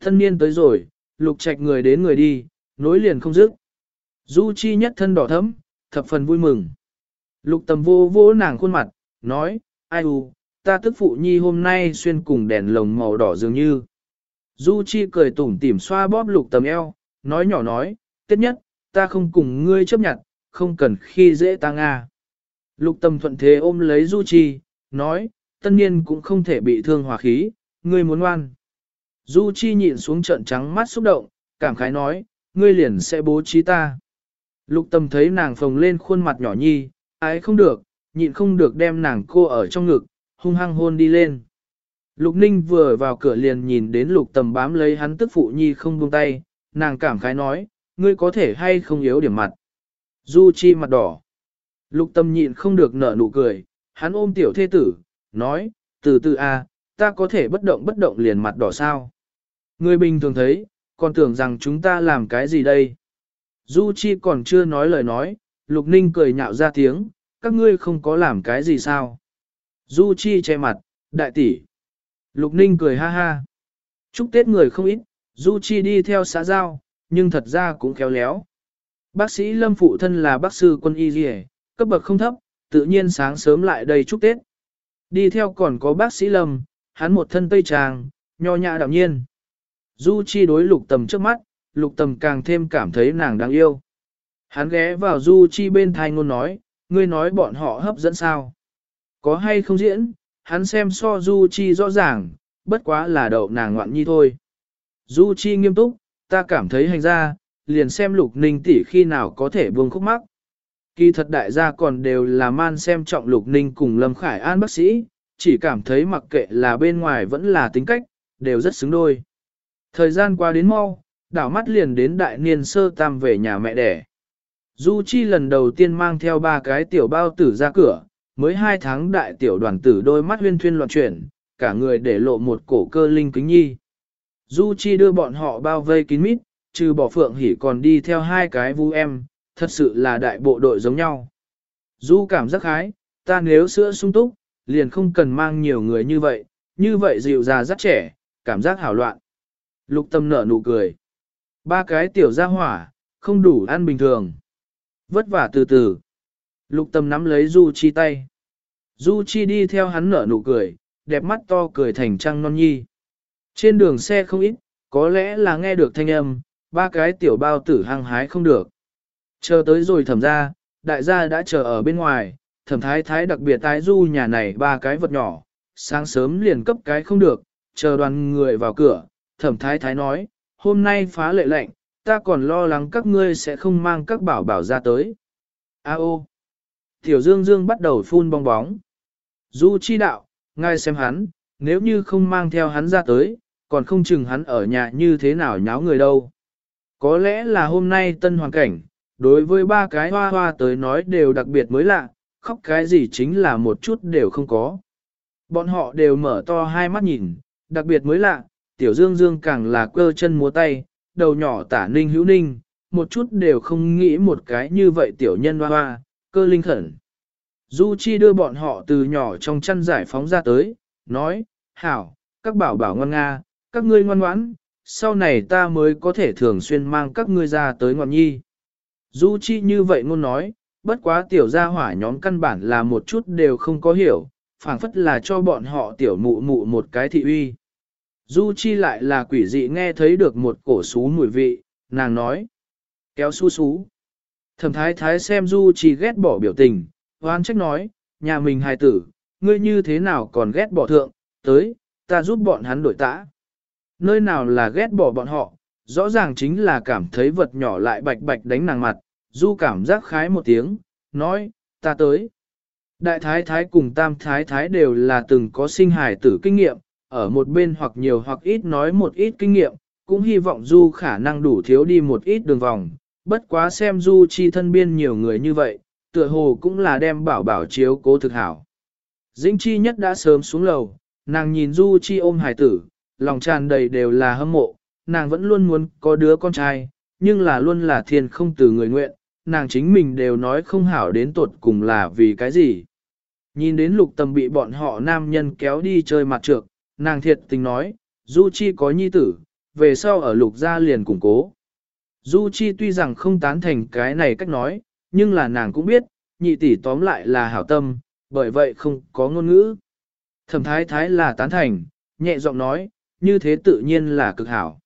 Thân niên tới rồi, lục trạch người đến người đi, nối liền không dứt. Du Chi nhất thân đỏ thẫm, thập phần vui mừng. Lục tầm vô vô nàng khuôn mặt, nói, ai u, ta tức phụ nhi hôm nay xuyên cùng đèn lồng màu đỏ dường như. Du Chi cười tủm tỉm xoa bóp lục tầm eo, nói nhỏ nói, tiết nhất, ta không cùng ngươi chấp nhận, không cần khi dễ ta Nga. Lục tầm thuận thế ôm lấy Du Chi, nói, tân niên cũng không thể bị thương hòa khí, ngươi muốn ngoan. Du Chi nhịn xuống trận trắng mắt xúc động, cảm khái nói, ngươi liền sẽ bố trí ta. Lục Tâm thấy nàng phồng lên khuôn mặt nhỏ nhi, ái không được, nhịn không được đem nàng cô ở trong ngực, hung hăng hôn đi lên. Lục ninh vừa vào cửa liền nhìn đến lục tầm bám lấy hắn tức phụ nhi không buông tay, nàng cảm khái nói, ngươi có thể hay không yếu điểm mặt. Du chi mặt đỏ. Lục tâm nhịn không được nở nụ cười, hắn ôm tiểu thê tử, nói, từ từ a, à, ta có thể bất động bất động liền mặt đỏ sao. Người bình thường thấy, còn tưởng rằng chúng ta làm cái gì đây. Du Chi còn chưa nói lời nói, Lục Ninh cười nhạo ra tiếng, các ngươi không có làm cái gì sao. Du Chi che mặt, đại tỷ. Lục Ninh cười ha ha. Chúc Tết người không ít, Du Chi đi theo xã giao, nhưng thật ra cũng khéo léo. Bác sĩ Lâm phụ thân là bác sư quân y dì cấp bậc không thấp, tự nhiên sáng sớm lại đây chúc Tết. Đi theo còn có bác sĩ Lâm, hắn một thân tây tràng, nho nhã đạm nhiên. Du Chi đối lục tầm trước mắt, lục tầm càng thêm cảm thấy nàng đáng yêu. Hắn ghé vào Du Chi bên thai ngôn nói, ngươi nói bọn họ hấp dẫn sao? Có hay không diễn, hắn xem so Du Chi rõ ràng, bất quá là đậu nàng ngoạn nhi thôi. Du Chi nghiêm túc, ta cảm thấy hành ra, liền xem lục ninh tỷ khi nào có thể buông khúc mắc. Kỳ thật đại gia còn đều là man xem trọng lục ninh cùng Lâm Khải An bác sĩ, chỉ cảm thấy mặc kệ là bên ngoài vẫn là tính cách, đều rất xứng đôi. Thời gian qua đến mau, đảo mắt liền đến đại niên sơ tam về nhà mẹ đẻ. Du Chi lần đầu tiên mang theo ba cái tiểu bao tử ra cửa, mới hai tháng đại tiểu đoàn tử đôi mắt huyên thuyên loạn chuyển, cả người để lộ một cổ cơ linh kính nhi. Du Chi đưa bọn họ bao vây kín mít, trừ bỏ phượng hỉ còn đi theo hai cái vu em, thật sự là đại bộ đội giống nhau. Du cảm giác khái, ta nếu sữa sung túc, liền không cần mang nhiều người như vậy, như vậy dịu già rất trẻ, cảm giác hảo loạn. Lục tâm nở nụ cười. Ba cái tiểu gia hỏa, không đủ ăn bình thường. Vất vả từ từ. Lục tâm nắm lấy Du Chi tay. Du Chi đi theo hắn nở nụ cười, đẹp mắt to cười thành trăng non nhi. Trên đường xe không ít, có lẽ là nghe được thanh âm, ba cái tiểu bao tử hăng hái không được. Chờ tới rồi thẩm ra, đại gia đã chờ ở bên ngoài, thẩm thái thái đặc biệt tái du nhà này ba cái vật nhỏ, sáng sớm liền cấp cái không được, chờ đoàn người vào cửa, thẩm thái thái nói, hôm nay phá lệ lệnh, ta còn lo lắng các ngươi sẽ không mang các bảo bảo ra tới. A ô! Tiểu Dương Dương bắt đầu phun bong bóng. Du chi đạo, ngay xem hắn, nếu như không mang theo hắn ra tới, còn không chừng hắn ở nhà như thế nào nháo người đâu. Có lẽ là hôm nay tân hoàn cảnh, đối với ba cái hoa hoa tới nói đều đặc biệt mới lạ, khóc cái gì chính là một chút đều không có. Bọn họ đều mở to hai mắt nhìn, đặc biệt mới lạ, tiểu dương dương càng là cơ chân múa tay, đầu nhỏ tả ninh hữu ninh, một chút đều không nghĩ một cái như vậy tiểu nhân hoa hoa, cơ linh khẩn. Du Chi đưa bọn họ từ nhỏ trong chăn giải phóng ra tới, nói, hảo, các bảo bảo ngoan nga, các ngươi ngoan ngoãn, sau này ta mới có thể thường xuyên mang các ngươi ra tới ngoan nhi. Du Chi như vậy ngôn nói, bất quá tiểu gia hỏa nhóm căn bản là một chút đều không có hiểu, phảng phất là cho bọn họ tiểu mụ mụ một cái thị uy. Du Chi lại là quỷ dị nghe thấy được một cổ sú mùi vị, nàng nói, kéo su xú. Thẩm thái thái xem Du Chi ghét bỏ biểu tình, hoan trách nói, nhà mình hài tử, ngươi như thế nào còn ghét bỏ thượng, tới, ta giúp bọn hắn đổi tã. Nơi nào là ghét bỏ bọn họ, rõ ràng chính là cảm thấy vật nhỏ lại bạch bạch đánh nàng mặt, du cảm giác khái một tiếng, nói, ta tới. Đại thái thái cùng tam thái thái đều là từng có sinh hài tử kinh nghiệm, ở một bên hoặc nhiều hoặc ít nói một ít kinh nghiệm, cũng hy vọng du khả năng đủ thiếu đi một ít đường vòng, bất quá xem du chi thân biên nhiều người như vậy, tựa hồ cũng là đem bảo bảo chiếu cố thực hảo. Dĩnh chi nhất đã sớm xuống lầu, nàng nhìn du chi ôm hài tử, lòng tràn đầy đều là hâm mộ, nàng vẫn luôn muốn có đứa con trai, nhưng là luôn là thiên không từ người nguyện, nàng chính mình đều nói không hảo đến tột cùng là vì cái gì. Nhìn đến lục tầm bị bọn họ nam nhân kéo đi chơi mặt trược, nàng thiệt tình nói, Du Chi có nhi tử, về sau ở lục gia liền củng cố. Du Chi tuy rằng không tán thành cái này cách nói, nhưng là nàng cũng biết, nhị tỷ tóm lại là hảo tâm, bởi vậy không có ngôn ngữ. Thẩm thái thái là tán thành, nhẹ giọng nói, như thế tự nhiên là cực hảo.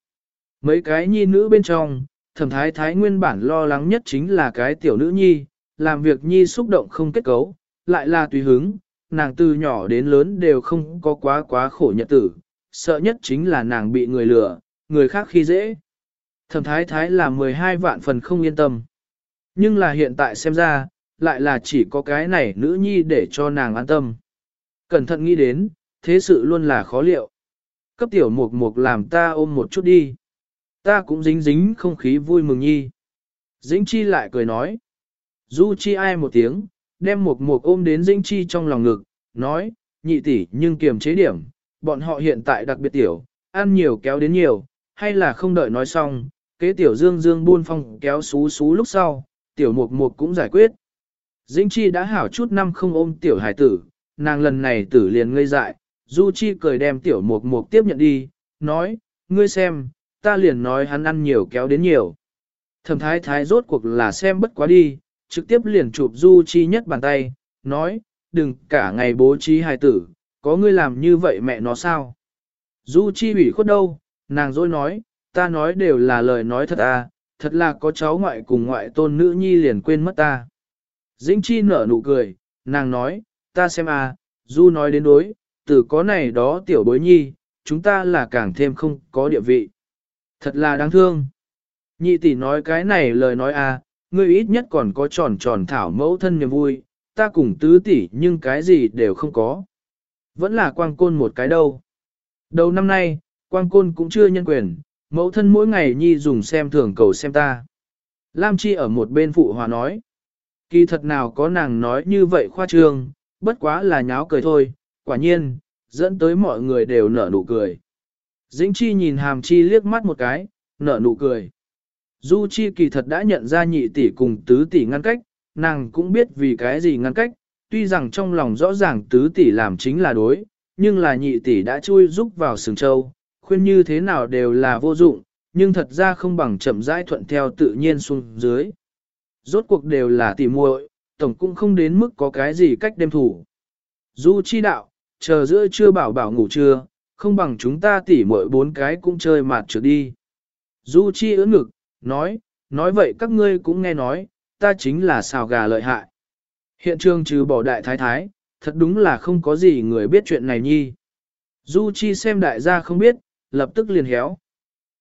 Mấy cái nhi nữ bên trong, thẩm thái thái nguyên bản lo lắng nhất chính là cái tiểu nữ nhi, làm việc nhi xúc động không kết cấu, lại là tùy hứng, nàng từ nhỏ đến lớn đều không có quá quá khổ nhật tử, sợ nhất chính là nàng bị người lừa, người khác khi dễ. Thẩm thái thái là 12 vạn phần không yên tâm. Nhưng là hiện tại xem ra, lại là chỉ có cái này nữ nhi để cho nàng an tâm. Cẩn thận nghĩ đến, thế sự luôn là khó liệu. Cấp tiểu mục mục làm ta ôm một chút đi. Ta cũng dính dính không khí vui mừng nhi. Dĩnh chi lại cười nói. Du chi ai một tiếng, đem một mục ôm đến dĩnh chi trong lòng ngực, nói, nhị tỷ nhưng kiềm chế điểm, bọn họ hiện tại đặc biệt tiểu, ăn nhiều kéo đến nhiều, hay là không đợi nói xong, kế tiểu dương dương buôn phong kéo xú xú lúc sau, tiểu mục mục cũng giải quyết. Dĩnh chi đã hảo chút năm không ôm tiểu hải tử, nàng lần này tử liền ngây dại, Du Chi cười đem tiểu mục mục tiếp nhận đi, nói, ngươi xem, ta liền nói hắn ăn nhiều kéo đến nhiều. Thẩm thái thái rốt cuộc là xem bất quá đi, trực tiếp liền chụp Du Chi nhất bàn tay, nói, đừng cả ngày bố trí hài tử, có ngươi làm như vậy mẹ nó sao? Du Chi ủy khuất đâu, nàng dối nói, ta nói đều là lời nói thật à, thật là có cháu ngoại cùng ngoại tôn nữ nhi liền quên mất ta. Dĩnh Chi nở nụ cười, nàng nói, ta xem à, Du nói đến đối, từ có này đó tiểu bối nhi, chúng ta là càng thêm không có địa vị. Thật là đáng thương. Nhị tỷ nói cái này lời nói à, ngươi ít nhất còn có tròn tròn thảo mẫu thân niềm vui, ta cùng tứ tỷ nhưng cái gì đều không có. Vẫn là quang côn một cái đâu. Đầu năm nay, quang côn cũng chưa nhân quyền, mẫu thân mỗi ngày nhi dùng xem thường cầu xem ta. Lam Chi ở một bên phụ hòa nói. Kỳ thật nào có nàng nói như vậy khoa trương, bất quá là nháo cười thôi, quả nhiên, dẫn tới mọi người đều nở nụ cười. Dĩnh Chi nhìn Hàm Chi liếc mắt một cái, nở nụ cười. Du Chi kỳ thật đã nhận ra nhị tỷ cùng tứ tỷ ngăn cách, nàng cũng biết vì cái gì ngăn cách, tuy rằng trong lòng rõ ràng tứ tỷ làm chính là đối, nhưng là nhị tỷ đã chui rúc vào sừng châu, khuyên như thế nào đều là vô dụng, nhưng thật ra không bằng chậm rãi thuận theo tự nhiên xuống dưới. Rốt cuộc đều là tỷ muội, tổng cũng không đến mức có cái gì cách đem thủ. Du chi đạo, chờ giữa trưa bảo bảo ngủ trưa, không bằng chúng ta tỉ mỗi bốn cái cũng chơi mạt trượt đi. Du Chi ưỡn ngực, nói, nói vậy các ngươi cũng nghe nói, ta chính là xào gà lợi hại. Hiện trường trừ bỏ đại thái thái, thật đúng là không có gì người biết chuyện này nhi. Du Chi xem đại gia không biết, lập tức liền héo.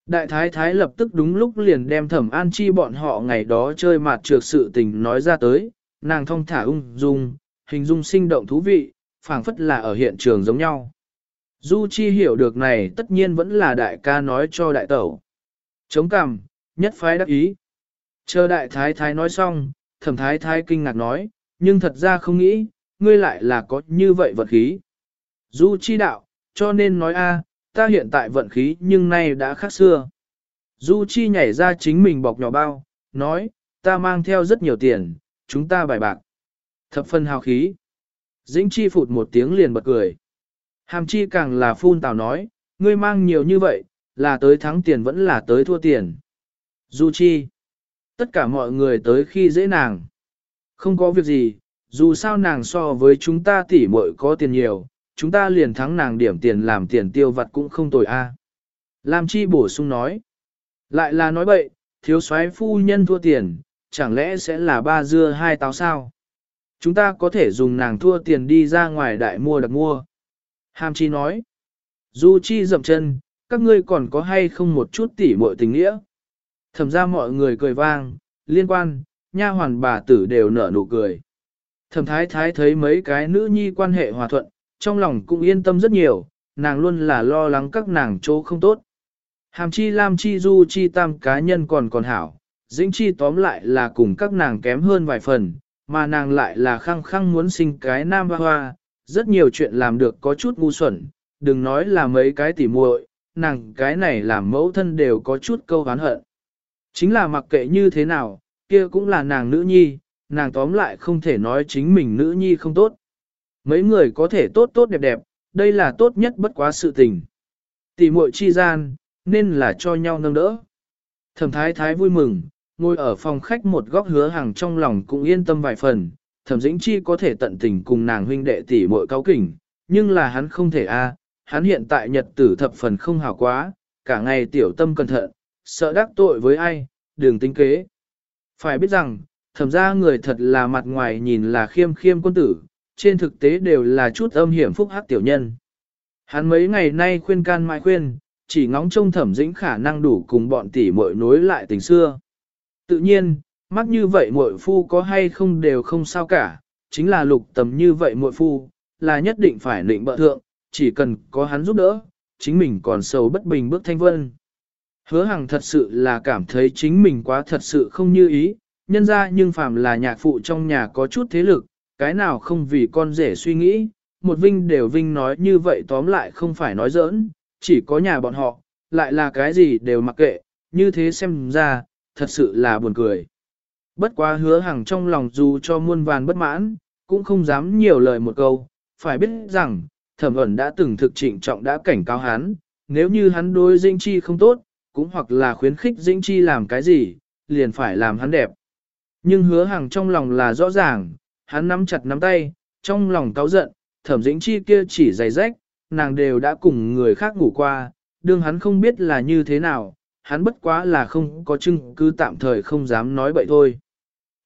Đại thái thái lập tức đúng lúc liền đem thẩm an chi bọn họ ngày đó chơi mạt trược sự tình nói ra tới, nàng thong thả ung dung, hình dung sinh động thú vị, phảng phất là ở hiện trường giống nhau. Du Chi hiểu được này tất nhiên vẫn là đại ca nói cho đại tẩu. Chống cằm, nhất phái đắc ý. Chờ đại thái thái nói xong, thẩm thái thái kinh ngạc nói, nhưng thật ra không nghĩ, ngươi lại là có như vậy vận khí. Du Chi đạo, cho nên nói a, ta hiện tại vận khí nhưng nay đã khác xưa. Du Chi nhảy ra chính mình bọc nhỏ bao, nói, ta mang theo rất nhiều tiền, chúng ta bài bạc. Thập phân hào khí. Dĩnh Chi phụt một tiếng liền bật cười. Hàm Chi càng là phun tào nói, ngươi mang nhiều như vậy, là tới thắng tiền vẫn là tới thua tiền. Du Chi. Tất cả mọi người tới khi dễ nàng. Không có việc gì, dù sao nàng so với chúng ta tỉ muội có tiền nhiều, chúng ta liền thắng nàng điểm tiền làm tiền tiêu vặt cũng không tồi a. Lam Chi bổ sung nói. Lại là nói bậy, thiếu soái phu nhân thua tiền, chẳng lẽ sẽ là ba dưa hai táo sao? Chúng ta có thể dùng nàng thua tiền đi ra ngoài đại mua đặc mua. Hàm Chi nói. Du Chi dậm chân, các ngươi còn có hay không một chút tỉ muội tình nghĩa? Thẩm ra mọi người cười vang, liên quan, nha hoàn bà tử đều nở nụ cười. Thẩm thái thái thấy mấy cái nữ nhi quan hệ hòa thuận, trong lòng cũng yên tâm rất nhiều, nàng luôn là lo lắng các nàng chỗ không tốt. Hàm chi lam chi du chi tam cá nhân còn còn hảo, dĩnh chi tóm lại là cùng các nàng kém hơn vài phần, mà nàng lại là khăng khăng muốn sinh cái nam hoa hoa, rất nhiều chuyện làm được có chút ngu xuẩn, đừng nói là mấy cái tỉ muội, nàng cái này làm mẫu thân đều có chút câu hán hận. Chính là mặc kệ như thế nào, kia cũng là nàng nữ nhi, nàng tóm lại không thể nói chính mình nữ nhi không tốt. Mấy người có thể tốt tốt đẹp đẹp, đây là tốt nhất bất quá sự tình. Tỷ muội chi gian, nên là cho nhau nâng đỡ. Thẩm thái thái vui mừng, ngồi ở phòng khách một góc hứa hàng trong lòng cũng yên tâm vài phần, thẩm dĩnh chi có thể tận tình cùng nàng huynh đệ tỷ muội cao kỉnh, nhưng là hắn không thể a, hắn hiện tại nhật tử thập phần không hảo quá, cả ngày tiểu tâm cẩn thận, sợ đắc tội với ai, đường tính kế. Phải biết rằng, thẩm ra người thật là mặt ngoài nhìn là khiêm khiêm quân tử, trên thực tế đều là chút âm hiểm phúc hắc tiểu nhân. Hắn mấy ngày nay khuyên can mãi khuyên, chỉ ngóng trông thẩm dĩnh khả năng đủ cùng bọn tỷ muội nối lại tình xưa. Tự nhiên, mắt như vậy muội phu có hay không đều không sao cả, chính là lục tầm như vậy muội phu, là nhất định phải định bợ thượng, chỉ cần có hắn giúp đỡ, chính mình còn sầu bất bình bước thanh vân. Hứa hằng thật sự là cảm thấy chính mình quá thật sự không như ý, nhân ra nhưng phàm là nhạc phụ trong nhà có chút thế lực, cái nào không vì con rể suy nghĩ, một vinh đều vinh nói như vậy tóm lại không phải nói giỡn, chỉ có nhà bọn họ, lại là cái gì đều mặc kệ, như thế xem ra, thật sự là buồn cười. Bất quá hứa hằng trong lòng dù cho muôn vàn bất mãn, cũng không dám nhiều lời một câu, phải biết rằng, thẩm ẩn đã từng thực trịnh trọng đã cảnh cáo hắn, nếu như hắn đối dĩnh chi không tốt, cũng hoặc là khuyến khích dĩnh chi làm cái gì, liền phải làm hắn đẹp. Nhưng hứa hằng trong lòng là rõ ràng, hắn nắm chặt nắm tay, trong lòng cáu giận, thẩm dĩnh chi kia chỉ giày rách, nàng đều đã cùng người khác ngủ qua, đương hắn không biết là như thế nào, hắn bất quá là không có chứng cứ tạm thời không dám nói bậy thôi.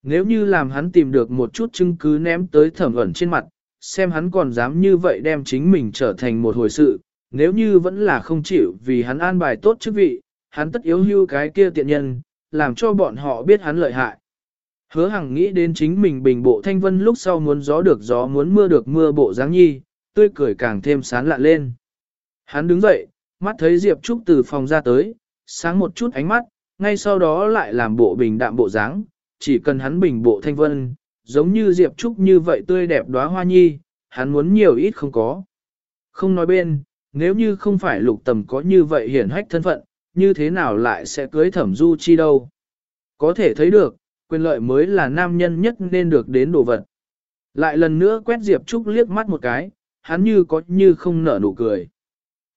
Nếu như làm hắn tìm được một chút chứng cứ ném tới thẩm ẩn trên mặt, xem hắn còn dám như vậy đem chính mình trở thành một hồi sự, nếu như vẫn là không chịu vì hắn an bài tốt chức vị, hắn tất yếu hưu cái kia tiện nhân, làm cho bọn họ biết hắn lợi hại. Hứa hằng nghĩ đến chính mình bình bộ thanh vân lúc sau muốn gió được gió muốn mưa được mưa bộ dáng nhi, tươi cười càng thêm sán lạ lên. Hắn đứng dậy, mắt thấy Diệp Trúc từ phòng ra tới, sáng một chút ánh mắt, ngay sau đó lại làm bộ bình đạm bộ dáng, chỉ cần hắn bình bộ thanh vân, giống như Diệp Trúc như vậy tươi đẹp đóa hoa nhi, hắn muốn nhiều ít không có. Không nói bên, nếu như không phải lục tầm có như vậy hiển hách thân phận, như thế nào lại sẽ cưới thẩm du chi đâu. Có thể thấy được, quyền lợi mới là nam nhân nhất nên được đến đồ vật. Lại lần nữa quét Diệp Trúc liếc mắt một cái, hắn như có như không nở nụ cười.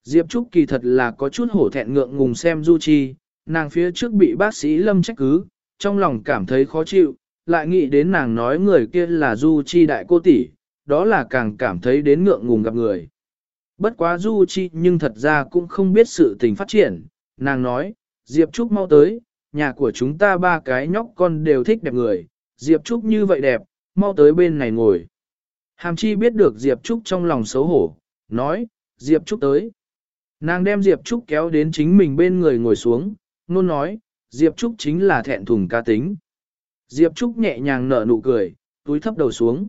Diệp Trúc kỳ thật là có chút hổ thẹn ngượng ngùng xem Du Chi, nàng phía trước bị bác sĩ Lâm trách cứ, trong lòng cảm thấy khó chịu, lại nghĩ đến nàng nói người kia là Du Chi đại cô tỷ, đó là càng cảm thấy đến ngượng ngùng gặp người. Bất quá Du Chi nhưng thật ra cũng không biết sự tình phát triển, nàng nói, Diệp Trúc mau tới, nhà của chúng ta ba cái nhóc con đều thích đẹp người, Diệp Trúc như vậy đẹp, mau tới bên này ngồi. Hàm Chi biết được Diệp Trúc trong lòng xấu hổ, nói, Diệp Trúc tới. Nàng đem Diệp Trúc kéo đến chính mình bên người ngồi xuống, nôn nói, Diệp Trúc chính là thẹn thùng ca tính. Diệp Trúc nhẹ nhàng nở nụ cười, túi thấp đầu xuống.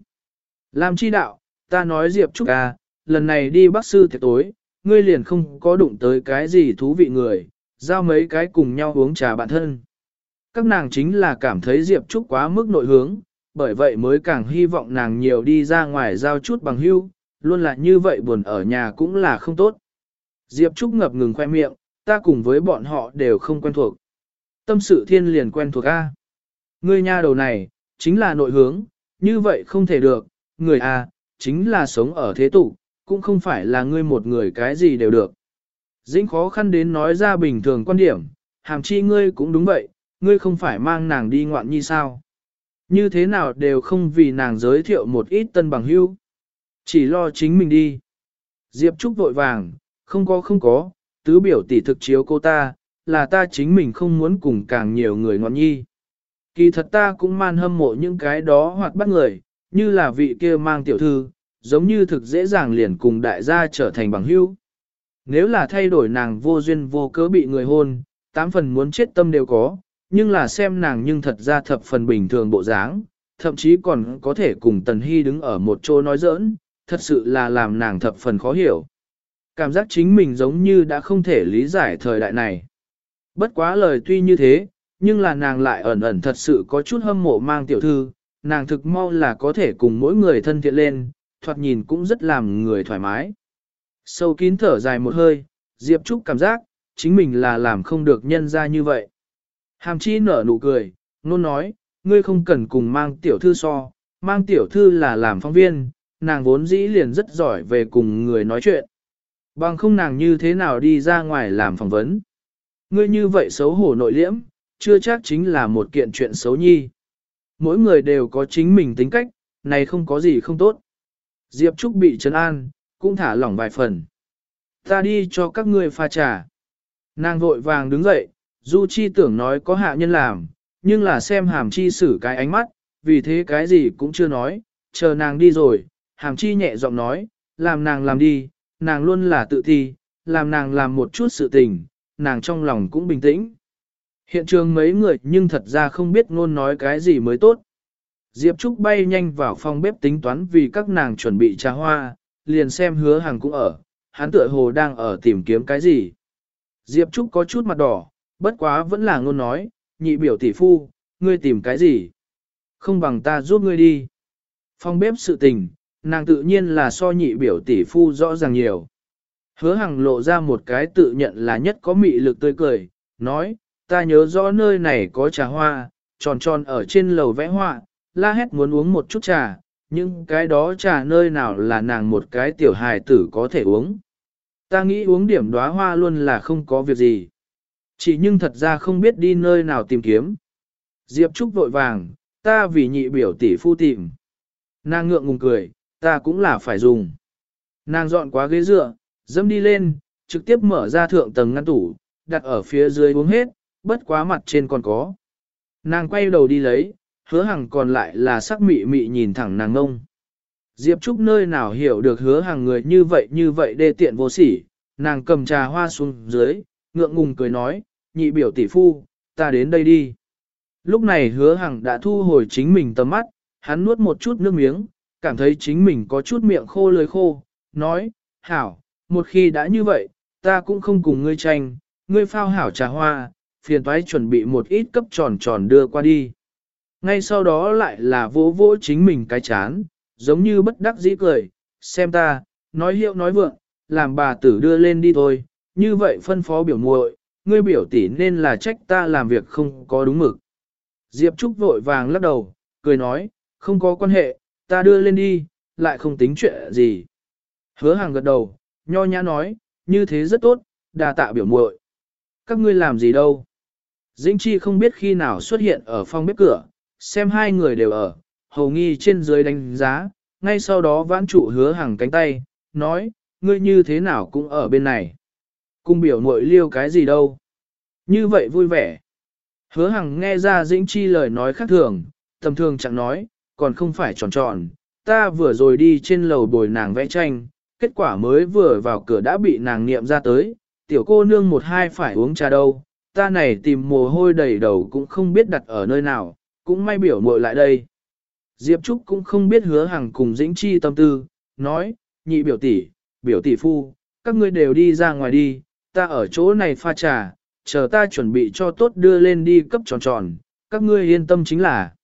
Làm chi đạo, ta nói Diệp Trúc ca, lần này đi bác sư thiệt tối, ngươi liền không có đụng tới cái gì thú vị người, giao mấy cái cùng nhau uống trà bạn thân. Các nàng chính là cảm thấy Diệp Trúc quá mức nội hướng, bởi vậy mới càng hy vọng nàng nhiều đi ra ngoài giao chút bằng hưu, luôn là như vậy buồn ở nhà cũng là không tốt. Diệp Trúc ngập ngừng khoe miệng, ta cùng với bọn họ đều không quen thuộc. Tâm sự thiên liền quen thuộc A. Ngươi nha đầu này, chính là nội hướng, như vậy không thể được, người A, chính là sống ở thế tục, cũng không phải là ngươi một người cái gì đều được. Dĩnh khó khăn đến nói ra bình thường quan điểm, hàm chi ngươi cũng đúng vậy, ngươi không phải mang nàng đi ngoạn nhi sao. Như thế nào đều không vì nàng giới thiệu một ít tân bằng hưu. Chỉ lo chính mình đi. Diệp Trúc vội vàng, không có không có, tứ biểu tỷ thực chiếu cô ta, là ta chính mình không muốn cùng càng nhiều người ngọn nhi. Kỳ thật ta cũng man hâm mộ những cái đó hoặc bắt người, như là vị kia mang tiểu thư, giống như thực dễ dàng liền cùng đại gia trở thành bằng hữu. Nếu là thay đổi nàng vô duyên vô cớ bị người hôn, tám phần muốn chết tâm đều có, nhưng là xem nàng nhưng thật ra thập phần bình thường bộ dáng, thậm chí còn có thể cùng Tần Hy đứng ở một chỗ nói giỡn, thật sự là làm nàng thập phần khó hiểu. Cảm giác chính mình giống như đã không thể lý giải thời đại này. Bất quá lời tuy như thế, nhưng là nàng lại ẩn ẩn thật sự có chút hâm mộ mang tiểu thư, nàng thực mau là có thể cùng mỗi người thân thiện lên, thoạt nhìn cũng rất làm người thoải mái. Sâu kín thở dài một hơi, Diệp Trúc cảm giác, chính mình là làm không được nhân ra như vậy. Hàm chi nở nụ cười, nôn nói, ngươi không cần cùng mang tiểu thư so, mang tiểu thư là làm phóng viên, nàng vốn dĩ liền rất giỏi về cùng người nói chuyện. Bằng không nàng như thế nào đi ra ngoài làm phỏng vấn. Ngươi như vậy xấu hổ nội liễm, chưa chắc chính là một kiện chuyện xấu nhi. Mỗi người đều có chính mình tính cách, này không có gì không tốt. Diệp Trúc bị trấn an, cũng thả lỏng vài phần. Ta đi cho các ngươi pha trà. Nàng vội vàng đứng dậy, Du Chi tưởng nói có hạ nhân làm, nhưng là xem hàm chi xử cái ánh mắt, vì thế cái gì cũng chưa nói, chờ nàng đi rồi, hàm chi nhẹ giọng nói, làm nàng làm đi, nàng luôn là tự thi, làm nàng làm một chút sự tình, nàng trong lòng cũng bình tĩnh. Hiện trường mấy người nhưng thật ra không biết ngôn nói cái gì mới tốt. Diệp Trúc bay nhanh vào phòng bếp tính toán vì các nàng chuẩn bị trà hoa, liền xem hứa hàng cũng ở, hắn tựa hồ đang ở tìm kiếm cái gì. Diệp Trúc có chút mặt đỏ, bất quá vẫn là ngôn nói, nhị biểu tỷ phu, ngươi tìm cái gì? Không bằng ta giúp ngươi đi. Phòng bếp sự tình, nàng tự nhiên là so nhị biểu tỷ phu rõ ràng nhiều. Hứa hằng lộ ra một cái tự nhận là nhất có mị lực tươi cười, nói, ta nhớ rõ nơi này có trà hoa, tròn tròn ở trên lầu vẽ họa, la hét muốn uống một chút trà, nhưng cái đó trà nơi nào là nàng một cái tiểu hài tử có thể uống. Ta nghĩ uống điểm đóa hoa luôn là không có việc gì. Chỉ nhưng thật ra không biết đi nơi nào tìm kiếm. Diệp Trúc vội vàng, ta vì nhị biểu tỷ phu tìm. Nàng ngượng ngùng cười, ta cũng là phải dùng. Nàng dọn quá ghế dựa, dâm đi lên, trực tiếp mở ra thượng tầng ngăn tủ, đặt ở phía dưới uống hết, bất quá mặt trên còn có. Nàng quay đầu đi lấy, hứa hằng còn lại là sắc mị mị nhìn thẳng nàng ngông. Diệp Trúc nơi nào hiểu được hứa hàng người như vậy như vậy đê tiện vô sỉ, nàng cầm trà hoa xuống dưới, ngượng ngùng cười nói, nhị biểu tỷ phu, ta đến đây đi. Lúc này hứa hằng đã thu hồi chính mình tầm mắt, hắn nuốt một chút nước miếng, cảm thấy chính mình có chút miệng khô lưỡi khô, nói, hảo, một khi đã như vậy, ta cũng không cùng ngươi tranh, ngươi phao hảo trà hoa, phiền toái chuẩn bị một ít cấp tròn tròn đưa qua đi. Ngay sau đó lại là vỗ vỗ chính mình cái chán, giống như bất đắc dĩ cười, xem ta, nói hiệu nói vượng, làm bà tử đưa lên đi thôi, như vậy phân phó biểu muội, ngươi biểu tỷ nên là trách ta làm việc không có đúng mực. Diệp Trúc vội vàng lắc đầu, cười nói, không có quan hệ, ta đưa lên đi, lại không tính chuyện gì. Hứa hàng gật đầu, nho nhã nói, như thế rất tốt, đà tạ biểu muội. Các ngươi làm gì đâu? Dĩnh Chi không biết khi nào xuất hiện ở phòng bếp cửa, xem hai người đều ở, hầu nghi trên dưới đánh giá, ngay sau đó vãn trụ hứa hàng cánh tay, nói, ngươi như thế nào cũng ở bên này. Cung biểu muội liêu cái gì đâu. Như vậy vui vẻ. Hứa hằng nghe ra Dĩnh Chi lời nói khác thường, tầm thường chẳng nói, còn không phải tròn tròn. Ta vừa rồi đi trên lầu bồi nàng vẽ tranh, kết quả mới vừa vào cửa đã bị nàng niệm ra tới, tiểu cô nương một hai phải uống trà đâu, ta này tìm mồ hôi đầy đầu cũng không biết đặt ở nơi nào, cũng may biểu muội lại đây. Diệp Trúc cũng không biết hứa hàng cùng Dĩnh Chi tâm tư, nói, nhị biểu tỷ, biểu tỷ phu, các ngươi đều đi ra ngoài đi, ta ở chỗ này pha trà, chờ ta chuẩn bị cho tốt đưa lên đi cấp tròn tròn, các ngươi yên tâm chính là.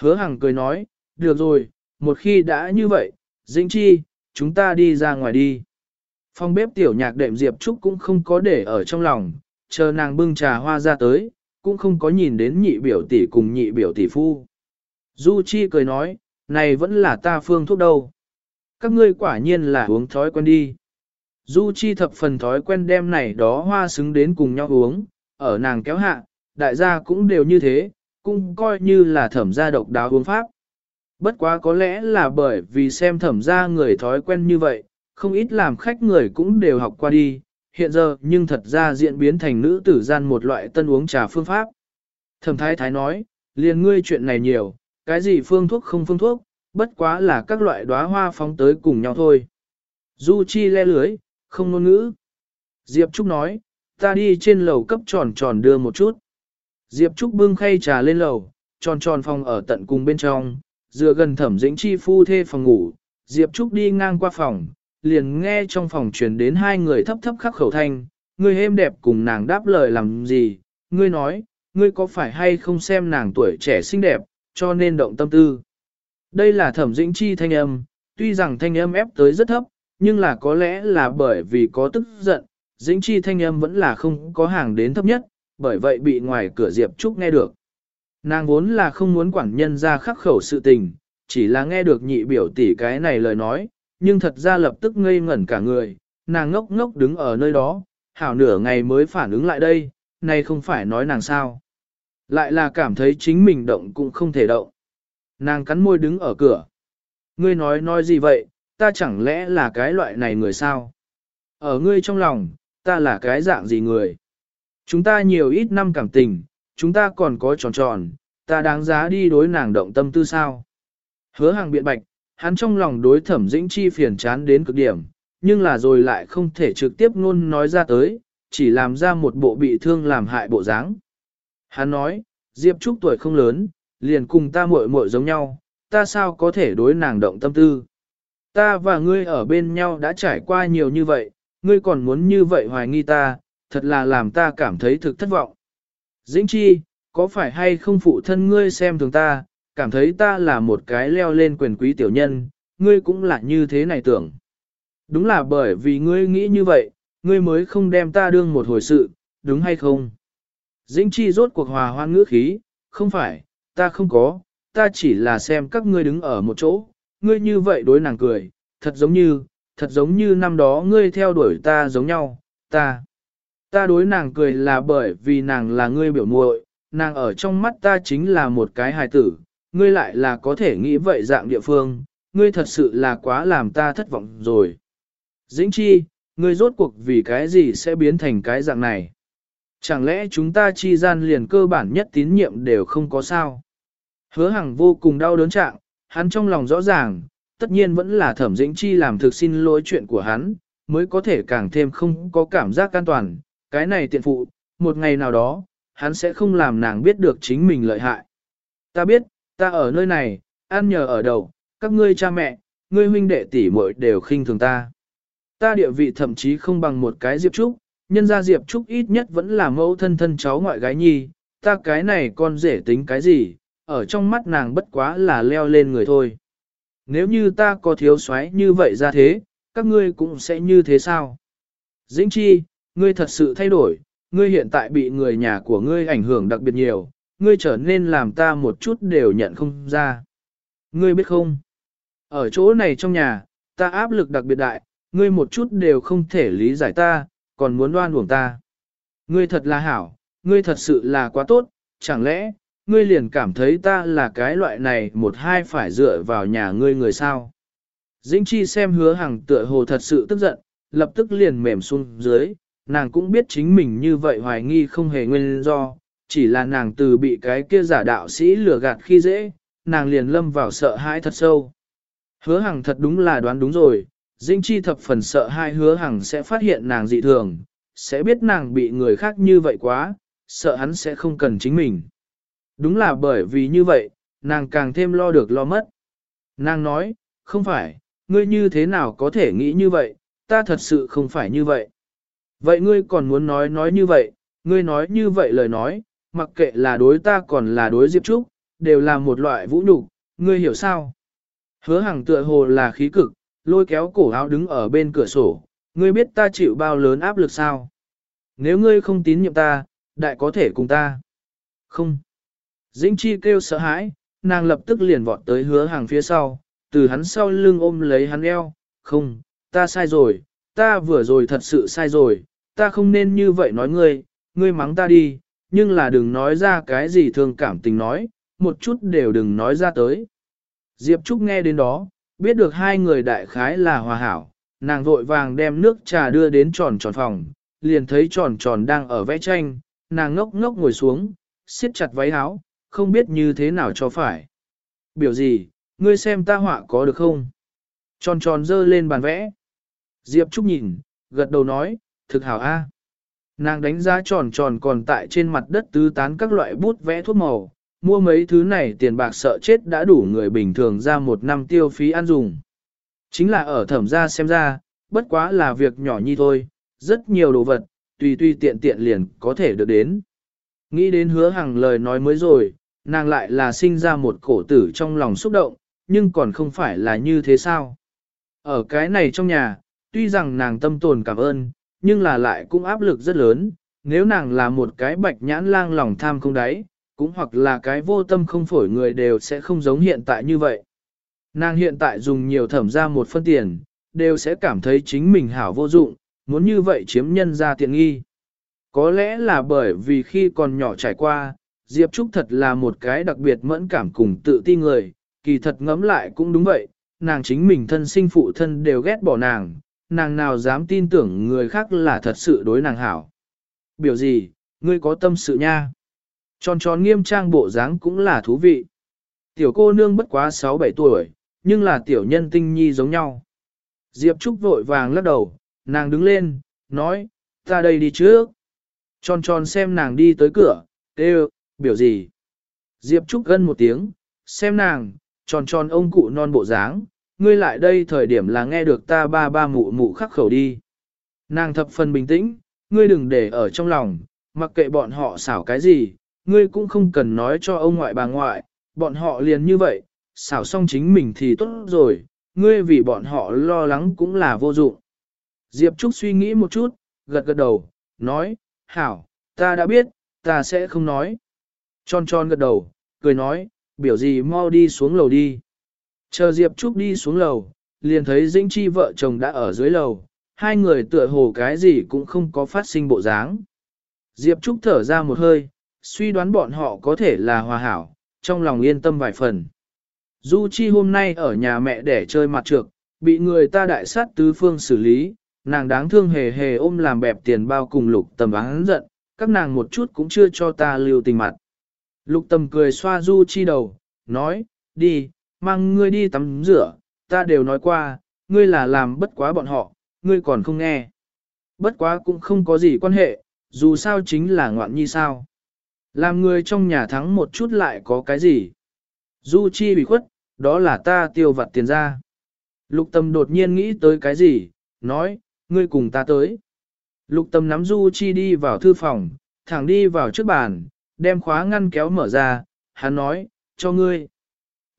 Hứa Hằng cười nói, được rồi, một khi đã như vậy, Dĩnh Chi, chúng ta đi ra ngoài đi. phòng bếp tiểu nhạc đệm Diệp Trúc cũng không có để ở trong lòng, chờ nàng bưng trà hoa ra tới, cũng không có nhìn đến nhị biểu tỷ cùng nhị biểu tỷ phu. Du Chi cười nói, này vẫn là ta phương thuốc đâu. Các ngươi quả nhiên là uống thói quen đi. Du Chi thập phần thói quen đem này đó hoa xứng đến cùng nhau uống, ở nàng kéo hạ, đại gia cũng đều như thế, cũng coi như là thẩm gia độc đáo uống pháp. Bất quá có lẽ là bởi vì xem thẩm gia người thói quen như vậy, không ít làm khách người cũng đều học qua đi, hiện giờ nhưng thật ra diễn biến thành nữ tử gian một loại tân uống trà phương pháp. Thẩm thái thái nói, liền ngươi chuyện này nhiều, cái gì phương thuốc không phương thuốc, bất quá là các loại đóa hoa phóng tới cùng nhau thôi. Du Chi le lưới, không ngôn ngữ. Diệp Trúc nói, ta đi trên lầu cấp tròn tròn đưa một chút. Diệp Trúc bưng khay trà lên lầu, tròn tròn phòng ở tận cùng bên trong, dựa gần thẩm dĩnh chi phu thê phòng ngủ. Diệp Trúc đi ngang qua phòng, liền nghe trong phòng truyền đến hai người thấp thấp khắc khẩu thanh, người êm đẹp cùng nàng đáp lời làm gì, ngươi nói, ngươi có phải hay không xem nàng tuổi trẻ xinh đẹp, cho nên động tâm tư. Đây là thẩm dĩnh chi thanh âm, tuy rằng thanh âm ép tới rất thấp, nhưng là có lẽ là bởi vì có tức giận, dĩnh chi thanh âm vẫn là không có hàng đến thấp nhất, bởi vậy bị ngoài cửa Diệp Trúc nghe được. Nàng vốn là không muốn quản nhân ra khắc khẩu sự tình, chỉ là nghe được nhị biểu tỷ cái này lời nói, nhưng thật ra lập tức ngây ngẩn cả người, nàng ngốc ngốc đứng ở nơi đó, hảo nửa ngày mới phản ứng lại đây, nay không phải nói nàng sao. Lại là cảm thấy chính mình động cũng không thể động. Nàng cắn môi đứng ở cửa. Ngươi nói nói gì vậy, ta chẳng lẽ là cái loại này người sao? Ở ngươi trong lòng, ta là cái dạng gì người? Chúng ta nhiều ít năm cảm tình, chúng ta còn có tròn tròn, ta đáng giá đi đối nàng động tâm tư sao? Hứa hàng biện bạch, hắn trong lòng đối thẩm dĩnh chi phiền chán đến cực điểm, nhưng là rồi lại không thể trực tiếp luôn nói ra tới, chỉ làm ra một bộ bị thương làm hại bộ dáng. Hắn nói, Diệp Trúc tuổi không lớn, liền cùng ta muội muội giống nhau, ta sao có thể đối nàng động tâm tư. Ta và ngươi ở bên nhau đã trải qua nhiều như vậy, ngươi còn muốn như vậy hoài nghi ta, thật là làm ta cảm thấy thực thất vọng. Dĩnh chi, có phải hay không phụ thân ngươi xem thường ta, cảm thấy ta là một cái leo lên quyền quý tiểu nhân, ngươi cũng là như thế này tưởng. Đúng là bởi vì ngươi nghĩ như vậy, ngươi mới không đem ta đương một hồi sự, đúng hay không? Dĩnh chi rốt cuộc hòa hoan ngữ khí, không phải, ta không có, ta chỉ là xem các ngươi đứng ở một chỗ, ngươi như vậy đối nàng cười, thật giống như, thật giống như năm đó ngươi theo đuổi ta giống nhau, ta. Ta đối nàng cười là bởi vì nàng là ngươi biểu muội, nàng ở trong mắt ta chính là một cái hài tử, ngươi lại là có thể nghĩ vậy dạng địa phương, ngươi thật sự là quá làm ta thất vọng rồi. Dĩnh chi, ngươi rốt cuộc vì cái gì sẽ biến thành cái dạng này? Chẳng lẽ chúng ta chi gian liền cơ bản nhất tín nhiệm đều không có sao? Hứa hằng vô cùng đau đớn trạng, hắn trong lòng rõ ràng, tất nhiên vẫn là thẩm dĩnh chi làm thực xin lỗi chuyện của hắn, mới có thể càng thêm không có cảm giác an toàn. Cái này tiện phụ, một ngày nào đó, hắn sẽ không làm nàng biết được chính mình lợi hại. Ta biết, ta ở nơi này, ăn nhờ ở đầu, các ngươi cha mẹ, ngươi huynh đệ tỷ muội đều khinh thường ta. Ta địa vị thậm chí không bằng một cái Diệp Trúc, nhân ra Diệp Trúc ít nhất vẫn là mẫu thân thân cháu ngoại gái nhi, ta cái này con rể tính cái gì, ở trong mắt nàng bất quá là leo lên người thôi. Nếu như ta có thiếu soái như vậy ra thế, các ngươi cũng sẽ như thế sao? Dĩnh chi, ngươi thật sự thay đổi, ngươi hiện tại bị người nhà của ngươi ảnh hưởng đặc biệt nhiều, ngươi trở nên làm ta một chút đều nhận không ra. Ngươi biết không? Ở chỗ này trong nhà, ta áp lực đặc biệt đại, ngươi một chút đều không thể lý giải ta, còn muốn đoan uổng ta. Ngươi thật là hảo, ngươi thật sự là quá tốt, chẳng lẽ, ngươi liền cảm thấy ta là cái loại này một hai phải dựa vào nhà ngươi người sao. Dĩnh chi xem hứa hàng tựa hồ thật sự tức giận, lập tức liền mềm xuống dưới, nàng cũng biết chính mình như vậy hoài nghi không hề nguyên do, chỉ là nàng từ bị cái kia giả đạo sĩ lừa gạt khi dễ, nàng liền lâm vào sợ hãi thật sâu. Hứa hàng thật đúng là đoán đúng rồi, Dĩnh chi thập phần sợ hai hứa hàng sẽ phát hiện nàng dị thường, sẽ biết nàng bị người khác như vậy quá, sợ hắn sẽ không cần chính mình. Đúng là bởi vì như vậy, nàng càng thêm lo được lo mất. Nàng nói, không phải, ngươi như thế nào có thể nghĩ như vậy, ta thật sự không phải như vậy. Vậy ngươi còn muốn nói nói như vậy, ngươi nói như vậy lời nói, mặc kệ là đối ta còn là đối Diệp Trúc, đều là một loại vũ nhục, ngươi hiểu sao? Hứa hàng tựa hồ là khí cực, lôi kéo cổ áo đứng ở bên cửa sổ, ngươi biết ta chịu bao lớn áp lực sao? Nếu ngươi không tín nhiệm ta, đại có thể cùng ta. Không. Dĩnh Chi kêu sợ hãi, nàng lập tức liền vọt tới hứa hàng phía sau, từ hắn sau lưng ôm lấy hắn eo, không, ta sai rồi, ta vừa rồi thật sự sai rồi, ta không nên như vậy nói ngươi, ngươi mắng ta đi, nhưng là đừng nói ra cái gì thương cảm tình nói, một chút đều đừng nói ra tới. Diệp Trúc nghe đến đó, biết được hai người đại khái là hòa hảo, nàng vội vàng đem nước trà đưa đến tròn tròn phòng, liền thấy tròn tròn đang ở vẽ tranh, nàng ngốc ngốc ngồi xuống, siết chặt váy áo, không biết như thế nào cho phải. Biểu gì, ngươi xem ta họa có được không? Tròn tròn dơ lên bàn vẽ. Diệp Trúc nhìn, gật đầu nói, thực hảo a. Nàng đánh giá tròn tròn còn tại trên mặt đất tứ tán các loại bút vẽ thuốc màu, mua mấy thứ này tiền bạc sợ chết đã đủ người bình thường ra một năm tiêu phí ăn dùng. Chính là ở thẩm gia xem ra, bất quá là việc nhỏ nhi thôi, rất nhiều đồ vật, tùy tùy tiện tiện liền có thể được đến. Nghĩ đến hứa hàng lời nói mới rồi, nàng lại là sinh ra một cổ tử trong lòng xúc động, nhưng còn không phải là như thế sao. Ở cái này trong nhà, tuy rằng nàng tâm tồn cảm ơn, nhưng là lại cũng áp lực rất lớn, nếu nàng là một cái bạch nhãn lang lòng tham không đáy, cũng hoặc là cái vô tâm không phổi người đều sẽ không giống hiện tại như vậy. Nàng hiện tại dùng nhiều thẩm ra một phân tiền, đều sẽ cảm thấy chính mình hảo vô dụng, muốn như vậy chiếm nhân ra tiện nghi. Có lẽ là bởi vì khi còn nhỏ trải qua, Diệp Trúc thật là một cái đặc biệt mẫn cảm cùng tự ti người, kỳ thật ngẫm lại cũng đúng vậy, nàng chính mình thân sinh phụ thân đều ghét bỏ nàng, nàng nào dám tin tưởng người khác là thật sự đối nàng hảo. Biểu gì, ngươi có tâm sự nha. Tròn tròn nghiêm trang bộ dáng cũng là thú vị. Tiểu cô nương bất quá 6-7 tuổi, nhưng là tiểu nhân tinh nhi giống nhau. Diệp Trúc vội vàng lắc đầu, nàng đứng lên, nói, ta đây đi trước. Tròn tròn xem nàng đi tới cửa, kêu, biểu gì. Diệp Trúc gân một tiếng, xem nàng, tròn tròn ông cụ non bộ dáng, ngươi lại đây thời điểm là nghe được ta ba ba mụ mụ khắc khẩu đi. Nàng thập phần bình tĩnh, ngươi đừng để ở trong lòng, mặc kệ bọn họ xảo cái gì, ngươi cũng không cần nói cho ông ngoại bà ngoại, bọn họ liền như vậy, xảo xong chính mình thì tốt rồi, ngươi vì bọn họ lo lắng cũng là vô dụng. Diệp Trúc suy nghĩ một chút, gật gật đầu, nói, hảo, ta đã biết, ta sẽ không nói. Tròn tròn gật đầu, cười nói, biểu gì mau đi xuống lầu đi. Chờ Diệp Trúc đi xuống lầu, liền thấy Dĩnh Chi vợ chồng đã ở dưới lầu, hai người tựa hồ cái gì cũng không có phát sinh bộ dáng. Diệp Trúc thở ra một hơi, suy đoán bọn họ có thể là hòa hảo, trong lòng yên tâm vài phần. Du Chi hôm nay ở nhà mẹ để chơi mặt trược, bị người ta đại sát tứ phương xử lý, nàng đáng thương hề hề ôm làm bẹp tiền bao cùng lục tầm án giận, các nàng một chút cũng chưa cho ta lưu tình mặt. Lục tầm cười xoa Du Chi đầu, nói, đi, mang ngươi đi tắm rửa, ta đều nói qua, ngươi là làm bất quá bọn họ, ngươi còn không nghe. Bất quá cũng không có gì quan hệ, dù sao chính là ngoạn nhi sao. Làm người trong nhà thắng một chút lại có cái gì. Du chi bị khuất, đó là ta tiêu vặt tiền ra. Lục tâm đột nhiên nghĩ tới cái gì, nói, ngươi cùng ta tới. Lục tâm nắm Du chi đi vào thư phòng, thẳng đi vào trước bàn, đem khóa ngăn kéo mở ra, hắn nói, cho ngươi.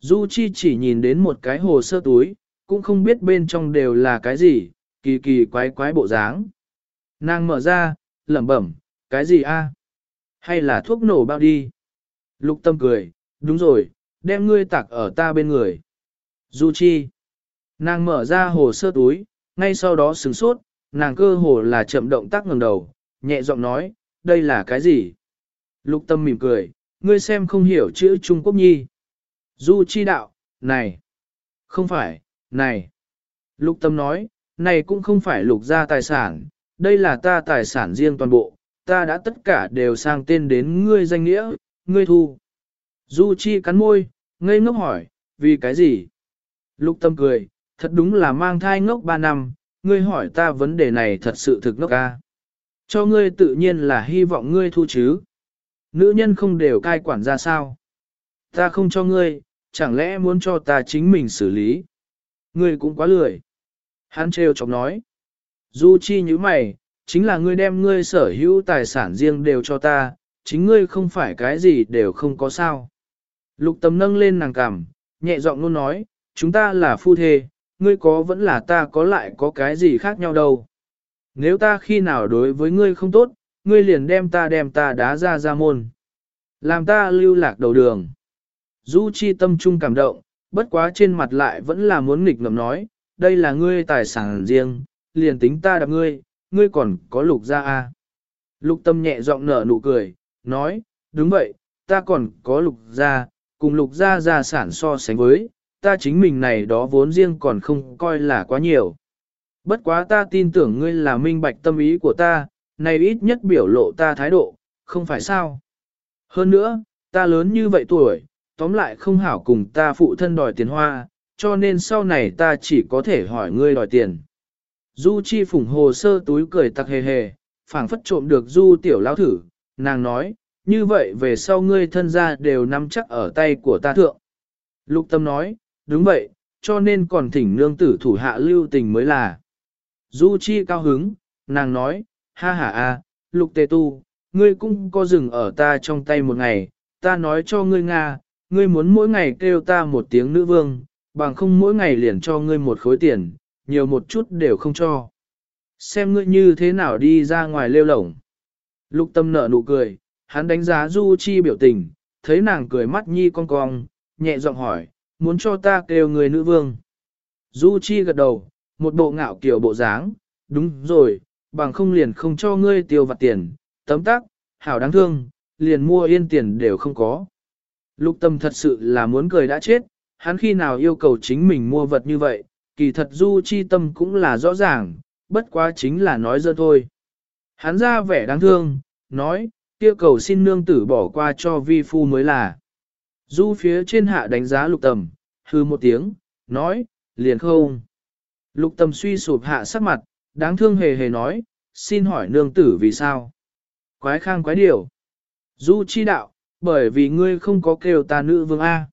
Du Chi chỉ nhìn đến một cái hồ sơ túi, cũng không biết bên trong đều là cái gì, kỳ kỳ quái quái bộ dáng. Nàng mở ra, lẩm bẩm, cái gì a? Hay là thuốc nổ bao đi? Lục tâm cười, đúng rồi, đem ngươi tạc ở ta bên người. Du Chi. Nàng mở ra hồ sơ túi, ngay sau đó sửng sốt, nàng cơ hồ là chậm động tác ngẩng đầu, nhẹ giọng nói, đây là cái gì? Lục tâm mỉm cười, ngươi xem không hiểu chữ Trung Quốc nhi. Du chi đạo, này, không phải, này. Lục tâm nói, này cũng không phải lục gia tài sản, đây là ta tài sản riêng toàn bộ, ta đã tất cả đều sang tên đến ngươi danh nghĩa, ngươi thu. Du chi cắn môi, ngây ngốc hỏi, vì cái gì? Lục tâm cười, thật đúng là mang thai ngốc 3 năm, ngươi hỏi ta vấn đề này thật sự thực ngốc ca. Cho ngươi tự nhiên là hy vọng ngươi thu chứ. Nữ nhân không đều cai quản ra sao? Ta không cho ngươi, chẳng lẽ muốn cho ta chính mình xử lý? Ngươi cũng quá lười. Hắn trêu chọc nói. Du chi như mày, chính là ngươi đem ngươi sở hữu tài sản riêng đều cho ta, chính ngươi không phải cái gì đều không có sao. Lục tâm nâng lên nàng cằm, nhẹ giọng luôn nói, chúng ta là phu thê, ngươi có vẫn là ta có lại có cái gì khác nhau đâu. Nếu ta khi nào đối với ngươi không tốt, ngươi liền đem ta đem ta đá ra ra môn. Làm ta lưu lạc đầu đường. Du Chi tâm trung cảm động, bất quá trên mặt lại vẫn là muốn nghịch ngầm nói, đây là ngươi tài sản riêng, liền tính ta đạp ngươi, ngươi còn có lục gia a. À. Lục tâm nhẹ giọng nở nụ cười, nói, đúng vậy, ta còn có lục gia, cùng lục gia gia sản so sánh với, ta chính mình này đó vốn riêng còn không coi là quá nhiều. Bất quá ta tin tưởng ngươi là minh bạch tâm ý của ta, này ít nhất biểu lộ ta thái độ, không phải sao. Hơn nữa, ta lớn như vậy tuổi, tóm lại không hảo cùng ta phụ thân đòi tiền hoa, cho nên sau này ta chỉ có thể hỏi ngươi đòi tiền. Du Chi phủng hồ sơ túi cười tặc hề hề, phảng phất trộm được Du tiểu lão thử, nàng nói, như vậy về sau ngươi thân gia đều nắm chắc ở tay của ta thượng. Lục tâm nói, đúng vậy, cho nên còn thỉnh nương tử thủ hạ lưu tình mới là. Du Chi cao hứng, nàng nói, ha ha a, lục tề tu, ngươi cũng có dừng ở ta trong tay một ngày, ta nói cho ngươi Nga, ngươi muốn mỗi ngày kêu ta một tiếng nữ vương, bằng không mỗi ngày liền cho ngươi một khối tiền, nhiều một chút đều không cho. Xem ngươi như thế nào đi ra ngoài lêu lổng. Lục tâm nở nụ cười, hắn đánh giá Du Chi biểu tình, thấy nàng cười mắt nhi con cong, nhẹ giọng hỏi, muốn cho ta kêu người nữ vương. Du Chi gật đầu, một bộ ngạo kiểu bộ dáng, đúng rồi, bằng không liền không cho ngươi tiêu vặt tiền, tấm tắc, hảo đáng thương, liền mua yên tiền đều không có. Lục tâm thật sự là muốn cười đã chết, hắn khi nào yêu cầu chính mình mua vật như vậy, kỳ thật du chi tâm cũng là rõ ràng, bất quá chính là nói dơ thôi. Hắn ra vẻ đáng thương, nói, kia cầu xin nương tử bỏ qua cho vi phu mới là. Du phía trên hạ đánh giá lục tầm, hư một tiếng, nói, liền không. Lục tầm suy sụp hạ sắc mặt, đáng thương hề hề nói, xin hỏi nương tử vì sao? Quái khang quái điều. Du chi đạo, bởi vì ngươi không có kêu ta nữ vương A.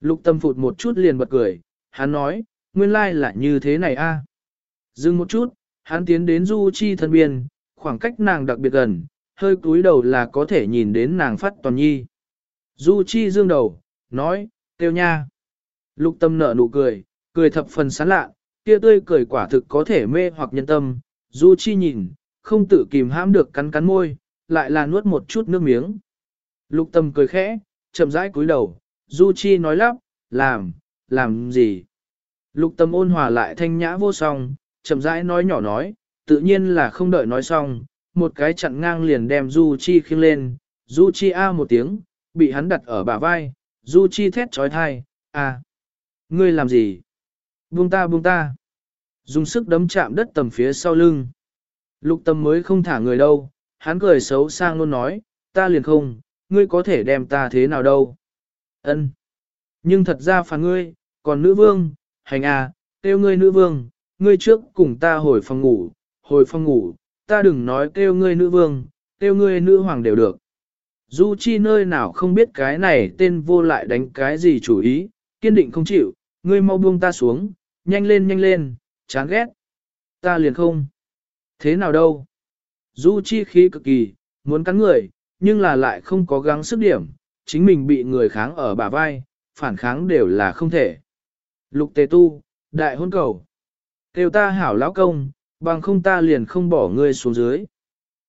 Lục tâm phụt một chút liền bật cười, hắn nói, nguyên lai là như thế này A. Dừng một chút, hắn tiến đến du chi thân biên, khoảng cách nàng đặc biệt gần, hơi cúi đầu là có thể nhìn đến nàng phát toàn nhi. Du chi dương đầu, nói, tiêu nha. Lục tâm nở nụ cười, cười thập phần sán lạ, kia tươi cười quả thực có thể mê hoặc nhân tâm. Du chi nhìn, không tự kìm hãm được cắn cắn môi, lại là nuốt một chút nước miếng. Lục tâm cười khẽ, chậm rãi cúi đầu, Du chi nói lắp, làm, làm gì? Lục tâm ôn hòa lại thanh nhã vô song, chậm rãi nói nhỏ nói, tự nhiên là không đợi nói xong, một cái chặn ngang liền đem Du Chi khiêng lên, Du Chi a một tiếng, bị hắn đặt ở bả vai, Du Chi thét chói tai, a, ngươi làm gì? Buông ta buông ta. Dùng sức đấm chạm đất tầm phía sau lưng. Lục tâm mới không thả người đâu, hắn cười xấu sang luôn nói, ta liền không, ngươi có thể đem ta thế nào đâu. Ân. Nhưng thật ra phản ngươi, còn nữ vương, hành à, kêu ngươi nữ vương, ngươi trước cùng ta hồi phòng ngủ, hồi phòng ngủ, ta đừng nói kêu ngươi nữ vương, kêu ngươi nữ hoàng đều được. Du chi nơi nào không biết cái này tên vô lại đánh cái gì chủ ý, kiên định không chịu, ngươi mau buông ta xuống, nhanh lên nhanh lên, chán ghét. Ta liền không. Thế nào đâu? Du chi khí cực kỳ, muốn cắn người, nhưng là lại không có gắng sức điểm, chính mình bị người kháng ở bả vai, phản kháng đều là không thể. Lục tề tu, đại hôn cầu. Kêu ta hảo lão công, bằng không ta liền không bỏ ngươi xuống dưới.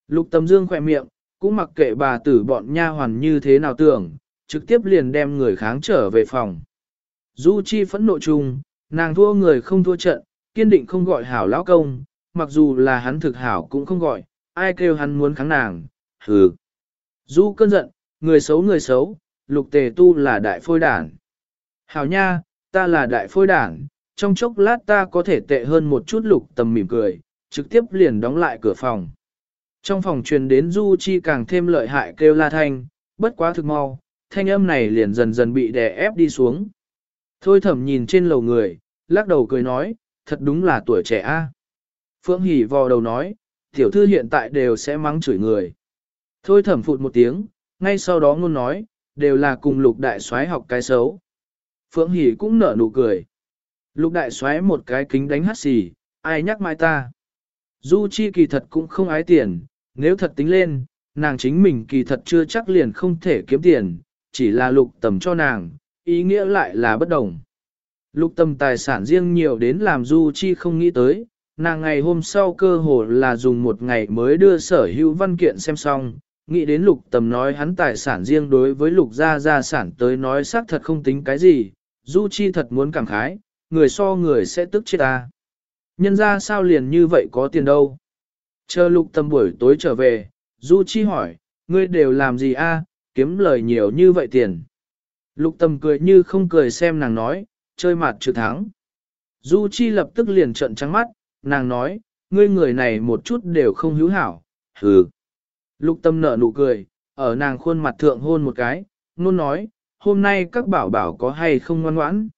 Lục tầm dương khỏe miệng, cũng mặc kệ bà tử bọn nha hoàn như thế nào tưởng, trực tiếp liền đem người kháng trở về phòng. Du chi phẫn nộ chung, nàng thua người không thua trận, kiên định không gọi hảo lão công, mặc dù là hắn thực hảo cũng không gọi, ai kêu hắn muốn kháng nàng, hừ. Du cơn giận, người xấu người xấu, lục tề tu là đại phôi đản. Hảo nha, ta là đại phôi đản, trong chốc lát ta có thể tệ hơn một chút lục tầm mỉm cười, trực tiếp liền đóng lại cửa phòng. Trong phòng truyền đến Du Chi càng thêm lợi hại kêu la thanh, bất quá thực mau, thanh âm này liền dần dần bị đè ép đi xuống. Thôi thẩm nhìn trên lầu người, lắc đầu cười nói, thật đúng là tuổi trẻ a. Phượng Hỷ vò đầu nói, tiểu thư hiện tại đều sẽ mắng chửi người. Thôi thẩm phụt một tiếng, ngay sau đó ngôn nói, đều là cùng lục đại soái học cái xấu. Phượng Hỷ cũng nở nụ cười. Lục đại soái một cái kính đánh hát xì, ai nhắc mai ta. Du Chi kỳ thật cũng không ái tiền, nếu thật tính lên, nàng chính mình kỳ thật chưa chắc liền không thể kiếm tiền, chỉ là lục tầm cho nàng, ý nghĩa lại là bất đồng. Lục tầm tài sản riêng nhiều đến làm Du Chi không nghĩ tới, nàng ngày hôm sau cơ hồ là dùng một ngày mới đưa sở hữu văn kiện xem xong, nghĩ đến lục tầm nói hắn tài sản riêng đối với lục gia gia sản tới nói xác thật không tính cái gì, Du Chi thật muốn cảm khái, người so người sẽ tức chết ta. Nhân ra sao liền như vậy có tiền đâu. Chờ lục tâm buổi tối trở về, Du Chi hỏi, ngươi đều làm gì a? kiếm lời nhiều như vậy tiền. Lục tâm cười như không cười xem nàng nói, chơi mặt trừ thắng. Du Chi lập tức liền trợn trắng mắt, nàng nói, ngươi người này một chút đều không hữu hảo, hừ. Lục tâm nở nụ cười, ở nàng khuôn mặt thượng hôn một cái, nôn nói, hôm nay các bảo bảo có hay không ngoan ngoãn.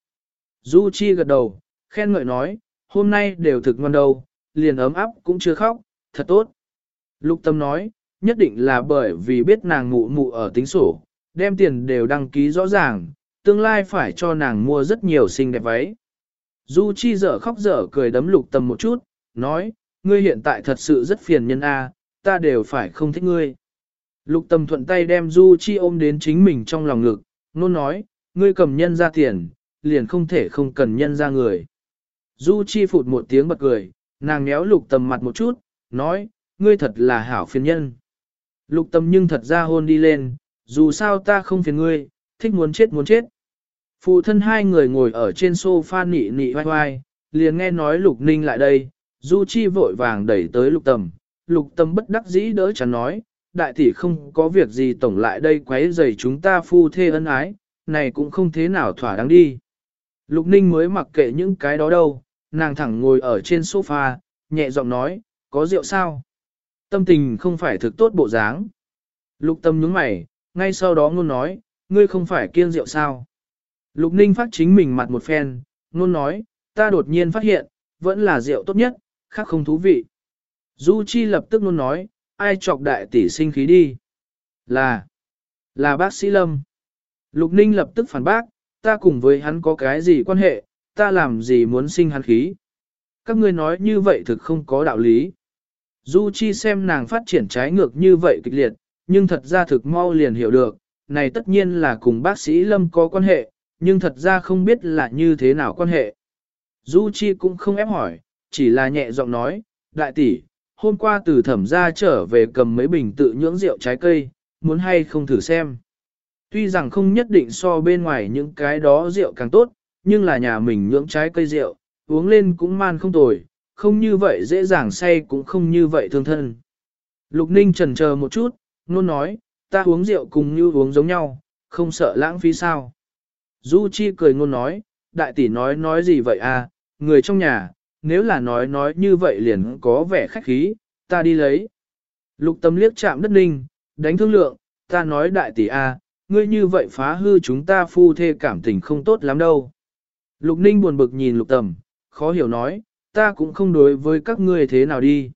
Du Chi gật đầu, khen ngợi nói, hôm nay đều thực ngoan đâu, liền ấm áp cũng chưa khóc, thật tốt. Lục tâm nói, nhất định là bởi vì biết nàng mụ mụ ở tính sổ, đem tiền đều đăng ký rõ ràng, tương lai phải cho nàng mua rất nhiều xinh đẹp váy. Du Chi dở khóc dở cười đấm lục tâm một chút, nói, ngươi hiện tại thật sự rất phiền nhân a, ta đều phải không thích ngươi. Lục tâm thuận tay đem Du Chi ôm đến chính mình trong lòng ngực, nôn nói, ngươi cầm nhân ra tiền, liền không thể không cần nhân ra người. Du Chi phụt một tiếng bật cười, nàng méo lục tầm mặt một chút, nói, ngươi thật là hảo phiền nhân. Lục tầm nhưng thật ra hôn đi lên, dù sao ta không phiền ngươi, thích muốn chết muốn chết. Phụ thân hai người ngồi ở trên sofa nị nị vai vai, liền nghe nói lục ninh lại đây, Du Chi vội vàng đẩy tới lục tầm, lục Tâm bất đắc dĩ đỡ chắn nói, đại tỷ không có việc gì tổng lại đây quấy rầy chúng ta phu thê ân ái, này cũng không thế nào thỏa đáng đi. Lục Ninh mới mặc kệ những cái đó đâu, nàng thẳng ngồi ở trên sofa, nhẹ giọng nói, có rượu sao? Tâm tình không phải thực tốt bộ dáng. Lục tâm nhướng mày, ngay sau đó ngôn nói, ngươi không phải kiêng rượu sao? Lục Ninh phát chính mình mặt một phen, ngôn nói, ta đột nhiên phát hiện, vẫn là rượu tốt nhất, khác không thú vị. Du Chi lập tức luôn nói, ai chọc đại tỷ sinh khí đi? Là, là bác sĩ Lâm. Lục Ninh lập tức phản bác, ta cùng với hắn có cái gì quan hệ, ta làm gì muốn sinh hắn khí. Các ngươi nói như vậy thực không có đạo lý. Du Chi xem nàng phát triển trái ngược như vậy kịch liệt, nhưng thật ra thực mau liền hiểu được, này tất nhiên là cùng bác sĩ Lâm có quan hệ, nhưng thật ra không biết là như thế nào quan hệ. Du Chi cũng không ép hỏi, chỉ là nhẹ giọng nói, đại tỷ, hôm qua từ thẩm gia trở về cầm mấy bình tự nhưỡng rượu trái cây, muốn hay không thử xem. Tuy rằng không nhất định so bên ngoài những cái đó rượu càng tốt, nhưng là nhà mình nhưỡng trái cây rượu, uống lên cũng man không tồi, không như vậy dễ dàng say cũng không như vậy thương thân. Lục Ninh trần chờ một chút, nôn nói, ta uống rượu cùng như uống giống nhau, không sợ lãng phí sao. Du Chi cười ngôn nói, đại tỷ nói nói gì vậy à, người trong nhà, nếu là nói nói như vậy liền có vẻ khách khí, ta đi lấy. Lục tâm liếc chạm đất ninh, đánh thương lượng, ta nói đại tỷ a, ngươi như vậy phá hư chúng ta phu thê cảm tình không tốt lắm đâu. Lục ninh buồn bực nhìn lục tầm, khó hiểu nói, ta cũng không đối với các ngươi thế nào đi.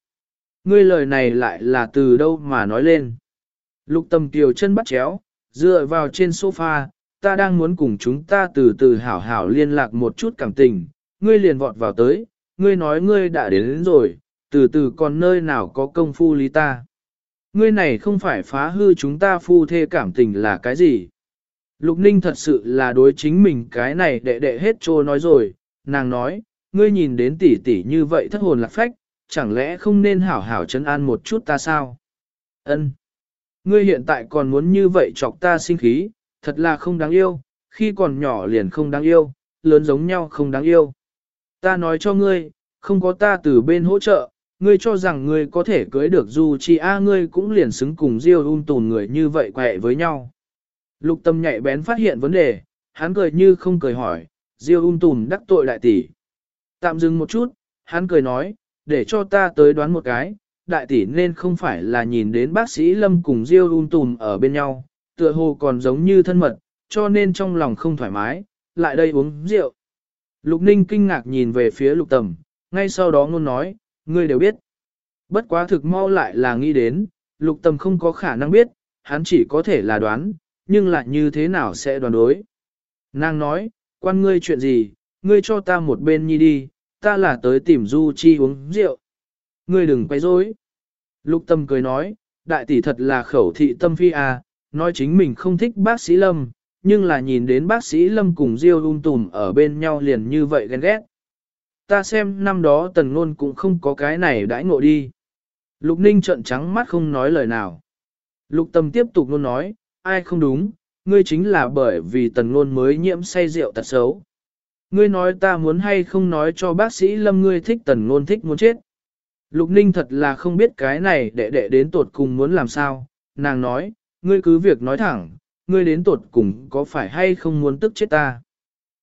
Ngươi lời này lại là từ đâu mà nói lên. Lục tầm kiều chân bắt chéo, dựa vào trên sofa, ta đang muốn cùng chúng ta từ từ hảo hảo liên lạc một chút cảm tình, ngươi liền vọt vào tới, ngươi nói ngươi đã đến, đến rồi, từ từ còn nơi nào có công phu lý ta. Ngươi này không phải phá hư chúng ta phu thê cảm tình là cái gì? Lục Ninh thật sự là đối chính mình cái này đệ đệ hết trô nói rồi, nàng nói, ngươi nhìn đến tỷ tỷ như vậy thất hồn lạc phách, chẳng lẽ không nên hảo hảo chấn an một chút ta sao? Ân, Ngươi hiện tại còn muốn như vậy chọc ta sinh khí, thật là không đáng yêu, khi còn nhỏ liền không đáng yêu, lớn giống nhau không đáng yêu. Ta nói cho ngươi, không có ta từ bên hỗ trợ, ngươi cho rằng ngươi có thể cưới được dù chỉ a ngươi cũng liền xứng cùng Diêu Un tùn người như vậy quẹ với nhau. Lục tâm nhạy bén phát hiện vấn đề, hắn cười như không cười hỏi, Diêu Un tùn đắc tội đại tỷ. Tạm dừng một chút, hắn cười nói, để cho ta tới đoán một cái, đại tỷ nên không phải là nhìn đến bác sĩ Lâm cùng Diêu Un tùn ở bên nhau, tựa hồ còn giống như thân mật, cho nên trong lòng không thoải mái, lại đây uống rượu. Lục Ninh kinh ngạc nhìn về phía lục tầm, ngay sau đó ngôn nói, ngươi đều biết. Bất quá thực mau lại là nghĩ đến, lục tầm không có khả năng biết, hắn chỉ có thể là đoán, nhưng lại như thế nào sẽ đoán đối. Nàng nói, quan ngươi chuyện gì, ngươi cho ta một bên nhi đi, ta là tới tìm Du Chi uống rượu. Ngươi đừng quay rối. Lục tâm cười nói, đại tỷ thật là khẩu thị tâm phi à, nói chính mình không thích bác sĩ Lâm, nhưng là nhìn đến bác sĩ Lâm cùng Diêu ung tùm ở bên nhau liền như vậy ghen ghét. Ta xem năm đó tần ngôn cũng không có cái này đãi ngộ đi. Lục ninh trợn trắng mắt không nói lời nào. Lục tâm tiếp tục luôn nói, ai không đúng, ngươi chính là bởi vì tần ngôn mới nhiễm say rượu tật xấu. Ngươi nói ta muốn hay không nói cho bác sĩ Lâm ngươi thích tần ngôn thích muốn chết. Lục ninh thật là không biết cái này đệ đệ đến tột cùng muốn làm sao, nàng nói, ngươi cứ việc nói thẳng, ngươi đến tột cùng có phải hay không muốn tức chết ta.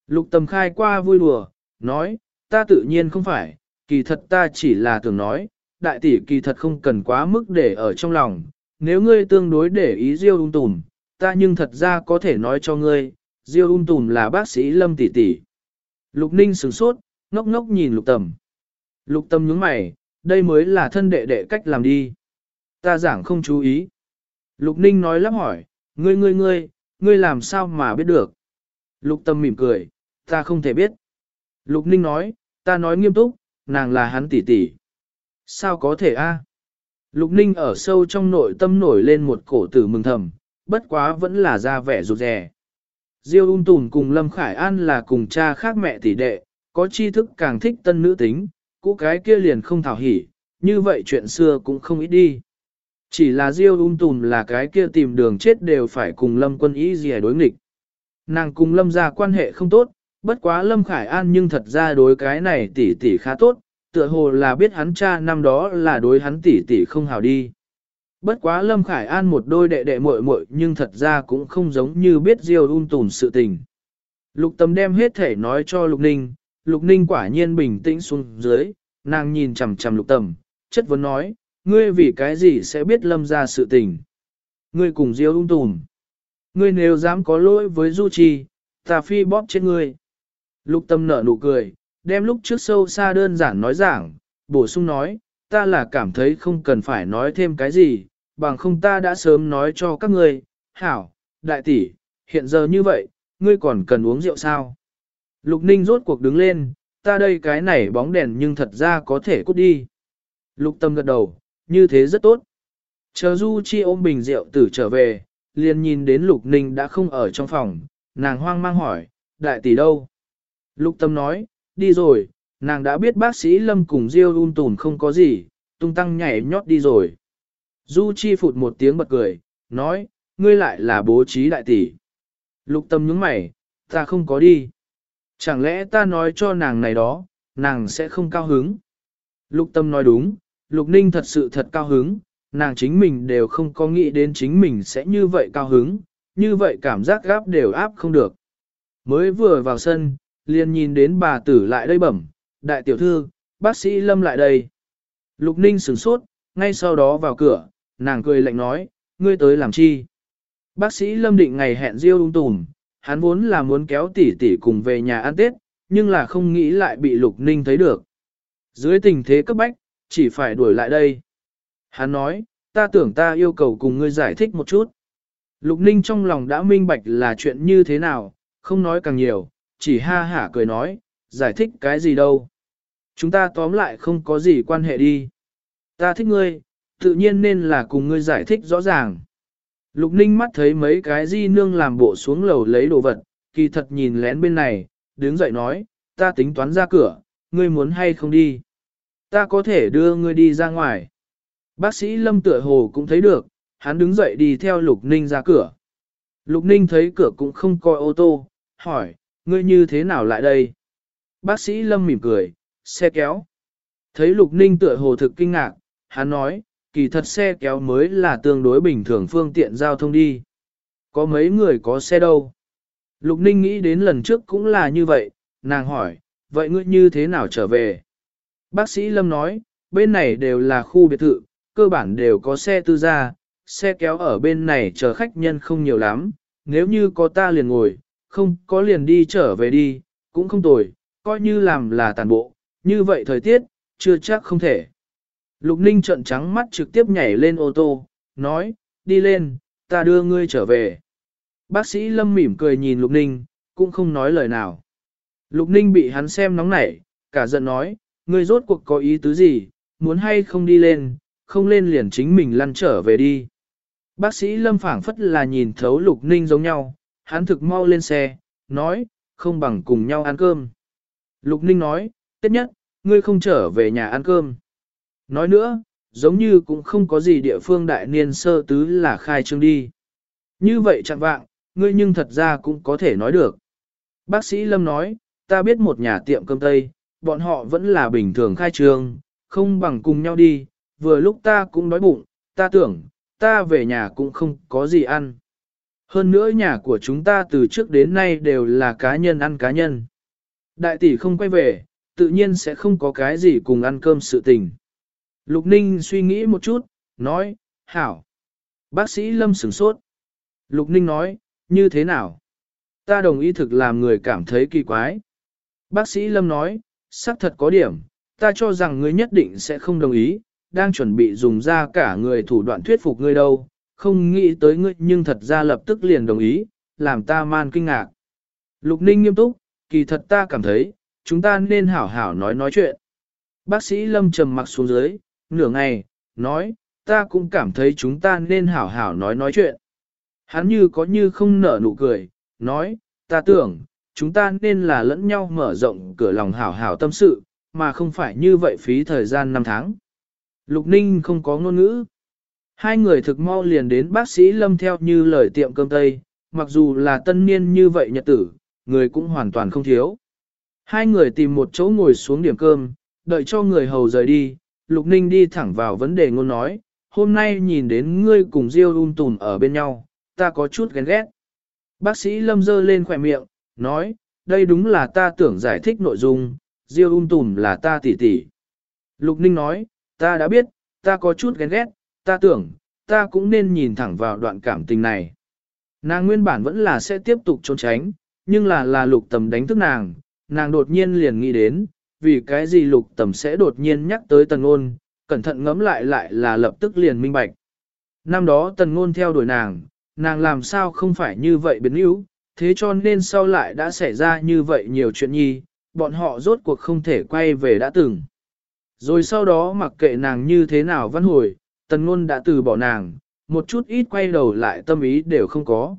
Lục tầm khai qua vui đùa, nói, ta tự nhiên không phải, kỳ thật ta chỉ là tưởng nói, đại tỷ kỳ thật không cần quá mức để ở trong lòng, nếu ngươi tương đối để ý Diêu ung tùm, ta nhưng thật ra có thể nói cho ngươi, Diêu ung tùm là bác sĩ lâm tỷ tỷ. Lục ninh sửng sốt, ngốc ngốc nhìn lục tầm. Lục tâm nhướng mày, đây mới là thân đệ đệ cách làm đi. Ta giảng không chú ý. Lục ninh nói lắp hỏi, Ngươi ngươi ngươi, ngươi làm sao mà biết được? Lục tâm mỉm cười, ta không thể biết. Lục ninh nói, ta nói nghiêm túc, nàng là hắn tỷ tỷ. Sao có thể a? Lục ninh ở sâu trong nội tâm nổi lên một cổ tử mừng thầm, bất quá vẫn là ra vẻ rụt rè. Diêu ung tùn cùng Lâm Khải An là cùng cha khác mẹ tỷ đệ, có tri thức càng thích tân nữ tính, cũ cái kia liền không thảo hỉ, như vậy chuyện xưa cũng không ít đi. Chỉ là Diêu ung tùm là cái kia tìm đường chết đều phải cùng Lâm quân ý gì đối nghịch. Nàng cùng Lâm ra quan hệ không tốt, bất quá Lâm Khải An nhưng thật ra đối cái này tỷ tỷ khá tốt, tựa hồ là biết hắn cha năm đó là đối hắn tỷ tỷ không hào đi. Bất quá Lâm Khải An một đôi đệ đệ muội muội nhưng thật ra cũng không giống như biết diêu un tùn sự tình. Lục tâm đem hết thể nói cho Lục Ninh, Lục Ninh quả nhiên bình tĩnh xuống dưới, nàng nhìn chằm chằm Lục Tâm, chất vấn nói, ngươi vì cái gì sẽ biết lâm ra sự tình. Ngươi cùng diêu ung tùm. Ngươi nếu dám có lỗi với Du Chi, ta phi bóp chết ngươi. Lục tâm nở nụ cười, đem lúc trước sâu xa đơn giản nói giảng, bổ sung nói, ta là cảm thấy không cần phải nói thêm cái gì, bằng không ta đã sớm nói cho các ngươi, hảo, đại tỷ, hiện giờ như vậy, ngươi còn cần uống rượu sao? Lục ninh rốt cuộc đứng lên, ta đây cái này bóng đèn nhưng thật ra có thể cút đi. Lục tâm gật đầu, như thế rất tốt. Chờ Du Chi ôm bình rượu tử trở về, liền nhìn đến Lục Ninh đã không ở trong phòng, nàng hoang mang hỏi, đại tỷ đâu? Lục tâm nói, đi rồi, nàng đã biết bác sĩ Lâm cùng Diêu un tùn không có gì, tung tăng nhảy nhót đi rồi. Du Chi phụt một tiếng bật cười, nói, ngươi lại là bố trí đại tỷ. Lục tâm nhướng mày, ta không có đi. Chẳng lẽ ta nói cho nàng này đó, nàng sẽ không cao hứng. Lục tâm nói đúng, Lục Ninh thật sự thật cao hứng, nàng chính mình đều không có nghĩ đến chính mình sẽ như vậy cao hứng, như vậy cảm giác gáp đều áp không được. Mới vừa vào sân, liền nhìn đến bà tử lại đây bẩm, đại tiểu thư, bác sĩ Lâm lại đây. Lục Ninh sửng sốt, ngay sau đó vào cửa, nàng cười lạnh nói, ngươi tới làm chi? Bác sĩ Lâm định ngày hẹn riêu ung tùm, hắn vốn là muốn kéo tỷ tỷ cùng về nhà ăn Tết, nhưng là không nghĩ lại bị Lục Ninh thấy được. Dưới tình thế cấp bách, chỉ phải đuổi lại đây. Hắn nói, ta tưởng ta yêu cầu cùng ngươi giải thích một chút. Lục Ninh trong lòng đã minh bạch là chuyện như thế nào, không nói càng nhiều, chỉ ha hả cười nói, giải thích cái gì đâu. Chúng ta tóm lại không có gì quan hệ đi. Ta thích ngươi, tự nhiên nên là cùng ngươi giải thích rõ ràng. Lục Ninh mắt thấy mấy cái di nương làm bộ xuống lầu lấy đồ vật, kỳ thật nhìn lén bên này, đứng dậy nói, ta tính toán ra cửa, ngươi muốn hay không đi. Ta có thể đưa ngươi đi ra ngoài. Bác sĩ Lâm tựa hồ cũng thấy được, hắn đứng dậy đi theo Lục Ninh ra cửa. Lục Ninh thấy cửa cũng không coi ô tô, hỏi, ngươi như thế nào lại đây? Bác sĩ Lâm mỉm cười, xe kéo. Thấy Lục Ninh tựa hồ thực kinh ngạc, hắn nói, kỳ thật xe kéo mới là tương đối bình thường phương tiện giao thông đi. Có mấy người có xe đâu? Lục Ninh nghĩ đến lần trước cũng là như vậy, nàng hỏi, vậy ngươi như thế nào trở về? Bác sĩ Lâm nói, bên này đều là khu biệt thự, cơ bản đều có xe tư gia, xe kéo ở bên này chờ khách nhân không nhiều lắm, nếu như có ta liền ngồi, không có liền đi trở về đi, cũng không tồi, coi như làm là tàn bộ, như vậy thời tiết, chưa chắc không thể. Lục Ninh trợn trắng mắt trực tiếp nhảy lên ô tô, nói, đi lên, ta đưa ngươi trở về. Bác sĩ Lâm mỉm cười nhìn Lục Ninh, cũng không nói lời nào. Lục Ninh bị hắn xem nóng nảy, cả giận nói, ngươi rốt cuộc có ý tứ gì, muốn hay không đi lên, không lên liền chính mình lăn trở về đi. Bác sĩ Lâm phảng phất là nhìn thấu Lục Ninh giống nhau, hắn thực mau lên xe, nói, không bằng cùng nhau ăn cơm. Lục Ninh nói, tất nhất, ngươi không trở về nhà ăn cơm. Nói nữa, giống như cũng không có gì địa phương đại niên sơ tứ là khai trương đi. Như vậy chẳng vạng, ngươi nhưng thật ra cũng có thể nói được. Bác sĩ Lâm nói, ta biết một nhà tiệm cơm Tây, bọn họ vẫn là bình thường khai trường không bằng cùng nhau đi, vừa lúc ta cũng đói bụng, ta tưởng, ta về nhà cũng không có gì ăn. Hơn nữa nhà của chúng ta từ trước đến nay đều là cá nhân ăn cá nhân. Đại tỷ không quay về, tự nhiên sẽ không có cái gì cùng ăn cơm sự tình. Lục Ninh suy nghĩ một chút, nói, hảo. Bác sĩ Lâm sửng sốt. Lục Ninh nói, như thế nào? Ta đồng ý thực làm người cảm thấy kỳ quái. Bác sĩ Lâm nói, xác thật có điểm, ta cho rằng ngươi nhất định sẽ không đồng ý, đang chuẩn bị dùng ra cả người thủ đoạn thuyết phục ngươi đâu, không nghĩ tới ngươi nhưng thật ra lập tức liền đồng ý, làm ta man kinh ngạc. Lục Ninh nghiêm túc, kỳ thật ta cảm thấy, chúng ta nên hảo hảo nói nói chuyện. Bác sĩ Lâm trầm mặc xuống dưới, nửa ngày, nói, ta cũng cảm thấy chúng ta nên hảo hảo nói nói chuyện. Hắn như có như không nở nụ cười, nói, ta tưởng, chúng ta nên là lẫn nhau mở rộng cửa lòng hảo hảo tâm sự, mà không phải như vậy phí thời gian năm tháng. Lục Ninh không có ngôn ngữ. Hai người thực mau liền đến bác sĩ Lâm theo như lời tiệm cơm Tây, mặc dù là tân niên như vậy nhật tử, người cũng hoàn toàn không thiếu. Hai người tìm một chỗ ngồi xuống điểm cơm, đợi cho người hầu rời đi, Lục Ninh đi thẳng vào vấn đề ngôn nói, hôm nay nhìn đến ngươi cùng Diêu un tùn ở bên nhau, ta có chút ghen ghét. Bác sĩ Lâm dơ lên khỏe miệng, nói, đây đúng là ta tưởng giải thích nội dung, Diêu ung tùm là ta tỷ tỷ. Lục Ninh nói, ta đã biết, ta có chút ghen ghét, ta tưởng, ta cũng nên nhìn thẳng vào đoạn cảm tình này. Nàng nguyên bản vẫn là sẽ tiếp tục trốn tránh, nhưng là là lục tầm đánh thức nàng, nàng đột nhiên liền nghĩ đến, vì cái gì lục tầm sẽ đột nhiên nhắc tới tần ngôn, cẩn thận ngẫm lại lại là lập tức liền minh bạch. Năm đó tần ngôn theo đuổi nàng, nàng làm sao không phải như vậy biến yếu, thế cho nên sau lại đã xảy ra như vậy nhiều chuyện nhi, bọn họ rốt cuộc không thể quay về đã từng. Rồi sau đó mặc kệ nàng như thế nào văn hồi, tần ngôn đã từ bỏ nàng, một chút ít quay đầu lại tâm ý đều không có.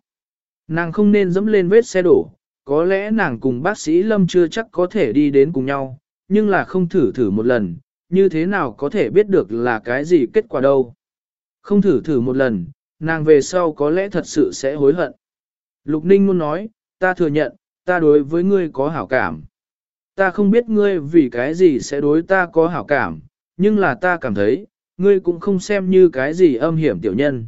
Nàng không nên dẫm lên vết xe đổ, có lẽ nàng cùng bác sĩ Lâm chưa chắc có thể đi đến cùng nhau, nhưng là không thử thử một lần, như thế nào có thể biết được là cái gì kết quả đâu. Không thử thử một lần, nàng về sau có lẽ thật sự sẽ hối hận. Lục Ninh muốn nói, ta thừa nhận, ta đối với ngươi có hảo cảm. Ta không biết ngươi vì cái gì sẽ đối ta có hảo cảm, nhưng là ta cảm thấy, ngươi cũng không xem như cái gì âm hiểm tiểu nhân.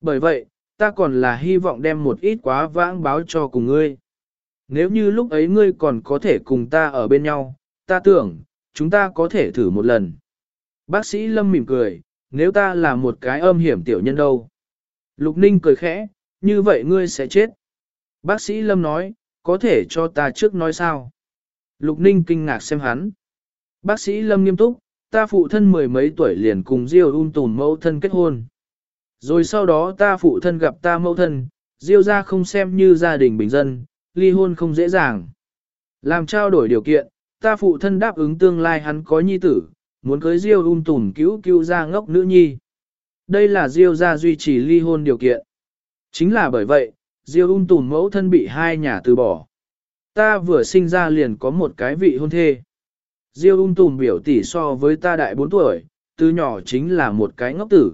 Bởi vậy, ta còn là hy vọng đem một ít quá vãng báo cho cùng ngươi. Nếu như lúc ấy ngươi còn có thể cùng ta ở bên nhau, ta tưởng, chúng ta có thể thử một lần. Bác sĩ Lâm mỉm cười, nếu ta là một cái âm hiểm tiểu nhân đâu. Lục Ninh cười khẽ, như vậy ngươi sẽ chết. Bác sĩ Lâm nói, có thể cho ta trước nói sao. Lục Ninh kinh ngạc xem hắn. Bác sĩ Lâm nghiêm túc, ta phụ thân mười mấy tuổi liền cùng Diêu un tùn mẫu thân kết hôn. Rồi sau đó ta phụ thân gặp ta mẫu thân, Diêu ra không xem như gia đình bình dân, ly hôn không dễ dàng. Làm trao đổi điều kiện, ta phụ thân đáp ứng tương lai hắn có nhi tử, muốn cưới Diêu un tùn cứu cứu ra ngốc nữ nhi. Đây là Diêu ra duy trì ly hôn điều kiện. Chính là bởi vậy, Diêu un tùn mẫu thân bị hai nhà từ bỏ. Ta vừa sinh ra liền có một cái vị hôn thê. Diêu ung tùn biểu tỷ so với ta đại 4 tuổi, từ nhỏ chính là một cái ngốc tử.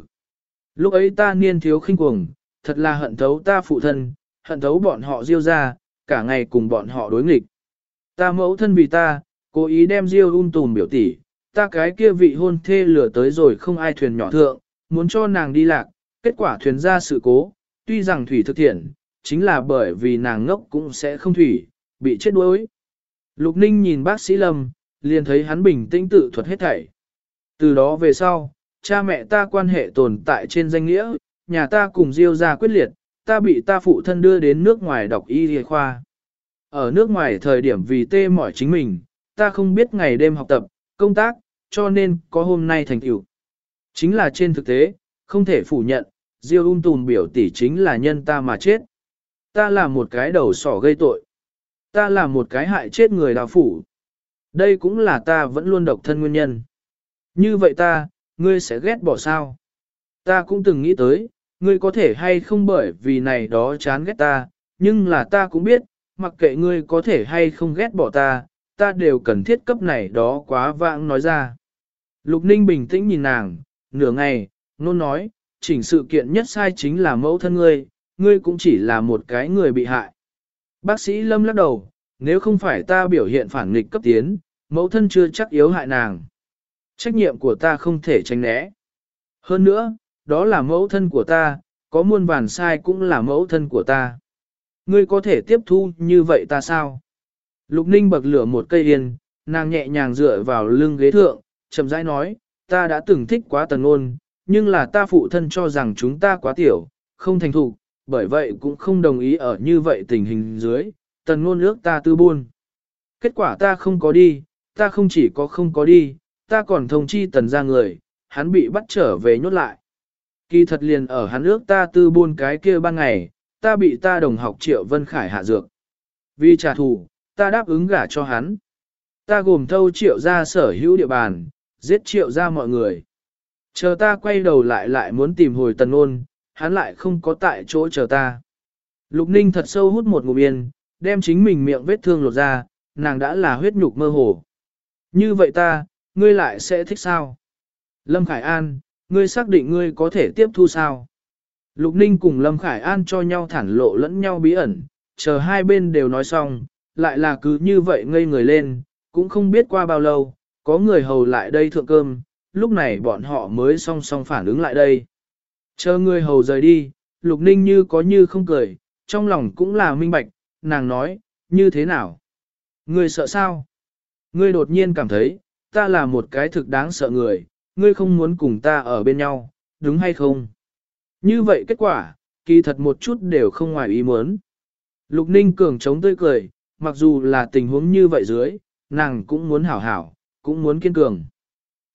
Lúc ấy ta niên thiếu khinh cuồng, thật là hận thấu ta phụ thân, hận thấu bọn họ diêu ra, cả ngày cùng bọn họ đối nghịch. Ta mẫu thân vì ta, cố ý đem diêu ung tùn biểu tỷ, ta cái kia vị hôn thê lửa tới rồi không ai thuyền nhỏ thượng, muốn cho nàng đi lạc, kết quả thuyền ra sự cố, tuy rằng thủy thực thiện, chính là bởi vì nàng ngốc cũng sẽ không thủy, bị chết đuối. Lục Ninh nhìn bác sĩ Lâm, liền thấy hắn bình tĩnh tự thuật hết thảy. Từ đó về sau, cha mẹ ta quan hệ tồn tại trên danh nghĩa, nhà ta cùng Diêu ra quyết liệt, ta bị ta phụ thân đưa đến nước ngoài đọc y y khoa. Ở nước ngoài thời điểm vì tê mỏi chính mình, ta không biết ngày đêm học tập, công tác, cho nên có hôm nay thành tựu. Chính là trên thực tế, không thể phủ nhận, Diêu ung tùn biểu tỷ chính là nhân ta mà chết. Ta là một cái đầu sỏ gây tội. Ta là một cái hại chết người đào phủ. Đây cũng là ta vẫn luôn độc thân nguyên nhân. Như vậy ta, ngươi sẽ ghét bỏ sao? Ta cũng từng nghĩ tới, ngươi có thể hay không bởi vì này đó chán ghét ta, nhưng là ta cũng biết, mặc kệ ngươi có thể hay không ghét bỏ ta, ta đều cần thiết cấp này đó quá vãng nói ra. Lục Ninh bình tĩnh nhìn nàng, nửa ngày, nôn nói, chỉnh sự kiện nhất sai chính là mẫu thân ngươi, ngươi cũng chỉ là một cái người bị hại. Bác sĩ Lâm lắc đầu, nếu không phải ta biểu hiện phản nghịch cấp tiến, mẫu thân chưa chắc yếu hại nàng. Trách nhiệm của ta không thể tránh né. Hơn nữa, đó là mẫu thân của ta, có muôn vàn sai cũng là mẫu thân của ta. Ngươi có thể tiếp thu như vậy ta sao? Lục Ninh bậc lửa một cây yên, nàng nhẹ nhàng dựa vào lưng ghế thượng, chậm rãi nói, ta đã từng thích quá tần ngôn, nhưng là ta phụ thân cho rằng chúng ta quá tiểu, không thành thục, bởi vậy cũng không đồng ý ở như vậy tình hình dưới, tần ngôn ước ta tư buôn. Kết quả ta không có đi, ta không chỉ có không có đi, ta còn thông chi tần ra người, hắn bị bắt trở về nhốt lại. Kỳ thật liền ở hắn ước ta tư buôn cái kia ban ngày, ta bị ta đồng học triệu Vân Khải hạ dược. Vì trả thù, ta đáp ứng gả cho hắn. Ta gồm thâu triệu ra sở hữu địa bàn, giết triệu ra mọi người. Chờ ta quay đầu lại lại muốn tìm hồi tần ôn, hắn lại không có tại chỗ chờ ta. Lục ninh thật sâu hút một ngụm yên, đem chính mình miệng vết thương lột ra, nàng đã là huyết nhục mơ hồ. Như vậy ta, ngươi lại sẽ thích sao? Lâm Khải An, ngươi xác định ngươi có thể tiếp thu sao? Lục Ninh cùng Lâm Khải An cho nhau thản lộ lẫn nhau bí ẩn, chờ hai bên đều nói xong, lại là cứ như vậy ngây người lên, cũng không biết qua bao lâu, có người hầu lại đây thượng cơm, lúc này bọn họ mới song song phản ứng lại đây. Chờ người hầu rời đi, Lục Ninh như có như không cười, trong lòng cũng là minh bạch, nàng nói, như thế nào? Ngươi sợ sao? Ngươi đột nhiên cảm thấy, ta là một cái thực đáng sợ người, ngươi không muốn cùng ta ở bên nhau, đúng hay không? Như vậy kết quả, kỳ thật một chút đều không ngoài ý muốn. Lục Ninh cường chống tươi cười, mặc dù là tình huống như vậy dưới, nàng cũng muốn hảo hảo, cũng muốn kiên cường.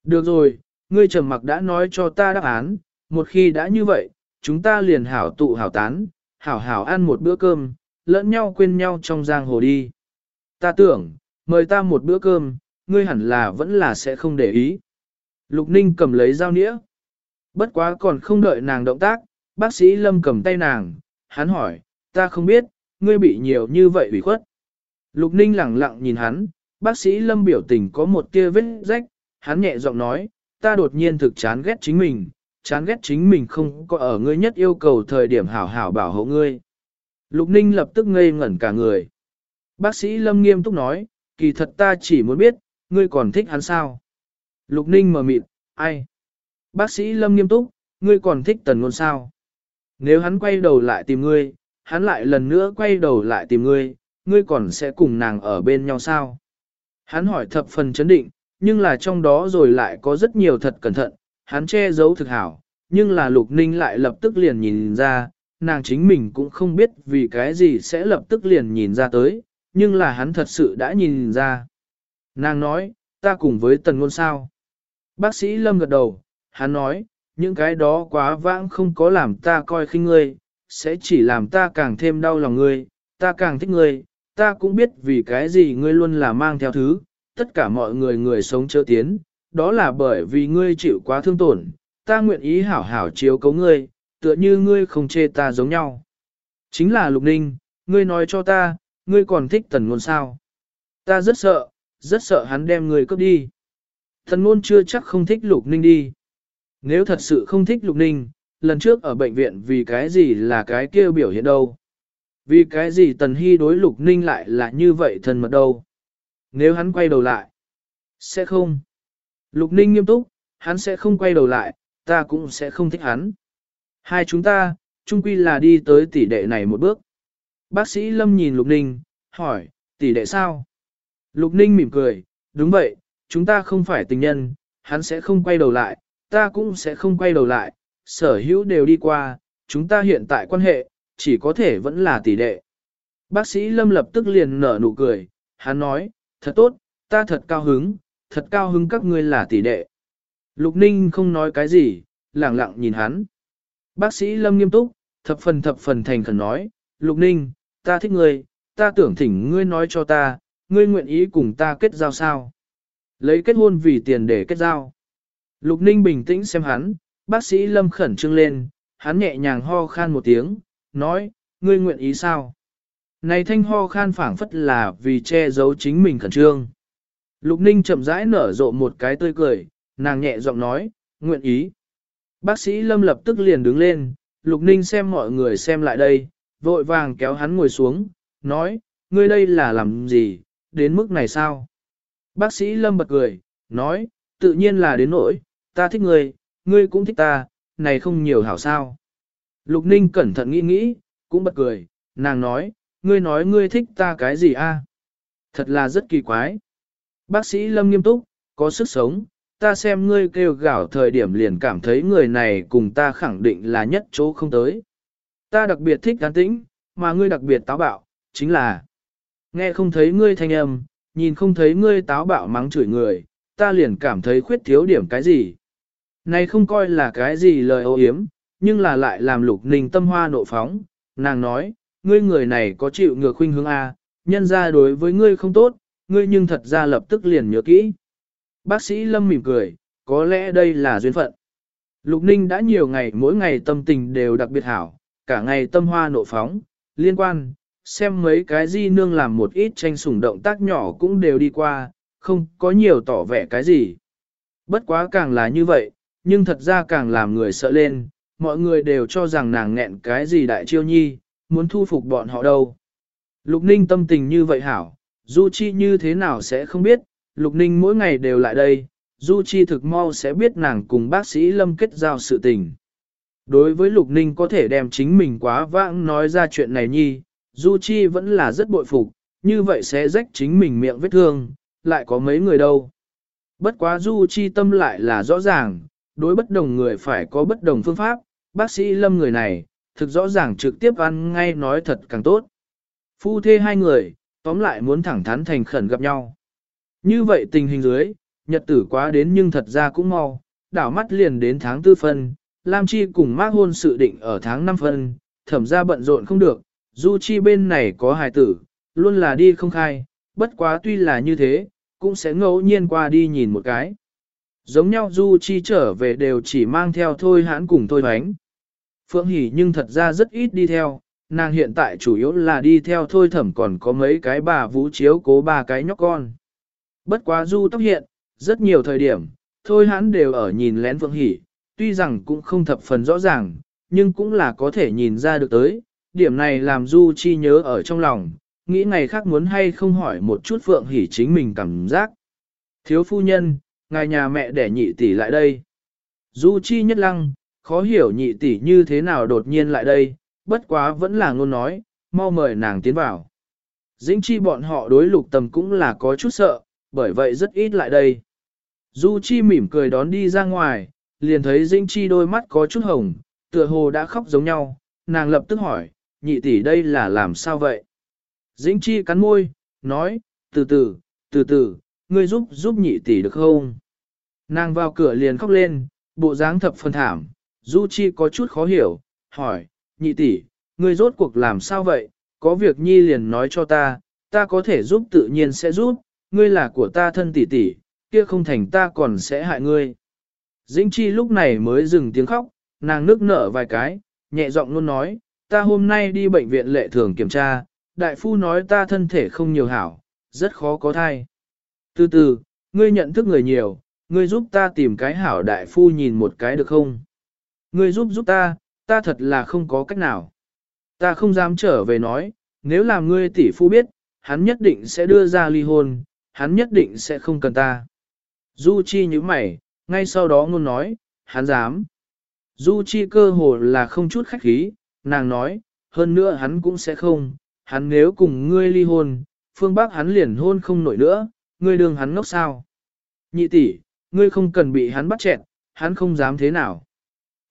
Được rồi, ngươi trầm mặc đã nói cho ta đáp án, một khi đã như vậy, chúng ta liền hảo tụ hảo tán, hảo hảo ăn một bữa cơm, lẫn nhau quên nhau trong giang hồ đi. Ta tưởng, mời ta một bữa cơm, ngươi hẳn là vẫn là sẽ không để ý. Lục Ninh cầm lấy dao nĩa. Bất quá còn không đợi nàng động tác, bác sĩ Lâm cầm tay nàng, hắn hỏi, ta không biết, ngươi bị nhiều như vậy ủy khuất. Lục Ninh lẳng lặng nhìn hắn, bác sĩ Lâm biểu tình có một tia vết rách, hắn nhẹ giọng nói, ta đột nhiên thực chán ghét chính mình, chán ghét chính mình không có ở ngươi nhất yêu cầu thời điểm hảo hảo bảo hộ ngươi. Lục Ninh lập tức ngây ngẩn cả người. Bác sĩ Lâm nghiêm túc nói, kỳ thật ta chỉ muốn biết, ngươi còn thích hắn sao? Lục Ninh mở mịt, ai? Bác sĩ Lâm nghiêm túc, ngươi còn thích tần ngôn sao? Nếu hắn quay đầu lại tìm ngươi, hắn lại lần nữa quay đầu lại tìm ngươi, ngươi còn sẽ cùng nàng ở bên nhau sao? Hắn hỏi thập phần chấn định, nhưng là trong đó rồi lại có rất nhiều thật cẩn thận, hắn che giấu thực hảo, nhưng là Lục Ninh lại lập tức liền nhìn ra, nàng chính mình cũng không biết vì cái gì sẽ lập tức liền nhìn ra tới, nhưng là hắn thật sự đã nhìn ra. Nàng nói, ta cùng với tần ngôn sao. Bác sĩ Lâm gật đầu, hắn nói, những cái đó quá vãng không có làm ta coi khinh ngươi, sẽ chỉ làm ta càng thêm đau lòng ngươi, ta càng thích ngươi, ta cũng biết vì cái gì ngươi luôn là mang theo thứ, tất cả mọi người người sống chớ tiến, đó là bởi vì ngươi chịu quá thương tổn, ta nguyện ý hảo hảo chiếu cấu ngươi, tựa như ngươi không chê ta giống nhau. Chính là Lục Ninh, ngươi nói cho ta, ngươi còn thích tần ngôn sao. Ta rất sợ, rất sợ hắn đem ngươi cướp đi. Tần ngôn chưa chắc không thích Lục Ninh đi. Nếu thật sự không thích Lục Ninh, lần trước ở bệnh viện vì cái gì là cái kia biểu hiện đâu. Vì cái gì Tần Hy đối Lục Ninh lại là như vậy thân mật đâu. Nếu hắn quay đầu lại, sẽ không. Lục Ninh nghiêm túc, hắn sẽ không quay đầu lại, ta cũng sẽ không thích hắn. Hai chúng ta, chung quy là đi tới tỷ đệ này một bước. Bác sĩ Lâm nhìn Lục Ninh, hỏi, tỷ đệ sao? Lục Ninh mỉm cười, đúng vậy, chúng ta không phải tình nhân, hắn sẽ không quay đầu lại, ta cũng sẽ không quay đầu lại, sở hữu đều đi qua, chúng ta hiện tại quan hệ, chỉ có thể vẫn là tỷ đệ. Bác sĩ Lâm lập tức liền nở nụ cười, hắn nói, thật tốt, ta thật cao hứng, thật cao hứng các ngươi là tỷ đệ. Lục Ninh không nói cái gì, lặng lặng nhìn hắn. Bác sĩ Lâm nghiêm túc, thập phần thập phần thành khẩn nói, Lục Ninh, ta thích ngươi, ta tưởng thỉnh ngươi nói cho ta, ngươi nguyện ý cùng ta kết giao sao? Lấy kết hôn vì tiền để kết giao. Lục Ninh bình tĩnh xem hắn, bác sĩ Lâm khẩn trương lên, hắn nhẹ nhàng ho khan một tiếng, nói, ngươi nguyện ý sao? Này thanh ho khan phảng phất là vì che giấu chính mình khẩn trương. Lục Ninh chậm rãi nở rộ một cái tươi cười, nàng nhẹ giọng nói, nguyện ý. Bác sĩ Lâm lập tức liền đứng lên, Lục Ninh xem mọi người xem lại đây, vội vàng kéo hắn ngồi xuống, nói, ngươi đây là làm gì, đến mức này sao? Bác sĩ Lâm bật cười, nói, tự nhiên là đến nỗi, ta thích ngươi, ngươi cũng thích ta, này không nhiều hảo sao. Lục Ninh cẩn thận nghĩ nghĩ, cũng bật cười, nàng nói, ngươi nói ngươi thích ta cái gì a? Thật là rất kỳ quái. Bác sĩ Lâm nghiêm túc, có sức sống, ta xem ngươi kêu gào thời điểm liền cảm thấy người này cùng ta khẳng định là nhất chỗ không tới. Ta đặc biệt thích an tĩnh, mà ngươi đặc biệt táo bạo, chính là nghe không thấy ngươi thanh âm, nhìn không thấy ngươi táo bạo mắng chửi người, ta liền cảm thấy khuyết thiếu điểm cái gì. Này không coi là cái gì lời ô hiếm, nhưng là lại làm lục ninh tâm hoa nộ phóng, nàng nói, ngươi người này có chịu ngược khuynh hướng A, nhân ra đối với ngươi không tốt, ngươi nhưng thật ra lập tức liền nhớ kỹ. Bác sĩ Lâm mỉm cười, có lẽ đây là duyên phận. Lục Ninh đã nhiều ngày mỗi ngày tâm tình đều đặc biệt hảo, cả ngày tâm hoa nộ phóng, liên quan, xem mấy cái di nương làm một ít tranh sủng động tác nhỏ cũng đều đi qua, không có nhiều tỏ vẻ cái gì. Bất quá càng là như vậy, nhưng thật ra càng làm người sợ lên, mọi người đều cho rằng nàng nghẹn cái gì đại chiêu nhi, muốn thu phục bọn họ đâu. Lục Ninh tâm tình như vậy hảo, Du Chi như thế nào sẽ không biết, Lục Ninh mỗi ngày đều lại đây, Du Chi thực mau sẽ biết nàng cùng bác sĩ Lâm kết giao sự tình. Đối với Lục Ninh có thể đem chính mình quá vãng nói ra chuyện này nhi, Du Chi vẫn là rất bội phục, như vậy sẽ rách chính mình miệng vết thương, lại có mấy người đâu. Bất quá Du Chi tâm lại là rõ ràng, đối bất đồng người phải có bất đồng phương pháp, bác sĩ Lâm người này, thực rõ ràng trực tiếp ăn ngay nói thật càng tốt. Phu thê hai người, tóm lại muốn thẳng thắn thành khẩn gặp nhau. Như vậy tình hình dưới, nhật tử quá đến nhưng thật ra cũng mau, đảo mắt liền đến tháng tư phân, Lam Chi cùng mác hôn sự định ở tháng năm phân, thẩm ra bận rộn không được, Du Chi bên này có hài tử, luôn là đi không khai, bất quá tuy là như thế, cũng sẽ ngẫu nhiên qua đi nhìn một cái. Giống nhau Du Chi trở về đều chỉ mang theo thôi hãn cùng thôi hoánh. Phượng Hỷ nhưng thật ra rất ít đi theo, nàng hiện tại chủ yếu là đi theo thôi thẩm còn có mấy cái bà vũ chiếu cố ba cái nhóc con. Bất quá Du tóc hiện, rất nhiều thời điểm, thôi hắn đều ở nhìn lén Phượng Hỷ, tuy rằng cũng không thập phần rõ ràng, nhưng cũng là có thể nhìn ra được tới, điểm này làm Du Chi nhớ ở trong lòng, nghĩ ngày khác muốn hay không hỏi một chút Phượng Hỷ chính mình cảm giác. Thiếu phu nhân, ngài nhà mẹ để nhị tỷ lại đây. Du Chi nhất lăng, khó hiểu nhị tỷ như thế nào đột nhiên lại đây, bất quá vẫn là ngôn nói, mau mời nàng tiến vào. Dĩnh chi bọn họ đối lục tầm cũng là có chút sợ, bởi vậy rất ít lại đây. Du Chi mỉm cười đón đi ra ngoài, liền thấy Dĩnh chi đôi mắt có chút hồng, tựa hồ đã khóc giống nhau, nàng lập tức hỏi, nhị tỷ đây là làm sao vậy? Dĩnh chi cắn môi, nói, từ từ, từ từ, ngươi giúp giúp nhị tỷ được không? Nàng vào cửa liền khóc lên, bộ dáng thập phần thảm, Du Chi có chút khó hiểu, hỏi, nhị tỷ, ngươi rốt cuộc làm sao vậy? Có việc nhi liền nói cho ta, ta có thể giúp tự nhiên sẽ giúp, ngươi là của ta thân tỷ tỷ, kia không thành ta còn sẽ hại ngươi. Dĩnh Chi lúc này mới dừng tiếng khóc, nàng nước nở vài cái, nhẹ giọng luôn nói, ta hôm nay đi bệnh viện lệ thường kiểm tra, đại phu nói ta thân thể không nhiều hảo, rất khó có thai. Từ từ, ngươi nhận thức người nhiều, ngươi giúp ta tìm cái hảo đại phu nhìn một cái được không? Ngươi giúp giúp ta, ta thật là không có cách nào. Ta không dám trở về nói, nếu làm ngươi tỷ phu biết, hắn nhất định sẽ đưa ra ly hôn, hắn nhất định sẽ không cần ta. Du Chi nhíu mày, ngay sau đó ngôn nói, hắn dám. Du Chi cơ hồ là không chút khách khí, nàng nói, hơn nữa hắn cũng sẽ không, hắn nếu cùng ngươi ly hôn, phương Bắc hắn liền hôn không nổi nữa, ngươi đường hắn ngốc sao. Nhị tỷ, ngươi không cần bị hắn bắt chẹn, hắn không dám thế nào.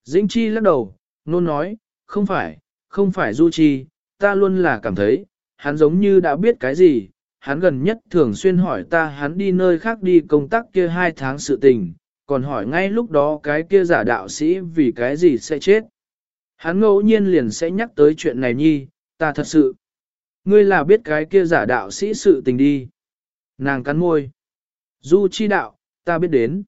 Dĩnh Chi lắc đầu, nôn nói, không phải, không phải Du Chi, ta luôn là cảm thấy, hắn giống như đã biết cái gì, hắn gần nhất thường xuyên hỏi ta hắn đi nơi khác đi công tác kia hai tháng sự tình, còn hỏi ngay lúc đó cái kia giả đạo sĩ vì cái gì sẽ chết. Hắn ngẫu nhiên liền sẽ nhắc tới chuyện này nhi, ta thật sự. Ngươi là biết cái kia giả đạo sĩ sự tình đi. Nàng cắn môi. Du chi đạo, ta biết đến.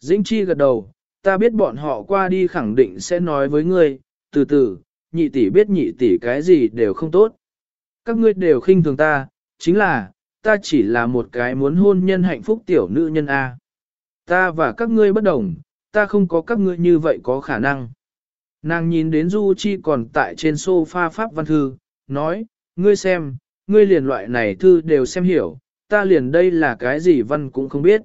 Dĩnh chi gật đầu, ta biết bọn họ qua đi khẳng định sẽ nói với ngươi, từ từ, nhị tỷ biết nhị tỷ cái gì đều không tốt. Các ngươi đều khinh thường ta, chính là, ta chỉ là một cái muốn hôn nhân hạnh phúc tiểu nữ nhân A. Ta và các ngươi bất đồng, ta không có các ngươi như vậy có khả năng. Nàng nhìn đến Du Chi còn tại trên sofa pháp văn thư, nói, ngươi xem, ngươi liền loại này thư đều xem hiểu, ta liền đây là cái gì văn cũng không biết.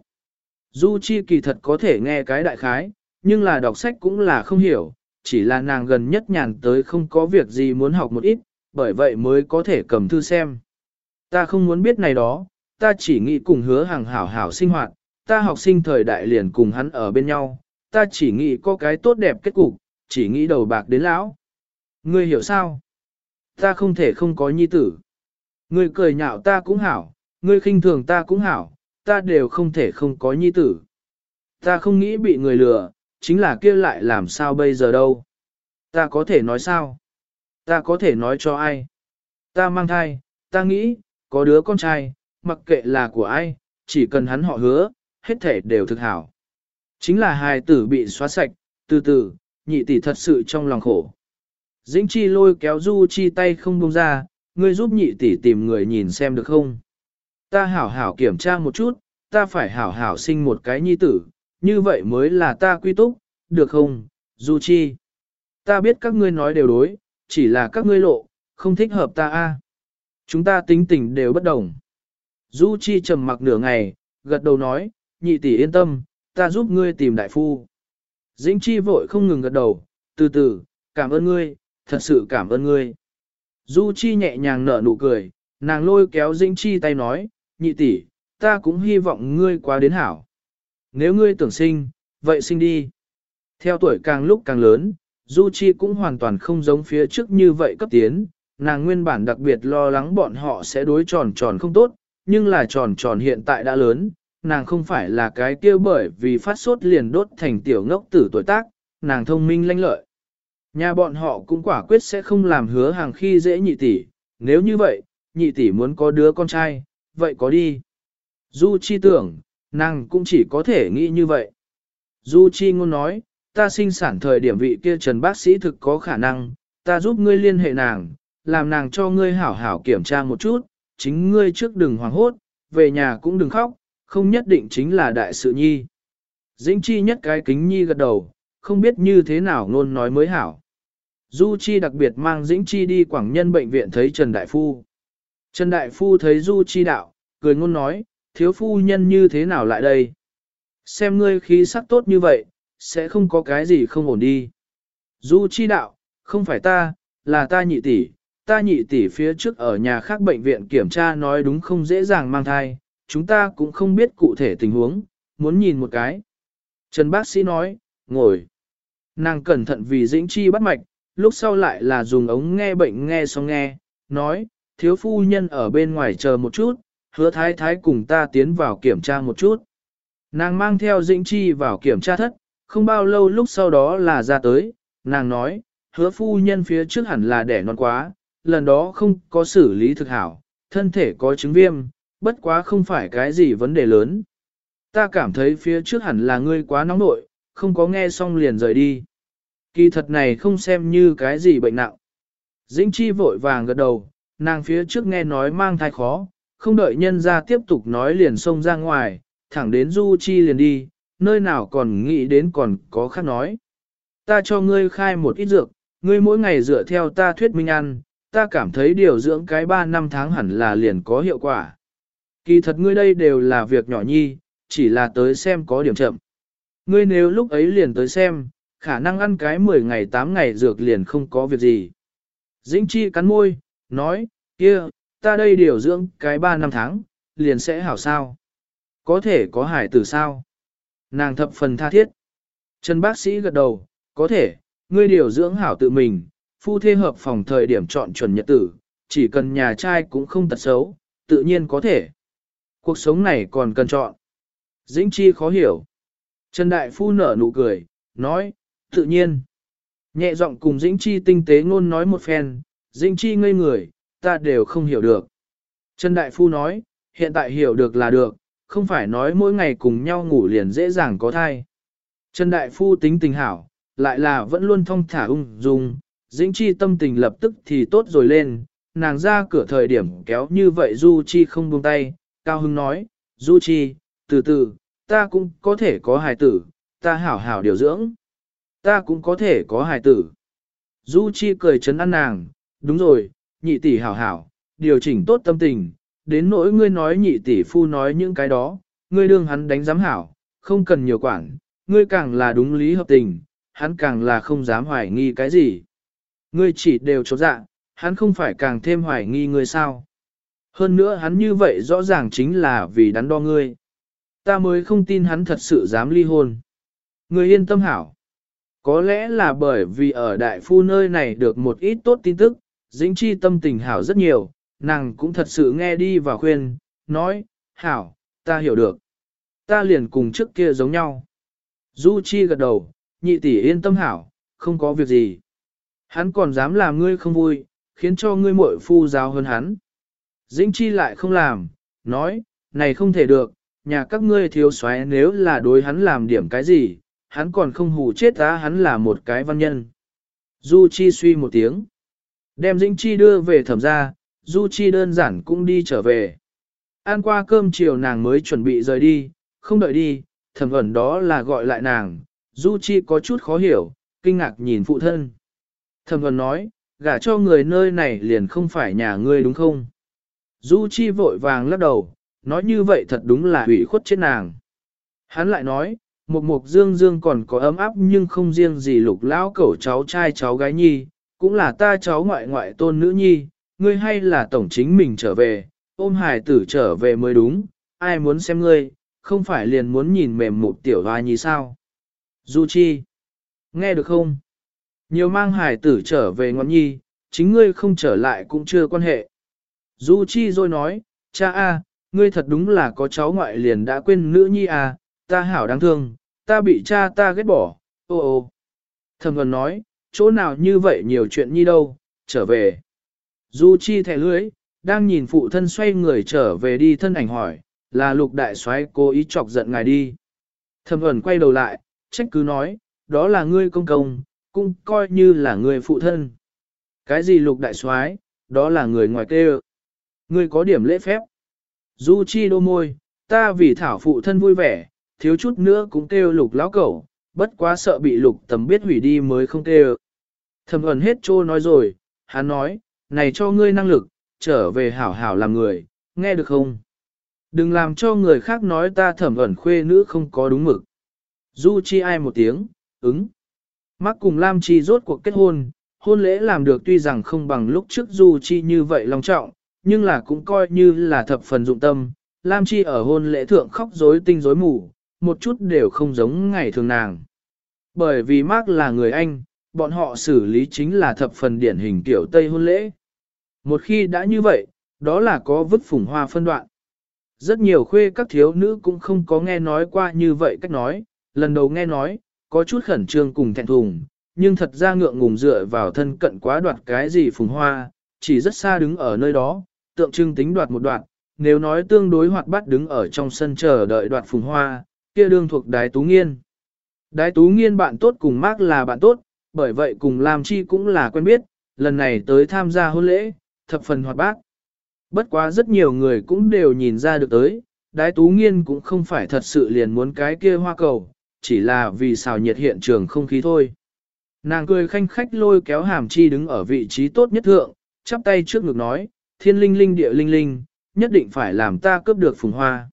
Du Chi kỳ thật có thể nghe cái đại khái, nhưng là đọc sách cũng là không hiểu, chỉ là nàng gần nhất nhàn tới không có việc gì muốn học một ít, bởi vậy mới có thể cầm thư xem. Ta không muốn biết này đó, ta chỉ nghĩ cùng hứa hàng hảo hảo sinh hoạt, ta học sinh thời đại liền cùng hắn ở bên nhau, ta chỉ nghĩ có cái tốt đẹp kết cục, chỉ nghĩ đầu bạc đến lão. Ngươi hiểu sao? Ta không thể không có nhi tử. Ngươi cười nhạo ta cũng hảo, ngươi khinh thường ta cũng hảo, ta đều không thể không có nhi tử. Ta không nghĩ bị người lừa, chính là kia lại làm sao bây giờ đâu. Ta có thể nói sao? Ta có thể nói cho ai? Ta mang thai, ta nghĩ, có đứa con trai, mặc kệ là của ai, chỉ cần hắn họ hứa, hết thể đều thực hảo. Chính là hài tử bị xóa sạch, từ từ, nhị tỷ thật sự trong lòng khổ. Dĩnh chi lôi kéo du chi tay không buông ra, ngươi giúp nhị tỷ tìm người nhìn xem được không? Ta hảo hảo kiểm tra một chút, ta phải hảo hảo sinh một cái nhi tử, như vậy mới là ta quy túc, được không, du chi? Ta biết các ngươi nói đều đối, chỉ là các ngươi lộ, không thích hợp ta a. Chúng ta tính tình đều bất đồng. Du chi trầm mặc nửa ngày, gật đầu nói, nhị tỷ yên tâm, ta giúp ngươi tìm đại phu. Dĩnh Chi vội không ngừng gật đầu, từ từ, cảm ơn ngươi, thật sự cảm ơn ngươi. Du Chi nhẹ nhàng nở nụ cười, nàng lôi kéo Dĩnh Chi tay nói, nhị tỷ, ta cũng hy vọng ngươi quá đến hảo. Nếu ngươi tưởng sinh, vậy sinh đi. Theo tuổi càng lúc càng lớn, Du Chi cũng hoàn toàn không giống phía trước như vậy cấp tiến, nàng nguyên bản đặc biệt lo lắng bọn họ sẽ đối tròn tròn không tốt, nhưng là tròn tròn hiện tại đã lớn, nàng không phải là cái kia bởi vì phát sốt liền đốt thành tiểu ngốc tử tuổi tác, nàng thông minh lanh lợi. Nhà bọn họ cũng quả quyết sẽ không làm hứa hàng khi dễ nhị tỷ, nếu như vậy, nhị tỷ muốn có đứa con trai, vậy có đi. Du Chi tưởng, nàng cũng chỉ có thể nghĩ như vậy. Du Chi ngôn nói, ta sinh sản thời điểm vị kia trần bác sĩ thực có khả năng, ta giúp ngươi liên hệ nàng, làm nàng cho ngươi hảo hảo kiểm tra một chút, chính ngươi trước đừng hoảng hốt, về nhà cũng đừng khóc, không nhất định chính là đại sự nhi. Dĩnh chi nhất cái kính nhi gật đầu, không biết như thế nào ngôn nói mới hảo. Du Chi đặc biệt mang Dĩnh Chi đi Quảng Nhân bệnh viện thấy Trần Đại Phu. Trần Đại Phu thấy Du Chi đạo, cười ngôn nói, thiếu phu nhân như thế nào lại đây? Xem ngươi khí sắc tốt như vậy, sẽ không có cái gì không ổn đi. Du Chi đạo, không phải ta, là ta nhị tỷ, ta nhị tỷ phía trước ở nhà khác bệnh viện kiểm tra nói đúng không dễ dàng mang thai, chúng ta cũng không biết cụ thể tình huống, muốn nhìn một cái. Trần bác sĩ nói, ngồi. Nàng cẩn thận vì dĩnh chi bắt mạch, lúc sau lại là dùng ống nghe bệnh nghe xong nghe, nói, thiếu phu nhân ở bên ngoài chờ một chút, hứa thái thái cùng ta tiến vào kiểm tra một chút. Nàng mang theo dĩnh chi vào kiểm tra thất, không bao lâu lúc sau đó là ra tới, nàng nói, hứa phu nhân phía trước hẳn là đẻ non quá, lần đó không có xử lý thực hảo, thân thể có chứng viêm, bất quá không phải cái gì vấn đề lớn. Ta cảm thấy phía trước hẳn là ngươi quá nóng nội, không có nghe xong liền rời đi. Kỳ thật này không xem như cái gì bệnh nặng. Dĩnh chi vội vàng gật đầu, nàng phía trước nghe nói mang thai khó, không đợi nhân ra tiếp tục nói liền xông ra ngoài, thẳng đến du chi liền đi, nơi nào còn nghĩ đến còn có khác nói. Ta cho ngươi khai một ít dược, ngươi mỗi ngày dựa theo ta thuyết minh ăn, ta cảm thấy điều dưỡng cái 3 năm tháng hẳn là liền có hiệu quả. Kỳ thật ngươi đây đều là việc nhỏ nhi, chỉ là tới xem có điểm chậm. Ngươi nếu lúc ấy liền tới xem, khả năng ăn cái 10 ngày 8 ngày dược liền không có việc gì. Dĩnh chi cắn môi, nói, kia, ta đây điều dưỡng cái ba năm tháng, liền sẽ hảo sao. Có thể có hải tử sao? Nàng thập phần tha thiết. Trần bác sĩ gật đầu, có thể, ngươi điều dưỡng hảo tự mình, phu thê hợp phòng thời điểm chọn chuẩn nhật tử, chỉ cần nhà trai cũng không tật xấu, tự nhiên có thể. Cuộc sống này còn cần chọn. Dĩnh Chi khó hiểu. Trần Đại Phu nở nụ cười, nói, tự nhiên. Nhẹ giọng cùng Dĩnh Chi tinh tế ngôn nói một phen, Dĩnh Chi ngây người, ta đều không hiểu được. Trần Đại Phu nói, hiện tại hiểu được là được, không phải nói mỗi ngày cùng nhau ngủ liền dễ dàng có thai. Trần Đại Phu tính tình hảo, lại là vẫn luôn thông thả ung dung, Dĩnh Chi tâm tình lập tức thì tốt rồi lên, nàng ra cửa thời điểm kéo như vậy Du Chi không buông tay, Cao Hưng nói, Du Chi, từ từ, ta cũng có thể có hài tử, ta hảo hảo điều dưỡng. Ta cũng có thể có hài tử. Du Chi cười chấn an nàng, đúng rồi, nhị tỷ hảo hảo, điều chỉnh tốt tâm tình, đến nỗi ngươi nói nhị tỷ phu nói những cái đó, ngươi đương hắn đánh giám hảo, không cần nhiều quản, ngươi càng là đúng lý hợp tình, hắn càng là không dám hoài nghi cái gì. Ngươi chỉ đều chốt dạ, hắn không phải càng thêm hoài nghi ngươi sao. Hơn nữa hắn như vậy rõ ràng chính là vì đắn đo ngươi. Ta mới không tin hắn thật sự dám ly hôn. Ngươi yên tâm hảo. Có lẽ là bởi vì ở đại phu nơi này được một ít tốt tin tức, dĩnh chi tâm tình hảo rất nhiều, nàng cũng thật sự nghe đi và khuyên, nói, hảo, ta hiểu được. Ta liền cùng trước kia giống nhau. Du chi gật đầu, nhị tỷ yên tâm hảo, không có việc gì. Hắn còn dám làm ngươi không vui, khiến cho ngươi muội phu giáo hơn hắn. Dĩnh chi lại không làm, nói, này không thể được, nhà các ngươi thiếu xoáy nếu là đối hắn làm điểm cái gì, hắn còn không hù chết ta hắn là một cái văn nhân. Du Chi suy một tiếng, đem Dĩnh Chi đưa về thẩm gia, Du Chi đơn giản cũng đi trở về. Ăn qua cơm chiều nàng mới chuẩn bị rời đi, không đợi đi, thẩm ẩn đó là gọi lại nàng, Du Chi có chút khó hiểu, kinh ngạc nhìn phụ thân. Thẩm ẩn nói, gả cho người nơi này liền không phải nhà ngươi đúng không? Du Chi vội vàng lắc đầu, nói như vậy thật đúng là hủy khuất chết nàng. Hắn lại nói, một mục dương dương còn có ấm áp nhưng không riêng gì lục lão cẩu cháu trai cháu gái nhi, cũng là ta cháu ngoại ngoại tôn nữ nhi, ngươi hay là tổng chính mình trở về, ôm hải tử trở về mới đúng, ai muốn xem ngươi, không phải liền muốn nhìn mềm một tiểu hoa nhi sao. Du Chi, nghe được không? Nhiều mang hải tử trở về ngọn nhi, chính ngươi không trở lại cũng chưa quan hệ. Du Chi rồi nói, cha a, ngươi thật đúng là có cháu ngoại liền đã quên nữ nhi à, ta hảo đáng thương, ta bị cha ta ghét bỏ, ô ô. Thầm gần nói, chỗ nào như vậy nhiều chuyện nhi đâu, trở về. Du Chi thẻ lưới, đang nhìn phụ thân xoay người trở về đi thân ảnh hỏi, là lục đại soái cố ý chọc giận ngài đi. Thầm ẩn quay đầu lại, trách cứ nói, đó là ngươi công công, cũng coi như là người phụ thân. Cái gì lục đại soái, đó là người ngoài kêu. Ngươi có điểm lễ phép. Du chi đô môi, ta vì thảo phụ thân vui vẻ, thiếu chút nữa cũng kêu lục lão cẩu, bất quá sợ bị lục tầm biết hủy đi mới không kêu. Thầm ẩn hết trô nói rồi, hắn nói, này cho ngươi năng lực, trở về hảo hảo làm người, nghe được không? Đừng làm cho người khác nói ta thẩm ẩn khuê nữ không có đúng mực. Du chi ai một tiếng, ứng. Mắc cùng Lam Chi rốt cuộc kết hôn, hôn lễ làm được tuy rằng không bằng lúc trước Du Chi như vậy long trọng, nhưng là cũng coi như là thập phần dụng tâm. Lam Chi ở hôn lễ thượng khóc rối tinh rối mù, một chút đều không giống ngày thường nàng. Bởi vì Mark là người Anh, bọn họ xử lý chính là thập phần điển hình kiểu Tây hôn lễ. Một khi đã như vậy, đó là có vứt phủng hoa phân đoạn. Rất nhiều khuê các thiếu nữ cũng không có nghe nói qua như vậy cách nói, lần đầu nghe nói, có chút khẩn trương cùng thẹn thùng, nhưng thật ra ngượng ngùng dựa vào thân cận quá đoạt cái gì phùng hoa, chỉ rất xa đứng ở nơi đó, tượng trưng tính đoạt một đoạn, nếu nói tương đối hoạt bát đứng ở trong sân chờ đợi đoạt phùng hoa, kia đương thuộc đái tú nghiên. Đái tú nghiên bạn tốt cùng Mark là bạn tốt, bởi vậy cùng Lam Chi cũng là quen biết, lần này tới tham gia hôn lễ, thập phần hoạt bát. Bất quá rất nhiều người cũng đều nhìn ra được tới, đái tú nghiên cũng không phải thật sự liền muốn cái kia hoa cầu, chỉ là vì xào nhiệt hiện trường không khí thôi. Nàng cười khanh khách lôi kéo hàm chi đứng ở vị trí tốt nhất thượng, chắp tay trước ngực nói, thiên linh linh địa linh linh, nhất định phải làm ta cướp được phùng hoa.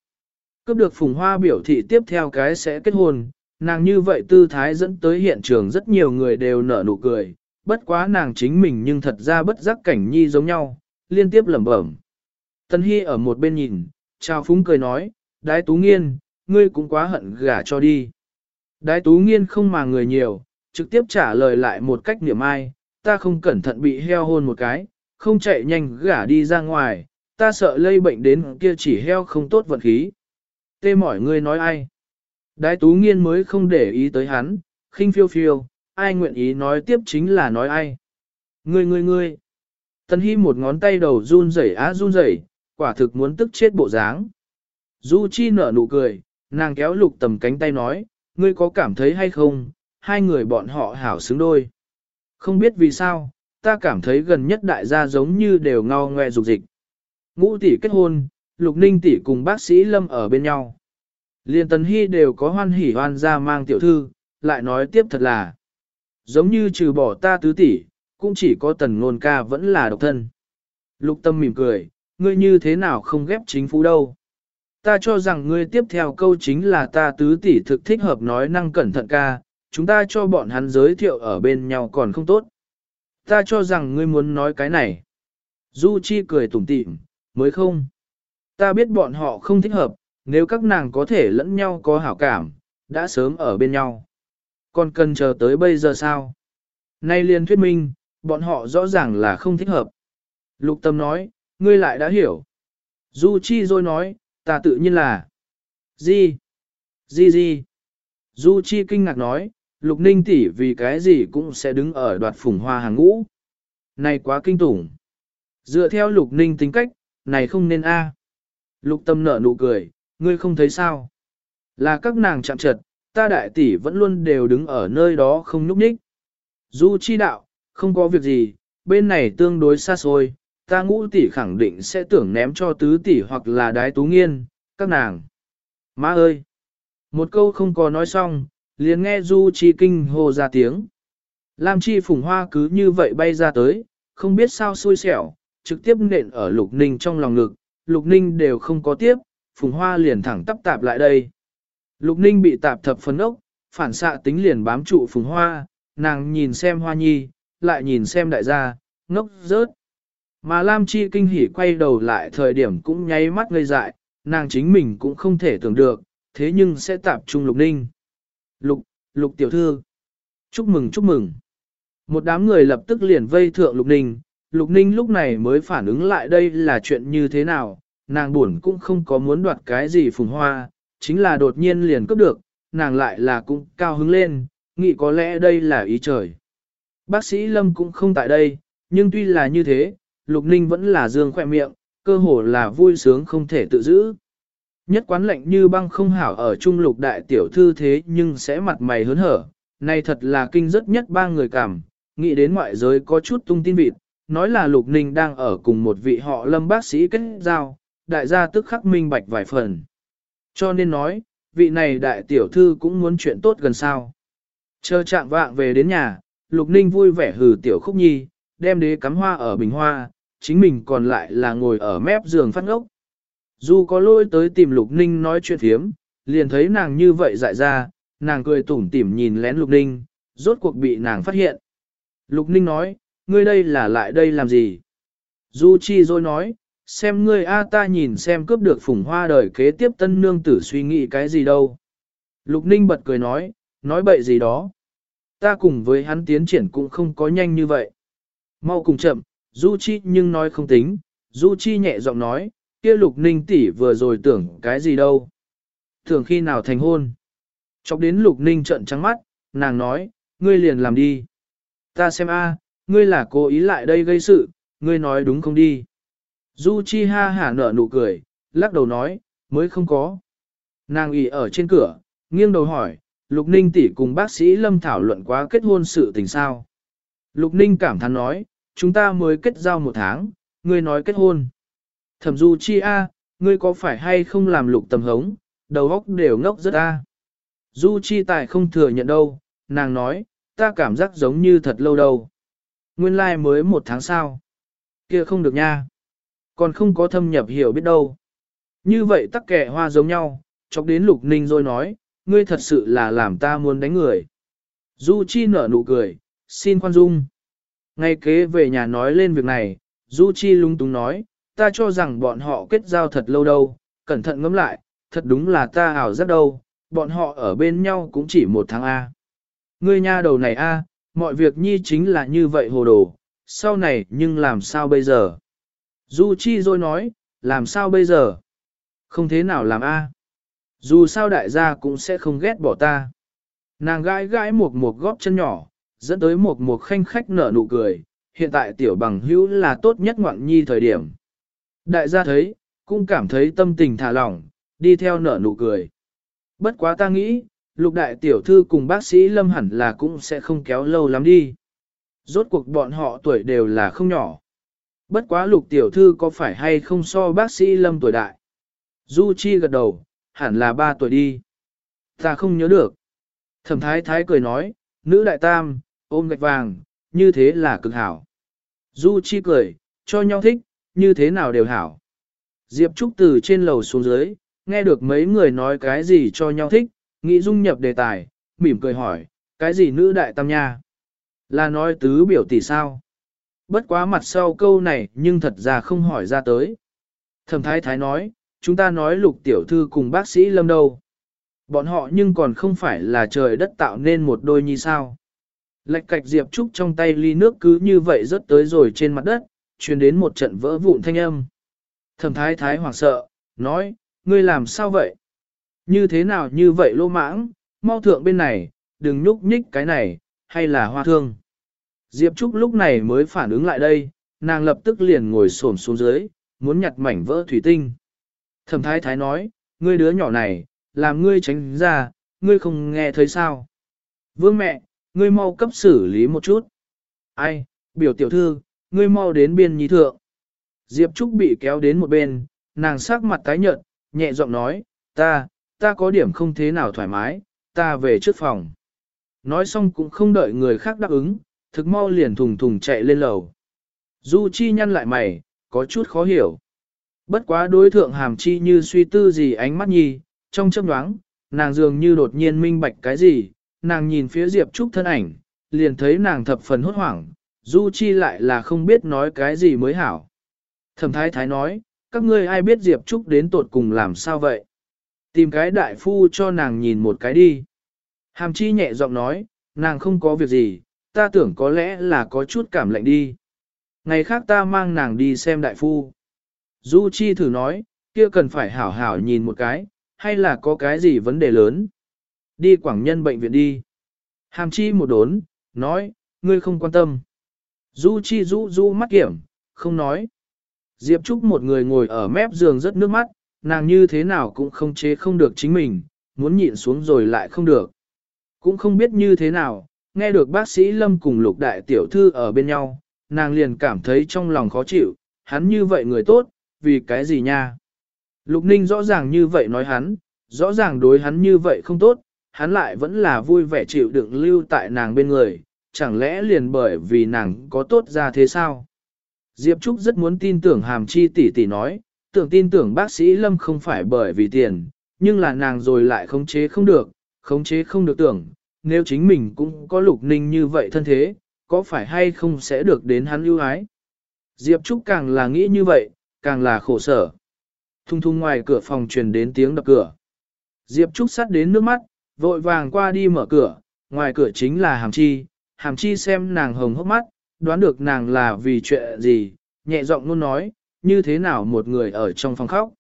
Cướp được phùng hoa biểu thị tiếp theo cái sẽ kết hôn, nàng như vậy tư thái dẫn tới hiện trường rất nhiều người đều nở nụ cười, bất quá nàng chính mình nhưng thật ra bất giác cảnh nhi giống nhau, liên tiếp lẩm bẩm. Tân Hy ở một bên nhìn, chào phúng cười nói, đái tú nghiên, ngươi cũng quá hận gả cho đi. Đái tú nghiên không mà người nhiều, trực tiếp trả lời lại một cách niệm ai, ta không cẩn thận bị heo hôn một cái, không chạy nhanh gả đi ra ngoài, ta sợ lây bệnh đến kia chỉ heo không tốt vận khí. Tê mỏi ngươi nói ai? Đái tú nghiên mới không để ý tới hắn, khinh phiêu phiêu, ai nguyện ý nói tiếp chính là nói ai. Ngươi ngươi ngươi. Tân Hy một ngón tay đầu run rẩy á run rẩy, quả thực muốn tức chết bộ dáng. Du Chi nở nụ cười, nàng kéo lục tầm cánh tay nói, ngươi có cảm thấy hay không, hai người bọn họ hảo xứng đôi. Không biết vì sao, ta cảm thấy gần nhất đại gia giống như đều ngao ngoe dục dịch. Ngũ tỷ kết hôn, lục ninh tỷ cùng bác sĩ Lâm ở bên nhau. Liên Tần Hy đều có hoan hỉ hoan ra mang tiểu thư, lại nói tiếp thật là. Giống như trừ bỏ ta tứ tỷ, cũng chỉ có tần ngôn ca vẫn là độc thân. Lục tâm mỉm cười, ngươi như thế nào không ghép chính phủ đâu. Ta cho rằng ngươi tiếp theo câu chính là ta tứ tỷ thực thích hợp nói năng cẩn thận ca, chúng ta cho bọn hắn giới thiệu ở bên nhau còn không tốt. Ta cho rằng ngươi muốn nói cái này. Du Chi cười tủm tỉm, mới không. Ta biết bọn họ không thích hợp, nếu các nàng có thể lẫn nhau có hảo cảm, đã sớm ở bên nhau. Còn cần chờ tới bây giờ sao? Nay liền thuyết minh, bọn họ rõ ràng là không thích hợp. Lục tâm nói, ngươi lại đã hiểu. Du Chi rồi nói, ta tự nhiên là. Gì? Gì gì? Du Chi kinh ngạc nói, Lục Ninh tỷ vì cái gì cũng sẽ đứng ở đoạt phùng hoa hàng ngũ. Này quá kinh tủng. Dựa theo Lục Ninh tính cách, này không nên a. Lục Tâm nở nụ cười, ngươi không thấy sao? Là các nàng chạm trật, ta đại tỷ vẫn luôn đều đứng ở nơi đó không nhúc nhích. Du Chi đạo, không có việc gì, bên này tương đối xa xôi, ta ngũ tỷ khẳng định sẽ tưởng ném cho tứ tỷ hoặc là đái tú nghiên, các nàng. Má ơi! Một câu không có nói xong, liền nghe Du Chi kinh hô ra tiếng. Lam Chi phùng hoa cứ như vậy bay ra tới, không biết sao xui xẻo, trực tiếp nện ở Lục Ninh trong lòng ngực, Lục Ninh đều không có tiếp, phùng hoa liền thẳng tắp tạp lại đây. Lục ninh bị tạp thập phấn ốc, phản xạ tính liền bám trụ phùng hoa, nàng nhìn xem hoa nhi, lại nhìn xem đại gia, ngốc rớt. Mà Lam Chi kinh hỉ quay đầu lại thời điểm cũng nháy mắt ngây dại, nàng chính mình cũng không thể tưởng được, thế nhưng sẽ tạp trung lục ninh. Lục, lục tiểu thư. Chúc mừng chúc mừng. Một đám người lập tức liền vây thượng lục ninh, lục ninh lúc này mới phản ứng lại đây là chuyện như thế nào, nàng buồn cũng không có muốn đoạt cái gì phùng hoa, chính là đột nhiên liền cướp được, nàng lại là cũng cao hứng lên, nghĩ có lẽ đây là ý trời. Bác sĩ Lâm cũng không tại đây, nhưng tuy là như thế, Lục Ninh vẫn là dương khỏe miệng, cơ hồ là vui sướng không thể tự giữ. Nhất quán lệnh như băng không hảo ở trung lục đại tiểu thư thế nhưng sẽ mặt mày hớn hở, này thật là kinh rất nhất ba người cảm, nghĩ đến ngoại giới có chút tung tin vịt, nói là Lục Ninh đang ở cùng một vị họ lâm bác sĩ kết giao, đại gia tức khắc minh bạch vài phần. Cho nên nói, vị này đại tiểu thư cũng muốn chuyện tốt gần sao. Chờ chạm vạng về đến nhà, Lục Ninh vui vẻ hừ tiểu khúc nhi, đem đế cắm hoa ở bình hoa, chính mình còn lại là ngồi ở mép giường phát ngốc. Dù có lôi tới tìm Lục Ninh nói chuyện thiếm, liền thấy nàng như vậy dại ra, nàng cười tủm tỉm nhìn lén Lục Ninh, rốt cuộc bị nàng phát hiện. Lục Ninh nói, ngươi đây là lại đây làm gì? Du Chi rồi nói, xem ngươi A ta nhìn xem cướp được phùng hoa đời kế tiếp tân nương tử suy nghĩ cái gì đâu. Lục Ninh bật cười nói, nói bậy gì đó. Ta cùng với hắn tiến triển cũng không có nhanh như vậy. Mau cùng chậm, Du Chi nhưng nói không tính, Du Chi nhẹ giọng nói, kia Lục Ninh tỷ vừa rồi tưởng cái gì đâu. Tưởng khi nào thành hôn. Chọc đến Lục Ninh trợn trắng mắt, nàng nói, ngươi liền làm đi. Ta xem a, ngươi là cố ý lại đây gây sự, ngươi nói đúng không đi. Du Chi ha hả nở nụ cười, lắc đầu nói, mới không có. Nàng ủy ở trên cửa, nghiêng đầu hỏi, Lục Ninh tỷ cùng bác sĩ Lâm thảo luận quá kết hôn sự tình sao. Lục Ninh cảm thán nói, chúng ta mới kết giao một tháng, ngươi nói kết hôn. Thẩm Du Chi a, ngươi có phải hay không làm lục tầm hống, đầu óc đều ngốc rất a. Du Chi tài không thừa nhận đâu, nàng nói, ta cảm giác giống như thật lâu đâu. Nguyên lai like mới một tháng sau. Kia không được nha còn không có thâm nhập hiểu biết đâu. Như vậy tắc kẻ hoa giống nhau, chọc đến lục ninh rồi nói, ngươi thật sự là làm ta muốn đánh người. Du Chi nở nụ cười, xin khoan dung. Ngay kế về nhà nói lên việc này, Du Chi lung túng nói, ta cho rằng bọn họ kết giao thật lâu đâu, cẩn thận ngẫm lại, thật đúng là ta ảo rất đâu, bọn họ ở bên nhau cũng chỉ một tháng A. Ngươi nha đầu này A, mọi việc nhi chính là như vậy hồ đồ, sau này nhưng làm sao bây giờ? Du Chi rồi nói, làm sao bây giờ? Không thế nào làm a? Dù sao đại gia cũng sẽ không ghét bỏ ta. Nàng gãi gãi một một góp chân nhỏ, dẫn tới một một khanh khách nở nụ cười, hiện tại tiểu bằng hữu là tốt nhất ngoạn nhi thời điểm. Đại gia thấy, cũng cảm thấy tâm tình thả lỏng, đi theo nở nụ cười. Bất quá ta nghĩ, lục đại tiểu thư cùng bác sĩ Lâm hẳn là cũng sẽ không kéo lâu lắm đi. Rốt cuộc bọn họ tuổi đều là không nhỏ. Bất quá lục tiểu thư có phải hay không so bác sĩ lâm tuổi đại? Du Chi gật đầu, hẳn là ba tuổi đi. Ta không nhớ được. Thẩm thái thái cười nói, nữ đại tam, ôm gạch vàng, như thế là cực hảo. Du Chi cười, cho nhau thích, như thế nào đều hảo. Diệp Trúc từ trên lầu xuống dưới, nghe được mấy người nói cái gì cho nhau thích, nghĩ dung nhập đề tài, mỉm cười hỏi, cái gì nữ đại tam nha? Là nói tứ biểu tỷ sao? Bất quá mặt sau câu này nhưng thật ra không hỏi ra tới. Thẩm thái thái nói, chúng ta nói lục tiểu thư cùng bác sĩ lâm đâu. Bọn họ nhưng còn không phải là trời đất tạo nên một đôi nhi sao. Lệch cạch diệp trúc trong tay ly nước cứ như vậy rớt tới rồi trên mặt đất, truyền đến một trận vỡ vụn thanh âm. Thẩm thái thái hoảng sợ, nói, ngươi làm sao vậy? Như thế nào như vậy lô mãng, mau thượng bên này, đừng nhúc nhích cái này, hay là hoa thương. Diệp Trúc lúc này mới phản ứng lại đây, nàng lập tức liền ngồi xổm xuống dưới, muốn nhặt mảnh vỡ thủy tinh. Thẩm thái thái nói, ngươi đứa nhỏ này, làm ngươi tránh ra, ngươi không nghe thấy sao. Vương mẹ, ngươi mau cấp xử lý một chút. Ai, biểu tiểu thư, ngươi mau đến biên nhi thượng. Diệp Trúc bị kéo đến một bên, nàng sắc mặt tái nhợt, nhẹ giọng nói, ta, ta có điểm không thế nào thoải mái, ta về trước phòng. Nói xong cũng không đợi người khác đáp ứng, thực mau liền thùng thùng chạy lên lầu. Du Chi nhăn lại mày, có chút khó hiểu. Bất quá đối thượng hàm chi như suy tư gì ánh mắt nhi, trong chớp nhoáng, nàng dường như đột nhiên minh bạch cái gì, nàng nhìn phía Diệp Trúc thân ảnh, liền thấy nàng thập phần hốt hoảng, Du Chi lại là không biết nói cái gì mới hảo. Thẩm thái thái nói, các ngươi ai biết Diệp Trúc đến tột cùng làm sao vậy? Tìm cái đại phu cho nàng nhìn một cái đi. Hàm chi nhẹ giọng nói, nàng không có việc gì, ta tưởng có lẽ là có chút cảm lạnh đi. Ngày khác ta mang nàng đi xem đại phu. Du Chi thử nói, kia cần phải hảo hảo nhìn một cái, hay là có cái gì vấn đề lớn. Đi quảng nhân bệnh viện đi. Hàm chi một đốn, nói, ngươi không quan tâm. Du Chi rũ rũ mắt kiểm, không nói. Diệp Trúc một người ngồi ở mép giường rất nước mắt, nàng như thế nào cũng không chế không được chính mình, muốn nhịn xuống rồi lại không được. Cũng không biết như thế nào, nghe được bác sĩ Lâm cùng lục đại tiểu thư ở bên nhau, nàng liền cảm thấy trong lòng khó chịu, hắn như vậy người tốt, vì cái gì nha? Lục Ninh rõ ràng như vậy nói hắn, rõ ràng đối hắn như vậy không tốt, hắn lại vẫn là vui vẻ chịu đựng lưu tại nàng bên người, chẳng lẽ liền bởi vì nàng có tốt ra thế sao? Diệp Trúc rất muốn tin tưởng hàm chi tỷ tỷ nói, tưởng tin tưởng bác sĩ Lâm không phải bởi vì tiền, nhưng là nàng rồi lại khống chế không được, khống chế không được tưởng, nếu chính mình cũng có lục ninh như vậy thân thế, có phải hay không sẽ được đến hắn ưu ái. Diệp Trúc càng là nghĩ như vậy, càng là khổ sở. Thung thung ngoài cửa phòng truyền đến tiếng đập cửa. Diệp Trúc sắt đến nước mắt, vội vàng qua đi mở cửa, ngoài cửa chính là Hàm Chi, Hàm Chi xem nàng hồng hốc mắt, đoán được nàng là vì chuyện gì, nhẹ giọng luôn nói, như thế nào một người ở trong phòng khóc.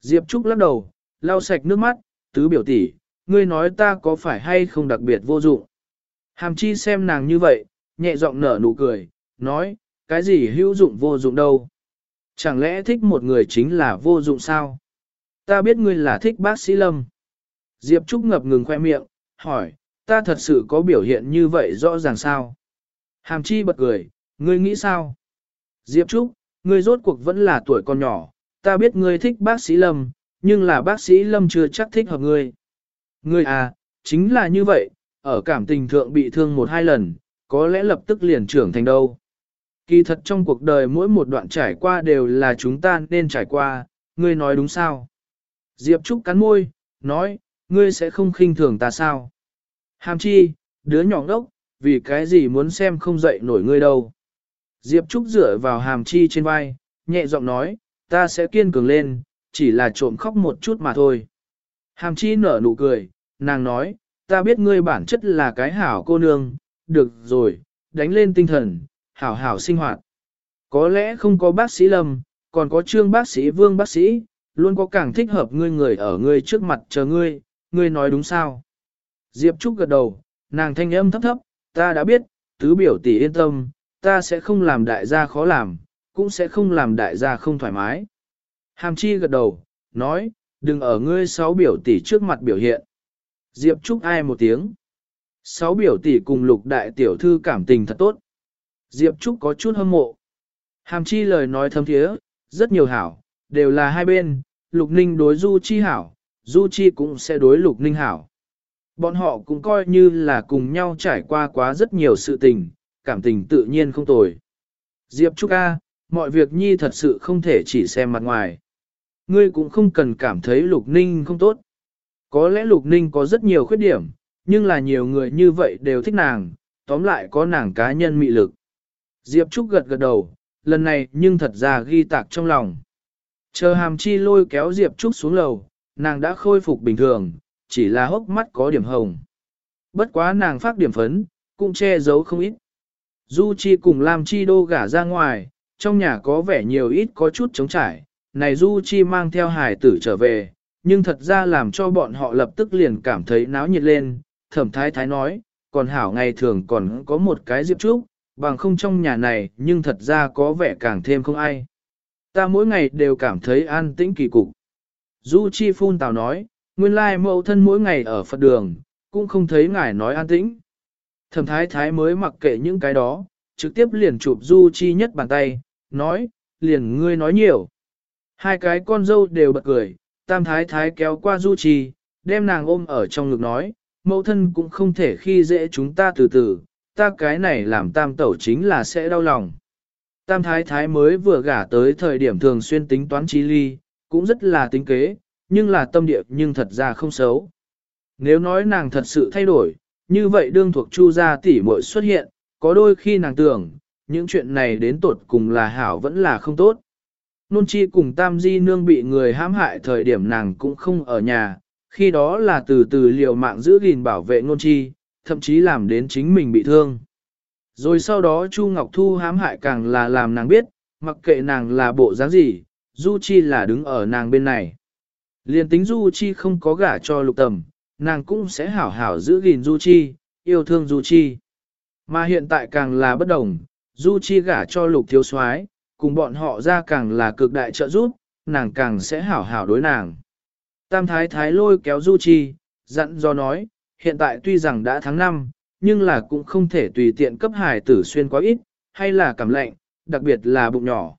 Diệp Trúc lắc đầu, lau sạch nước mắt, tứ biểu tỷ, ngươi nói ta có phải hay không đặc biệt vô dụng. Hàm Chi xem nàng như vậy, nhẹ giọng nở nụ cười, nói, cái gì hữu dụng vô dụng đâu. Chẳng lẽ thích một người chính là vô dụng sao? Ta biết ngươi là thích bác sĩ Lâm. Diệp Trúc ngập ngừng khoe miệng, hỏi, ta thật sự có biểu hiện như vậy rõ ràng sao? Hàm chi bật cười, ngươi nghĩ sao? Diệp Trúc, ngươi rốt cuộc vẫn là tuổi còn nhỏ, ta biết ngươi thích bác sĩ Lâm, nhưng là bác sĩ Lâm chưa chắc thích hợp ngươi. Ngươi à, chính là như vậy, ở cảm tình thượng bị thương một hai lần, có lẽ lập tức liền trưởng thành đâu. Kỳ thật trong cuộc đời mỗi một đoạn trải qua đều là chúng ta nên trải qua, ngươi nói đúng sao? Diệp Trúc cắn môi, nói, ngươi sẽ không khinh thường ta sao? Hàm chi, đứa nhỏ ngốc, vì cái gì muốn xem không dậy nổi ngươi đâu? Diệp Trúc dựa vào hàm chi trên vai, nhẹ giọng nói, ta sẽ kiên cường lên, chỉ là trộm khóc một chút mà thôi. Hàm chi nở nụ cười, nàng nói, ta biết ngươi bản chất là cái hảo cô nương, được rồi, đánh lên tinh thần, hảo hảo sinh hoạt. Có lẽ không có bác sĩ Lâm, còn có trương bác sĩ vương bác sĩ, luôn có càng thích hợp ngươi người ở ngươi trước mặt chờ ngươi, ngươi nói đúng sao? Diệp Trúc gật đầu, nàng thanh âm thấp thấp, ta đã biết, tứ biểu tỷ yên tâm, ta sẽ không làm đại gia khó làm, cũng sẽ không làm đại gia không thoải mái. Hàm chi gật đầu, nói, đừng ở ngươi sáu biểu tỷ trước mặt biểu hiện. Diệp Trúc ai một tiếng. Sáu biểu tỷ cùng lục đại tiểu thư cảm tình thật tốt. Diệp Trúc có chút hâm mộ. Hàm chi lời nói thâm thiế, rất nhiều hảo, đều là hai bên, lục ninh đối du chi hảo, du chi cũng sẽ đối lục ninh hảo. Bọn họ cũng coi như là cùng nhau trải qua quá rất nhiều sự tình, cảm tình tự nhiên không tồi. Diệp Trúc A, mọi việc nhi thật sự không thể chỉ xem mặt ngoài. Ngươi cũng không cần cảm thấy lục ninh không tốt. Có lẽ lục ninh có rất nhiều khuyết điểm, nhưng là nhiều người như vậy đều thích nàng, tóm lại có nàng cá nhân mị lực. Diệp Trúc gật gật đầu, lần này nhưng thật ra ghi tạc trong lòng. Chờ hàm chi lôi kéo Diệp Trúc xuống lầu, nàng đã khôi phục bình thường, chỉ là hốc mắt có điểm hồng. Bất quá nàng phát điểm phấn, cũng che giấu không ít. Du Chi cùng Lam Chi đô gả ra ngoài, trong nhà có vẻ nhiều ít có chút trống trải, này Du Chi mang theo hài tử trở về, nhưng thật ra làm cho bọn họ lập tức liền cảm thấy náo nhiệt lên, thẩm thái thái nói, còn hảo ngày thường còn có một cái Diệp Trúc, bằng không trong nhà này nhưng thật ra có vẻ càng thêm không ai. Ta mỗi ngày đều cảm thấy an tĩnh kỳ cục. Du Chi phun tào nói, nguyên lai mẫu thân mỗi ngày ở Phật đường, cũng không thấy ngài nói an tĩnh. Thẩm thái thái mới mặc kệ những cái đó, trực tiếp liền chụp Du Chi nhất bàn tay, nói, liền ngươi nói nhiều. Hai cái con dâu đều bật cười, tam thái thái kéo qua Du Chi, đem nàng ôm ở trong ngực nói, mẫu thân cũng không thể khi dễ chúng ta từ từ, ta cái này làm tam tẩu chính là sẽ đau lòng. Tam thái thái mới vừa gả tới thời điểm thường xuyên tính toán trí ly, cũng rất là tính kế, nhưng là tâm địa nhưng thật ra không xấu. Nếu nói nàng thật sự thay đổi, như vậy đương thuộc chu gia tỷ muội xuất hiện, có đôi khi nàng tưởng, những chuyện này đến tột cùng là hảo vẫn là không tốt. Nôn chi cùng tam di nương bị người hãm hại thời điểm nàng cũng không ở nhà, khi đó là từ từ liều mạng giữ gìn bảo vệ nôn chi, thậm chí làm đến chính mình bị thương. Rồi sau đó Chu Ngọc Thu hãm hại càng là làm nàng biết, mặc kệ nàng là bộ dáng gì, Du Chi là đứng ở nàng bên này. Liên tính Du Chi không có gả cho lục tầm, nàng cũng sẽ hảo hảo giữ gìn Du Chi, yêu thương Du Chi. Mà hiện tại càng là bất đồng, Du Chi gả cho lục thiếu soái, cùng bọn họ ra càng là cực đại trợ giúp, nàng càng sẽ hảo hảo đối nàng. Tam thái thái lôi kéo Du Chi, dặn do nói, hiện tại tuy rằng đã tháng 5, nhưng là cũng không thể tùy tiện cấp hải tử xuyên quá ít, hay là cảm lạnh, đặc biệt là bụng nhỏ.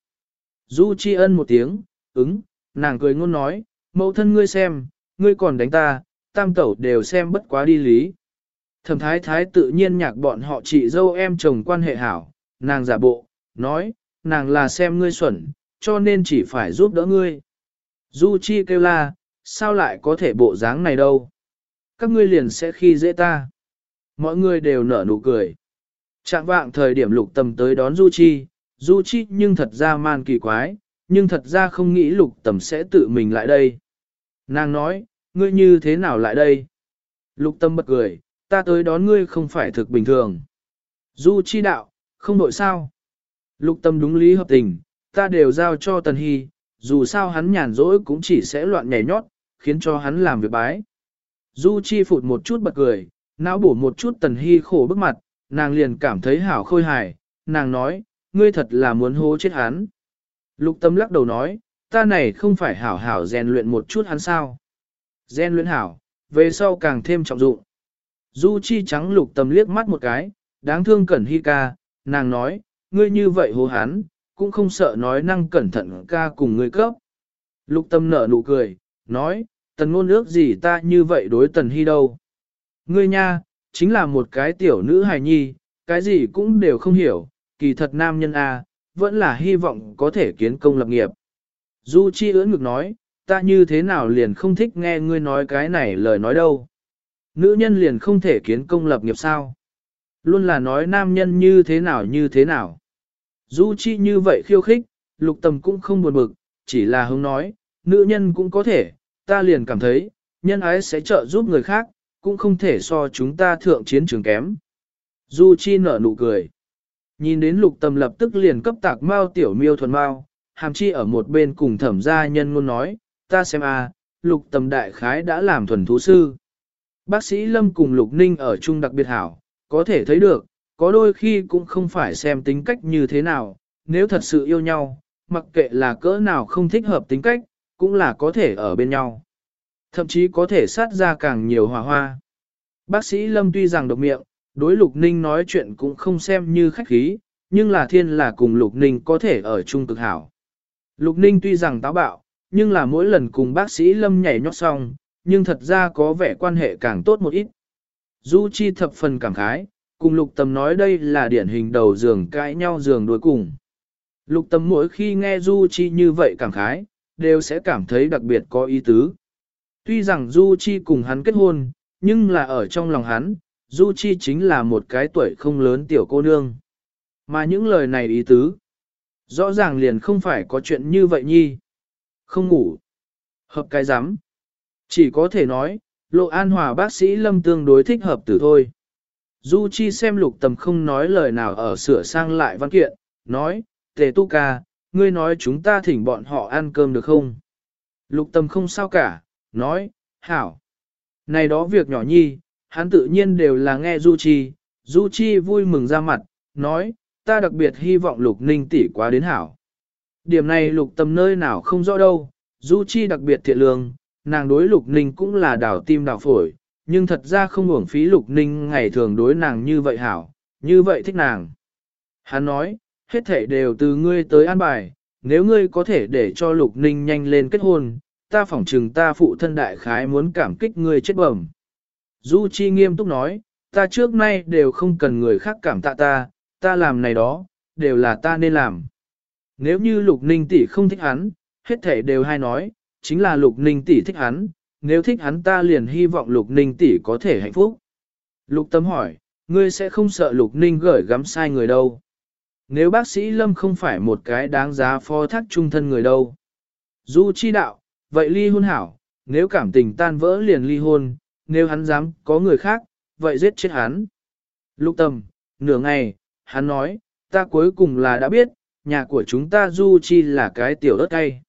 Du Chi ân một tiếng, ứng, nàng cười ngôn nói, mẫu thân ngươi xem, ngươi còn đánh ta, tam tẩu đều xem bất quá đi lý. Thẩm thái thái tự nhiên nhạc bọn họ chị dâu em chồng quan hệ hảo, nàng giả bộ, nói, nàng là xem ngươi xuẩn, cho nên chỉ phải giúp đỡ ngươi. Du Chi kêu la, sao lại có thể bộ dáng này đâu? Các ngươi liền sẽ khi dễ ta. Mọi người đều nở nụ cười. Trạng vạng thời điểm lục tầm tới đón Du Chi, Du Chi nhưng thật ra man kỳ quái, nhưng thật ra không nghĩ lục tầm sẽ tự mình lại đây. Nàng nói, ngươi như thế nào lại đây? Lục tâm bật cười, ta tới đón ngươi không phải thực bình thường. Du chi đạo, không nội sao. Lục tâm đúng lý hợp tình, ta đều giao cho Tần Hy, dù sao hắn nhàn rỗi cũng chỉ sẽ loạn nhảy nhót, khiến cho hắn làm việc bái. Du chi phụt một chút bật cười, não bổ một chút Tần Hy khổ bức mặt, nàng liền cảm thấy hảo khôi hài, nàng nói, ngươi thật là muốn hố chết hắn. Lục tâm lắc đầu nói, ta này không phải hảo hảo rèn luyện một chút hắn sao. Gen luyện hảo, về sau càng thêm trọng dụng. Du Chi trắng lục tâm liếc mắt một cái, đáng thương cẩn hy ca, nàng nói, ngươi như vậy hồ hán, cũng không sợ nói năng cẩn thận ca cùng ngươi cấp. Lục tâm nở nụ cười, nói, tần ngôn ước gì ta như vậy đối tần hy đâu. Ngươi nha, chính là một cái tiểu nữ hài nhi, cái gì cũng đều không hiểu, kỳ thật nam nhân A, vẫn là hy vọng có thể kiến công lập nghiệp. Du Chi ưỡn ngực nói, ta như thế nào liền không thích nghe ngươi nói cái này lời nói đâu. Nữ nhân liền không thể kiến công lập nghiệp sao. Luôn là nói nam nhân như thế nào như thế nào. Dù chi như vậy khiêu khích, lục tầm cũng không buồn bực, chỉ là hứng nói, nữ nhân cũng có thể, ta liền cảm thấy, nhân ái sẽ trợ giúp người khác, cũng không thể so chúng ta thượng chiến trường kém. Du chi nở nụ cười. Nhìn đến lục tầm lập tức liền cấp tạc mao tiểu miêu thuần mao, hàm chi ở một bên cùng thẩm gia nhân ngôn nói, ta xem a, lục tầm đại khái đã làm thuần thú sư. Bác sĩ Lâm cùng Lục Ninh ở chung đặc biệt hảo, có thể thấy được, có đôi khi cũng không phải xem tính cách như thế nào, nếu thật sự yêu nhau, mặc kệ là cỡ nào không thích hợp tính cách, cũng là có thể ở bên nhau. Thậm chí có thể sát ra càng nhiều hòa hoa. Bác sĩ Lâm tuy rằng độc miệng, đối Lục Ninh nói chuyện cũng không xem như khách khí, nhưng là thiên là cùng Lục Ninh có thể ở chung cực hảo. Lục Ninh tuy rằng táo bạo, nhưng là mỗi lần cùng bác sĩ Lâm nhảy nhót xong, nhưng thật ra có vẻ quan hệ càng tốt một ít. Du Chi thập phần cảm khái, cùng Lục Tâm nói đây là điển hình đầu giường cãi nhau giường đuôi cùng. Lục Tâm mỗi khi nghe Du Chi như vậy cảm khái, đều sẽ cảm thấy đặc biệt có ý tứ. Tuy rằng Du Chi cùng hắn kết hôn, nhưng là ở trong lòng hắn, Du Chi chính là một cái tuổi không lớn tiểu cô nương. Mà những lời này ý tứ, rõ ràng liền không phải có chuyện như vậy nhi. Không ngủ. Hợp cái rắm Chỉ có thể nói, lộ an hòa bác sĩ lâm tương đối thích hợp tử thôi. Du Chi xem lục tầm không nói lời nào ở sửa sang lại văn kiện, nói, tề tu ca, ngươi nói chúng ta thỉnh bọn họ ăn cơm được không? Lục tầm không sao cả, nói, hảo. Này đó việc nhỏ nhi, hắn tự nhiên đều là nghe Du Chi, Du Chi vui mừng ra mặt, nói, ta đặc biệt hy vọng lục ninh tỷ quá đến hảo. Điểm này lục tâm nơi nào không rõ đâu, Du Chi đặc biệt thiện lương, nàng đối lục ninh cũng là đảo tim đảo phổi, nhưng thật ra không uổng phí lục ninh ngày thường đối nàng như vậy hảo, như vậy thích nàng. Hắn nói, hết thể đều từ ngươi tới an bài, nếu ngươi có thể để cho lục ninh nhanh lên kết hôn, ta phỏng chừng ta phụ thân đại khái muốn cảm kích ngươi chết bẩm. Du Chi nghiêm túc nói, ta trước nay đều không cần người khác cảm tạ ta, ta làm này đó, đều là ta nên làm. Nếu như lục ninh tỷ không thích hắn, hết thể đều hay nói, chính là lục ninh tỷ thích hắn, nếu thích hắn ta liền hy vọng Lục Ninh tỷ có thể hạnh phúc. Lục Tâm hỏi, ngươi sẽ không sợ Lục Ninh gửi gắm sai người đâu. Nếu bác sĩ Lâm không phải một cái đáng giá phó thác trung thân người đâu. Du chi đạo, vậy ly hôn hảo, nếu cảm tình tan vỡ liền ly hôn, nếu hắn dám có người khác, vậy giết chết hắn. Lục Tâm, nửa ngày, hắn nói, ta cuối cùng là đã biết, nhà của chúng ta Du Chi là cái tiểu ớt cay.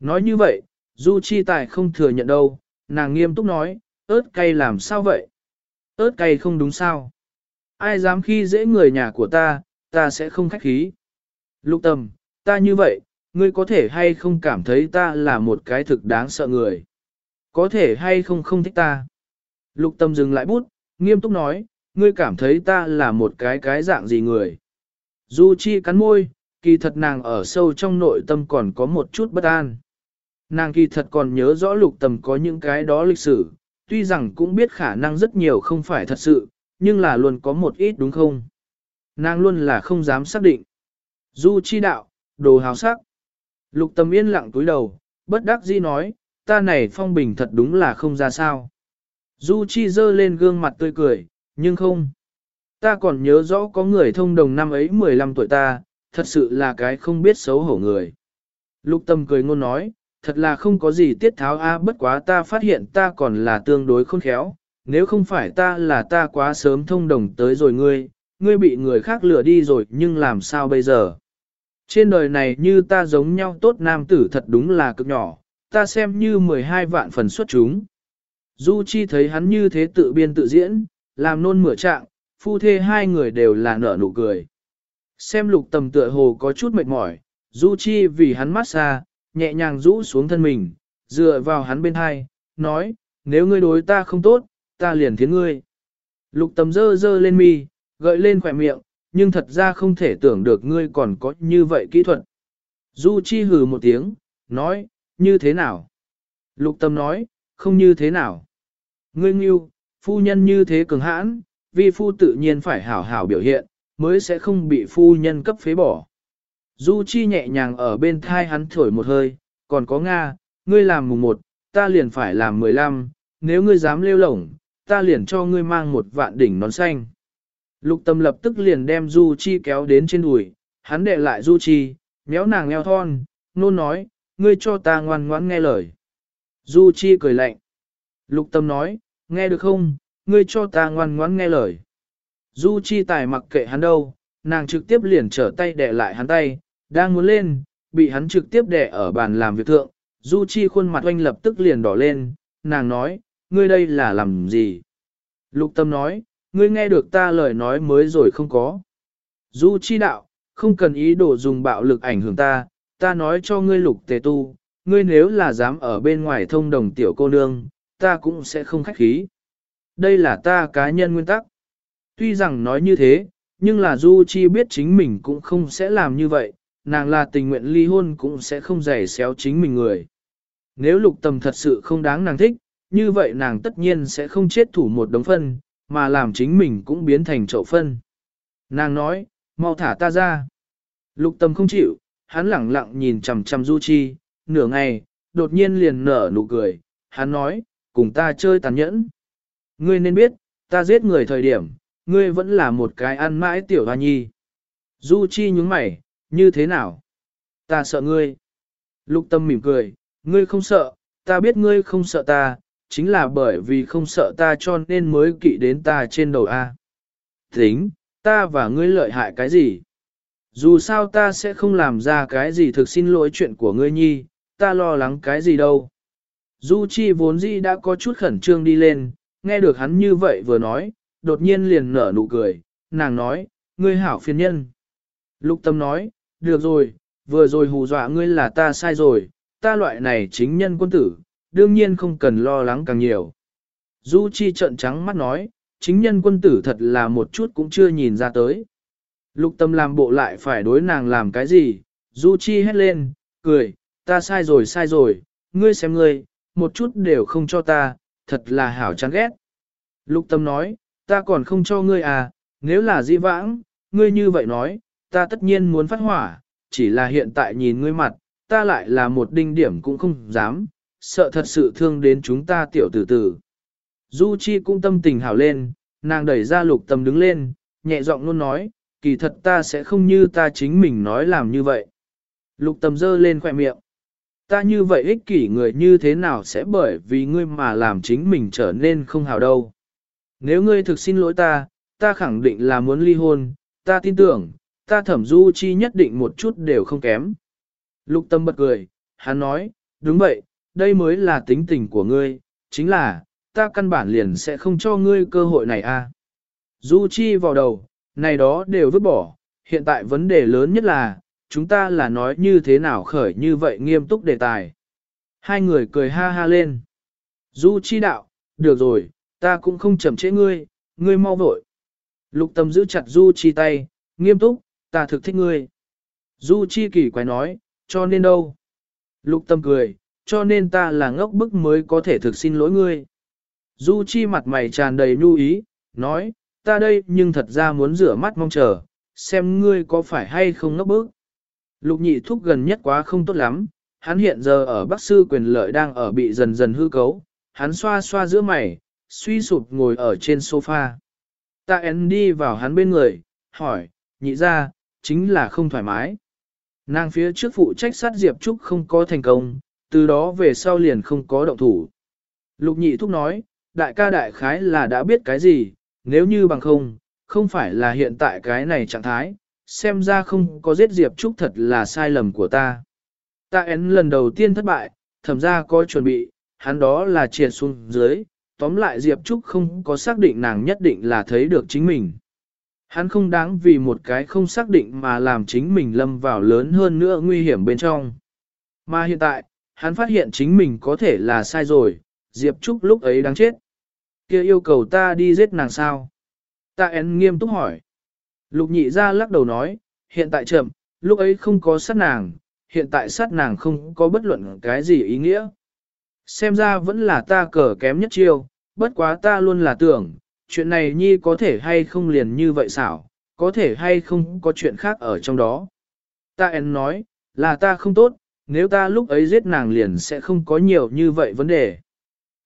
Nói như vậy, Du Chi Tài không thừa nhận đâu, nàng nghiêm túc nói, ớt cay làm sao vậy? ớt cay không đúng sao? Ai dám khi dễ người nhà của ta, ta sẽ không khách khí. Lục tâm, ta như vậy, ngươi có thể hay không cảm thấy ta là một cái thực đáng sợ người? Có thể hay không không thích ta? Lục tâm dừng lại bút, nghiêm túc nói, ngươi cảm thấy ta là một cái cái dạng gì người? Du Chi cắn môi, kỳ thật nàng ở sâu trong nội tâm còn có một chút bất an. Nàng kỳ thật còn nhớ rõ lục tầm có những cái đó lịch sử, tuy rằng cũng biết khả năng rất nhiều không phải thật sự, nhưng là luôn có một ít đúng không? Nàng luôn là không dám xác định. Du chi đạo, đồ hào sắc. Lục tầm yên lặng túi đầu, bất đắc dĩ nói, ta này phong bình thật đúng là không ra sao. Du chi dơ lên gương mặt tươi cười, nhưng không. Ta còn nhớ rõ có người thông đồng năm ấy 15 tuổi ta, thật sự là cái không biết xấu hổ người. Lục tâm cười ngôn nói, thật là không có gì tiết tháo a bất quá ta phát hiện ta còn là tương đối khôn khéo, nếu không phải ta là ta quá sớm thông đồng tới rồi ngươi, ngươi bị người khác lừa đi rồi nhưng làm sao bây giờ? Trên đời này như ta giống nhau tốt nam tử thật đúng là cực nhỏ, ta xem như 12 vạn phần xuất chúng. Du Chi thấy hắn như thế tự biên tự diễn, làm nôn mửa trạng, phu thê hai người đều là nở nụ cười. Xem lục tầm tựa hồ có chút mệt mỏi, Du Chi vì hắn mát xa, nhẹ nhàng rũ xuống thân mình, dựa vào hắn bên hai, nói, nếu ngươi đối ta không tốt, ta liền thiến ngươi. Lục tầm dơ dơ lên mi, gợi lên khỏe miệng, nhưng thật ra không thể tưởng được ngươi còn có như vậy kỹ thuật. Du Chi hừ một tiếng, nói, như thế nào? Lục tâm nói, không như thế nào. Ngươi nghiêu, phu nhân như thế cường hãn, vi phu tự nhiên phải hảo hảo biểu hiện, mới sẽ không bị phu nhân cấp phế bỏ. Du Chi nhẹ nhàng ở bên thai hắn thổi một hơi, còn có Nga, ngươi làm mùng một, ta liền phải làm mười lăm, nếu ngươi dám lêu lổng, ta liền cho ngươi mang một vạn đỉnh nón xanh. Lục tâm lập tức liền đem Du Chi kéo đến trên đùi, hắn đệ lại Du Chi, méo nàng eo thon, nôn nói, ngươi cho ta ngoan ngoãn nghe lời. Du Chi cười lạnh. Lục tâm nói, nghe được không, ngươi cho ta ngoan ngoãn nghe lời. Du Chi tài mặc kệ hắn đâu, nàng trực tiếp liền trở tay đè lại hắn tay, đang muốn lên, bị hắn trực tiếp đè ở bàn làm việc thượng. Du Chi khuôn mặt oanh lập tức liền đỏ lên, nàng nói, ngươi đây là làm gì? Lục tâm nói, ngươi nghe được ta lời nói mới rồi không có. Du Chi đạo, không cần ý đồ dùng bạo lực ảnh hưởng ta, ta nói cho ngươi lục tề tu, ngươi nếu là dám ở bên ngoài thông đồng tiểu cô nương, ta cũng sẽ không khách khí. Đây là ta cá nhân nguyên tắc. Tuy rằng nói như thế, nhưng là Du Chi biết chính mình cũng không sẽ làm như vậy, nàng là tình nguyện ly hôn cũng sẽ không giày xéo chính mình người. Nếu lục tầm thật sự không đáng nàng thích, như vậy nàng tất nhiên sẽ không chết thủ một đống phân, mà làm chính mình cũng biến thành chậu phân. Nàng nói, mau thả ta ra. Lục tầm không chịu, hắn lẳng lặng nhìn chằm chằm Du Chi, nửa ngày, đột nhiên liền nở nụ cười, hắn nói, cùng ta chơi tàn nhẫn. Ngươi nên biết, ta giết người thời điểm, ngươi vẫn là một cái ăn mãi tiểu hoa nhi. Du Chi nhướng mày, như thế nào? Ta sợ ngươi. Lục tâm mỉm cười, ngươi không sợ, ta biết ngươi không sợ ta, chính là bởi vì không sợ ta cho nên mới kỵ đến ta trên đầu A. Tính, ta và ngươi lợi hại cái gì? Dù sao ta sẽ không làm ra cái gì thực xin lỗi chuyện của ngươi nhi, ta lo lắng cái gì đâu. Du Chi vốn dĩ đã có chút khẩn trương đi lên, nghe được hắn như vậy vừa nói, đột nhiên liền nở nụ cười, nàng nói, ngươi hảo phiền nhân. Lục tâm nói, được rồi, vừa rồi hù dọa ngươi là ta sai rồi, ta loại này chính nhân quân tử, đương nhiên không cần lo lắng càng nhiều. Du Chi trợn trắng mắt nói, chính nhân quân tử thật là một chút cũng chưa nhìn ra tới. Lục tâm làm bộ lại phải đối nàng làm cái gì, Du Chi hét lên, cười, ta sai rồi sai rồi, ngươi xem ngươi, một chút đều không cho ta, thật là hảo chán ghét. Lục tâm nói, ta còn không cho ngươi à, nếu là di vãng, ngươi như vậy nói, ta tất nhiên muốn phát hỏa, chỉ là hiện tại nhìn ngươi mặt, ta lại là một đinh điểm cũng không dám, sợ thật sự thương đến chúng ta tiểu tử tử. Du Chi cũng tâm tình hảo lên, nàng đẩy ra lục tâm đứng lên, nhẹ giọng luôn nói, kỳ thật ta sẽ không như ta chính mình nói làm như vậy. Lục tâm dơ lên khỏe miệng. Ta như vậy ích kỷ người như thế nào sẽ bởi vì ngươi mà làm chính mình trở nên không hảo đâu. Nếu ngươi thực xin lỗi ta, ta khẳng định là muốn ly hôn, ta tin tưởng, ta thẩm du chi nhất định một chút đều không kém. Lục tâm bật cười, hắn nói, đúng vậy, đây mới là tính tình của ngươi, chính là, ta căn bản liền sẽ không cho ngươi cơ hội này a. À. Du chi vào đầu, này đó đều vứt bỏ, hiện tại vấn đề lớn nhất là, chúng ta là nói như thế nào khởi như vậy nghiêm túc đề tài. Hai người cười ha ha lên. Du chi đạo, được rồi, ta cũng không chậm trễ ngươi, ngươi mau vội. Lục tâm giữ chặt Du chi tay, nghiêm túc, ta thực thích ngươi. Du chi kỳ quái nói, cho nên đâu? Lục tâm cười, cho nên ta là ngốc bức mới có thể thực xin lỗi ngươi. Du chi mặt mày tràn đầy nhu ý, nói, ta đây nhưng thật ra muốn rửa mắt mong chờ, xem ngươi có phải hay không ngốc bức. Lục nhị thúc gần nhất quá không tốt lắm, hắn hiện giờ ở Bắc Sư quyền lợi đang ở bị dần dần hư cấu, hắn xoa xoa giữa mày, suy sụp ngồi ở trên sofa. Tạ én đi vào hắn bên người, hỏi, nhị ra, chính là không thoải mái. Nàng phía trước phụ trách sát Diệp Trúc không có thành công, từ đó về sau liền không có động thủ. Lục nhị thúc nói, đại ca đại khái là đã biết cái gì, nếu như bằng không, không phải là hiện tại cái này trạng thái, xem ra không có giết Diệp Trúc thật là sai lầm của ta. Ta én lần đầu tiên thất bại, thẩm ra có chuẩn bị, hắn đó là triệt xuống dưới, tóm lại Diệp Trúc không có xác định nàng nhất định là thấy được chính mình. Hắn không đáng vì một cái không xác định mà làm chính mình lâm vào lớn hơn nữa nguy hiểm bên trong. Mà hiện tại, hắn phát hiện chính mình có thể là sai rồi, Diệp Trúc lúc ấy đáng chết. kia yêu cầu ta đi giết nàng sao? Ta én nghiêm túc hỏi. Lục nhị ra lắc đầu nói, hiện tại chậm, lúc ấy không có sát nàng, hiện tại sát nàng không có bất luận cái gì ý nghĩa. Xem ra vẫn là ta cờ kém nhất chiêu, bất quá ta luôn là tưởng, chuyện này nhi có thể hay không liền như vậy xảo, có thể hay không có chuyện khác ở trong đó. Ta en nói, là ta không tốt, nếu ta lúc ấy giết nàng liền sẽ không có nhiều như vậy vấn đề.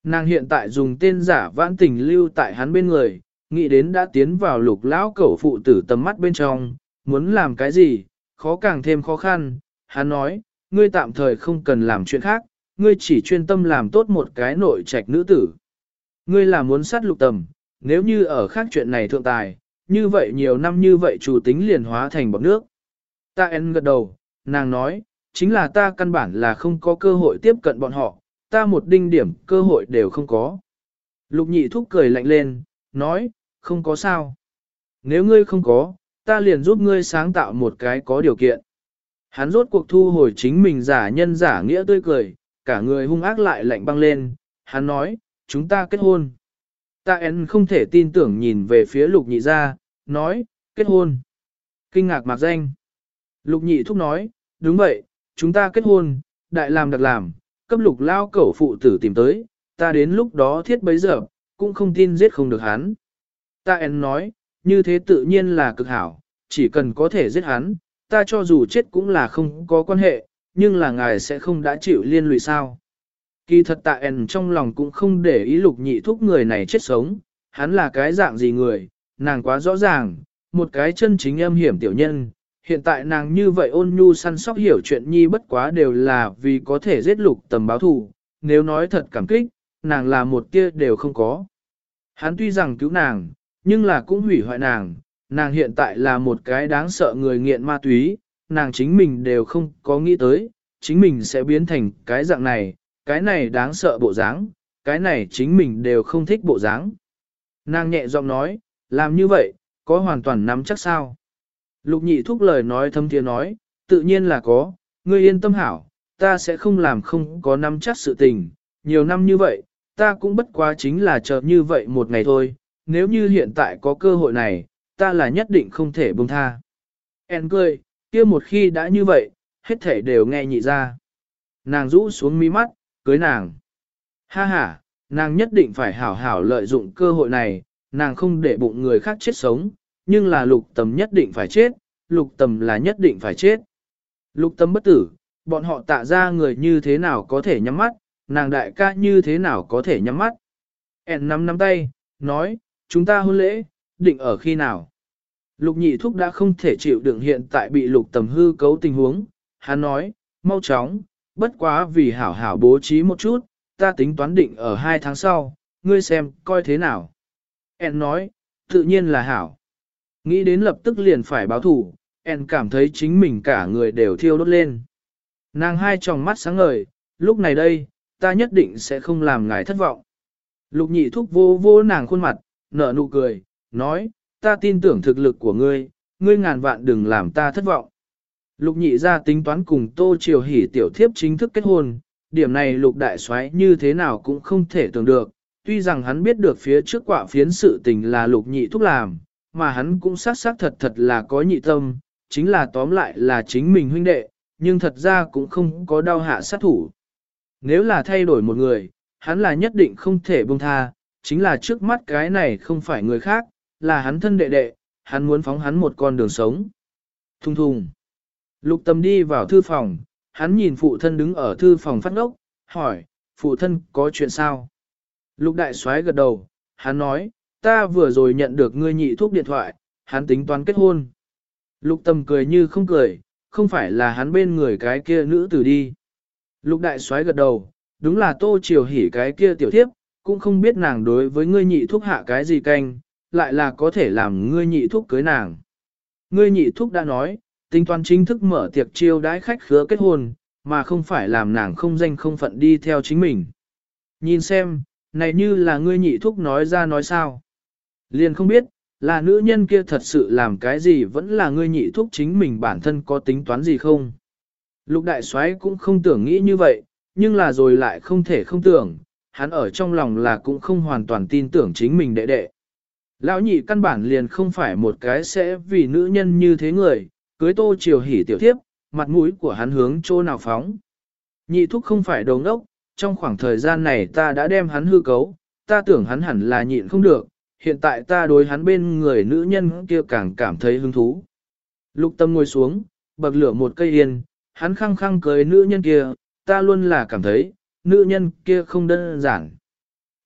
Nàng hiện tại dùng tên giả vãn tình lưu tại hắn bên người, nghĩ đến đã tiến vào lục lão cẩu phụ tử tầm mắt bên trong, muốn làm cái gì, khó càng thêm khó khăn. Hắn nói, ngươi tạm thời không cần làm chuyện khác, ngươi chỉ chuyên tâm làm tốt một cái nội trạch nữ tử. Ngươi là muốn sát lục tầm, nếu như ở khác chuyện này thượng tài, như vậy nhiều năm như vậy chủ tính liền hóa thành bọc nước. Ta en gật đầu, nàng nói, chính là ta căn bản là không có cơ hội tiếp cận bọn họ, ta một đinh điểm cơ hội đều không có. Lục nhị thúc cười lạnh lên, nói, không có sao. Nếu ngươi không có, ta liền giúp ngươi sáng tạo một cái có điều kiện. Hắn rốt cuộc thu hồi chính mình giả nhân giả nghĩa tươi cười, cả người hung ác lại lạnh băng lên, hắn nói, chúng ta kết hôn. Ta en không thể tin tưởng nhìn về phía lục nhị ra, nói, kết hôn. Kinh ngạc mạc danh. Lục nhị thúc nói, đúng vậy, chúng ta kết hôn, đại làm đặc làm, cấp lục lao cẩu phụ tử tìm tới, ta đến lúc đó thiết bấy giờ, cũng không tin giết không được hắn. Ta en nói, như thế tự nhiên là cực hảo, chỉ cần có thể giết hắn, ta cho dù chết cũng là không có quan hệ, nhưng là ngài sẽ không đã chịu liên lụy sao. Kỳ thật tạ en trong lòng cũng không để ý lục nhị thúc người này chết sống, hắn là cái dạng gì người, nàng quá rõ ràng, một cái chân chính âm hiểm tiểu nhân. Hiện tại nàng như vậy ôn nhu săn sóc hiểu chuyện nhi bất quá đều là vì có thể giết lục tầm báo thù, nếu nói thật cảm kích, nàng là một kia đều không có. Hắn tuy rằng cứu nàng, nhưng là cũng hủy hoại nàng, nàng hiện tại là một cái đáng sợ người nghiện ma túy, nàng chính mình đều không có nghĩ tới, chính mình sẽ biến thành cái dạng này, cái này đáng sợ bộ dáng, cái này chính mình đều không thích bộ dáng. Nàng nhẹ giọng nói, làm như vậy, có hoàn toàn nắm chắc sao? Lục nhị thúc lời nói thâm thiên nói, tự nhiên là có, ngươi yên tâm hảo, ta sẽ không làm không có nắm chắc sự tình, nhiều năm như vậy, ta cũng bất quá chính là chờ như vậy một ngày thôi, nếu như hiện tại có cơ hội này, ta là nhất định không thể buông tha. En cười, kia một khi đã như vậy, hết thể đều nghe nhị ra. Nàng rũ xuống mi mắt, cưới nàng. Ha ha, nàng nhất định phải hảo hảo lợi dụng cơ hội này, nàng không để bụng người khác chết sống, nhưng là lục tầm nhất định phải chết, lục tầm là nhất định phải chết. Lục tầm bất tử, bọn họ tạ ra người như thế nào có thể nhắm mắt, nàng đại ca như thế nào có thể nhắm mắt. En nắm nắm tay, nói, chúng ta hôn lễ, định ở khi nào. Lục nhị thúc đã không thể chịu đựng hiện tại bị lục tầm hư cấu tình huống. Hắn nói, mau chóng, bất quá vì hảo hảo bố trí một chút, ta tính toán định ở hai tháng sau, ngươi xem, coi thế nào. En nói, tự nhiên là hảo. Nghĩ đến lập tức liền phải báo thủ, En cảm thấy chính mình cả người đều thiêu đốt lên. Nàng hai tròng mắt sáng ngời, lúc này đây, ta nhất định sẽ không làm ngài thất vọng. Lục nhị thúc vô vô nàng khuôn mặt, nở nụ cười, nói, ta tin tưởng thực lực của ngươi, ngươi ngàn vạn đừng làm ta thất vọng. Lục nhị ra tính toán cùng tô triều hỉ tiểu thiếp chính thức kết hôn, điểm này lục đại soái như thế nào cũng không thể tưởng được, tuy rằng hắn biết được phía trước quả phiến sự tình là lục nhị thúc làm, mà hắn cũng xác xác thật thật là có nhị tâm, chính là tóm lại là chính mình huynh đệ, nhưng thật ra cũng không có đau hạ sát thủ. Nếu là thay đổi một người, hắn là nhất định không thể buông tha, chính là trước mắt cái này không phải người khác, là hắn thân đệ đệ, hắn muốn phóng hắn một con đường sống. Thùng thùng. Lục tâm đi vào thư phòng, hắn nhìn phụ thân đứng ở thư phòng phát ngốc, hỏi, phụ thân có chuyện sao? Lục đại soái gật đầu, hắn nói, ta vừa rồi nhận được ngươi nhị thuốc điện thoại, hắn tính toán kết hôn. Lục tâm cười như không cười, không phải là hắn bên người cái kia nữ tử đi. Lục đại soái gật đầu, đúng là tô triều hỉ cái kia tiểu thiếp, cũng không biết nàng đối với ngươi nhị thuốc hạ cái gì canh, lại là có thể làm ngươi nhị thúc cưới nàng. Ngươi nhị thúc đã nói, tính toán chính thức mở tiệc chiêu đãi khách khứa kết hôn, mà không phải làm nàng không danh không phận đi theo chính mình. Nhìn xem, này như là ngươi nhị thúc nói ra nói sao. Liền không biết, là nữ nhân kia thật sự làm cái gì vẫn là ngươi nhị thúc chính mình bản thân có tính toán gì không. Lục đại soái cũng không tưởng nghĩ như vậy, nhưng là rồi lại không thể không tưởng, hắn ở trong lòng là cũng không hoàn toàn tin tưởng chính mình đệ đệ. Lão nhị căn bản liền không phải một cái sẽ vì nữ nhân như thế người, cưới tô chiều hỉ tiểu thiếp, mặt mũi của hắn hướng chỗ nào phóng. Nhị thúc không phải đồ ngốc, trong khoảng thời gian này ta đã đem hắn hư cấu, ta tưởng hắn hẳn là nhịn không được, hiện tại ta đối hắn bên người nữ nhân kia càng cảm thấy hứng thú. Lục tâm ngồi xuống, bậc lửa một cây yên, hắn khăng khăng cưới nữ nhân kia, ta luôn là cảm thấy, nữ nhân kia không đơn giản.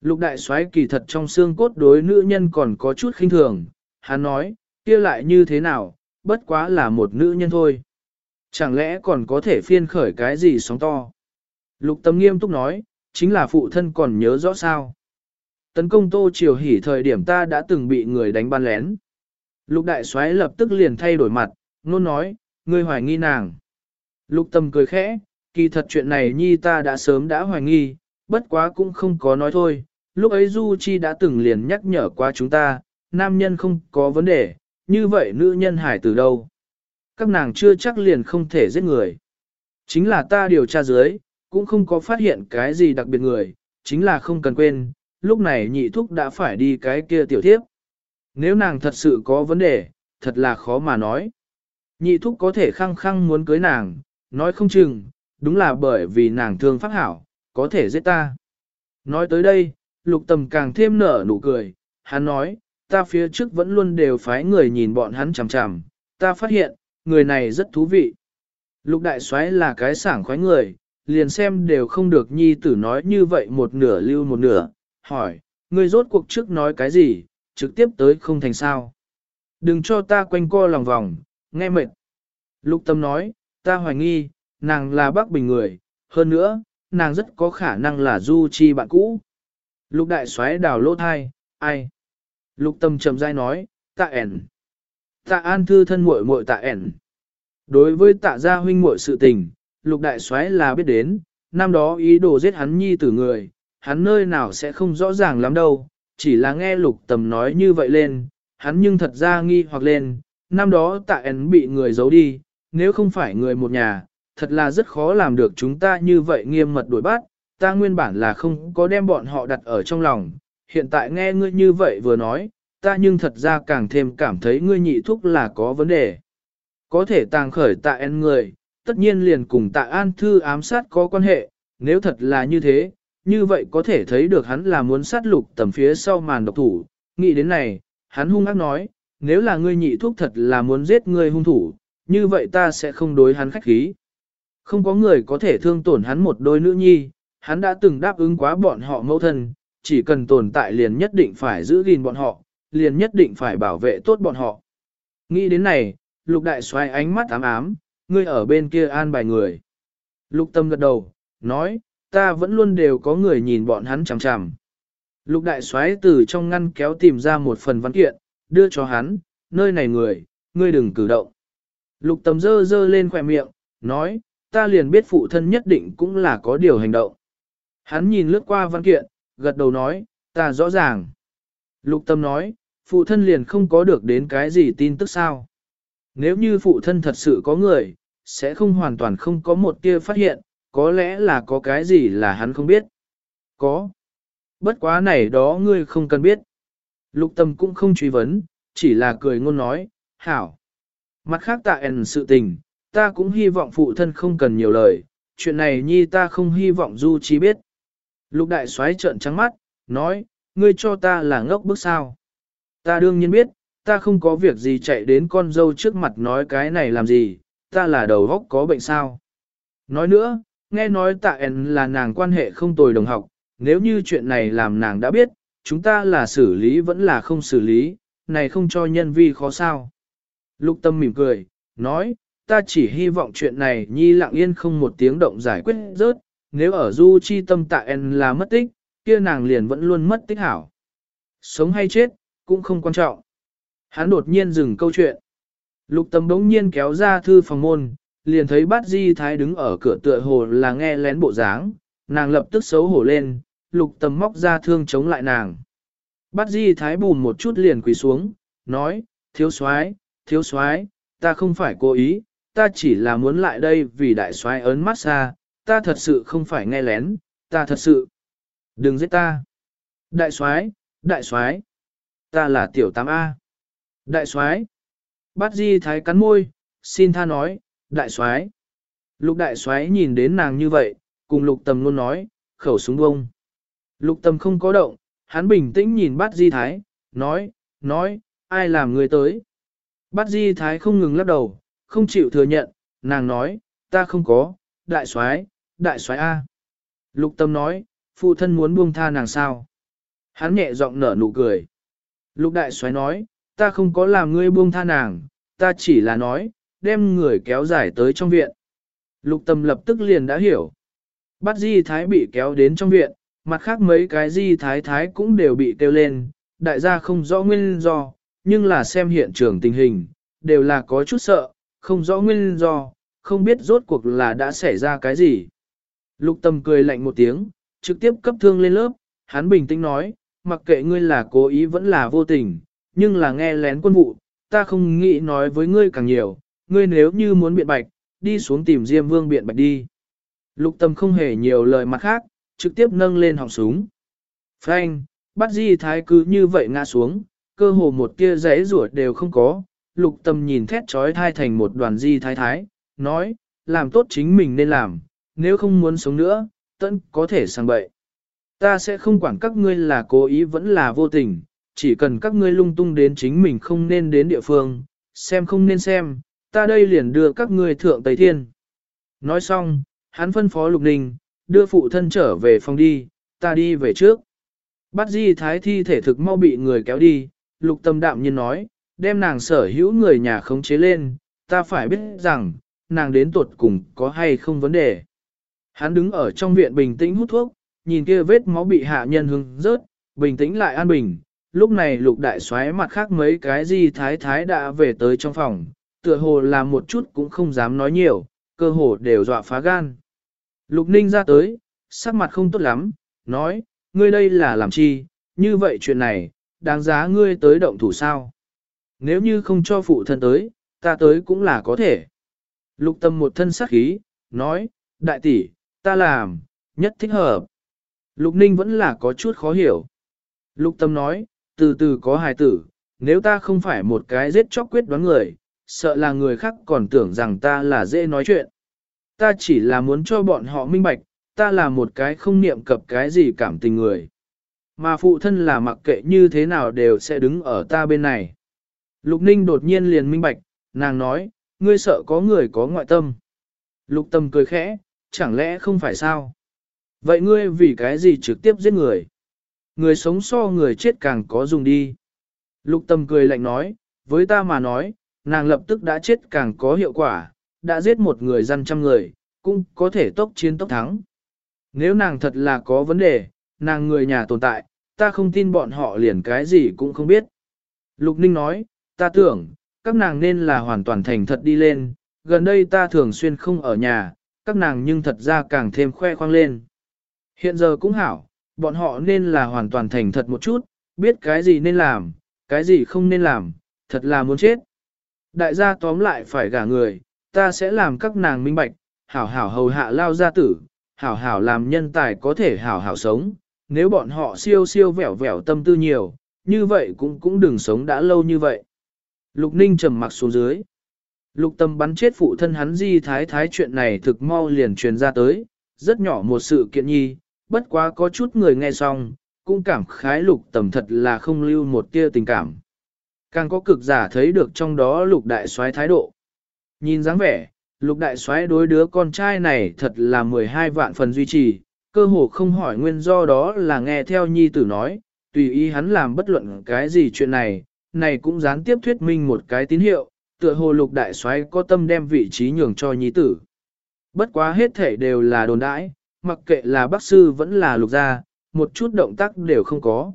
Lục đại soái kỳ thật trong xương cốt đối nữ nhân còn có chút khinh thường, hắn nói, kia lại như thế nào, bất quá là một nữ nhân thôi. Chẳng lẽ còn có thể phiên khởi cái gì sóng to? Lục tâm nghiêm túc nói, chính là phụ thân còn nhớ rõ sao. Tấn công tô triều hỉ thời điểm ta đã từng bị người đánh ban lén. Lục đại soái lập tức liền thay đổi mặt, nôn nói, ngươi hoài nghi nàng. Lục tâm cười khẽ, kỳ thật chuyện này nhi ta đã sớm đã hoài nghi, bất quá cũng không có nói thôi. Lúc ấy Du Chi đã từng liền nhắc nhở qua chúng ta, nam nhân không có vấn đề, như vậy nữ nhân hải từ đâu? Các nàng chưa chắc liền không thể giết người. Chính là ta điều tra dưới, cũng không có phát hiện cái gì đặc biệt người, chính là không cần quên, lúc này nhị thúc đã phải đi cái kia tiểu thiếp. Nếu nàng thật sự có vấn đề, thật là khó mà nói. Nhị thúc có thể khăng khăng muốn cưới nàng, nói không chừng, đúng là bởi vì nàng thương pháp hảo, có thể giết ta. Nói tới đây, lục tầm càng thêm nở nụ cười, hắn nói, ta phía trước vẫn luôn đều phái người nhìn bọn hắn chằm chằm, ta phát hiện, người này rất thú vị. Lục đại soái là cái sảng khoái người, liền xem đều không được nhi tử nói như vậy một nửa lưu một nửa, hỏi, ngươi rốt cuộc trước nói cái gì, trực tiếp tới không thành sao. Đừng cho ta quanh co lòng vòng, nghe mệt. Lục tâm nói, ta hoài nghi, nàng là bác bình người, hơn nữa, nàng rất có khả năng là du chi bạn cũ. Lục đại xoáy đào lỗ thai, ai? Lục tâm trầm dai nói, tạ ẻn. Tạ an thư thân muội muội tạ ẻn. Đối với tạ gia huynh muội sự tình, lục đại xoáy là biết đến, năm đó ý đồ giết hắn nhi tử người, hắn nơi nào sẽ không rõ ràng lắm đâu, chỉ là nghe lục tầm nói như vậy lên, hắn nhưng thật ra nghi hoặc lên, năm đó tạ ẻn bị người giấu đi, nếu không phải người một nhà, thật là rất khó làm được chúng ta như vậy nghiêm mật đuổi bắt, ta nguyên bản là không có đem bọn họ đặt ở trong lòng, hiện tại nghe ngươi như vậy vừa nói, ta nhưng thật ra càng thêm cảm thấy ngươi nhị thúc là có vấn đề. Có thể tàng khởi tạ en người, tất nhiên liền cùng tạ an thư ám sát có quan hệ, nếu thật là như thế, như vậy có thể thấy được hắn là muốn sát lục tầm phía sau màn độc thủ, nghĩ đến này, hắn hung ác nói, nếu là ngươi nhị thúc thật là muốn giết ngươi hung thủ, như vậy ta sẽ không đối hắn khách khí. Không có người có thể thương tổn hắn một đôi nữ nhi, Hắn đã từng đáp ứng quá bọn họ mẫu thân, chỉ cần tồn tại liền nhất định phải giữ gìn bọn họ, liền nhất định phải bảo vệ tốt bọn họ. Nghĩ đến này, lục đại xoay ánh mắt ám ám, ngươi ở bên kia an bài người. Lục tâm gật đầu, nói, ta vẫn luôn đều có người nhìn bọn hắn chằm chằm. Lục đại xoáy từ trong ngăn kéo tìm ra một phần văn kiện, đưa cho hắn, nơi này người, ngươi đừng cử động. Lục tầm dơ dơ lên khỏe miệng, nói, ta liền biết phụ thân nhất định cũng là có điều hành động. Hắn nhìn lướt qua văn kiện, gật đầu nói, ta rõ ràng. Lục tâm nói, phụ thân liền không có được đến cái gì tin tức sao. Nếu như phụ thân thật sự có người, sẽ không hoàn toàn không có một tia phát hiện, có lẽ là có cái gì là hắn không biết. Có. Bất quá này đó ngươi không cần biết. Lục tâm cũng không truy vấn, chỉ là cười ngôn nói, hảo. Mặt khác tạ ẩn sự tình, ta cũng hy vọng phụ thân không cần nhiều lời, chuyện này nhi ta không hy vọng du chi biết. Lục đại xoáy trợn trắng mắt, nói, ngươi cho ta là ngốc bức sao. Ta đương nhiên biết, ta không có việc gì chạy đến con dâu trước mặt nói cái này làm gì, ta là đầu góc có bệnh sao. Nói nữa, nghe nói tạ ẩn là nàng quan hệ không tồi đồng học, nếu như chuyện này làm nàng đã biết, chúng ta là xử lý vẫn là không xử lý, này không cho nhân vi khó sao. Lục tâm mỉm cười, nói, ta chỉ hy vọng chuyện này nhi lặng yên không một tiếng động giải quyết rớt, nếu ở du chi tâm tạ en là mất tích, kia nàng liền vẫn luôn mất tích hảo. Sống hay chết, cũng không quan trọng. Hắn đột nhiên dừng câu chuyện. Lục tâm đống nhiên kéo ra thư phòng môn, liền thấy bát di thái đứng ở cửa tựa hồ là nghe lén bộ dáng, nàng lập tức xấu hổ lên, lục tâm móc ra thương chống lại nàng. Bát di thái bùn một chút liền quỳ xuống, nói, thiếu soái, thiếu soái, ta không phải cố ý, ta chỉ là muốn lại đây vì đại soái ấn mắt xa, ta thật sự không phải nghe lén, ta thật sự. Đừng giết ta. Đại soái, đại soái, ta là tiểu tam A. Đại soái. Bát Di thái cắn môi, xin tha nói, đại soái. Lục đại soái nhìn đến nàng như vậy, cùng lục tầm luôn nói, khẩu súng bông. Lục tầm không có động, hắn bình tĩnh nhìn bát Di thái, nói, nói, ai làm người tới. Bát Di thái không ngừng lắc đầu, không chịu thừa nhận, nàng nói, ta không có, đại soái, đại soái A. Lục tâm nói, phụ thân muốn buông tha nàng sao. Hắn nhẹ giọng nở nụ cười. Lục đại soái nói, ta không có làm ngươi buông tha nàng, ta chỉ là nói, đem người kéo dài tới trong viện. Lục tâm lập tức liền đã hiểu. Bắt di thái bị kéo đến trong viện, mặt khác mấy cái di thái thái cũng đều bị kêu lên, đại gia không rõ nguyên do, nhưng là xem hiện trường tình hình, đều là có chút sợ, không rõ nguyên do, không biết rốt cuộc là đã xảy ra cái gì. Lục tâm cười lạnh một tiếng, trực tiếp cấp thương lên lớp, hắn bình tĩnh nói, mặc kệ ngươi là cố ý vẫn là vô tình, nhưng là nghe lén quân vụ, ta không nghĩ nói với ngươi càng nhiều, ngươi nếu như muốn biện bạch, đi xuống tìm Diêm Vương biện bạch đi. Lục tâm không hề nhiều lời mặt khác, trực tiếp nâng lên họng súng. Frank, bắt di thái cứ như vậy ngã xuống, cơ hồ một tia rẽ ruột đều không có. Lục tâm nhìn thét trói thai thành một đoàn di thái thái, nói, làm tốt chính mình nên làm, nếu không muốn sống nữa, tận có thể sang bậy. Ta sẽ không quản các ngươi là cố ý vẫn là vô tình, chỉ cần các ngươi lung tung đến chính mình không nên đến địa phương, xem không nên xem, ta đây liền đưa các ngươi thượng Tây Thiên. Nói xong, hắn phân phó Lục Ninh, đưa phụ thân trở về phòng đi, ta đi về trước. Bắt di thái thi thể thực mau bị người kéo đi, Lục tâm đạm nhiên nói, đem nàng sở hữu người nhà khống chế lên, ta phải biết rằng, nàng đến tuột cùng có hay không vấn đề. Hắn đứng ở trong viện bình tĩnh hút thuốc, nhìn kia vết máu bị hạ nhân hưng rớt, bình tĩnh lại an bình. Lúc này lục đại xoáy mặt khác mấy cái gì thái thái đã về tới trong phòng, tựa hồ là một chút cũng không dám nói nhiều, cơ hồ đều dọa phá gan. Lục ninh ra tới, sắc mặt không tốt lắm, nói, ngươi đây là làm chi, như vậy chuyện này, đáng giá ngươi tới động thủ sao. Nếu như không cho phụ thân tới, ta tới cũng là có thể. Lục tâm một thân sắc khí, nói, đại tỷ, ta làm, nhất thích hợp. Lục ninh vẫn là có chút khó hiểu. Lục tâm nói, từ từ có hài tử, nếu ta không phải một cái giết chóc quyết đoán người, sợ là người khác còn tưởng rằng ta là dễ nói chuyện. Ta chỉ là muốn cho bọn họ minh bạch, ta là một cái không niệm cập cái gì cảm tình người. Mà phụ thân là mặc kệ như thế nào đều sẽ đứng ở ta bên này. Lục ninh đột nhiên liền minh bạch, nàng nói, ngươi sợ có người có ngoại tâm. Lục tâm cười khẽ, chẳng lẽ không phải sao? Vậy ngươi vì cái gì trực tiếp giết người? Người sống so người chết càng có dùng đi. Lục tâm cười lạnh nói, với ta mà nói, nàng lập tức đã chết càng có hiệu quả, đã giết một người dân trăm người, cũng có thể tốc chiến tốc thắng. Nếu nàng thật là có vấn đề, nàng người nhà tồn tại, ta không tin bọn họ liền cái gì cũng không biết. Lục Ninh nói, ta tưởng, các nàng nên là hoàn toàn thành thật đi lên, gần đây ta thường xuyên không ở nhà, các nàng nhưng thật ra càng thêm khoe khoang lên. Hiện giờ cũng hảo, bọn họ nên là hoàn toàn thành thật một chút, biết cái gì nên làm, cái gì không nên làm, thật là muốn chết. Đại gia tóm lại phải gả người, ta sẽ làm các nàng minh bạch, hảo hảo hầu hạ lao gia tử, hảo hảo làm nhân tài có thể hảo hảo sống, nếu bọn họ siêu siêu vẻo vẻo tâm tư nhiều, như vậy cũng cũng đừng sống đã lâu như vậy. Lục Ninh trầm mặc xuống dưới. Lục tâm bắn chết phụ thân hắn di thái thái chuyện này thực mau liền truyền ra tới, rất nhỏ một sự kiện nhi, bất quá có chút người nghe xong, cũng cảm khái lục tầm thật là không lưu một tia tình cảm. Càng có cực giả thấy được trong đó lục đại soái thái độ. Nhìn dáng vẻ, lục đại soái đối đứa con trai này thật là 12 vạn phần duy trì, cơ hồ không hỏi nguyên do đó là nghe theo nhi tử nói, tùy ý hắn làm bất luận cái gì chuyện này, này cũng gián tiếp thuyết minh một cái tín hiệu, tựa hồ lục đại soái có tâm đem vị trí nhường cho nhi tử. Bất quá hết thể đều là đồn đãi, mặc kệ là bác sư vẫn là lục gia, một chút động tác đều không có.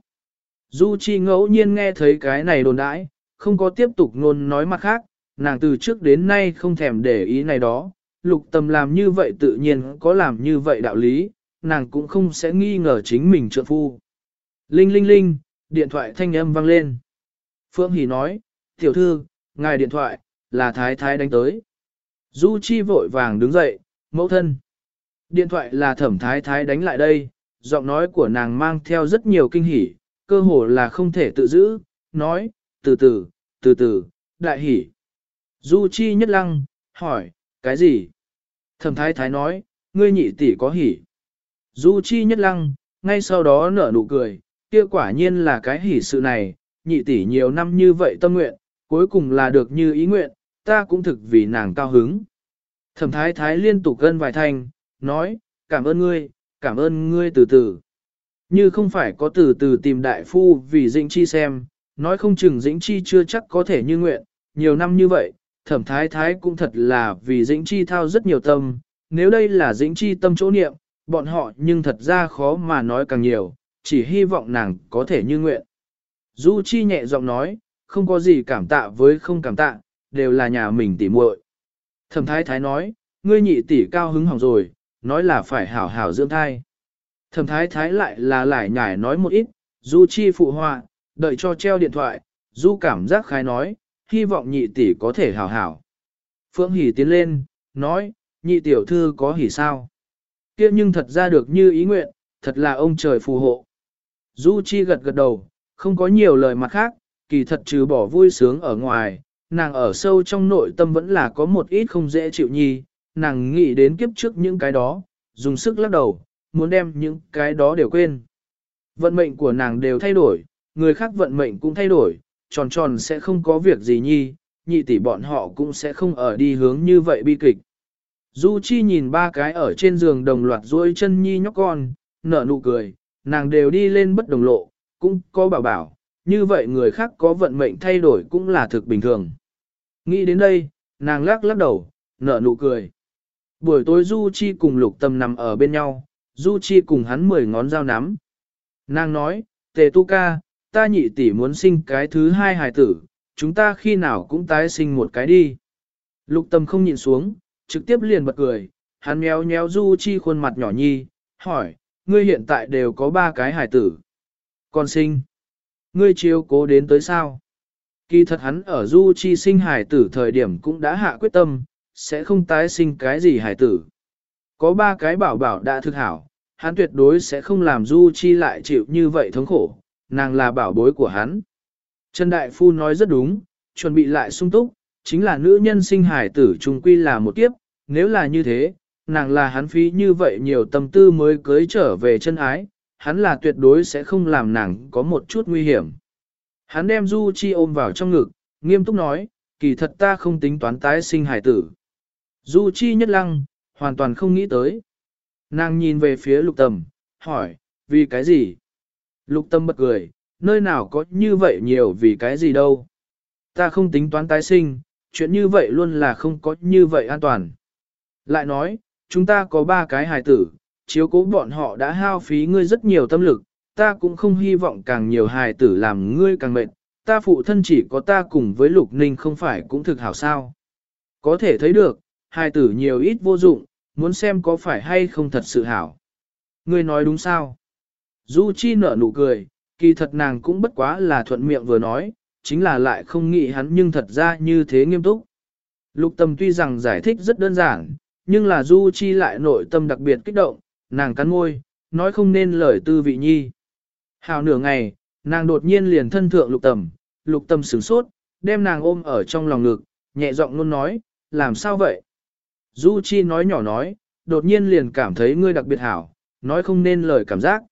Du Chi ngẫu nhiên nghe thấy cái này đồn đãi, không có tiếp tục ngôn nói mặt khác, nàng từ trước đến nay không thèm để ý này đó, lục tâm làm như vậy tự nhiên có làm như vậy đạo lý, nàng cũng không sẽ nghi ngờ chính mình trợ phu. Linh linh linh, điện thoại thanh âm vang lên. Phương Hỷ nói, tiểu thư, ngài điện thoại, là thái thái đánh tới. Du Chi vội vàng đứng dậy, mẫu thân. Điện thoại là thẩm thái thái đánh lại đây, giọng nói của nàng mang theo rất nhiều kinh hỉ, cơ hồ là không thể tự giữ, nói, từ từ, từ từ, đại hỉ. Du Chi nhất lăng, hỏi, cái gì? Thẩm thái thái nói, ngươi nhị tỷ có hỉ. Du Chi nhất lăng, ngay sau đó nở nụ cười, kia quả nhiên là cái hỉ sự này, nhị tỷ nhiều năm như vậy tâm nguyện, cuối cùng là được như ý nguyện, ta cũng thực vì nàng cao hứng. Thẩm thái thái liên tục gân vài thanh, nói, cảm ơn ngươi, cảm ơn ngươi từ từ. Như không phải có từ từ tìm đại phu vì dĩnh chi xem, nói không chừng dĩnh chi chưa chắc có thể như nguyện, nhiều năm như vậy, thẩm thái thái cũng thật là vì dĩnh chi thao rất nhiều tâm, nếu đây là dĩnh chi tâm chỗ niệm, bọn họ nhưng thật ra khó mà nói càng nhiều, chỉ hy vọng nàng có thể như nguyện. Du Chi nhẹ giọng nói, không có gì cảm tạ với không cảm tạ, đều là nhà mình tỉ muội. Thẩm thái thái nói, ngươi nhị tỷ cao hứng hỏng rồi, nói là phải hảo hảo dưỡng thai. Thẩm thái thái lại là lại nhải nói một ít, Du Chi phụ họa, đợi cho treo điện thoại, Du cảm giác khai nói, hy vọng nhị tỷ có thể hảo hảo. Phương Hỷ tiến lên, nói, nhị tiểu thư có hỉ sao? Kia nhưng thật ra được như ý nguyện, thật là ông trời phù hộ. Du Chi gật gật đầu, không có nhiều lời mặt khác, kỳ thật trừ bỏ vui sướng ở ngoài, nàng ở sâu trong nội tâm vẫn là có một ít không dễ chịu nhi, nàng nghĩ đến kiếp trước những cái đó, dùng sức lắc đầu, muốn đem những cái đó đều quên. Vận mệnh của nàng đều thay đổi, người khác vận mệnh cũng thay đổi, tròn tròn sẽ không có việc gì nhi, nhị tỷ bọn họ cũng sẽ không ở đi hướng như vậy bi kịch. Du Chi nhìn ba cái ở trên giường đồng loạt duỗi chân nhi nhóc con, nở nụ cười, nàng đều đi lên bất đồng lộ, cũng có bảo bảo, như vậy người khác có vận mệnh thay đổi cũng là thực bình thường. Nghĩ đến đây, nàng lắc lắc đầu, nở nụ cười. Buổi tối Du Chi cùng Lục Tâm nằm ở bên nhau, Du Chi cùng hắn mười ngón dao nắm. Nàng nói, Tề Tu Ca, ta nhị tỷ muốn sinh cái thứ hai hài tử, chúng ta khi nào cũng tái sinh một cái đi. Lục Tâm không nhịn xuống, trực tiếp liền bật cười, hắn méo méo Du Chi khuôn mặt nhỏ nhi, hỏi, ngươi hiện tại đều có ba cái hài tử. Con sinh, ngươi chiếu cố đến tới sao? Kỳ thật hắn ở Du Chi sinh hải tử thời điểm cũng đã hạ quyết tâm, sẽ không tái sinh cái gì hải tử. Có ba cái bảo bảo đã thực hảo, hắn tuyệt đối sẽ không làm Du Chi lại chịu như vậy thống khổ, nàng là bảo bối của hắn. Trần Đại Phu nói rất đúng, chuẩn bị lại sung túc, chính là nữ nhân sinh hải tử trùng quy là một kiếp, nếu là như thế, nàng là hắn phí như vậy nhiều tâm tư mới cưới trở về chân ái, hắn là tuyệt đối sẽ không làm nàng có một chút nguy hiểm. Hắn đem Du Chi ôm vào trong ngực, nghiêm túc nói, kỳ thật ta không tính toán tái sinh hải tử. Du Chi nhất lăng, hoàn toàn không nghĩ tới. Nàng nhìn về phía lục tầm, hỏi, vì cái gì? Lục tâm bật cười, nơi nào có như vậy nhiều vì cái gì đâu. Ta không tính toán tái sinh, chuyện như vậy luôn là không có như vậy an toàn. Lại nói, chúng ta có ba cái hài tử, chiếu cố bọn họ đã hao phí ngươi rất nhiều tâm lực, ta cũng không hy vọng càng nhiều hài tử làm ngươi càng mệt, ta phụ thân chỉ có ta cùng với lục ninh không phải cũng thực hảo sao. Có thể thấy được, hài tử nhiều ít vô dụng, muốn xem có phải hay không thật sự hảo. Ngươi nói đúng sao? Du Chi nở nụ cười, kỳ thật nàng cũng bất quá là thuận miệng vừa nói, chính là lại không nghĩ hắn nhưng thật ra như thế nghiêm túc. Lục tâm tuy rằng giải thích rất đơn giản, nhưng là Du Chi lại nội tâm đặc biệt kích động, nàng cắn môi, nói không nên lời tư vị nhi. Hào nửa ngày, nàng đột nhiên liền thân thượng lục tầm, lục tâm sửng sốt, đem nàng ôm ở trong lòng ngực, nhẹ giọng luôn nói, làm sao vậy? Du Chi nói nhỏ nói, đột nhiên liền cảm thấy ngươi đặc biệt hảo, nói không nên lời cảm giác.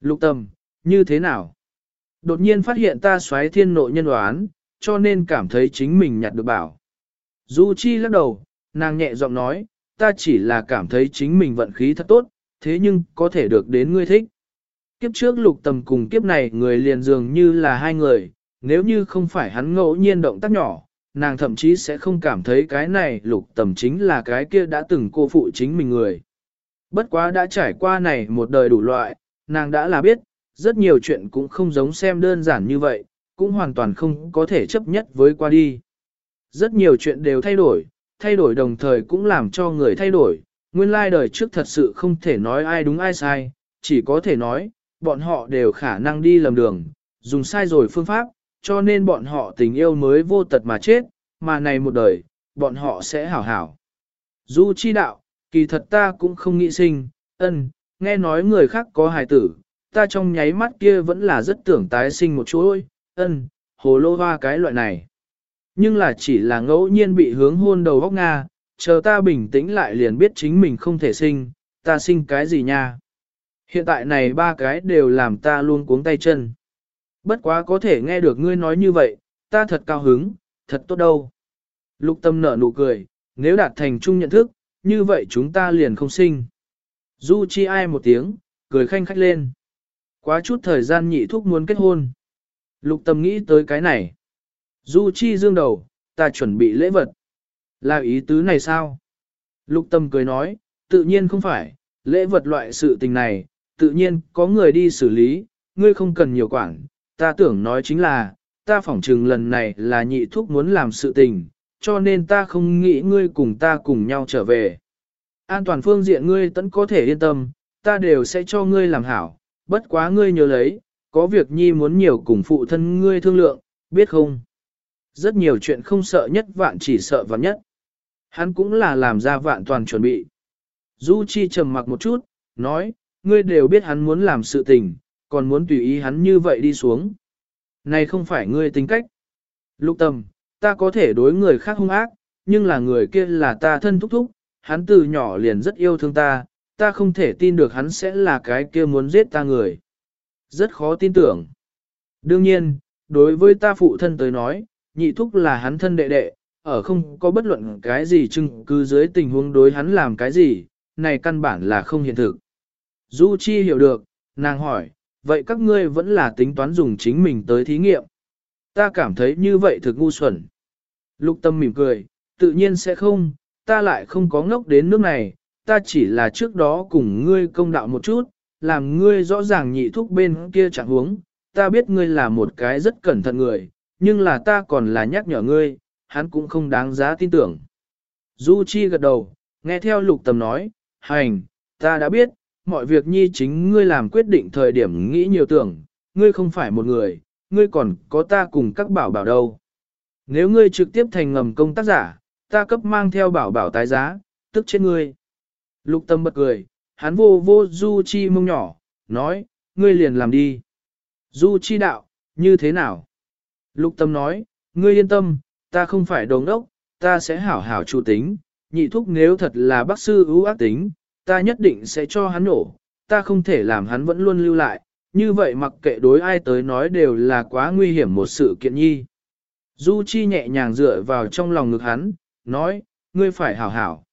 Lục tâm, như thế nào? Đột nhiên phát hiện ta xoáy thiên nội nhân đoán, cho nên cảm thấy chính mình nhặt được bảo. Du Chi lắc đầu, nàng nhẹ giọng nói, ta chỉ là cảm thấy chính mình vận khí thật tốt, thế nhưng có thể được đến ngươi thích. Kiếp trước lục tầm cùng kiếp này người liền dường như là hai người, nếu như không phải hắn ngẫu nhiên động tác nhỏ, nàng thậm chí sẽ không cảm thấy cái này lục tầm chính là cái kia đã từng cô phụ chính mình người. Bất quá đã trải qua này một đời đủ loại, nàng đã là biết, rất nhiều chuyện cũng không giống xem đơn giản như vậy, cũng hoàn toàn không có thể chấp nhất với qua đi. Rất nhiều chuyện đều thay đổi, thay đổi đồng thời cũng làm cho người thay đổi, nguyên lai đời trước thật sự không thể nói ai đúng ai sai, chỉ có thể nói, bọn họ đều khả năng đi lầm đường, dùng sai rồi phương pháp, cho nên bọn họ tình yêu mới vô tật mà chết, mà này một đời, bọn họ sẽ hảo hảo. Du chi đạo, kỳ thật ta cũng không nghĩ sinh, ân, nghe nói người khác có hài tử, ta trong nháy mắt kia vẫn là rất tưởng tái sinh một chú ơi, ân, hồ lô hoa cái loại này. Nhưng là chỉ là ngẫu nhiên bị hướng hôn đầu góc Nga, chờ ta bình tĩnh lại liền biết chính mình không thể sinh, ta sinh cái gì nha. Hiện tại này ba cái đều làm ta luôn cuống tay chân. Bất quá có thể nghe được ngươi nói như vậy, ta thật cao hứng, thật tốt đâu. Lục tâm nở nụ cười, nếu đạt thành chung nhận thức, như vậy chúng ta liền không sinh. Du chi ai một tiếng, cười khanh khách lên. Quá chút thời gian nhị thúc muốn kết hôn. Lục tâm nghĩ tới cái này. Du chi dương đầu, ta chuẩn bị lễ vật. Là ý tứ này sao? Lục tâm cười nói, tự nhiên không phải, lễ vật loại sự tình này, tự nhiên có người đi xử lý, ngươi không cần nhiều quản. Ta tưởng nói chính là, ta phỏng chừng lần này là nhị thúc muốn làm sự tình, cho nên ta không nghĩ ngươi cùng ta cùng nhau trở về. An toàn phương diện ngươi tẫn có thể yên tâm, ta đều sẽ cho ngươi làm hảo, bất quá ngươi nhớ lấy, có việc nhi muốn nhiều cùng phụ thân ngươi thương lượng, biết không? Rất nhiều chuyện không sợ nhất vạn chỉ sợ vạn nhất. Hắn cũng là làm ra vạn toàn chuẩn bị. Du Chi trầm mặc một chút, nói, ngươi đều biết hắn muốn làm sự tình, còn muốn tùy ý hắn như vậy đi xuống. Này không phải ngươi tính cách. Lục tâm, ta có thể đối người khác hung ác, nhưng là người kia là ta thân thúc thúc, hắn từ nhỏ liền rất yêu thương ta, ta không thể tin được hắn sẽ là cái kia muốn giết ta người. Rất khó tin tưởng. Đương nhiên, đối với ta phụ thân tới nói, nhị thúc là hắn thân đệ đệ, ở không có bất luận cái gì chứng cứ dưới tình huống đối hắn làm cái gì, này căn bản là không hiện thực. Du Chi hiểu được, nàng hỏi, vậy các ngươi vẫn là tính toán dùng chính mình tới thí nghiệm. Ta cảm thấy như vậy thực ngu xuẩn. Lục tâm mỉm cười, tự nhiên sẽ không, ta lại không có ngốc đến nước này, ta chỉ là trước đó cùng ngươi công đạo một chút, làm ngươi rõ ràng nhị thúc bên kia chẳng huống, ta biết ngươi là một cái rất cẩn thận người, nhưng là ta còn là nhắc nhở ngươi, hắn cũng không đáng giá tin tưởng. Du Chi gật đầu, nghe theo lục tầm nói, hành, ta đã biết, mọi việc nhi chính ngươi làm quyết định thời điểm nghĩ nhiều tưởng, ngươi không phải một người, ngươi còn có ta cùng các bảo bảo đâu. Nếu ngươi trực tiếp thành ngầm công tác giả, ta cấp mang theo bảo bảo tái giá, tức chết ngươi. Lục tâm bật cười, hắn vô vô Du Chi mông nhỏ, nói, ngươi liền làm đi. Du Chi đạo, như thế nào? Lục tâm nói, ngươi yên tâm, ta không phải đồ ngốc, ta sẽ hảo hảo chủ tính, nhị thúc nếu thật là bác sư ưu ác tính, ta nhất định sẽ cho hắn nổ, ta không thể làm hắn vẫn luôn lưu lại, như vậy mặc kệ đối ai tới nói đều là quá nguy hiểm một sự kiện nhi. Du Chi nhẹ nhàng dựa vào trong lòng ngực hắn, nói, ngươi phải hảo hảo.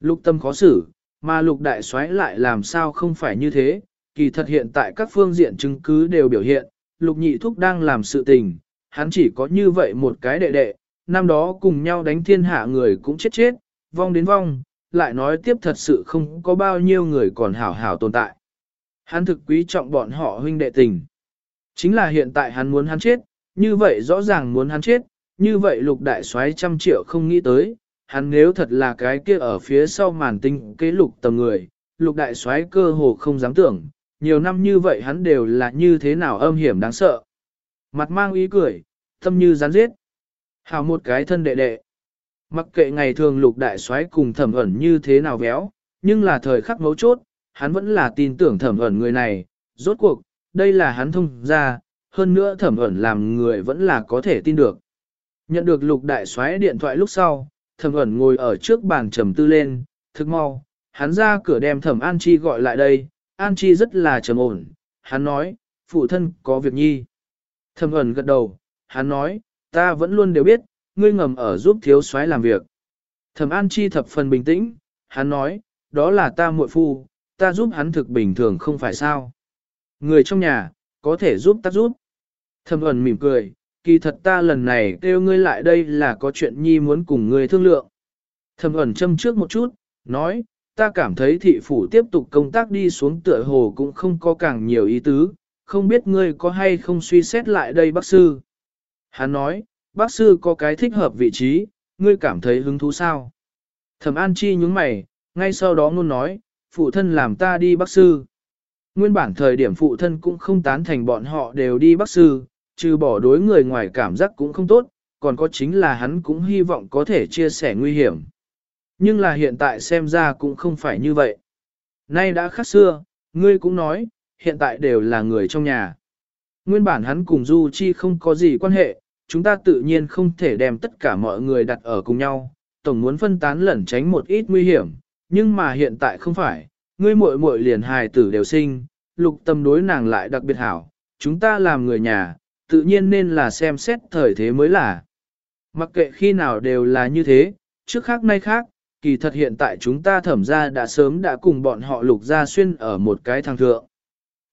Lục tâm khó xử, Mà lục đại soái lại làm sao không phải như thế, kỳ thật hiện tại các phương diện chứng cứ đều biểu hiện, lục nhị thúc đang làm sự tình, hắn chỉ có như vậy một cái đệ đệ, năm đó cùng nhau đánh thiên hạ người cũng chết chết, vong đến vong, lại nói tiếp thật sự không có bao nhiêu người còn hảo hảo tồn tại. Hắn thực quý trọng bọn họ huynh đệ tình. Chính là hiện tại hắn muốn hắn chết, như vậy rõ ràng muốn hắn chết, như vậy lục đại soái trăm triệu không nghĩ tới, hắn nếu thật là cái kia ở phía sau màn tinh kế lục tầm người, lục đại soái cơ hồ không dám tưởng, nhiều năm như vậy hắn đều là như thế nào âm hiểm đáng sợ. Mặt mang ý cười, tâm như rắn giết hảo một cái thân đệ đệ. Mặc kệ ngày thường lục đại soái cùng thẩm ẩn như thế nào béo, nhưng là thời khắc mấu chốt, hắn vẫn là tin tưởng thẩm ẩn người này, rốt cuộc, đây là hắn thông ra, hơn nữa thẩm ẩn làm người vẫn là có thể tin được. Nhận được lục đại soái điện thoại lúc sau, thẩm ẩn ngồi ở trước bàn trầm tư lên, thức mau, hắn ra cửa đem thẩm An Chi gọi lại đây, An Chi rất là trầm ổn, hắn nói, phụ thân có việc nhi. Thẩm ẩn gật đầu, hắn nói, ta vẫn luôn đều biết, ngươi ngầm ở giúp thiếu soái làm việc. Thẩm An Chi thập phần bình tĩnh, hắn nói, đó là ta muội phu, ta giúp hắn thực bình thường không phải sao. Người trong nhà, có thể giúp ta giúp. Thẩm ẩn mỉm cười, kỳ thật ta lần này kêu ngươi lại đây là có chuyện nhi muốn cùng ngươi thương lượng. Thẩm ẩn châm trước một chút, nói, ta cảm thấy thị phủ tiếp tục công tác đi xuống tựa hồ cũng không có càng nhiều ý tứ, không biết ngươi có hay không suy xét lại đây bác sư. Hắn nói, bác sư có cái thích hợp vị trí, ngươi cảm thấy hứng thú sao? Thẩm An Chi nhúng mày, ngay sau đó ngôn nói, phụ thân làm ta đi bác sư. Nguyên bản thời điểm phụ thân cũng không tán thành bọn họ đều đi bác sư, trừ bỏ đối người ngoài cảm giác cũng không tốt, còn có chính là hắn cũng hy vọng có thể chia sẻ nguy hiểm. Nhưng là hiện tại xem ra cũng không phải như vậy. Nay đã khác xưa, ngươi cũng nói, hiện tại đều là người trong nhà. Nguyên bản hắn cùng Du Chi không có gì quan hệ, chúng ta tự nhiên không thể đem tất cả mọi người đặt ở cùng nhau, tổng muốn phân tán lẩn tránh một ít nguy hiểm, nhưng mà hiện tại không phải, ngươi muội muội liền hài tử đều sinh, lục tâm đối nàng lại đặc biệt hảo, chúng ta làm người nhà, tự nhiên nên là xem xét thời thế mới là. Mặc kệ khi nào đều là như thế, trước khác nay khác, kỳ thật hiện tại chúng ta thẩm ra đã sớm đã cùng bọn họ lục ra xuyên ở một cái thang thượng.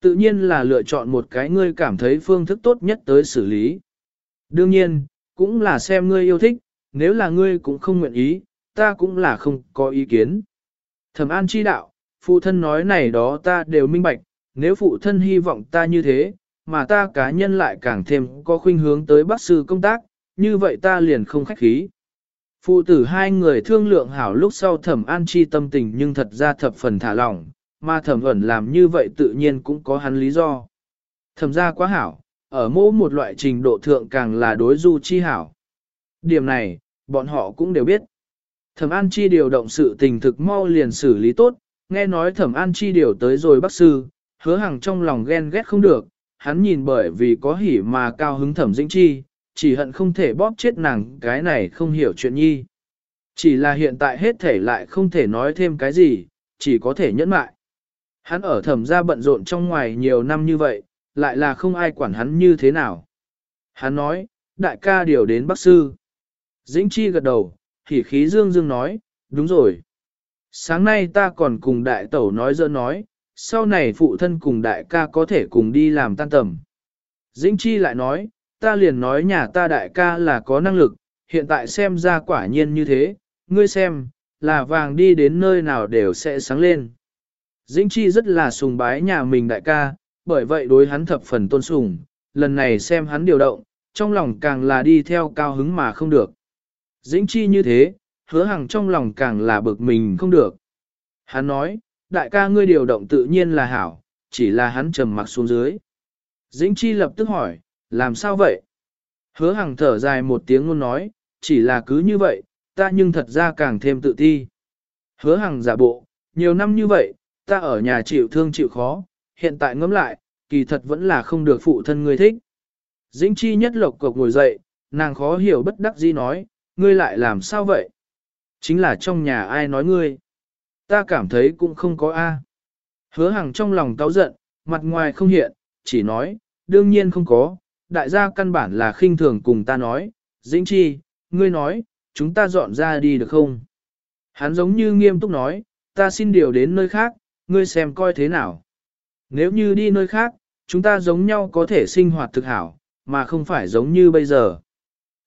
Tự nhiên là lựa chọn một cái ngươi cảm thấy phương thức tốt nhất tới xử lý. Đương nhiên, cũng là xem ngươi yêu thích, nếu là ngươi cũng không nguyện ý, ta cũng là không có ý kiến. Thẩm an chi đạo, phụ thân nói này đó ta đều minh bạch, nếu phụ thân hy vọng ta như thế, mà ta cá nhân lại càng thêm có khuynh hướng tới bác sư công tác, như vậy ta liền không khách khí. Phụ tử hai người thương lượng hảo lúc sau thẩm an chi tâm tình nhưng thật ra thập phần thả lỏng, mà thẩm ẩn làm như vậy tự nhiên cũng có hắn lý do. Thẩm ra quá hảo, ở mỗi một loại trình độ thượng càng là đối du chi hảo. Điểm này, bọn họ cũng đều biết. Thẩm An Chi điều động sự tình thực mau liền xử lý tốt, nghe nói Thẩm An Chi điều tới rồi bác sư, hứa hằng trong lòng ghen ghét không được, hắn nhìn bởi vì có hỉ mà cao hứng Thẩm Dĩnh Chi, chỉ hận không thể bóp chết nàng cái này không hiểu chuyện nhi. Chỉ là hiện tại hết thể lại không thể nói thêm cái gì, chỉ có thể nhẫn mại. Hắn ở thẩm gia bận rộn trong ngoài nhiều năm như vậy, lại là không ai quản hắn như thế nào. Hắn nói, đại ca điều đến bác sư. Dĩnh Chi gật đầu, hỉ khí dương dương nói, đúng rồi. Sáng nay ta còn cùng đại tẩu nói dỡ nói, sau này phụ thân cùng đại ca có thể cùng đi làm tan tầm. Dĩnh Chi lại nói, ta liền nói nhà ta đại ca là có năng lực, hiện tại xem ra quả nhiên như thế, ngươi xem, là vàng đi đến nơi nào đều sẽ sáng lên. Dĩnh Chi rất là sùng bái nhà mình đại ca, bởi vậy đối hắn thập phần tôn sùng, lần này xem hắn điều động, trong lòng càng là đi theo cao hứng mà không được. Dĩnh Chi như thế, hứa hằng trong lòng càng là bực mình không được. Hắn nói, đại ca ngươi điều động tự nhiên là hảo, chỉ là hắn trầm mặc xuống dưới. Dĩnh Chi lập tức hỏi, làm sao vậy? Hứa hằng thở dài một tiếng luôn nói, chỉ là cứ như vậy, ta nhưng thật ra càng thêm tự ti. Hứa hằng giả bộ, nhiều năm như vậy, ta ở nhà chịu thương chịu khó, hiện tại ngẫm lại, kỳ thật vẫn là không được phụ thân ngươi thích. Dĩnh chi nhất lộc cộc ngồi dậy, nàng khó hiểu bất đắc dĩ nói, ngươi lại làm sao vậy? Chính là trong nhà ai nói ngươi? Ta cảm thấy cũng không có A. Hứa hằng trong lòng táo giận, mặt ngoài không hiện, chỉ nói, đương nhiên không có, đại gia căn bản là khinh thường cùng ta nói, Dĩnh chi, ngươi nói, chúng ta dọn ra đi được không? Hắn giống như nghiêm túc nói, ta xin điều đến nơi khác, ngươi xem coi thế nào. Nếu như đi nơi khác, chúng ta giống nhau có thể sinh hoạt thực hảo, mà không phải giống như bây giờ.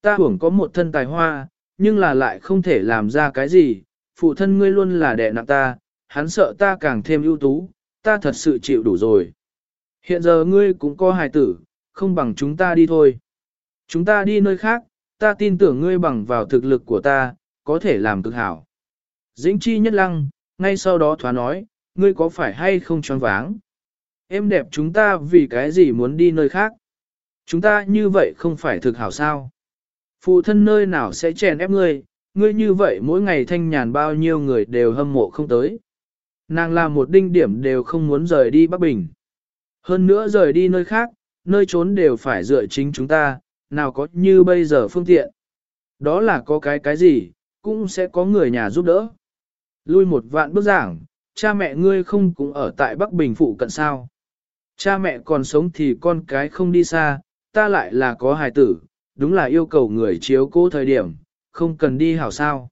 Ta hưởng có một thân tài hoa, nhưng là lại không thể làm ra cái gì, phụ thân ngươi luôn là đẻ nặng ta, hắn sợ ta càng thêm ưu tú, ta thật sự chịu đủ rồi. Hiện giờ ngươi cũng có hài tử, không bằng chúng ta đi thôi. Chúng ta đi nơi khác, ta tin tưởng ngươi bằng vào thực lực của ta, có thể làm cực hảo. Dĩnh chi nhất lăng, ngay sau đó thoá nói, ngươi có phải hay không choáng váng? Em đẹp chúng ta vì cái gì muốn đi nơi khác? Chúng ta như vậy không phải thực hảo sao? Phụ thân nơi nào sẽ chèn ép ngươi, ngươi như vậy mỗi ngày thanh nhàn bao nhiêu người đều hâm mộ không tới. Nàng làm một đinh điểm đều không muốn rời đi Bắc Bình. Hơn nữa rời đi nơi khác, nơi trốn đều phải dựa chính chúng ta, nào có như bây giờ phương tiện. Đó là có cái cái gì, cũng sẽ có người nhà giúp đỡ. Lui một vạn bước giảng, cha mẹ ngươi không cũng ở tại Bắc Bình phụ cận sao. Cha mẹ còn sống thì con cái không đi xa, ta lại là có hài tử, đúng là yêu cầu người chiếu cố thời điểm, không cần đi hảo sao.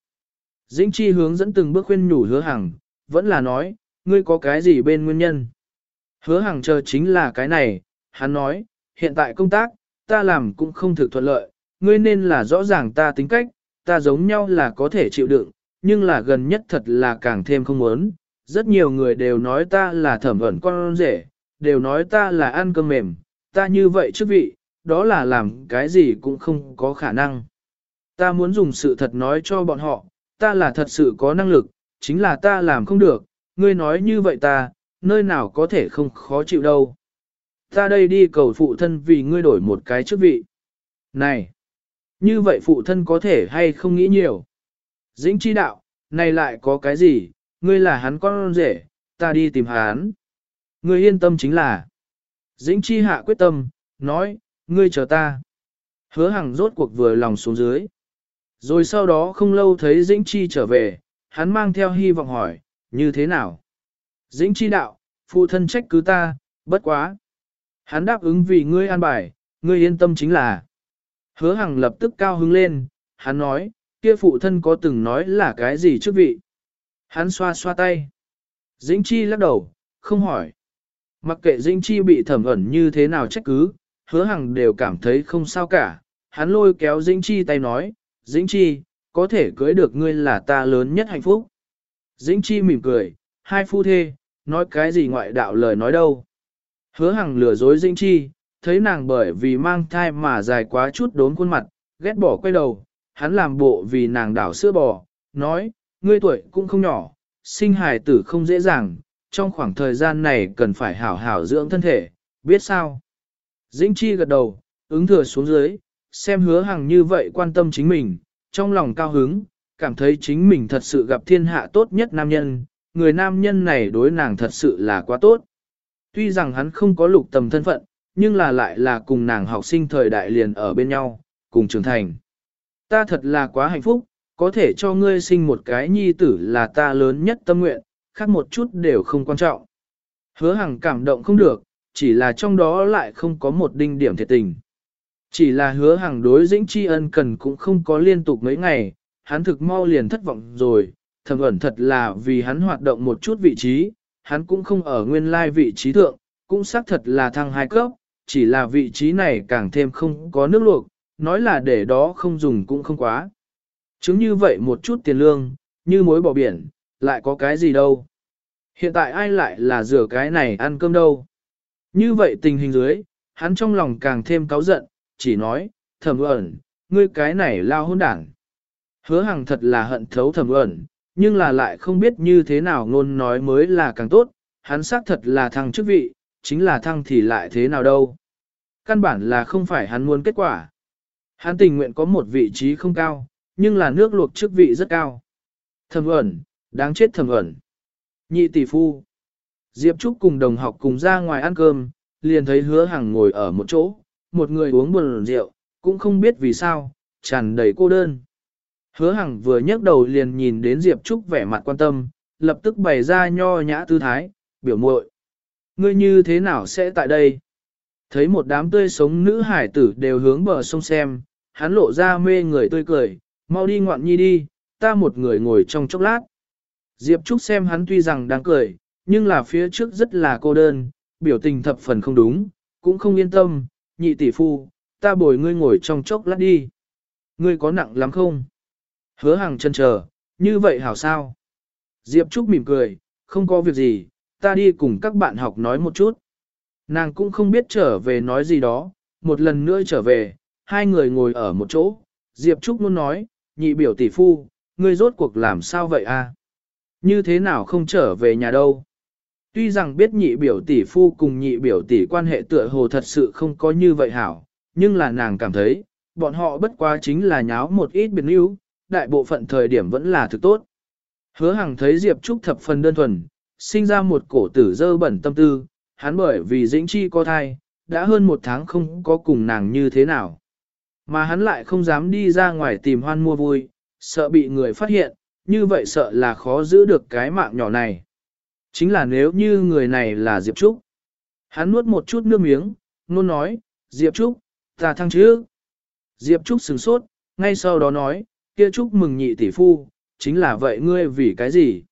Dĩnh chi hướng dẫn từng bước khuyên nhủ hứa hằng, vẫn là nói, ngươi có cái gì bên nguyên nhân. Hứa hằng chờ chính là cái này, hắn nói, hiện tại công tác, ta làm cũng không thực thuận lợi, ngươi nên là rõ ràng ta tính cách, ta giống nhau là có thể chịu đựng, nhưng là gần nhất thật là càng thêm không muốn. Rất nhiều người đều nói ta là thẩm ẩn con rể, đều nói ta là ăn cơm mềm, ta như vậy chức vị, đó là làm cái gì cũng không có khả năng. Ta muốn dùng sự thật nói cho bọn họ, ta là thật sự có năng lực, chính là ta làm không được, ngươi nói như vậy ta, nơi nào có thể không khó chịu đâu. Ta đây đi cầu phụ thân vì ngươi đổi một cái chức vị. Này, như vậy phụ thân có thể hay không nghĩ nhiều. Dĩnh chi đạo, này lại có cái gì, ngươi là hắn con rể, ta đi tìm hắn. Ngươi yên tâm chính là. Dĩnh chi hạ quyết tâm, nói, ngươi chờ ta. Hứa hằng rốt cuộc vừa lòng xuống dưới. Rồi sau đó không lâu thấy Dĩnh chi trở về, hắn mang theo hy vọng hỏi, như thế nào? Dĩnh chi đạo, phụ thân trách cứ ta, bất quá. Hắn đáp ứng vì ngươi an bài, ngươi yên tâm chính là. Hứa hằng lập tức cao hứng lên, hắn nói, kia phụ thân có từng nói là cái gì trước vị. Hắn xoa xoa tay. Dĩnh chi lắc đầu, không hỏi. Mặc kệ Dĩnh chi bị thẩm ẩn như thế nào trách cứ, hứa hằng đều cảm thấy không sao cả. Hắn lôi kéo Dĩnh chi tay nói, Dĩnh chi, có thể cưới được ngươi là ta lớn nhất hạnh phúc. Dĩnh chi mỉm cười, hai phu thê, nói cái gì ngoại đạo lời nói đâu. Hứa hằng lừa dối Dĩnh chi, thấy nàng bởi vì mang thai mà dài quá chút đốn khuôn mặt, ghét bỏ quay đầu, hắn làm bộ vì nàng đảo sữa bò, nói, ngươi tuổi cũng không nhỏ, sinh hài tử không dễ dàng, trong khoảng thời gian này cần phải hảo hảo dưỡng thân thể, biết sao? Dĩnh Chi gật đầu, ứng thừa xuống dưới, xem hứa hằng như vậy quan tâm chính mình, trong lòng cao hứng, cảm thấy chính mình thật sự gặp thiên hạ tốt nhất nam nhân, người nam nhân này đối nàng thật sự là quá tốt. Tuy rằng hắn không có lục tầm thân phận, nhưng là lại là cùng nàng học sinh thời đại liền ở bên nhau, cùng trưởng thành. Ta thật là quá hạnh phúc, có thể cho ngươi sinh một cái nhi tử là ta lớn nhất tâm nguyện, khác một chút đều không quan trọng. Hứa hằng cảm động không được, chỉ là trong đó lại không có một đinh điểm thiệt tình. Chỉ là hứa hằng đối dĩnh tri ân cần cũng không có liên tục mấy ngày, hắn thực mau liền thất vọng rồi, thầm ẩn thật là vì hắn hoạt động một chút vị trí, hắn cũng không ở nguyên lai vị trí thượng, cũng xác thật là thăng hai cấp, chỉ là vị trí này càng thêm không có nước luộc, nói là để đó không dùng cũng không quá. Chứng như vậy một chút tiền lương, như mối bỏ biển, lại có cái gì đâu. Hiện tại ai lại là rửa cái này ăn cơm đâu. Như vậy tình hình dưới, hắn trong lòng càng thêm cáu giận, chỉ nói, thầm ẩn, ngươi cái này lao hôn đảng. Hứa hằng thật là hận thấu thầm ẩn, nhưng là lại không biết như thế nào ngôn nói mới là càng tốt, hắn xác thật là thằng chức vị, chính là thăng thì lại thế nào đâu. Căn bản là không phải hắn muốn kết quả. Hắn tình nguyện có một vị trí không cao, nhưng là nước luộc chức vị rất cao. Thầm ẩn, đáng chết thầm ẩn. Nhị tỷ phu. Diệp Trúc cùng đồng học cùng ra ngoài ăn cơm, liền thấy hứa hàng ngồi ở một chỗ, một người uống buồn rượu, cũng không biết vì sao, tràn đầy cô đơn. Hứa Hằng vừa nhấc đầu liền nhìn đến Diệp Trúc vẻ mặt quan tâm, lập tức bày ra nho nhã tư thái, biểu muội. Ngươi như thế nào sẽ tại đây? Thấy một đám tươi sống nữ hải tử đều hướng bờ sông xem, hắn lộ ra mê người tươi cười, mau đi ngoạn nhi đi, ta một người ngồi trong chốc lát. Diệp Trúc xem hắn tuy rằng đang cười, nhưng là phía trước rất là cô đơn, biểu tình thập phần không đúng, cũng không yên tâm, nhị tỷ phu, ta bồi ngươi ngồi trong chốc lát đi. Ngươi có nặng lắm không? Hứa hàng chân chờ, như vậy hảo sao? Diệp Trúc mỉm cười, không có việc gì, ta đi cùng các bạn học nói một chút. Nàng cũng không biết trở về nói gì đó, một lần nữa trở về, hai người ngồi ở một chỗ. Diệp Trúc luôn nói, nhị biểu tỷ phu, ngươi rốt cuộc làm sao vậy a? Như thế nào không trở về nhà đâu? Tuy rằng biết nhị biểu tỷ phu cùng nhị biểu tỷ quan hệ tựa hồ thật sự không có như vậy hảo, nhưng là nàng cảm thấy, bọn họ bất quá chính là nháo một ít biệt níu, đại bộ phận thời điểm vẫn là thực tốt. Hứa Hằng thấy Diệp Trúc thập phần đơn thuần, sinh ra một cổ tử dơ bẩn tâm tư, hắn bởi vì dĩnh chi có thai, đã hơn một tháng không có cùng nàng như thế nào. Mà hắn lại không dám đi ra ngoài tìm hoan mua vui, sợ bị người phát hiện, như vậy sợ là khó giữ được cái mạng nhỏ này. Chính là nếu như người này là Diệp Trúc. Hắn nuốt một chút nước miếng, nôn nói, Diệp Trúc, ta thăng chứ. Diệp Trúc sửng sốt, ngay sau đó nói, kia Trúc mừng nhị tỷ phu, chính là vậy ngươi vì cái gì?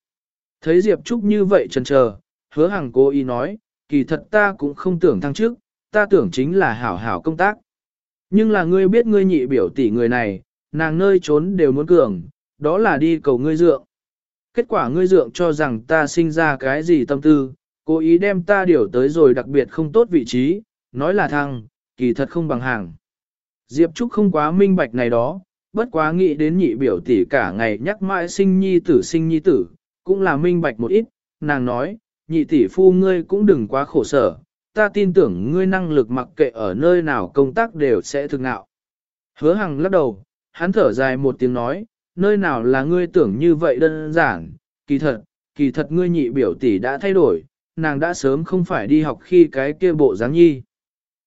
Thấy Diệp Trúc như vậy chần chờ, hứa hằng cố ý nói, kỳ thật ta cũng không tưởng thăng trước, ta tưởng chính là hảo hảo công tác. Nhưng là ngươi biết ngươi nhị biểu tỷ người này, nàng nơi trốn đều muốn cường, đó là đi cầu ngươi dượng. Kết quả ngươi dượng cho rằng ta sinh ra cái gì tâm tư, cố ý đem ta điều tới rồi đặc biệt không tốt vị trí, nói là thăng, kỳ thật không bằng hàng. Diệp Trúc không quá minh bạch này đó, bất quá nghĩ đến nhị biểu tỷ cả ngày nhắc mãi sinh nhi tử sinh nhi tử, cũng là minh bạch một ít, nàng nói, nhị tỷ phu ngươi cũng đừng quá khổ sở, ta tin tưởng ngươi năng lực mặc kệ ở nơi nào công tác đều sẽ thực nạo. Hứa hằng lắc đầu, hắn thở dài một tiếng nói, nơi nào là ngươi tưởng như vậy đơn giản, kỳ thật, kỳ thật ngươi nhị biểu tỷ đã thay đổi, nàng đã sớm không phải đi học khi cái kia bộ dáng nhi.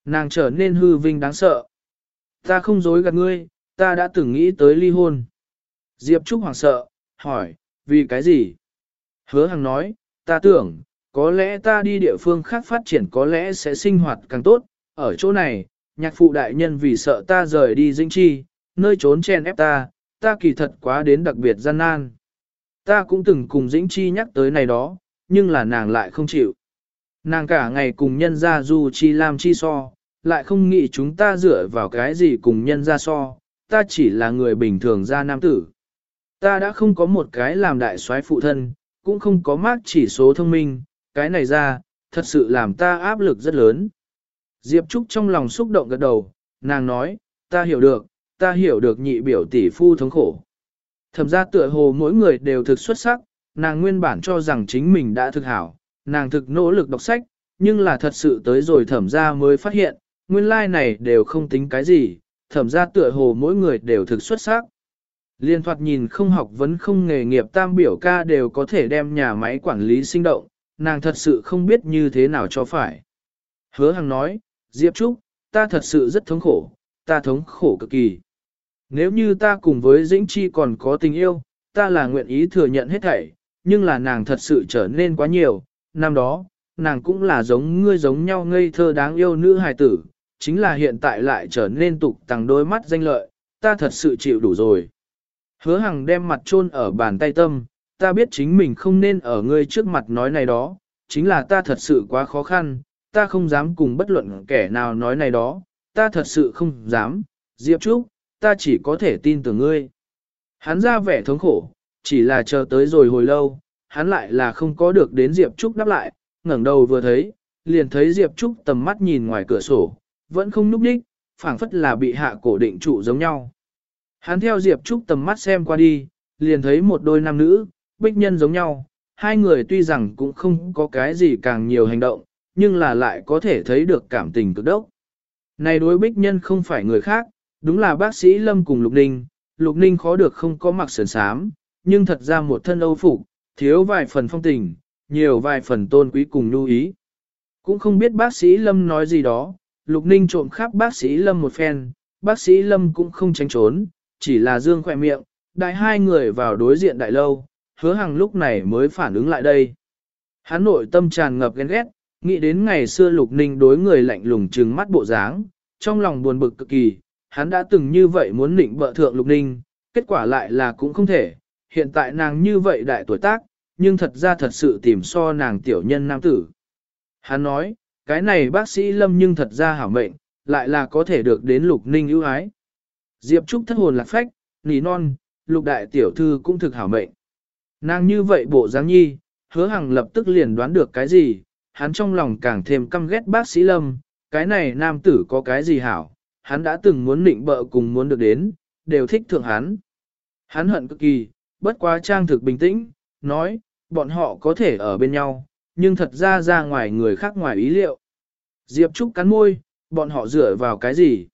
Nàng trở nên hư vinh đáng sợ. Ta không dối gạt ngươi, ta đã từng nghĩ tới ly hôn. Diệp Trúc hoảng sợ, hỏi, vì cái gì? Hứa Hằng nói, ta tưởng, có lẽ ta đi địa phương khác phát triển có lẽ sẽ sinh hoạt càng tốt, ở chỗ này, nhạc phụ đại nhân vì sợ ta rời đi dĩnh chi, nơi trốn chen ép ta, ta kỳ thật quá đến đặc biệt gian nan. Ta cũng từng cùng dĩnh chi nhắc tới này đó, nhưng là nàng lại không chịu. Nàng cả ngày cùng nhân ra du chi làm chi so, lại không nghĩ chúng ta dựa vào cái gì cùng nhân ra so, ta chỉ là người bình thường ra nam tử. Ta đã không có một cái làm đại soái phụ thân, cũng không có mác chỉ số thông minh, cái này ra, thật sự làm ta áp lực rất lớn. Diệp Trúc trong lòng xúc động gật đầu, nàng nói, ta hiểu được, ta hiểu được nhị biểu tỷ phu thống khổ. Thẩm ra tựa hồ mỗi người đều thực xuất sắc, nàng nguyên bản cho rằng chính mình đã thực hảo, nàng thực nỗ lực đọc sách, nhưng là thật sự tới rồi thẩm ra mới phát hiện, nguyên lai like này đều không tính cái gì, thẩm ra tựa hồ mỗi người đều thực xuất sắc. Liên thoạt nhìn không học vấn không nghề nghiệp tam biểu ca đều có thể đem nhà máy quản lý sinh động, nàng thật sự không biết như thế nào cho phải. Hứa Hằng nói, Diệp Trúc, ta thật sự rất thống khổ, ta thống khổ cực kỳ. Nếu như ta cùng với Dĩnh Chi còn có tình yêu, ta là nguyện ý thừa nhận hết thảy, nhưng là nàng thật sự trở nên quá nhiều, năm đó, nàng cũng là giống ngươi giống nhau ngây thơ đáng yêu nữ hài tử, chính là hiện tại lại trở nên tục tăng đôi mắt danh lợi, ta thật sự chịu đủ rồi. Hứa Hằng đem mặt chôn ở bàn tay tâm, ta biết chính mình không nên ở ngươi trước mặt nói này đó, chính là ta thật sự quá khó khăn, ta không dám cùng bất luận kẻ nào nói này đó, ta thật sự không dám, Diệp Trúc, ta chỉ có thể tin tưởng ngươi. Hắn ra vẻ thống khổ, chỉ là chờ tới rồi hồi lâu, hắn lại là không có được đến Diệp Trúc đáp lại, ngẩng đầu vừa thấy, liền thấy Diệp Trúc tầm mắt nhìn ngoài cửa sổ, vẫn không núp đích, phảng phất là bị hạ cổ định trụ giống nhau. Hắn theo Diệp Trúc tầm mắt xem qua đi, liền thấy một đôi nam nữ, bích nhân giống nhau, hai người tuy rằng cũng không có cái gì càng nhiều hành động, nhưng là lại có thể thấy được cảm tình cực đốc. Này đối bích nhân không phải người khác, đúng là bác sĩ Lâm cùng Lục Ninh, Lục Ninh khó được không có mặc sườn sám, nhưng thật ra một thân âu phục, thiếu vài phần phong tình, nhiều vài phần tôn quý cùng lưu ý. Cũng không biết bác sĩ Lâm nói gì đó, Lục Ninh trộm khắp bác sĩ Lâm một phen, bác sĩ Lâm cũng không tránh trốn, chỉ là dương khỏe miệng, đại hai người vào đối diện đại lâu, hứa hàng lúc này mới phản ứng lại đây. Hắn nội tâm tràn ngập ghen ghét, nghĩ đến ngày xưa Lục Ninh đối người lạnh lùng trừng mắt bộ dáng, trong lòng buồn bực cực kỳ, hắn đã từng như vậy muốn định bợ thượng Lục Ninh, kết quả lại là cũng không thể, hiện tại nàng như vậy đại tuổi tác, nhưng thật ra thật sự tìm so nàng tiểu nhân nam tử. Hắn nói, cái này bác sĩ Lâm nhưng thật ra hảo mệnh, lại là có thể được đến lục ninh ưu ái. Diệp Trúc thất hồn lạc phách, nỉ non, lục đại tiểu thư cũng thực hảo mệnh. Nàng như vậy bộ dáng nhi, hứa hằng lập tức liền đoán được cái gì, hắn trong lòng càng thêm căm ghét bác sĩ Lâm, cái này nam tử có cái gì hảo, hắn đã từng muốn nịnh bợ cùng muốn được đến, đều thích thượng hắn. Hắn hận cực kỳ, bất quá trang thực bình tĩnh, nói, bọn họ có thể ở bên nhau, nhưng thật ra ra ngoài người khác ngoài ý liệu. Diệp Trúc cắn môi, bọn họ dựa vào cái gì?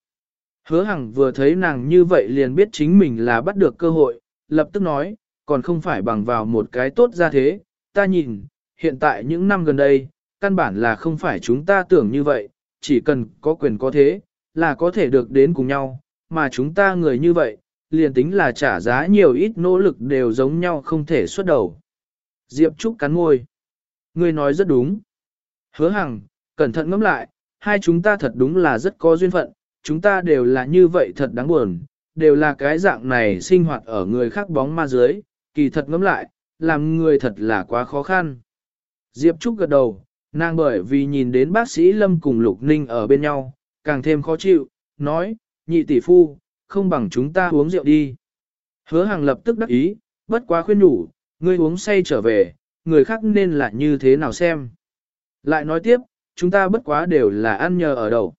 Hứa Hằng vừa thấy nàng như vậy liền biết chính mình là bắt được cơ hội, lập tức nói, còn không phải bằng vào một cái tốt ra thế, ta nhìn, hiện tại những năm gần đây, căn bản là không phải chúng ta tưởng như vậy, chỉ cần có quyền có thế, là có thể được đến cùng nhau, mà chúng ta người như vậy, liền tính là trả giá nhiều ít nỗ lực đều giống nhau không thể xuất đầu. Diệp Trúc cắn môi. Ngươi nói rất đúng. Hứa Hằng, cẩn thận ngẫm lại, hai chúng ta thật đúng là rất có duyên phận, chúng ta đều là như vậy thật đáng buồn, đều là cái dạng này sinh hoạt ở người khác bóng ma dưới, kỳ thật ngẫm lại, làm người thật là quá khó khăn. Diệp Trúc gật đầu, nàng bởi vì nhìn đến bác sĩ Lâm cùng Lục Ninh ở bên nhau, càng thêm khó chịu, nói, nhị tỷ phu, không bằng chúng ta uống rượu đi. Hứa hàng lập tức đắc ý, bất quá khuyên nhủ, ngươi uống say trở về, người khác nên là như thế nào xem. Lại nói tiếp, chúng ta bất quá đều là ăn nhờ ở đầu.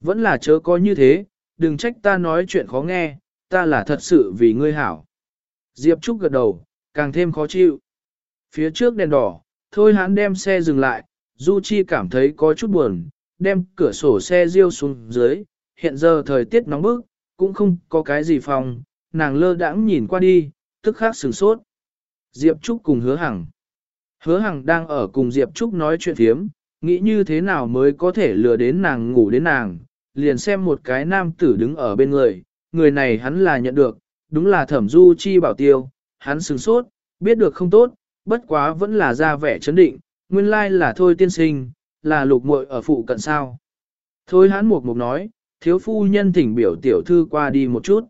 Vẫn là chớ có như thế, đừng trách ta nói chuyện khó nghe, ta là thật sự vì ngươi hảo. Diệp Trúc gật đầu, càng thêm khó chịu. Phía trước đèn đỏ, thôi hắn đem xe dừng lại, Du Chi cảm thấy có chút buồn, đem cửa sổ xe riêu xuống dưới, hiện giờ thời tiết nóng bức, cũng không có cái gì phòng, nàng lơ đãng nhìn qua đi, tức khắc sửng sốt. Diệp Trúc cùng hứa hằng. Hứa hằng đang ở cùng Diệp Trúc nói chuyện thiếm, nghĩ như thế nào mới có thể lừa đến nàng ngủ đến nàng, liền xem một cái nam tử đứng ở bên người, người này hắn là nhận được, đúng là thẩm du chi bảo tiêu, hắn sửng sốt, biết được không tốt, bất quá vẫn là ra vẻ chấn định, nguyên lai là thôi tiên sinh, là lục muội ở phụ cận sao. Thôi hắn một mục nói, thiếu phu nhân thỉnh biểu tiểu thư qua đi một chút.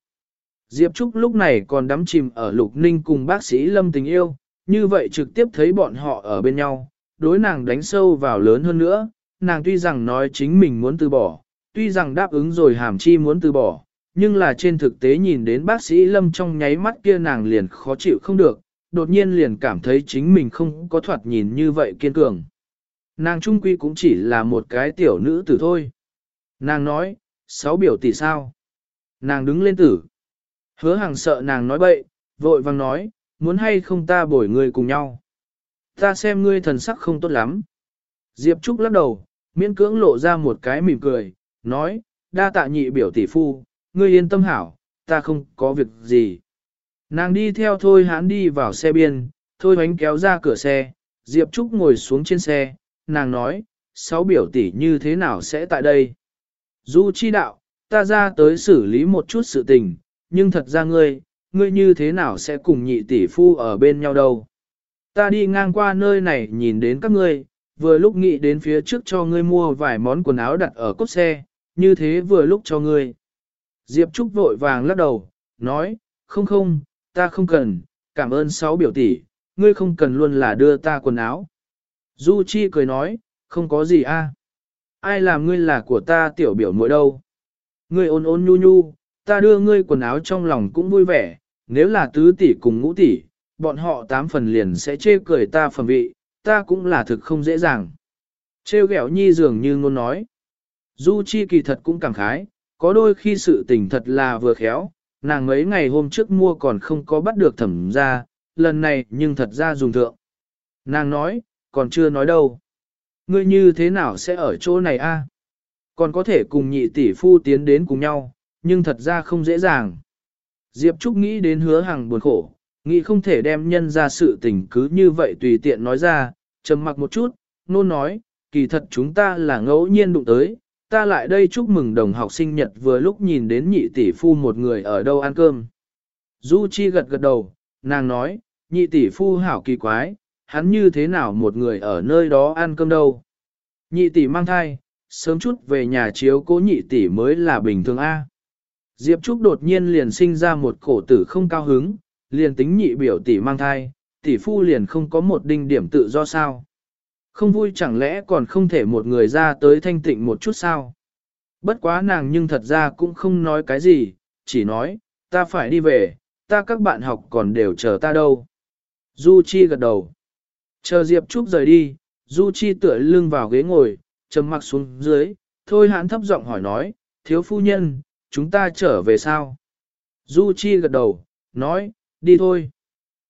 Diệp Trúc lúc này còn đắm chìm ở lục ninh cùng bác sĩ Lâm tình yêu, như vậy trực tiếp thấy bọn họ ở bên nhau, đối nàng đánh sâu vào lớn hơn nữa, nàng tuy rằng nói chính mình muốn từ bỏ, tuy rằng đáp ứng rồi hàm chi muốn từ bỏ, nhưng là trên thực tế nhìn đến bác sĩ Lâm trong nháy mắt kia nàng liền khó chịu không được, đột nhiên liền cảm thấy chính mình không có thoạt nhìn như vậy kiên cường. Nàng trung quy cũng chỉ là một cái tiểu nữ tử thôi. Nàng nói, sáu biểu tỷ sao. Nàng đứng lên tử. Hứa hàng sợ nàng nói bậy, vội vàng nói, muốn hay không ta bổi người cùng nhau. Ta xem ngươi thần sắc không tốt lắm. Diệp Trúc lắc đầu, miễn cưỡng lộ ra một cái mỉm cười, nói, đa tạ nhị biểu tỷ phu, ngươi yên tâm hảo, ta không có việc gì. Nàng đi theo thôi hắn đi vào xe biên, thôi hoánh kéo ra cửa xe, Diệp Trúc ngồi xuống trên xe, nàng nói, sáu biểu tỷ như thế nào sẽ tại đây? Du chi đạo, ta ra tới xử lý một chút sự tình, nhưng thật ra ngươi, ngươi như thế nào sẽ cùng nhị tỷ phu ở bên nhau đâu? Ta đi ngang qua nơi này nhìn đến các ngươi, vừa lúc nghĩ đến phía trước cho ngươi mua vài món quần áo đặt ở cốt xe, như thế vừa lúc cho ngươi. Diệp Trúc vội vàng lắc đầu, nói, không không, ta không cần, cảm ơn sáu biểu tỷ, ngươi không cần luôn là đưa ta quần áo. Du Chi cười nói, không có gì a. Ai làm ngươi là của ta tiểu biểu muội đâu. Ngươi ôn ôn nhu nhu, ta đưa ngươi quần áo trong lòng cũng vui vẻ, nếu là tứ tỷ cùng ngũ tỷ, bọn họ tám phần liền sẽ chê cười ta phẩm vị, ta cũng là thực không dễ dàng. Trêu ghẹo nhi dường như ngôn nói. Du Chi kỳ thật cũng cảm khái, có đôi khi sự tình thật là vừa khéo, nàng mấy ngày hôm trước mua còn không có bắt được thẩm ra, lần này nhưng thật ra dùng thượng. Nàng nói, còn chưa nói đâu. Ngươi như thế nào sẽ ở chỗ này a? Còn có thể cùng nhị tỷ phu tiến đến cùng nhau, nhưng thật ra không dễ dàng. Diệp Trúc nghĩ đến hứa hàng buồn khổ, nghĩ không thể đem nhân ra sự tình cứ như vậy tùy tiện nói ra, trầm mặc một chút, nôn nói, kỳ thật chúng ta là ngẫu nhiên đụng tới, ta lại đây chúc mừng đồng học sinh nhật vừa lúc nhìn đến nhị tỷ phu một người ở đâu ăn cơm. Du Chi gật gật đầu, nàng nói, nhị tỷ phu hảo kỳ quái, hắn như thế nào một người ở nơi đó ăn cơm đâu. Nhị tỷ mang thai, sớm chút về nhà chiếu cố nhị tỷ mới là bình thường A. Diệp Trúc đột nhiên liền sinh ra một cổ tử không cao hứng, liền tính nhị biểu tỷ mang thai, tỷ phu liền không có một đinh điểm tự do sao. Không vui chẳng lẽ còn không thể một người ra tới thanh tịnh một chút sao. Bất quá nàng nhưng thật ra cũng không nói cái gì, chỉ nói, ta phải đi về, ta các bạn học còn đều chờ ta đâu. Du Chi gật đầu. Chờ Diệp Trúc rời đi, Du Chi tựa lưng vào ghế ngồi, trầm mặc xuống dưới, thôi hãn thấp giọng hỏi nói, thiếu phu nhân, chúng ta trở về sao? Du Chi gật đầu, nói, đi thôi.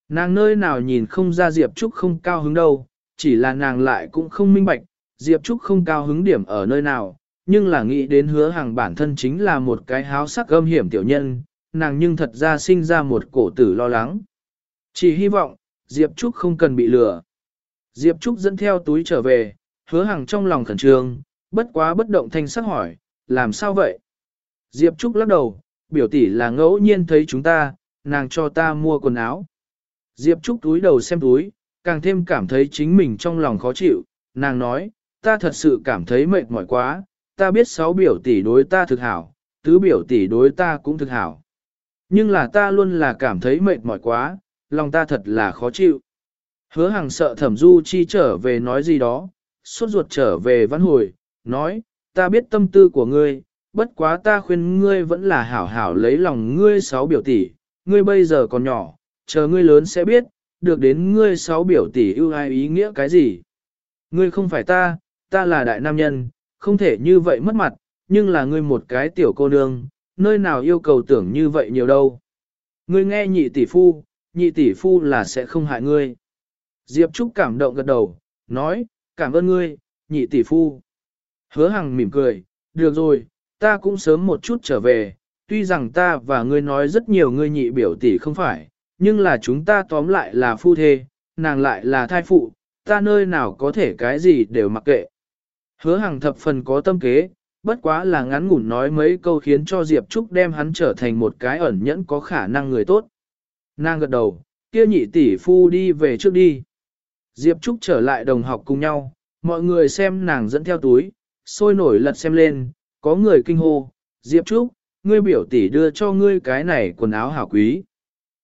Nàng nơi nào nhìn không ra Diệp Trúc không cao hứng đâu, chỉ là nàng lại cũng không minh bạch, Diệp Trúc không cao hứng điểm ở nơi nào, nhưng là nghĩ đến hứa hàng bản thân chính là một cái háo sắc âm hiểm tiểu nhân, nàng nhưng thật ra sinh ra một cổ tử lo lắng. Chỉ hy vọng, Diệp Trúc không cần bị lừa. Diệp Trúc dẫn theo túi trở về, hứa hàng trong lòng khẩn trương, bất quá bất động thanh sắc hỏi, làm sao vậy? Diệp Trúc lắc đầu, biểu tỷ là ngẫu nhiên thấy chúng ta, nàng cho ta mua quần áo. Diệp Trúc túi đầu xem túi, càng thêm cảm thấy chính mình trong lòng khó chịu, nàng nói, ta thật sự cảm thấy mệt mỏi quá, ta biết sáu biểu tỷ đối ta thực hảo, tứ biểu tỷ đối ta cũng thực hảo. Nhưng là ta luôn là cảm thấy mệt mỏi quá, lòng ta thật là khó chịu. Hứa hàng sợ thẩm du chi trở về nói gì đó, suốt ruột trở về văn hồi, nói, ta biết tâm tư của ngươi, bất quá ta khuyên ngươi vẫn là hảo hảo lấy lòng ngươi sáu biểu tỷ, ngươi bây giờ còn nhỏ, chờ ngươi lớn sẽ biết, được đến ngươi sáu biểu tỷ ưu ai ý nghĩa cái gì. Ngươi không phải ta, ta là đại nam nhân, không thể như vậy mất mặt, nhưng là ngươi một cái tiểu cô nương, nơi nào yêu cầu tưởng như vậy nhiều đâu. Ngươi nghe nhị tỷ phu, nhị tỷ phu là sẽ không hại ngươi. Diệp Trúc cảm động gật đầu, nói, cảm ơn ngươi, nhị tỷ phu. Hứa hằng mỉm cười, được rồi, ta cũng sớm một chút trở về, tuy rằng ta và ngươi nói rất nhiều ngươi nhị biểu tỷ không phải, nhưng là chúng ta tóm lại là phu thê, nàng lại là thai phụ, ta nơi nào có thể cái gì đều mặc kệ. Hứa hằng thập phần có tâm kế, bất quá là ngắn ngủn nói mấy câu khiến cho Diệp Trúc đem hắn trở thành một cái ẩn nhẫn có khả năng người tốt. Nàng gật đầu, kia nhị tỷ phu đi về trước đi. Diệp Trúc trở lại đồng học cùng nhau, mọi người xem nàng dẫn theo túi, sôi nổi lật xem lên, có người kinh hô, Diệp Trúc, ngươi biểu tỷ đưa cho ngươi cái này quần áo hảo quý.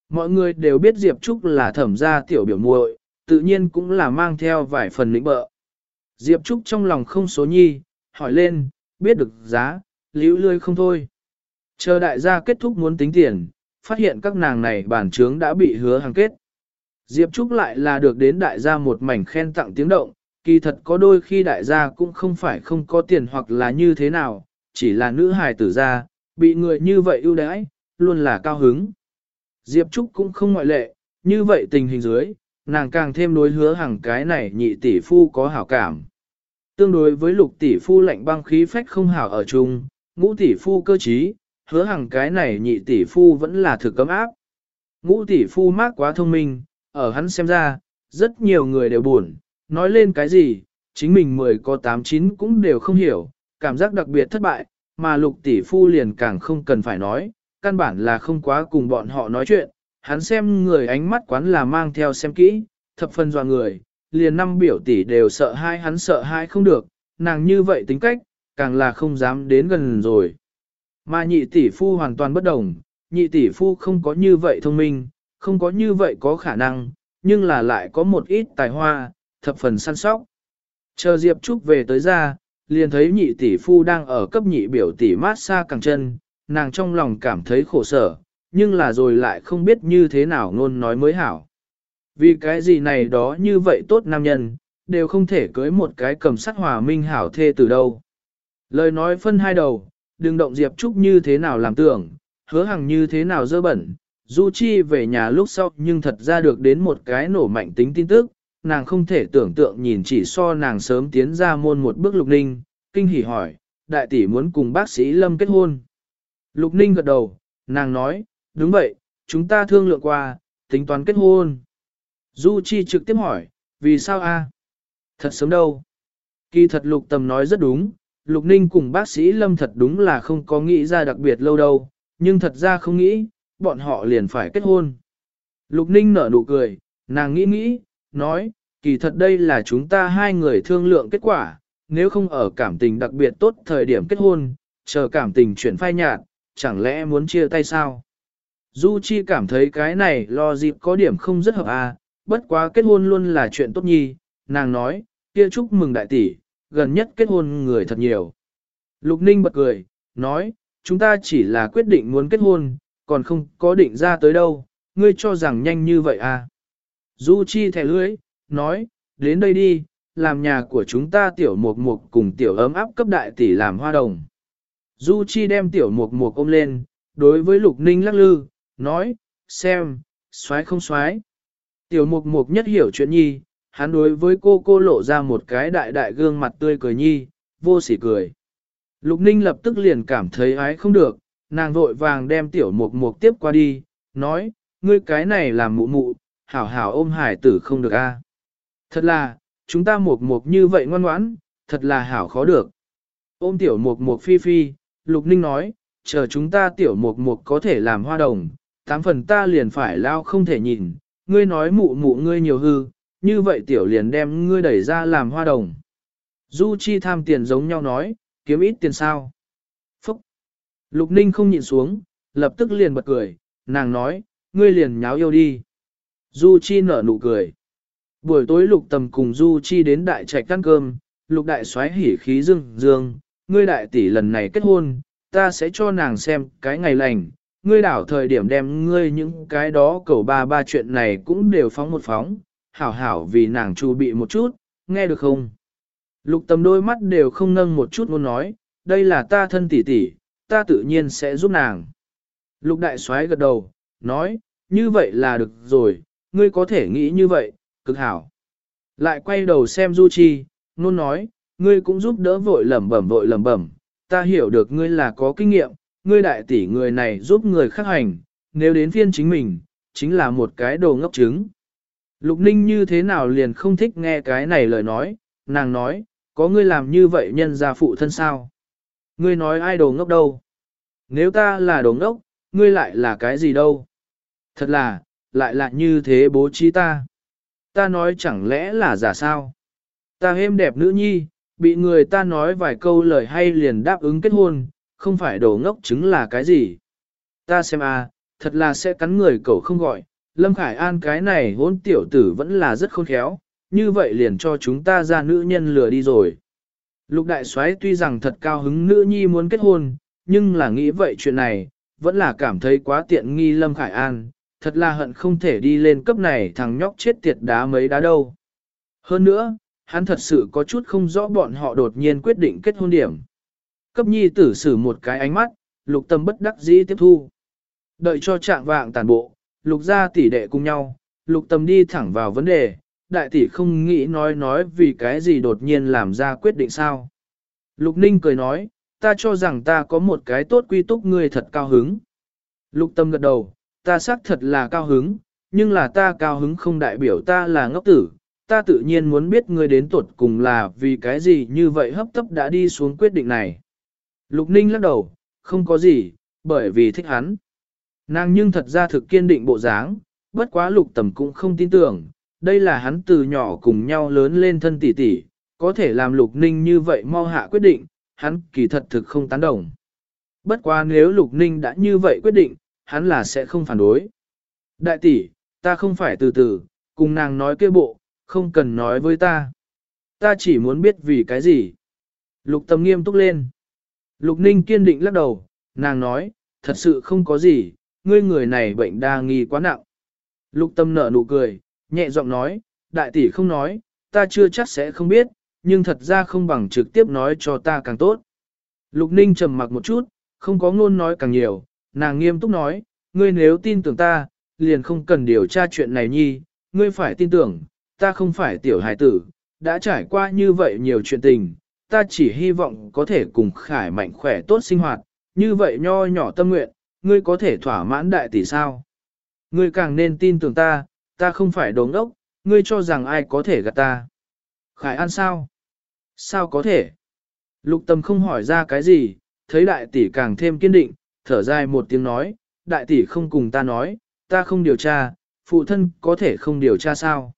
Mọi người đều biết Diệp Trúc là thẩm gia tiểu biểu muội, tự nhiên cũng là mang theo vài phần lĩnh bợ. Diệp Trúc trong lòng không số nhi, hỏi lên, biết được giá, liễu lươi không thôi. Chờ đại gia kết thúc muốn tính tiền, phát hiện các nàng này bản trướng đã bị hứa hàng kết. Diệp Trúc lại là được đến đại gia một mảnh khen tặng tiếng động, kỳ thật có đôi khi đại gia cũng không phải không có tiền hoặc là như thế nào, chỉ là nữ hài tử gia, bị người như vậy ưu đãi, luôn là cao hứng. Diệp Trúc cũng không ngoại lệ, như vậy tình hình dưới, nàng càng thêm đối hứa hàng cái này nhị tỷ phu có hảo cảm. Tương đối với lục tỷ phu lạnh băng khí phách không hảo ở chung, ngũ tỷ phu cơ trí, hứa hàng cái này nhị tỷ phu vẫn là thực cấm áp. Ngũ tỷ phu mát quá thông minh, ở hắn xem ra, rất nhiều người đều buồn, nói lên cái gì, chính mình mười có tám chín cũng đều không hiểu, cảm giác đặc biệt thất bại, mà lục tỷ phu liền càng không cần phải nói, căn bản là không quá cùng bọn họ nói chuyện, hắn xem người ánh mắt quán là mang theo xem kỹ, thập phần dọa người, liền năm biểu tỷ đều sợ hai hắn sợ hai không được, nàng như vậy tính cách, càng là không dám đến gần rồi. Mà nhị tỷ phu hoàn toàn bất đồng, nhị tỷ phu không có như vậy thông minh, không có như vậy có khả năng, nhưng là lại có một ít tài hoa, thập phần săn sóc. Chờ Diệp Trúc về tới ra, liền thấy nhị tỷ phu đang ở cấp nhị biểu tỷ mát xa càng chân, nàng trong lòng cảm thấy khổ sở, nhưng là rồi lại không biết như thế nào ngôn nói mới hảo. Vì cái gì này đó như vậy tốt nam nhân, đều không thể cưới một cái cầm sắc hòa minh hảo thê từ đâu. Lời nói phân hai đầu, đừng động Diệp Trúc như thế nào làm tưởng, hứa hằng như thế nào dơ bẩn. Du Chi về nhà lúc sau nhưng thật ra được đến một cái nổ mạnh tính tin tức, nàng không thể tưởng tượng nhìn chỉ so nàng sớm tiến ra môn một bước lục ninh, kinh hỉ hỏi, đại tỷ muốn cùng bác sĩ Lâm kết hôn. Lục ninh gật đầu, nàng nói, đúng vậy, chúng ta thương lượng qua, tính toán kết hôn. Du Chi trực tiếp hỏi, vì sao a? Thật sớm đâu. Kỳ thật lục tầm nói rất đúng, lục ninh cùng bác sĩ Lâm thật đúng là không có nghĩ ra đặc biệt lâu đâu, nhưng thật ra không nghĩ, bọn họ liền phải kết hôn. Lục ninh nở nụ cười, nàng nghĩ nghĩ, nói, kỳ thật đây là chúng ta hai người thương lượng kết quả, nếu không ở cảm tình đặc biệt tốt thời điểm kết hôn, chờ cảm tình chuyển phai nhạt, chẳng lẽ muốn chia tay sao? Du Chi cảm thấy cái này lo dịp có điểm không rất hợp à, bất quá kết hôn luôn là chuyện tốt nhi, nàng nói, kia chúc mừng đại tỷ, gần nhất kết hôn người thật nhiều. Lục Ninh bật cười, nói, chúng ta chỉ là quyết định muốn kết hôn, còn không có định ra tới đâu, ngươi cho rằng nhanh như vậy à. Du Chi thẻ lưới, nói, đến đây đi, làm nhà của chúng ta tiểu mục mục cùng tiểu ấm áp cấp đại tỷ làm hoa đồng. Du Chi đem tiểu mục mục ôm lên, đối với Lục Ninh lắc lư, nói, xem, xoái không xoái. Tiểu mục mục nhất hiểu chuyện nhi, hắn đối với cô cô lộ ra một cái đại đại gương mặt tươi cười nhi, vô sỉ cười. Lục Ninh lập tức liền cảm thấy ái không được, nàng vội vàng đem tiểu mục mục tiếp qua đi, nói, ngươi cái này làm mụ mụ, hảo hảo ôm hải tử không được a. Thật là, chúng ta mục mục như vậy ngoan ngoãn, thật là hảo khó được. Ôm tiểu mục mục phi phi, Lục Ninh nói, chờ chúng ta tiểu mục mục có thể làm hoa đồng, tám phần ta liền phải lao không thể nhìn, ngươi nói mụ mụ ngươi nhiều hư, như vậy tiểu liền đem ngươi đẩy ra làm hoa đồng. Du Chi tham tiền giống nhau nói, kiếm ít tiền sao. Lục Ninh không nhịn xuống, lập tức liền bật cười, nàng nói, ngươi liền nháo yêu đi. Du Chi nở nụ cười. Buổi tối lục tầm cùng Du Chi đến đại trạch ăn cơm, lục đại xoáy hỉ khí dương dương, ngươi đại tỷ lần này kết hôn, ta sẽ cho nàng xem cái ngày lành, ngươi đảo thời điểm đem ngươi những cái đó cầu ba ba chuyện này cũng đều phóng một phóng, hảo hảo vì nàng chu bị một chút, nghe được không? Lục tầm đôi mắt đều không nâng một chút muốn nói, đây là ta thân tỷ tỷ, ta tự nhiên sẽ giúp nàng. Lục đại soái gật đầu, nói, như vậy là được rồi, ngươi có thể nghĩ như vậy, cực hảo. Lại quay đầu xem Du Chi, nôn nói, ngươi cũng giúp đỡ vội lẩm bẩm vội lẩm bẩm, ta hiểu được ngươi là có kinh nghiệm, ngươi đại tỷ người này giúp người khác hành, nếu đến phiên chính mình, chính là một cái đồ ngốc trứng. Lục Ninh như thế nào liền không thích nghe cái này lời nói, nàng nói, có ngươi làm như vậy nhân gia phụ thân sao? Ngươi nói ai đồ ngốc đâu? Nếu ta là đồ ngốc, ngươi lại là cái gì đâu? Thật là, lại là như thế bố trí ta. Ta nói chẳng lẽ là giả sao? Ta êm đẹp nữ nhi, bị người ta nói vài câu lời hay liền đáp ứng kết hôn, không phải đồ ngốc chứng là cái gì? Ta xem à, thật là sẽ cắn người cậu không gọi, Lâm Khải An cái này hôn tiểu tử vẫn là rất khôn khéo, như vậy liền cho chúng ta ra nữ nhân lừa đi rồi. Lục đại soái tuy rằng thật cao hứng nữ nhi muốn kết hôn, nhưng là nghĩ vậy chuyện này, vẫn là cảm thấy quá tiện nghi Lâm Khải An, thật là hận không thể đi lên cấp này thằng nhóc chết tiệt đá mấy đá đâu. Hơn nữa, hắn thật sự có chút không rõ bọn họ đột nhiên quyết định kết hôn điểm. Cấp nhi tử xử một cái ánh mắt, lục tâm bất đắc dĩ tiếp thu. Đợi cho trạng vạng tàn bộ, lục gia tỷ đệ cùng nhau, lục tâm đi thẳng vào vấn đề, đại tỷ không nghĩ nói nói vì cái gì đột nhiên làm ra quyết định sao. Lục ninh cười nói, ta cho rằng ta có một cái tốt quy túc ngươi thật cao hứng. Lục tâm gật đầu, ta xác thật là cao hứng, nhưng là ta cao hứng không đại biểu ta là ngốc tử, ta tự nhiên muốn biết ngươi đến tuột cùng là vì cái gì như vậy hấp tấp đã đi xuống quyết định này. Lục ninh lắc đầu, không có gì, bởi vì thích hắn. Nàng nhưng thật ra thực kiên định bộ dáng, bất quá lục tầm cũng không tin tưởng, đây là hắn từ nhỏ cùng nhau lớn lên thân tỷ tỷ, có thể làm lục ninh như vậy mau hạ quyết định, hắn kỳ thật thực không tán đồng. Bất quá nếu lục ninh đã như vậy quyết định, hắn là sẽ không phản đối. Đại tỷ, ta không phải từ từ, cùng nàng nói kia bộ, không cần nói với ta. Ta chỉ muốn biết vì cái gì. Lục tâm nghiêm túc lên. Lục ninh kiên định lắc đầu, nàng nói, thật sự không có gì, ngươi người này bệnh đa nghi quá nặng. Lục tâm nở nụ cười, nhẹ giọng nói, đại tỷ không nói, ta chưa chắc sẽ không biết, nhưng thật ra không bằng trực tiếp nói cho ta càng tốt. Lục ninh trầm mặc một chút, không có ngôn nói càng nhiều, nàng nghiêm túc nói, ngươi nếu tin tưởng ta, liền không cần điều tra chuyện này nhi, ngươi phải tin tưởng, ta không phải tiểu hài tử, đã trải qua như vậy nhiều chuyện tình, ta chỉ hy vọng có thể cùng khải mạnh khỏe tốt sinh hoạt, như vậy nho nhỏ tâm nguyện, ngươi có thể thỏa mãn đại tỷ sao. Ngươi càng nên tin tưởng ta, ta không phải đồ ngốc, ngươi cho rằng ai có thể gạt ta. Khải An sao? Sao có thể? Lục tâm không hỏi ra cái gì, thấy đại tỷ càng thêm kiên định, thở dài một tiếng nói, đại tỷ không cùng ta nói, ta không điều tra, phụ thân có thể không điều tra sao?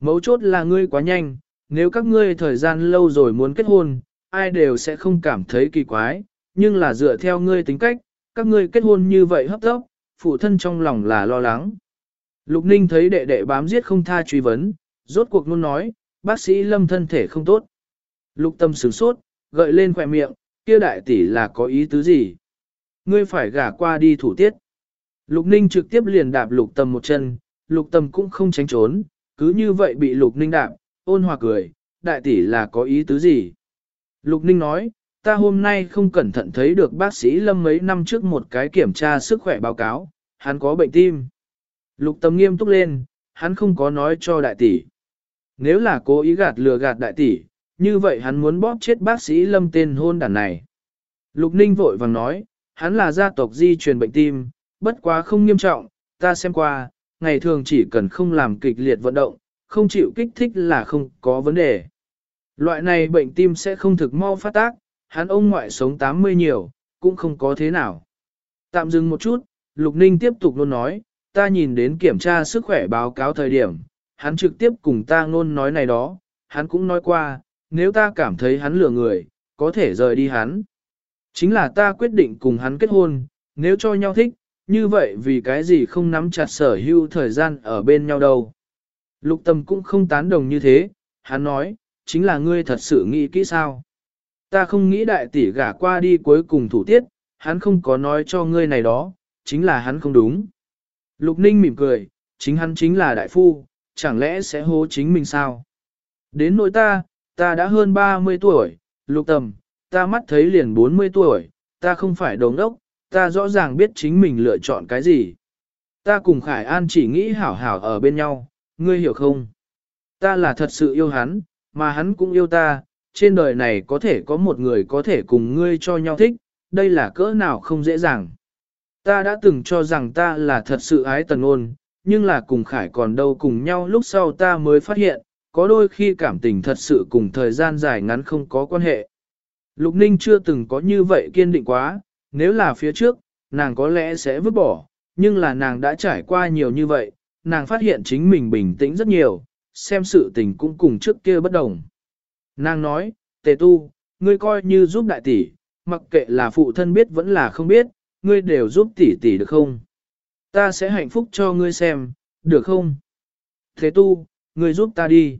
Mấu chốt là ngươi quá nhanh, nếu các ngươi thời gian lâu rồi muốn kết hôn, ai đều sẽ không cảm thấy kỳ quái, nhưng là dựa theo ngươi tính cách, các ngươi kết hôn như vậy hấp tốc, phụ thân trong lòng là lo lắng. Lục Ninh thấy đệ đệ bám giết không tha truy vấn, rốt cuộc luôn nói, bác sĩ lâm thân thể không tốt. Lục tâm sửng sốt, gợi lên khỏe miệng, kia đại tỷ là có ý tứ gì? Ngươi phải gả qua đi thủ tiết. Lục Ninh trực tiếp liền đạp lục tâm một chân, lục tâm cũng không tránh trốn, cứ như vậy bị lục Ninh đạp, ôn hòa cười, đại tỷ là có ý tứ gì? Lục Ninh nói, ta hôm nay không cẩn thận thấy được bác sĩ Lâm mấy năm trước một cái kiểm tra sức khỏe báo cáo, hắn có bệnh tim. Lục tâm nghiêm túc lên, hắn không có nói cho đại tỷ. Nếu là cố ý gạt lừa gạt đại tỷ, như vậy hắn muốn bóp chết bác sĩ Lâm tên hôn đàn này. Lục Ninh vội vàng nói, hắn là gia tộc di truyền bệnh tim, bất quá không nghiêm trọng, ta xem qua, ngày thường chỉ cần không làm kịch liệt vận động, không chịu kích thích là không có vấn đề. Loại này bệnh tim sẽ không thực mau phát tác, hắn ông ngoại sống 80 nhiều, cũng không có thế nào. Tạm dừng một chút, Lục Ninh tiếp tục luôn nói, ta nhìn đến kiểm tra sức khỏe báo cáo thời điểm, hắn trực tiếp cùng ta ngôn nói này đó, hắn cũng nói qua, nếu ta cảm thấy hắn lừa người, có thể rời đi hắn. Chính là ta quyết định cùng hắn kết hôn, nếu cho nhau thích, như vậy vì cái gì không nắm chặt sở hữu thời gian ở bên nhau đâu. Lục tâm cũng không tán đồng như thế, hắn nói, chính là ngươi thật sự nghĩ kỹ sao. Ta không nghĩ đại tỷ gả qua đi cuối cùng thủ tiết, hắn không có nói cho ngươi này đó, chính là hắn không đúng. Lục ninh mỉm cười, chính hắn chính là đại phu, chẳng lẽ sẽ hố chính mình sao? Đến nỗi ta, ta đã hơn 30 tuổi, lục tầm, ta mắt thấy liền 40 tuổi, ta không phải đồng đốc, ta rõ ràng biết chính mình lựa chọn cái gì. Ta cùng Khải An chỉ nghĩ hảo hảo ở bên nhau, ngươi hiểu không? Ta là thật sự yêu hắn, mà hắn cũng yêu ta, trên đời này có thể có một người có thể cùng ngươi cho nhau thích, đây là cỡ nào không dễ dàng. Ta đã từng cho rằng ta là thật sự ái tần ôn, nhưng là cùng Khải còn đâu cùng nhau lúc sau ta mới phát hiện, có đôi khi cảm tình thật sự cùng thời gian dài ngắn không có quan hệ. Lục Ninh chưa từng có như vậy kiên định quá, nếu là phía trước, nàng có lẽ sẽ vứt bỏ, nhưng là nàng đã trải qua nhiều như vậy, nàng phát hiện chính mình bình tĩnh rất nhiều, xem sự tình cũng cùng trước kia bất đồng. Nàng nói, tề tu, ngươi coi như giúp đại tỷ, mặc kệ là phụ thân biết vẫn là không biết, ngươi đều giúp tỷ tỷ được không? Ta sẽ hạnh phúc cho ngươi xem, được không? Thế tu, ngươi giúp ta đi.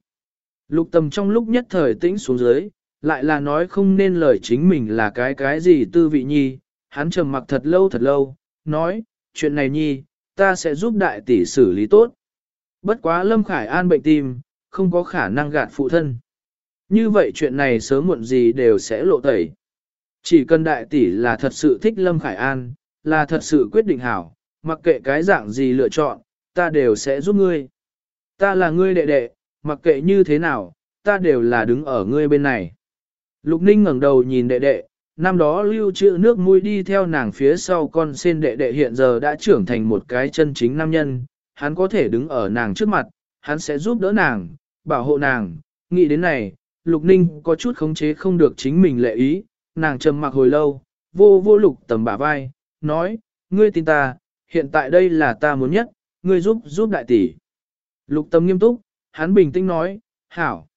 Lục tầm trong lúc nhất thời tĩnh xuống dưới, lại là nói không nên lời chính mình là cái cái gì tư vị nhi, hắn trầm mặc thật lâu thật lâu, nói, chuyện này nhi, ta sẽ giúp đại tỷ xử lý tốt. Bất quá Lâm Khải An bệnh tim, không có khả năng gạt phụ thân. Như vậy chuyện này sớm muộn gì đều sẽ lộ tẩy. Chỉ cần đại tỷ là thật sự thích Lâm Khải An, là thật sự quyết định hảo, mặc kệ cái dạng gì lựa chọn, ta đều sẽ giúp ngươi. Ta là ngươi đệ đệ, mặc kệ như thế nào, ta đều là đứng ở ngươi bên này. Lục Ninh ngẩng đầu nhìn đệ đệ, năm đó lưu trữ nước mũi đi theo nàng phía sau con sen đệ đệ hiện giờ đã trưởng thành một cái chân chính nam nhân, hắn có thể đứng ở nàng trước mặt, hắn sẽ giúp đỡ nàng, bảo hộ nàng, nghĩ đến này, Lục Ninh có chút khống chế không được chính mình lệ ý, nàng trầm mặc hồi lâu, vô vô lục tầm bả vai, nói, ngươi tin ta, hiện tại đây là ta muốn nhất, ngươi giúp giúp đại tỷ. Lục tầm nghiêm túc, hắn bình tĩnh nói, hảo.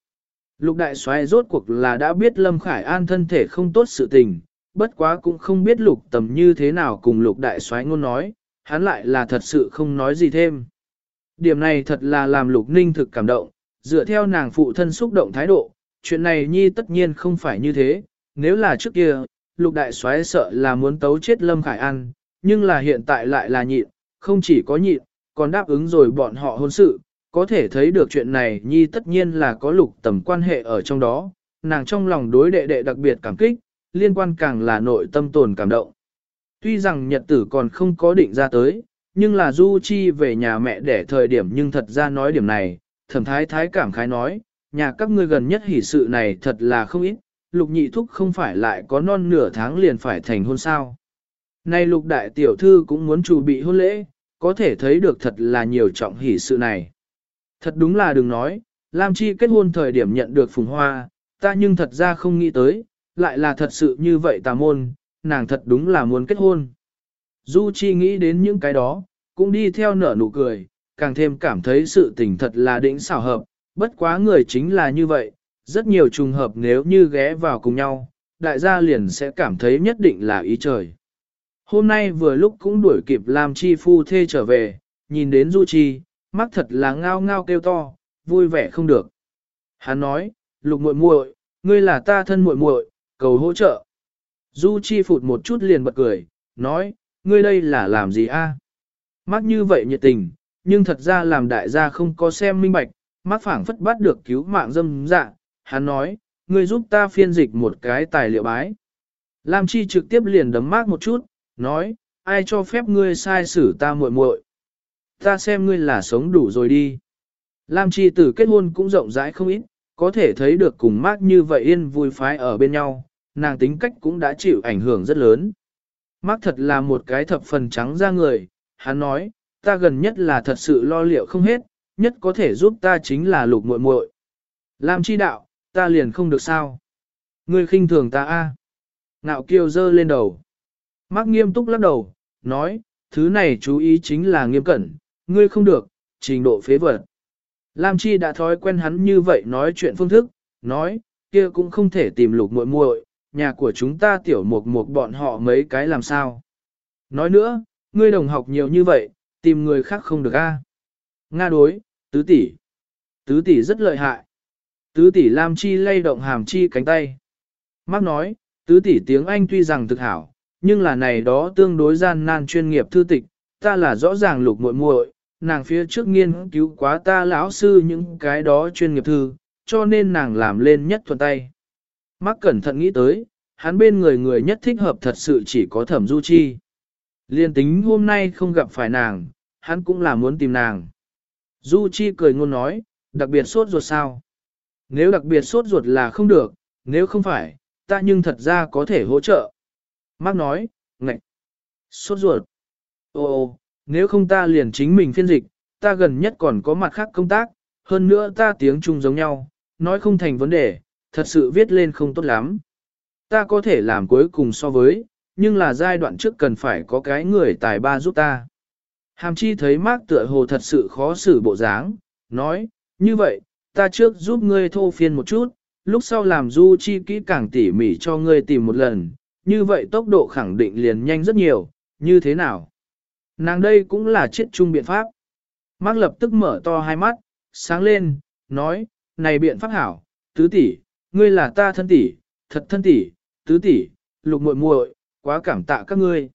Lục đại soái rốt cuộc là đã biết Lâm Khải An thân thể không tốt sự tình, bất quá cũng không biết lục tầm như thế nào cùng lục đại soái ngôn nói, hắn lại là thật sự không nói gì thêm. Điểm này thật là làm lục ninh thực cảm động, dựa theo nàng phụ thân xúc động thái độ, chuyện này nhi tất nhiên không phải như thế, nếu là trước kia, lục đại soái sợ là muốn tấu chết Lâm Khải An, nhưng là hiện tại lại là nhịn, không chỉ có nhịn, còn đáp ứng rồi bọn họ hôn sự, có thể thấy được chuyện này nhi tất nhiên là có lục tầm quan hệ ở trong đó, nàng trong lòng đối đệ đệ đặc biệt cảm kích, liên quan càng là nội tâm tồn cảm động. Tuy rằng nhật tử còn không có định ra tới, nhưng là Du Chi về nhà mẹ để thời điểm nhưng thật ra nói điểm này, thẩm thái thái cảm khái nói, nhà các ngươi gần nhất hỷ sự này thật là không ít, lục nhị thúc không phải lại có non nửa tháng liền phải thành hôn sao. Nay lục đại tiểu thư cũng muốn chủ bị hôn lễ, có thể thấy được thật là nhiều trọng hỷ sự này. Thật đúng là đừng nói, Lam Chi kết hôn thời điểm nhận được phùng hoa, ta nhưng thật ra không nghĩ tới, lại là thật sự như vậy tà môn, nàng thật đúng là muốn kết hôn. Du Chi nghĩ đến những cái đó, cũng đi theo nở nụ cười, càng thêm cảm thấy sự tình thật là đỉnh xảo hợp, bất quá người chính là như vậy, rất nhiều trùng hợp nếu như ghé vào cùng nhau, đại gia liền sẽ cảm thấy nhất định là ý trời. Hôm nay vừa lúc cũng đuổi kịp Lam Chi phu thê trở về, nhìn đến Du Chi, mắt thật là ngao ngao kêu to, vui vẻ không được. Hắn nói, lục muội muội, ngươi là ta thân muội muội, cầu hỗ trợ. Du Chi phụt một chút liền bật cười, nói, ngươi đây là làm gì a? Mắt như vậy nhiệt tình, nhưng thật ra làm đại gia không có xem minh bạch, mắt phảng phất bắt được cứu mạng dâm dạ, hắn nói, ngươi giúp ta phiên dịch một cái tài liệu bái. Lam Chi trực tiếp liền đấm mát một chút, nói, ai cho phép ngươi sai xử ta muội muội? Ta xem ngươi là sống đủ rồi đi. Lam Chi từ kết hôn cũng rộng rãi không ít, có thể thấy được cùng mát như vậy yên vui phái ở bên nhau, nàng tính cách cũng đã chịu ảnh hưởng rất lớn. Mát thật là một cái thập phần trắng ra người, hắn nói, ta gần nhất là thật sự lo liệu không hết, nhất có thể giúp ta chính là lục muội muội. Lam chi đạo, ta liền không được sao. Ngươi khinh thường ta a. ngạo kiêu dơ lên đầu. Mắc nghiêm túc lắc đầu, nói, thứ này chú ý chính là nghiêm cẩn, ngươi không được, trình độ phế vật. Lam Chi đã thói quen hắn như vậy nói chuyện phương thức, nói, kia cũng không thể tìm lục muội muội, nhà của chúng ta tiểu mục mục bọn họ mấy cái làm sao. Nói nữa, ngươi đồng học nhiều như vậy, tìm người khác không được a. Nga đối, tứ tỷ. Tứ tỷ rất lợi hại. Tứ tỷ Lam Chi lay động hàm chi cánh tay. Mark nói, tứ tỷ tiếng Anh tuy rằng thực hảo, nhưng là này đó tương đối gian nan chuyên nghiệp thư tịch, ta là rõ ràng lục muội muội, nàng phía trước nghiên cứu quá ta lão sư những cái đó chuyên nghiệp thư, cho nên nàng làm lên nhất thuận tay. Mark cẩn thận nghĩ tới, hắn bên người người nhất thích hợp thật sự chỉ có thẩm du chi. Liên tính hôm nay không gặp phải nàng, hắn cũng là muốn tìm nàng. Du chi cười ngôn nói, đặc biệt sốt ruột sao. Nếu đặc biệt sốt ruột là không được, nếu không phải, ta nhưng thật ra có thể hỗ trợ. Mark nói, ngạch, sốt ruột. Ô nếu không ta liền chính mình phiên dịch, ta gần nhất còn có mặt khác công tác, hơn nữa ta tiếng Trung giống nhau, nói không thành vấn đề, thật sự viết lên không tốt lắm. Ta có thể làm cuối cùng so với, nhưng là giai đoạn trước cần phải có cái người tài ba giúp ta. Hàm chi thấy Mark tựa hồ thật sự khó xử bộ dáng, nói, như vậy, ta trước giúp ngươi thô phiên một chút, lúc sau làm du chi kỹ càng tỉ mỉ cho ngươi tìm một lần, như vậy tốc độ khẳng định liền nhanh rất nhiều, như thế nào? Nàng đây cũng là chiết chung biện pháp. Mark lập tức mở to hai mắt, sáng lên, nói, này biện pháp hảo, tứ tỷ, ngươi là ta thân tỷ, thật thân tỷ, tứ tỷ, lục muội muội, quá cảm tạ các ngươi.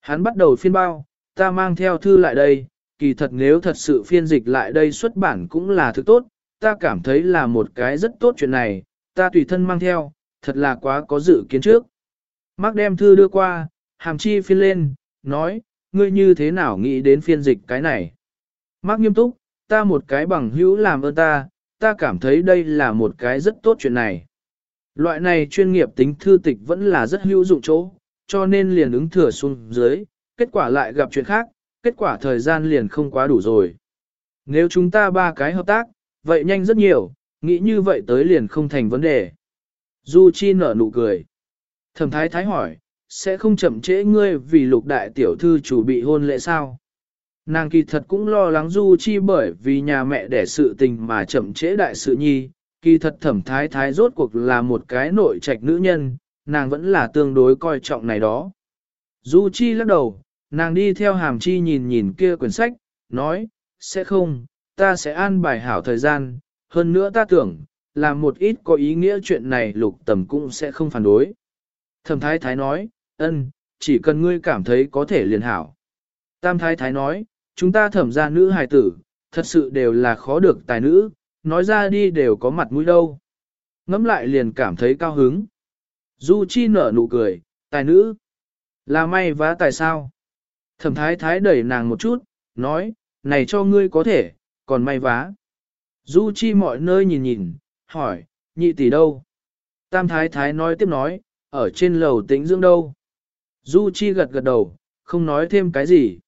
Hắn bắt đầu phiên bao, ta mang theo thư lại đây, kỳ thật nếu thật sự phiên dịch lại đây xuất bản cũng là thứ tốt, ta cảm thấy là một cái rất tốt chuyện này, ta tùy thân mang theo, thật là quá có dự kiến trước. Mark đem thư đưa qua, hàm chi phiên lên, nói, ngươi như thế nào nghĩ đến phiên dịch cái này? Mark nghiêm túc, ta một cái bằng hữu làm ơn ta, ta cảm thấy đây là một cái rất tốt chuyện này. Loại này chuyên nghiệp tính thư tịch vẫn là rất hữu dụng chỗ, cho nên liền ứng thừa xuống dưới, kết quả lại gặp chuyện khác, kết quả thời gian liền không quá đủ rồi. Nếu chúng ta ba cái hợp tác, vậy nhanh rất nhiều, nghĩ như vậy tới liền không thành vấn đề. Du Chi nở nụ cười. Thẩm thái thái hỏi, sẽ không chậm trễ ngươi vì lục đại tiểu thư chủ bị hôn lễ sao? Nàng kỳ thật cũng lo lắng Du Chi bởi vì nhà mẹ đẻ sự tình mà chậm trễ đại sự nhi, kỳ thật thẩm thái thái rốt cuộc là một cái nội trạch nữ nhân, nàng vẫn là tương đối coi trọng này đó. Du Chi lắc đầu, nàng đi theo hàm chi nhìn nhìn kia quyển sách, nói, sẽ không, ta sẽ an bài hảo thời gian, hơn nữa ta tưởng, làm một ít có ý nghĩa chuyện này lục tầm cũng sẽ không phản đối. Thẩm thái thái nói, ân, chỉ cần ngươi cảm thấy có thể liền hảo. Tam thái thái nói, chúng ta thẩm ra nữ hài tử, thật sự đều là khó được tài nữ, nói ra đi đều có mặt mũi đâu. Ngắm lại liền cảm thấy cao hứng. Du Chi nở nụ cười, tài nữ. Là may vá tài sao? Thẩm thái thái đẩy nàng một chút, nói, này cho ngươi có thể, còn may vá. Du Chi mọi nơi nhìn nhìn, hỏi, nhị tỷ đâu? Tam thái thái nói tiếp nói, ở trên lầu tĩnh dưỡng đâu? Du Chi gật gật đầu, không nói thêm cái gì.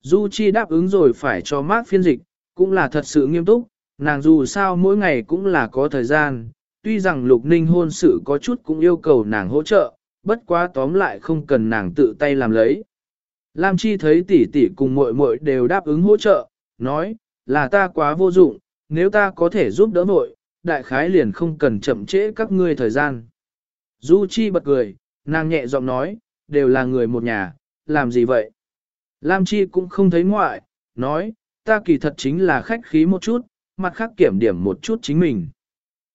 Du Chi đáp ứng rồi phải cho Mark phiên dịch, cũng là thật sự nghiêm túc, nàng dù sao mỗi ngày cũng là có thời gian, tuy rằng lục ninh hôn sự có chút cũng yêu cầu nàng hỗ trợ, bất quá tóm lại không cần nàng tự tay làm lấy. Lam Chi thấy tỷ tỷ cùng muội muội đều đáp ứng hỗ trợ, nói, là ta quá vô dụng, nếu ta có thể giúp đỡ nội, đại khái liền không cần chậm trễ các ngươi thời gian. Du Chi bật cười, nàng nhẹ giọng nói, đều là người một nhà, làm gì vậy? Lam Chi cũng không thấy ngoại, nói, ta kỳ thật chính là khách khí một chút, mặt khác kiểm điểm một chút chính mình.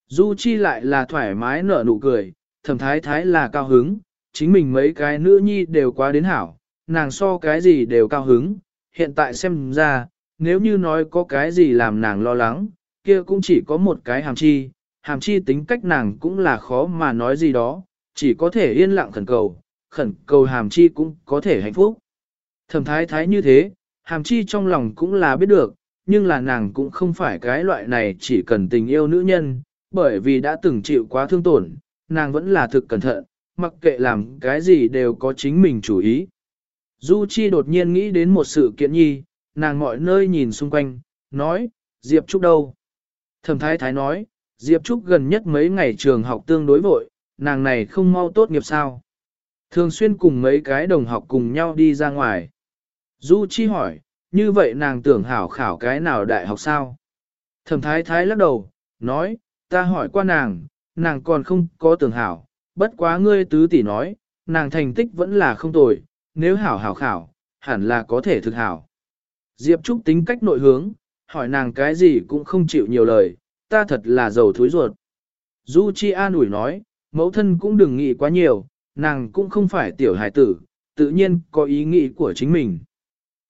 Du Chi lại là thoải mái nở nụ cười, thẩm thái thái là cao hứng, chính mình mấy cái nữ nhi đều quá đến hảo, nàng so cái gì đều cao hứng, hiện tại xem ra, nếu như nói có cái gì làm nàng lo lắng, kia cũng chỉ có một cái hàm chi, hàm chi tính cách nàng cũng là khó mà nói gì đó, chỉ có thể yên lặng khẩn cầu, khẩn cầu hàm chi cũng có thể hạnh phúc. Thẩm thái thái như thế, hàm chi trong lòng cũng là biết được, nhưng là nàng cũng không phải cái loại này chỉ cần tình yêu nữ nhân, bởi vì đã từng chịu quá thương tổn, nàng vẫn là thực cẩn thận, mặc kệ làm cái gì đều có chính mình chủ ý. Du Chi đột nhiên nghĩ đến một sự kiện nhi, nàng mọi nơi nhìn xung quanh, nói, Diệp Trúc đâu? Thẩm thái thái nói, Diệp Trúc gần nhất mấy ngày trường học tương đối vội, nàng này không mau tốt nghiệp sao? Thường xuyên cùng mấy cái đồng học cùng nhau đi ra ngoài. Du Chi hỏi, như vậy nàng tưởng hảo khảo cái nào đại học sao? Thẩm thái thái lắc đầu, nói, ta hỏi qua nàng, nàng còn không có tưởng hảo, bất quá ngươi tứ tỷ nói, nàng thành tích vẫn là không tồi, nếu hảo hảo khảo, hẳn là có thể thực hảo. Diệp Trúc tính cách nội hướng, hỏi nàng cái gì cũng không chịu nhiều lời, ta thật là giàu thúi ruột. Du Chi an ủi nói, mẫu thân cũng đừng nghĩ quá nhiều, nàng cũng không phải tiểu hài tử, tự nhiên có ý nghĩ của chính mình.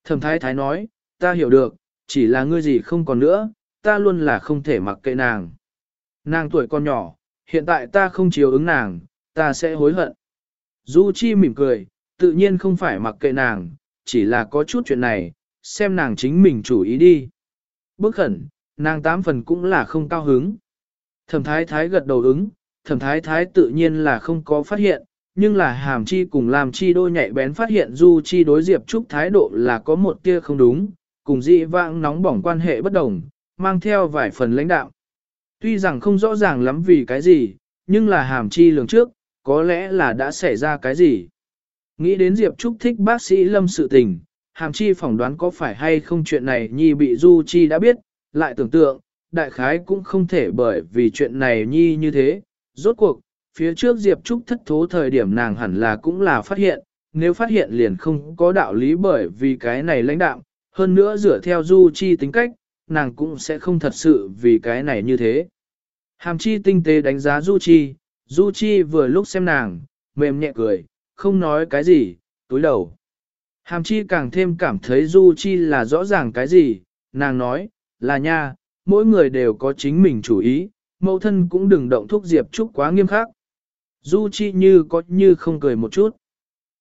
Thẩm thái thái nói, ta hiểu được, chỉ là ngươi gì không còn nữa, ta luôn là không thể mặc kệ nàng. Nàng tuổi còn nhỏ, hiện tại ta không chiều ứng nàng, ta sẽ hối hận. Du Chi mỉm cười, tự nhiên không phải mặc kệ nàng, chỉ là có chút chuyện này, xem nàng chính mình chủ ý đi. Bước khẩn, nàng tám phần cũng là không cao hứng. Thẩm thái thái gật đầu ứng, thẩm thái thái tự nhiên là không có phát hiện, nhưng là hàm chi cùng làm chi đôi nhạy bén phát hiện du chi đối diệp trúc thái độ là có một tia không đúng, cùng dị vãng nóng bỏng quan hệ bất đồng, mang theo vài phần lãnh đạo. Tuy rằng không rõ ràng lắm vì cái gì, nhưng là hàm chi lường trước, có lẽ là đã xảy ra cái gì. Nghĩ đến Diệp Trúc thích bác sĩ Lâm sự tình, hàm chi phỏng đoán có phải hay không chuyện này Nhi bị Du Chi đã biết, lại tưởng tượng, đại khái cũng không thể bởi vì chuyện này Nhi như thế. Rốt cuộc, phía trước Diệp Trúc thất thố thời điểm nàng hẳn là cũng là phát hiện, nếu phát hiện liền không có đạo lý bởi vì cái này lãnh đạo, hơn nữa dựa theo Du Chi tính cách, nàng cũng sẽ không thật sự vì cái này như thế. Hàm chi tinh tế đánh giá Du Chi, Du Chi vừa lúc xem nàng, mềm nhẹ cười, không nói cái gì, túi đầu. Hàm chi càng thêm cảm thấy Du Chi là rõ ràng cái gì, nàng nói, là nha, mỗi người đều có chính mình chủ ý, mẫu thân cũng đừng động thúc Diệp Trúc quá nghiêm khắc. Du Chi như có như không cười một chút.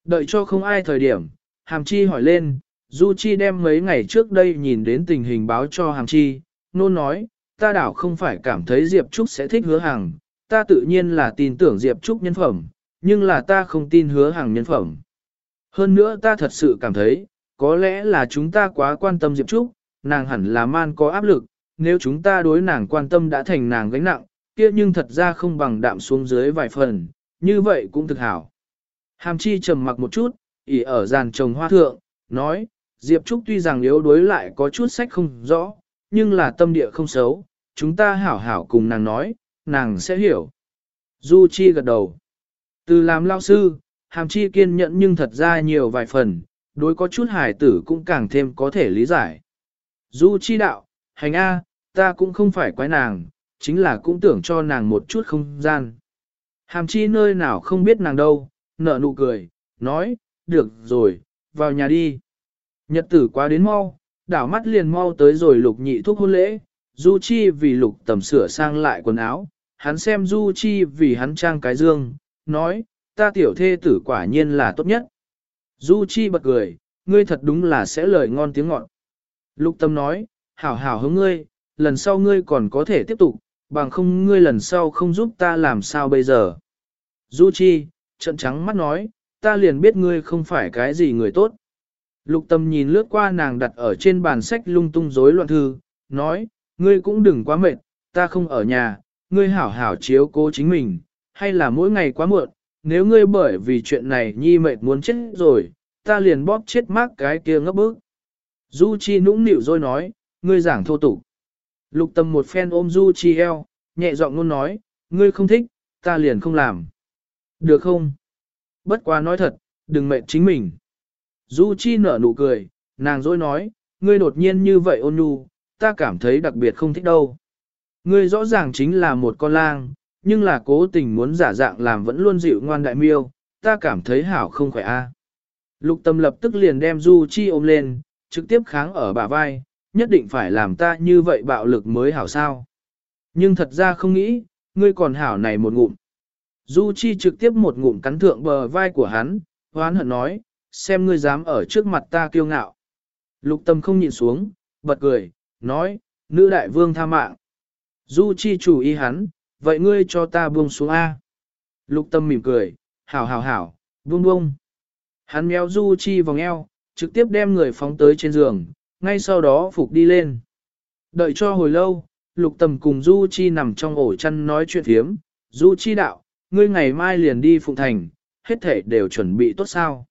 Đợi cho không ai thời điểm, Hàm Chi hỏi lên, Du Chi đem mấy ngày trước đây nhìn đến tình hình báo cho Hàm Chi, nôn nói, ta đảo không phải cảm thấy Diệp Trúc sẽ thích hứa hàng, ta tự nhiên là tin tưởng Diệp Trúc nhân phẩm, nhưng là ta không tin hứa hàng nhân phẩm. Hơn nữa ta thật sự cảm thấy, có lẽ là chúng ta quá quan tâm Diệp Trúc, nàng hẳn là man có áp lực, nếu chúng ta đối nàng quan tâm đã thành nàng gánh nặng, kia nhưng thật ra không bằng đạm xuống dưới vài phần, như vậy cũng thực hảo. Hàm chi trầm mặc một chút, ỉ ở giàn trồng hoa thượng, nói, Diệp Trúc tuy rằng yếu đối lại có chút sách không rõ, nhưng là tâm địa không xấu, chúng ta hảo hảo cùng nàng nói, nàng sẽ hiểu. Du Chi gật đầu. Từ làm lao sư, hàm chi kiên nhẫn nhưng thật ra nhiều vài phần, đối có chút hài tử cũng càng thêm có thể lý giải. Du Chi đạo, hành A, ta cũng không phải quái nàng, chính là cũng tưởng cho nàng một chút không gian. Hàm chi nơi nào không biết nàng đâu, nở nụ cười, nói, được rồi, vào nhà đi. Nhật tử quá đến mau, đảo mắt liền mau tới rồi lục nhị thuốc hôn lễ, Du Chi vì lục tầm sửa sang lại quần áo, hắn xem Du Chi vì hắn trang cái dương, nói, ta tiểu thê tử quả nhiên là tốt nhất. Du Chi bật cười, ngươi thật đúng là sẽ lời ngon tiếng ngọt. Lục tâm nói, hảo hảo hứng ngươi, lần sau ngươi còn có thể tiếp tục, bằng không ngươi lần sau không giúp ta làm sao bây giờ. Du Chi, trận trắng mắt nói, ta liền biết ngươi không phải cái gì người tốt. Lục tâm nhìn lướt qua nàng đặt ở trên bàn sách lung tung rối loạn thư, nói, ngươi cũng đừng quá mệt, ta không ở nhà, ngươi hảo hảo chiếu cố chính mình, hay là mỗi ngày quá muộn, nếu ngươi bởi vì chuyện này nhi mệt muốn chết rồi, ta liền bóp chết mác cái kia ngấp bức. Du Chi nũng nịu rồi nói, ngươi giảng thô tục. Lục tâm một phen ôm Du Chi eo, nhẹ giọng luôn nói, ngươi không thích, ta liền không làm. Được không? Bất quá nói thật, đừng mệt chính mình. Du Chi nở nụ cười, nàng dối nói, ngươi đột nhiên như vậy ôn nhu, ta cảm thấy đặc biệt không thích đâu. Ngươi rõ ràng chính là một con lang, nhưng là cố tình muốn giả dạng làm vẫn luôn dịu ngoan đại miêu, ta cảm thấy hảo không khỏe a. Lục tâm lập tức liền đem Du Chi ôm lên, trực tiếp kháng ở bả vai, nhất định phải làm ta như vậy bạo lực mới hảo sao. Nhưng thật ra không nghĩ, ngươi còn hảo này một ngụm. Du Chi trực tiếp một ngụm cắn thượng bờ vai của hắn, hoán hận nói, xem ngươi dám ở trước mặt ta kiêu ngạo. Lục tâm không nhịn xuống, bật cười, nói, nữ đại vương tha mạng. Du Chi chủ ý hắn, vậy ngươi cho ta buông xuống A. Lục tâm mỉm cười, hảo hảo hảo, buông buông. Hắn méo Du Chi vòng eo, trực tiếp đem người phóng tới trên giường, ngay sau đó phục đi lên. Đợi cho hồi lâu, lục tầm cùng Du Chi nằm trong ổ chăn nói chuyện thiếm, Du Chi đạo, ngươi ngày mai liền đi Phụng Thành, hết thể đều chuẩn bị tốt sao.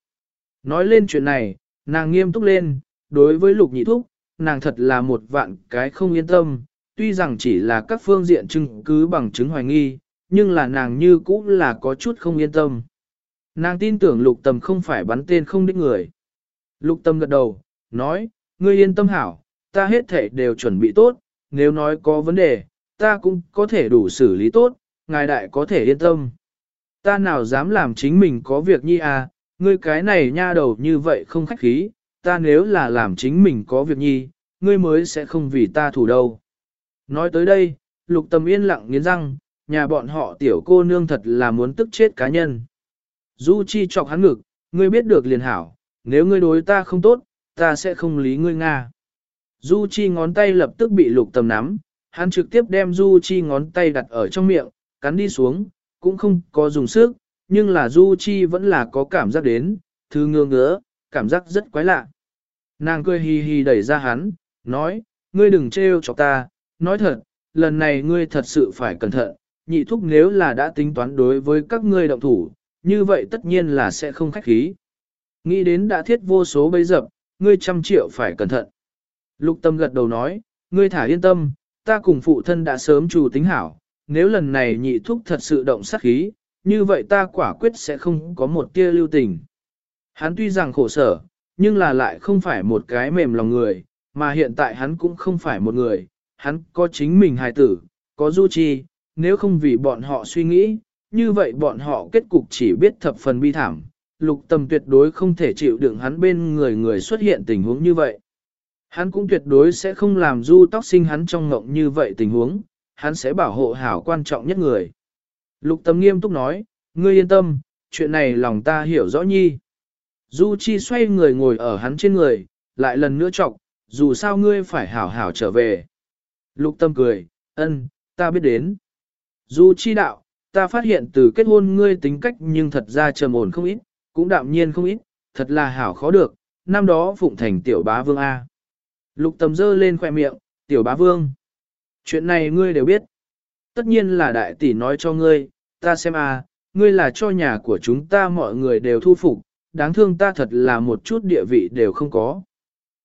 Nói lên chuyện này, nàng nghiêm túc lên, đối với lục nhị thúc, nàng thật là một vạn cái không yên tâm, tuy rằng chỉ là các phương diện chứng cứ bằng chứng hoài nghi, nhưng là nàng như cũng là có chút không yên tâm. Nàng tin tưởng lục tầm không phải bắn tên không đích người. Lục tâm gật đầu, nói, ngươi yên tâm hảo, ta hết thể đều chuẩn bị tốt, nếu nói có vấn đề, ta cũng có thể đủ xử lý tốt, ngài đại có thể yên tâm. Ta nào dám làm chính mình có việc nhi à, ngươi cái này nha đầu như vậy không khách khí, ta nếu là làm chính mình có việc nhi, ngươi mới sẽ không vì ta thủ đâu. Nói tới đây, lục tâm yên lặng nghiến răng, nhà bọn họ tiểu cô nương thật là muốn tức chết cá nhân. Du Chi chọc hắn ngực, ngươi biết được liền hảo, nếu ngươi đối ta không tốt, ta sẽ không lý ngươi Nga. Du Chi ngón tay lập tức bị lục tầm nắm, hắn trực tiếp đem Du Chi ngón tay đặt ở trong miệng, cắn đi xuống, cũng không có dùng sức, nhưng là Du Chi vẫn là có cảm giác đến, thư ngơ ngứa, cảm giác rất quái lạ. Nàng cười hì hì đẩy ra hắn, nói, ngươi đừng trêu chọc ta, nói thật, lần này ngươi thật sự phải cẩn thận, nhị thúc nếu là đã tính toán đối với các ngươi động thủ, như vậy tất nhiên là sẽ không khách khí. Nghĩ đến đã thiết vô số bấy dập, ngươi trăm triệu phải cẩn thận. Lục tâm gật đầu nói, ngươi thả yên tâm, ta cùng phụ thân đã sớm chủ tính hảo, nếu lần này nhị thúc thật sự động sát khí, như vậy ta quả quyết sẽ không có một tia lưu tình. Hắn tuy rằng khổ sở, nhưng là lại không phải một cái mềm lòng người, mà hiện tại hắn cũng không phải một người, hắn có chính mình hài tử, có du chi, nếu không vì bọn họ suy nghĩ, như vậy bọn họ kết cục chỉ biết thập phần bi thảm, lục tâm tuyệt đối không thể chịu đựng hắn bên người người xuất hiện tình huống như vậy. Hắn cũng tuyệt đối sẽ không làm du tóc sinh hắn trong ngộng như vậy tình huống, hắn sẽ bảo hộ hảo quan trọng nhất người. Lục tâm nghiêm túc nói, ngươi yên tâm, chuyện này lòng ta hiểu rõ nhi. Du Chi xoay người ngồi ở hắn trên người, lại lần nữa trọng. dù sao ngươi phải hảo hảo trở về. Lục tâm cười, ân, ta biết đến. Du Chi đạo, ta phát hiện từ kết hôn ngươi tính cách nhưng thật ra trầm ổn không ít, cũng đạm nhiên không ít, thật là hảo khó được, năm đó phụng thành tiểu bá vương A. Lục Tâm dơ lên khoe miệng, tiểu bá vương. Chuyện này ngươi đều biết. Tất nhiên là đại tỷ nói cho ngươi, ta xem a, ngươi là cho nhà của chúng ta mọi người đều thu phục, đáng thương ta thật là một chút địa vị đều không có.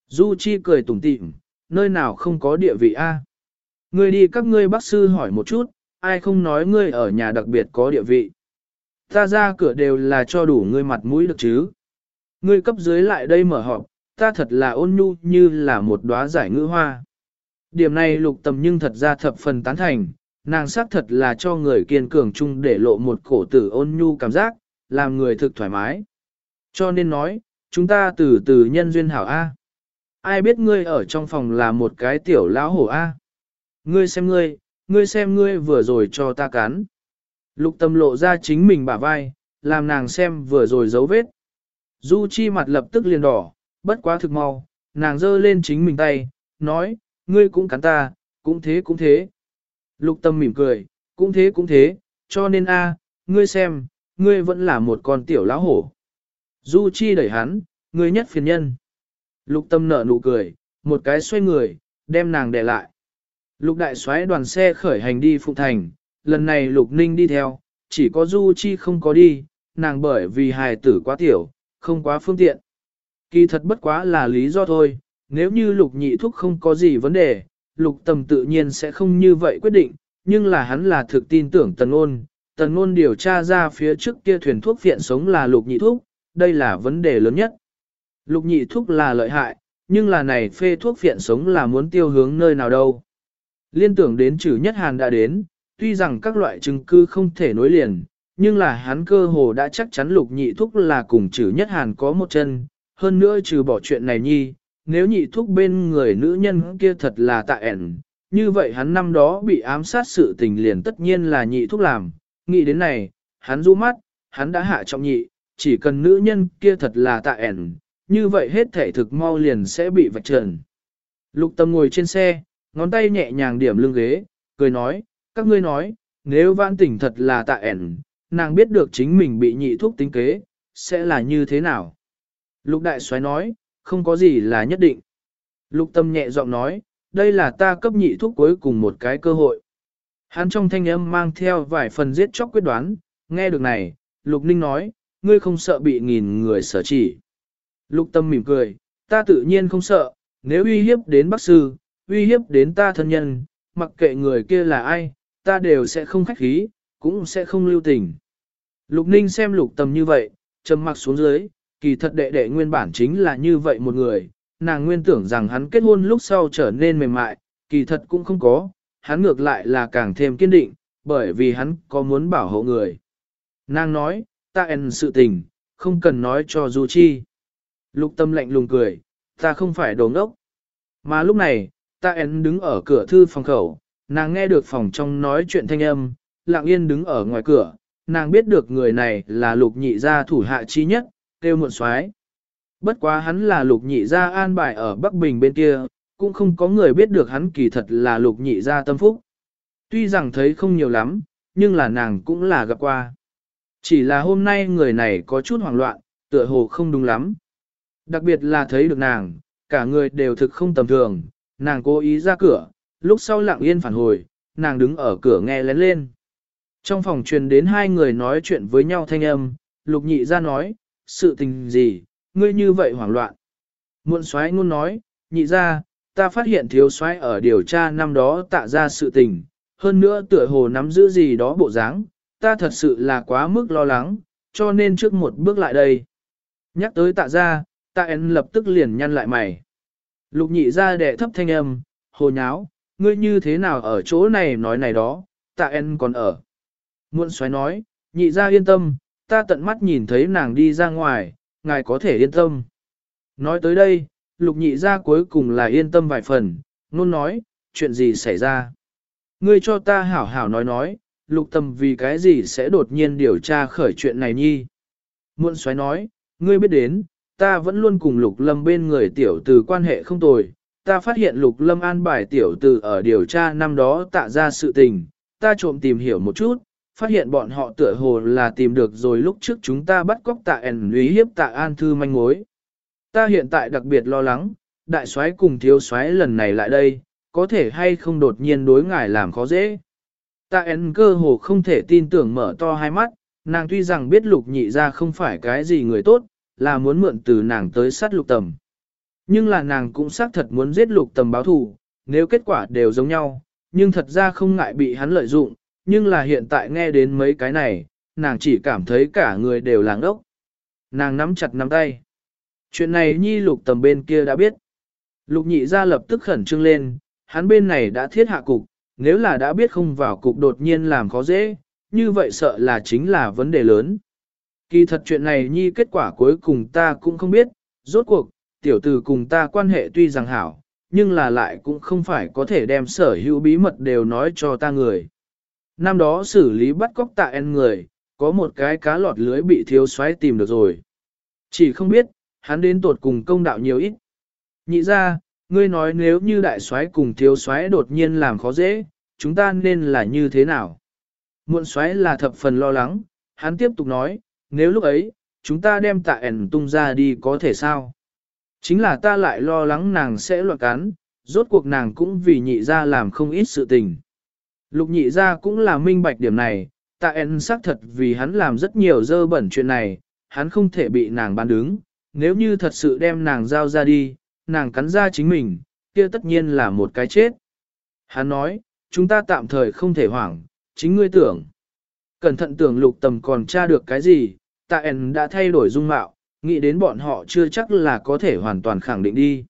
Du Chi cười tủm tỉm, nơi nào không có địa vị a? Ngươi đi các ngươi bác sư hỏi một chút, ai không nói ngươi ở nhà đặc biệt có địa vị. Ta ra cửa đều là cho đủ ngươi mặt mũi được chứ. Ngươi cấp dưới lại đây mở họp, ta thật là ôn nhu như là một đóa giải ngữ hoa. Điểm này lục tầm nhưng thật ra thập phần tán thành, nàng xác thật là cho người kiên cường chung để lộ một cổ tử ôn nhu cảm giác, làm người thực thoải mái. Cho nên nói, chúng ta từ từ nhân duyên hảo A. Ai biết ngươi ở trong phòng là một cái tiểu lão hổ A. Ngươi xem ngươi, ngươi xem ngươi vừa rồi cho ta cắn. Lục tâm lộ ra chính mình bả vai, làm nàng xem vừa rồi dấu vết. Du chi mặt lập tức liền đỏ, bất quá thực mau, nàng giơ lên chính mình tay, nói, ngươi cũng cắn ta, cũng thế cũng thế. Lục tâm mỉm cười, cũng thế cũng thế, cho nên a, ngươi xem, ngươi vẫn là một con tiểu lão hổ. Du Chi đẩy hắn, ngươi nhất phiền nhân. Lục tâm nở nụ cười, một cái xoay người, đem nàng để lại. Lục đại soái đoàn xe khởi hành đi Phụng Thành, lần này Lục Ninh đi theo, chỉ có Du Chi không có đi, nàng bởi vì hài tử quá tiểu, không quá phương tiện. Kỳ thật bất quá là lý do thôi, nếu như lục nhị thúc không có gì vấn đề, lục tầm tự nhiên sẽ không như vậy quyết định, nhưng là hắn là thực tin tưởng tần ôn. Tần ôn điều tra ra phía trước kia thuyền thuốc viện sống là lục nhị thúc, đây là vấn đề lớn nhất. Lục nhị thuốc là lợi hại, nhưng là này phê thuốc viện sống là muốn tiêu hướng nơi nào đâu. Liên tưởng đến trừ nhất hàn đã đến, tuy rằng các loại chứng cứ không thể nối liền, nhưng là hắn cơ hồ đã chắc chắn lục nhị thúc là cùng trừ nhất hàn có một chân, hơn nữa trừ bỏ chuyện này nhi, nếu nhị thúc bên người nữ nhân kia thật là tạ ẻn, như vậy hắn năm đó bị ám sát sự tình liền tất nhiên là nhị thúc làm, nghĩ đến này, hắn rũ mắt, hắn đã hạ trọng nhị, chỉ cần nữ nhân kia thật là tạ ẻn, như vậy hết thể thực mau liền sẽ bị vạch trần. Lục tâm ngồi trên xe, ngón tay nhẹ nhàng điểm lưng ghế, cười nói, các ngươi nói, nếu vãn tỉnh thật là tạ ẻn, nàng biết được chính mình bị nhị thuốc tính kế, sẽ là như thế nào? Lục đại xoáy nói, không có gì là nhất định. Lục tâm nhẹ giọng nói, đây là ta cấp nhị thuốc cuối cùng một cái cơ hội. Hắn trong thanh âm mang theo vài phần giết chóc quyết đoán, nghe được này, Lục Ninh nói, ngươi không sợ bị nghìn người sở chỉ. Lục tâm mỉm cười, ta tự nhiên không sợ, nếu uy hiếp đến bác sư, uy hiếp đến ta thân nhân, mặc kệ người kia là ai, ta đều sẽ không khách khí, cũng sẽ không lưu tình. Lục Ninh xem lục tâm như vậy, trầm mặc xuống dưới, kỳ thật đệ đệ nguyên bản chính là như vậy một người, nàng nguyên tưởng rằng hắn kết hôn lúc sau trở nên mềm mại, kỳ thật cũng không có, hắn ngược lại là càng thêm kiên định, bởi vì hắn có muốn bảo hộ người. Nàng nói, ta ăn sự tình, không cần nói cho Du Chi. Lục tâm lạnh lùng cười, ta không phải đồ ngốc. Mà lúc này, ta en đứng ở cửa thư phòng khẩu, nàng nghe được phòng trong nói chuyện thanh âm, lặng yên đứng ở ngoài cửa, nàng biết được người này là lục nhị gia thủ hạ chi nhất, kêu muộn xoái. Bất quá hắn là lục nhị gia an bài ở Bắc Bình bên kia, cũng không có người biết được hắn kỳ thật là lục nhị gia tâm phúc. Tuy rằng thấy không nhiều lắm, nhưng là nàng cũng là gặp qua. Chỉ là hôm nay người này có chút hoảng loạn, tựa hồ không đúng lắm. Đặc biệt là thấy được nàng, cả người đều thực không tầm thường, nàng cố ý ra cửa, lúc sau lặng yên phản hồi, nàng đứng ở cửa nghe lén lên. Trong phòng truyền đến hai người nói chuyện với nhau thanh âm, lục nhị ra nói, sự tình gì, ngươi như vậy hoảng loạn. Muộn xoáy ngôn nói, nhị ra, ta phát hiện thiếu xoáy ở điều tra năm đó tạ ra sự tình, hơn nữa tựa hồ nắm giữ gì đó bộ dáng, ta thật sự là quá mức lo lắng, cho nên trước một bước lại đây. Nhắc tới tạ ra, tạ en lập tức liền nhăn lại mày. Lục nhị ra đệ thấp thanh âm, hồ nháo, ngươi như thế nào ở chỗ này nói này đó, tạ en còn ở. Muộn xoáy nói, nhị ra yên tâm, ta tận mắt nhìn thấy nàng đi ra ngoài, ngài có thể yên tâm. Nói tới đây, lục nhị ra cuối cùng là yên tâm vài phần, nôn nói, chuyện gì xảy ra. Ngươi cho ta hảo hảo nói nói, lục tâm vì cái gì sẽ đột nhiên điều tra khởi chuyện này nhi. Muộn xoáy nói, ngươi biết đến, ta vẫn luôn cùng lục lâm bên người tiểu từ quan hệ không tồi. Ta phát hiện lục lâm an bài tiểu từ ở điều tra năm đó tạ ra sự tình, ta trộm tìm hiểu một chút, phát hiện bọn họ tựa hồ là tìm được rồi lúc trước chúng ta bắt cóc tạ ẩn lý hiếp tạ an thư manh mối. Ta hiện tại đặc biệt lo lắng, đại soái cùng thiếu soái lần này lại đây, có thể hay không đột nhiên đối ngài làm khó dễ. Tạ ẩn cơ hồ không thể tin tưởng mở to hai mắt, nàng tuy rằng biết lục nhị ra không phải cái gì người tốt, là muốn mượn từ nàng tới sát lục tầm. Nhưng là nàng cũng xác thật muốn giết lục tầm báo thù, nếu kết quả đều giống nhau, nhưng thật ra không ngại bị hắn lợi dụng, nhưng là hiện tại nghe đến mấy cái này, nàng chỉ cảm thấy cả người đều làng ốc. Nàng nắm chặt nắm tay. Chuyện này nhi lục tầm bên kia đã biết. Lục nhị ra lập tức khẩn trương lên, hắn bên này đã thiết hạ cục, nếu là đã biết không vào cục đột nhiên làm khó dễ, như vậy sợ là chính là vấn đề lớn. Kỳ thật chuyện này nhi kết quả cuối cùng ta cũng không biết, rốt cuộc, tiểu tử cùng ta quan hệ tuy rằng hảo, nhưng là lại cũng không phải có thể đem sở hữu bí mật đều nói cho ta người. Năm đó xử lý bắt cóc tạ en người, có một cái cá lọt lưới bị thiếu xoáy tìm được rồi. Chỉ không biết, hắn đến tuột cùng công đạo nhiều ít. Nhị ra, ngươi nói nếu như đại soái cùng thiếu soái đột nhiên làm khó dễ, chúng ta nên là như thế nào? Muộn soái là thập phần lo lắng, hắn tiếp tục nói, nếu lúc ấy, chúng ta đem tạ ẻn tung ra đi có thể sao? Chính là ta lại lo lắng nàng sẽ loạn cắn, rốt cuộc nàng cũng vì nhị ra làm không ít sự tình. Lục nhị ra cũng là minh bạch điểm này, tạ ẻn xác thật vì hắn làm rất nhiều dơ bẩn chuyện này, hắn không thể bị nàng bán đứng, nếu như thật sự đem nàng giao ra đi, nàng cắn ra chính mình, kia tất nhiên là một cái chết. Hắn nói, chúng ta tạm thời không thể hoảng, chính ngươi tưởng. Cẩn thận tưởng lục tầm còn tra được cái gì, tạ ẻn đã thay đổi dung mạo, nghĩ đến bọn họ chưa chắc là có thể hoàn toàn khẳng định đi.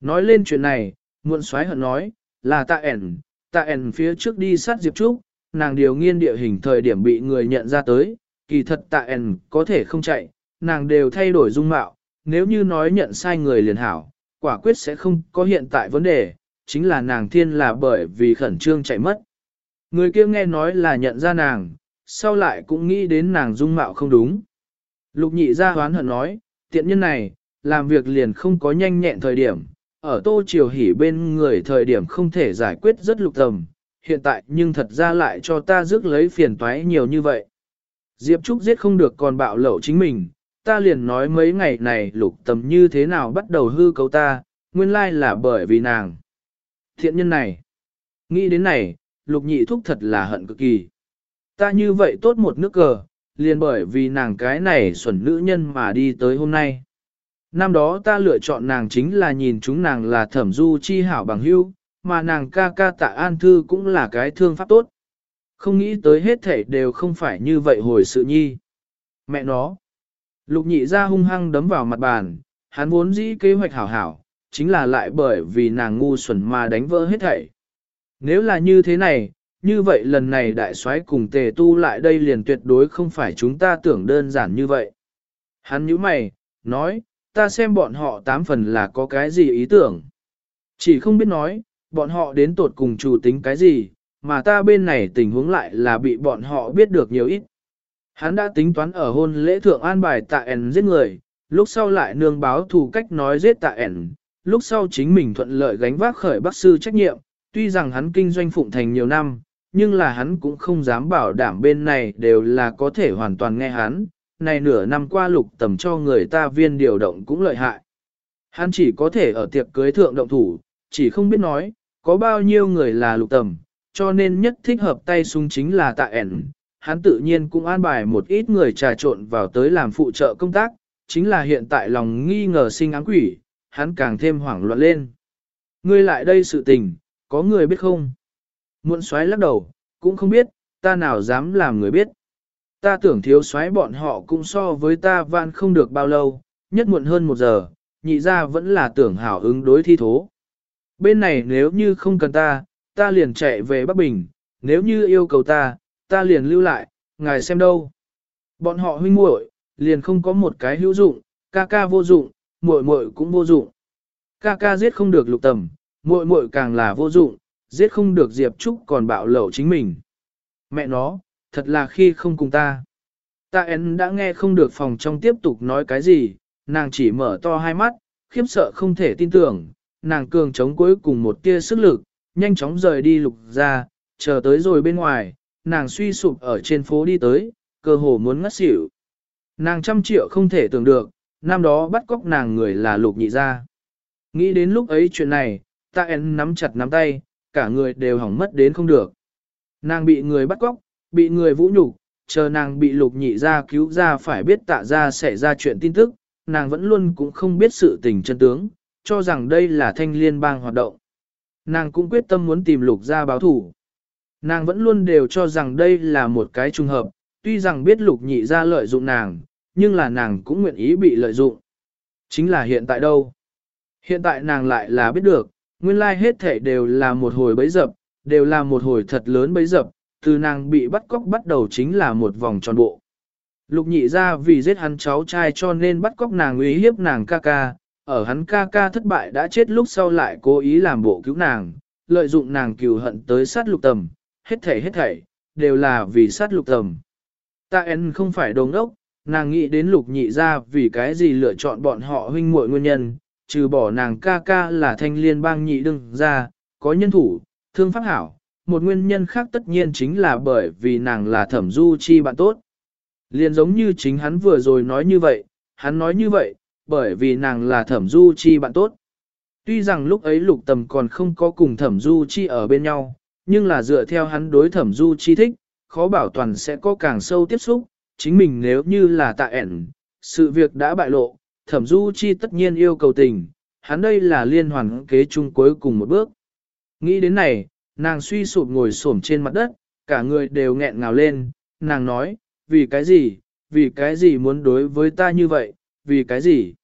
Nói lên chuyện này, muộn xoáy hận nói, là tạ ẻn, tạ ẻn phía trước đi sát Diệp Trúc, nàng điều nghiên địa hình thời điểm bị người nhận ra tới, kỳ thật tạ ẻn có thể không chạy, nàng đều thay đổi dung mạo, nếu như nói nhận sai người liền hảo, quả quyết sẽ không có hiện tại vấn đề, chính là nàng thiên là bởi vì khẩn trương chạy mất. Người kia nghe nói là nhận ra nàng, sau lại cũng nghĩ đến nàng dung mạo không đúng. Lục nhị ra hoán hận nói, tiện nhân này, làm việc liền không có nhanh nhẹn thời điểm, ở tô triều hỉ bên người thời điểm không thể giải quyết rất lục tầm, hiện tại nhưng thật ra lại cho ta rước lấy phiền toái nhiều như vậy. Diệp Trúc giết không được còn bạo lậu chính mình, ta liền nói mấy ngày này lục tầm như thế nào bắt đầu hư cấu ta, nguyên lai là bởi vì nàng. Thiện nhân này, nghĩ đến này, lục nhị thúc thật là hận cực kỳ. Ta như vậy tốt một nước cờ, liền bởi vì nàng cái này xuẩn nữ nhân mà đi tới hôm nay. Năm đó ta lựa chọn nàng chính là nhìn chúng nàng là thẩm du chi hảo bằng hữu, mà nàng ca ca tạ an thư cũng là cái thương pháp tốt. Không nghĩ tới hết thể đều không phải như vậy hồi sự nhi. Mẹ nó. Lục nhị ra hung hăng đấm vào mặt bàn, hắn vốn dĩ kế hoạch hảo hảo, chính là lại bởi vì nàng ngu xuẩn mà đánh vỡ hết thảy. Nếu là như thế này, như vậy lần này đại soái cùng tề tu lại đây liền tuyệt đối không phải chúng ta tưởng đơn giản như vậy. Hắn nhíu mày, nói, ta xem bọn họ tám phần là có cái gì ý tưởng. Chỉ không biết nói, bọn họ đến tột cùng chủ tính cái gì, mà ta bên này tình huống lại là bị bọn họ biết được nhiều ít. Hắn đã tính toán ở hôn lễ thượng an bài tạ ẻn giết người, lúc sau lại nương báo thù cách nói giết tạ ẻn, lúc sau chính mình thuận lợi gánh vác khởi bác sư trách nhiệm, tuy rằng hắn kinh doanh phụng thành nhiều năm, nhưng là hắn cũng không dám bảo đảm bên này đều là có thể hoàn toàn nghe hắn, này nửa năm qua lục tầm cho người ta viên điều động cũng lợi hại. Hắn chỉ có thể ở tiệc cưới thượng động thủ, chỉ không biết nói, có bao nhiêu người là lục tầm, cho nên nhất thích hợp tay súng chính là tạ ẻn. Hắn tự nhiên cũng an bài một ít người trà trộn vào tới làm phụ trợ công tác, chính là hiện tại lòng nghi ngờ sinh áng quỷ, hắn càng thêm hoảng loạn lên. Ngươi lại đây sự tình, có người biết không? Muộn xoáy lắc đầu, cũng không biết, ta nào dám làm người biết. Ta tưởng thiếu xoáy bọn họ cũng so với ta vạn không được bao lâu, nhất muộn hơn một giờ, nhị ra vẫn là tưởng hảo ứng đối thi thố. Bên này nếu như không cần ta, ta liền chạy về Bắc Bình, nếu như yêu cầu ta, ta liền lưu lại, ngài xem đâu. Bọn họ huynh muội liền không có một cái hữu dụng, ca ca vô dụng, muội muội cũng vô dụng. Ca ca giết không được lục tầm, muội muội càng là vô dụng, giết không được Diệp Trúc còn bạo lẩu chính mình. Mẹ nó, thật là khi không cùng ta. Ta én đã nghe không được phòng trong tiếp tục nói cái gì, nàng chỉ mở to hai mắt, khiếp sợ không thể tin tưởng, nàng cường chống cuối cùng một tia sức lực, nhanh chóng rời đi lục ra, chờ tới rồi bên ngoài, nàng suy sụp ở trên phố đi tới, cơ hồ muốn ngất xỉu. Nàng trăm triệu không thể tưởng được, năm đó bắt cóc nàng người là lục nhị ra. Nghĩ đến lúc ấy chuyện này, ta én nắm chặt nắm tay, cả người đều hỏng mất đến không được. Nàng bị người bắt cóc, bị người vũ nhục, chờ nàng bị lục nhị ra cứu ra phải biết tạ ra sẽ ra chuyện tin tức, nàng vẫn luôn cũng không biết sự tình chân tướng, cho rằng đây là thanh liên bang hoạt động. Nàng cũng quyết tâm muốn tìm lục ra báo thủ. Nàng vẫn luôn đều cho rằng đây là một cái trùng hợp, tuy rằng biết lục nhị ra lợi dụng nàng, nhưng là nàng cũng nguyện ý bị lợi dụng. Chính là hiện tại đâu? Hiện tại nàng lại là biết được, nguyên lai hết thể đều là một hồi bấy dập, đều là một hồi thật lớn bấy dập, từ nàng bị bắt cóc bắt đầu chính là một vòng tròn bộ. Lục nhị ra vì giết hắn cháu trai cho nên bắt cóc nàng uy hiếp nàng ca ca, ở hắn ca ca thất bại đã chết lúc sau lại cố ý làm bộ cứu nàng, lợi dụng nàng cừu hận tới sát lục tầm, hết thảy hết thảy, đều là vì sát lục tầm. Ta en không phải đồng ốc, nàng nghĩ đến lục nhị ra vì cái gì lựa chọn bọn họ huynh muội nguyên nhân, trừ bỏ nàng ca ca là thanh liên bang nhị đương ra, có nhân thủ, thương pháp hảo, một nguyên nhân khác tất nhiên chính là bởi vì nàng là thẩm du chi bạn tốt. Liền giống như chính hắn vừa rồi nói như vậy, hắn nói như vậy, bởi vì nàng là thẩm du chi bạn tốt. Tuy rằng lúc ấy lục tầm còn không có cùng thẩm du chi ở bên nhau, nhưng là dựa theo hắn đối thẩm du chi thích, khó bảo toàn sẽ có càng sâu tiếp xúc, chính mình nếu như là tạ ẻn, sự việc đã bại lộ, thẩm du chi tất nhiên yêu cầu tình, hắn đây là liên hoàn kế chung cuối cùng một bước. Nghĩ đến này, nàng suy sụp ngồi xổm trên mặt đất, cả người đều nghẹn ngào lên, nàng nói, vì cái gì, vì cái gì muốn đối với ta như vậy, vì cái gì.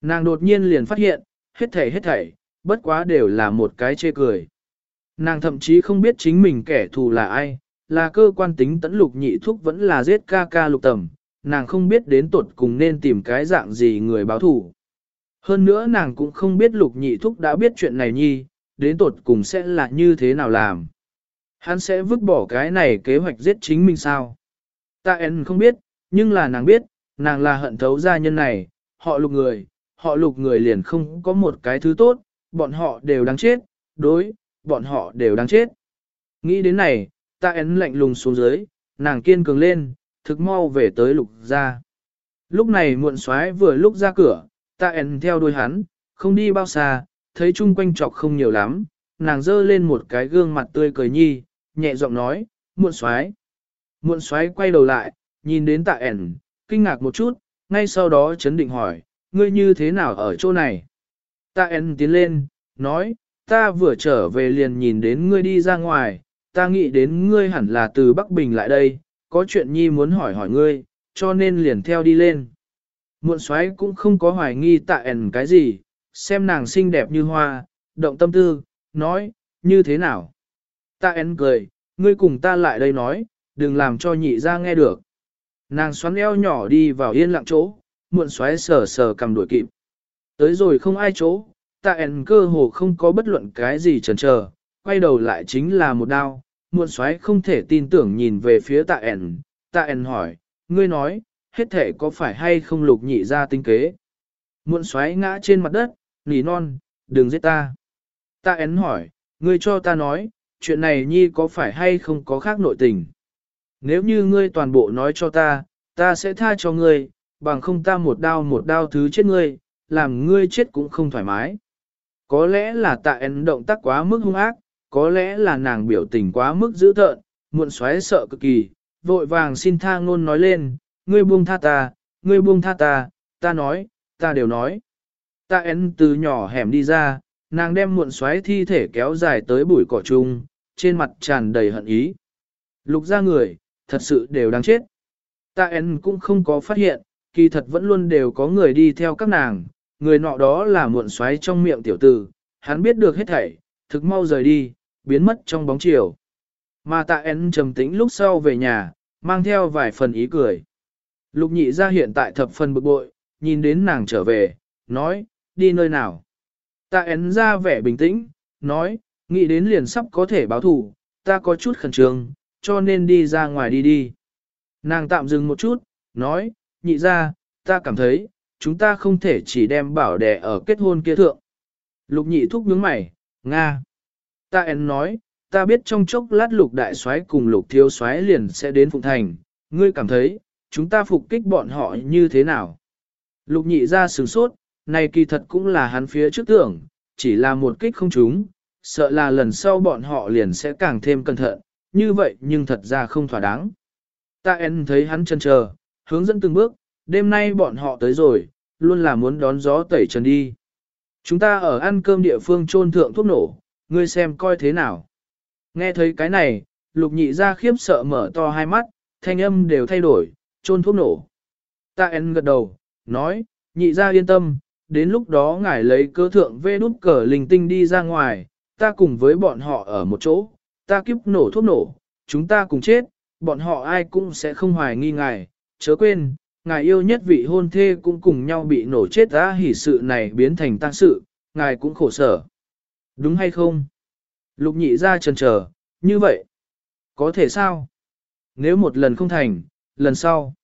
Nàng đột nhiên liền phát hiện, hết thảy hết thảy, bất quá đều là một cái chê cười. Nàng thậm chí không biết chính mình kẻ thù là ai, là cơ quan tính tẫn lục nhị thúc vẫn là giết ca ca lục tầm, nàng không biết đến tuột cùng nên tìm cái dạng gì người báo thù. Hơn nữa nàng cũng không biết lục nhị thúc đã biết chuyện này nhi, đến tuột cùng sẽ là như thế nào làm. Hắn sẽ vứt bỏ cái này kế hoạch giết chính mình sao? Ta en không biết, nhưng là nàng biết, nàng là hận thấu gia nhân này, họ lục người, họ lục người liền không có một cái thứ tốt, bọn họ đều đáng chết, đối, bọn họ đều đáng chết. Nghĩ đến này, ta ấn lạnh lùng xuống dưới, nàng kiên cường lên, thực mau về tới lục gia. Lúc này muộn xoái vừa lúc ra cửa, ta ấn theo đuôi hắn, không đi bao xa, thấy chung quanh trọc không nhiều lắm, nàng dơ lên một cái gương mặt tươi cười nhi, nhẹ giọng nói, muộn xoái. Muộn xoái quay đầu lại, nhìn đến tạ ẻn, kinh ngạc một chút, ngay sau đó chấn định hỏi, ngươi như thế nào ở chỗ này? Tạ ẻn tiến lên, nói, ta vừa trở về liền nhìn đến ngươi đi ra ngoài, ta nghĩ đến ngươi hẳn là từ Bắc Bình lại đây, có chuyện nhi muốn hỏi hỏi ngươi, cho nên liền theo đi lên. Muộn xoáy cũng không có hoài nghi tạ ẻn cái gì, xem nàng xinh đẹp như hoa, động tâm tư, nói, như thế nào? Tạ ẻn cười, ngươi cùng ta lại đây nói, đừng làm cho nhị ra nghe được. Nàng xoắn eo nhỏ đi vào yên lặng chỗ, muộn xoáy sờ sờ cầm đuổi kịp. Tới rồi không ai chỗ, tạ ẻn cơ hồ không có bất luận cái gì chần chờ, quay đầu lại chính là một đao, muộn xoáy không thể tin tưởng nhìn về phía tạ ẻn, tạ ẻn hỏi, ngươi nói, hết thể có phải hay không lục nhị ra tinh kế. Muộn xoáy ngã trên mặt đất, nỉ non, đừng giết ta. Tạ ẻn hỏi, ngươi cho ta nói, chuyện này nhi có phải hay không có khác nội tình. Nếu như ngươi toàn bộ nói cho ta, ta sẽ tha cho ngươi, bằng không ta một đao một đao thứ chết ngươi, làm ngươi chết cũng không thoải mái. Có lẽ là tạ ẻn động tác quá mức hung ác, có lẽ là nàng biểu tình quá mức dữ tợn, muộn xoáy sợ cực kỳ, vội vàng xin tha ngôn nói lên, ngươi buông tha ta, ngươi buông tha ta, ta nói, ta đều nói. Ta én từ nhỏ hẻm đi ra, nàng đem muộn xoáy thi thể kéo dài tới bụi cỏ chung, trên mặt tràn đầy hận ý. Lục ra người, thật sự đều đáng chết. Ta én cũng không có phát hiện, kỳ thật vẫn luôn đều có người đi theo các nàng, người nọ đó là muộn xoáy trong miệng tiểu tử, hắn biết được hết thảy, thực mau rời đi, biến mất trong bóng chiều. Mà tạ én trầm tĩnh lúc sau về nhà, mang theo vài phần ý cười. Lục nhị ra hiện tại thập phần bực bội, nhìn đến nàng trở về, nói, đi nơi nào. Tạ én ra vẻ bình tĩnh, nói, nghĩ đến liền sắp có thể báo thủ, ta có chút khẩn trương, cho nên đi ra ngoài đi đi. Nàng tạm dừng một chút, nói, nhị ra, ta cảm thấy, chúng ta không thể chỉ đem bảo đẻ ở kết hôn kia thượng. Lục nhị thúc nhướng mày, Nga. Ta en nói, ta biết trong chốc lát lục đại soái cùng lục thiếu soái liền sẽ đến Phụng Thành, ngươi cảm thấy, chúng ta phục kích bọn họ như thế nào? Lục nhị ra sửng sốt, này kỳ thật cũng là hắn phía trước tưởng, chỉ là một kích không trúng, sợ là lần sau bọn họ liền sẽ càng thêm cẩn thận, như vậy nhưng thật ra không thỏa đáng. Ta en thấy hắn chân chờ, hướng dẫn từng bước, đêm nay bọn họ tới rồi, luôn là muốn đón gió tẩy trần đi. Chúng ta ở ăn cơm địa phương trôn thượng thuốc nổ, ngươi xem coi thế nào. Nghe thấy cái này, lục nhị ra khiếp sợ mở to hai mắt, thanh âm đều thay đổi, trôn thuốc nổ. Ta en gật đầu, nói, nhị ra yên tâm, đến lúc đó ngài lấy cơ thượng vê đút cờ linh tinh đi ra ngoài, ta cùng với bọn họ ở một chỗ, ta kiếp nổ thuốc nổ, chúng ta cùng chết, bọn họ ai cũng sẽ không hoài nghi ngài, chớ quên, ngài yêu nhất vị hôn thê cũng cùng nhau bị nổ chết ra hỉ sự này biến thành tăng sự, ngài cũng khổ sở. Đúng hay không? Lục nhị ra chần chờ, như vậy. Có thể sao? Nếu một lần không thành, lần sau.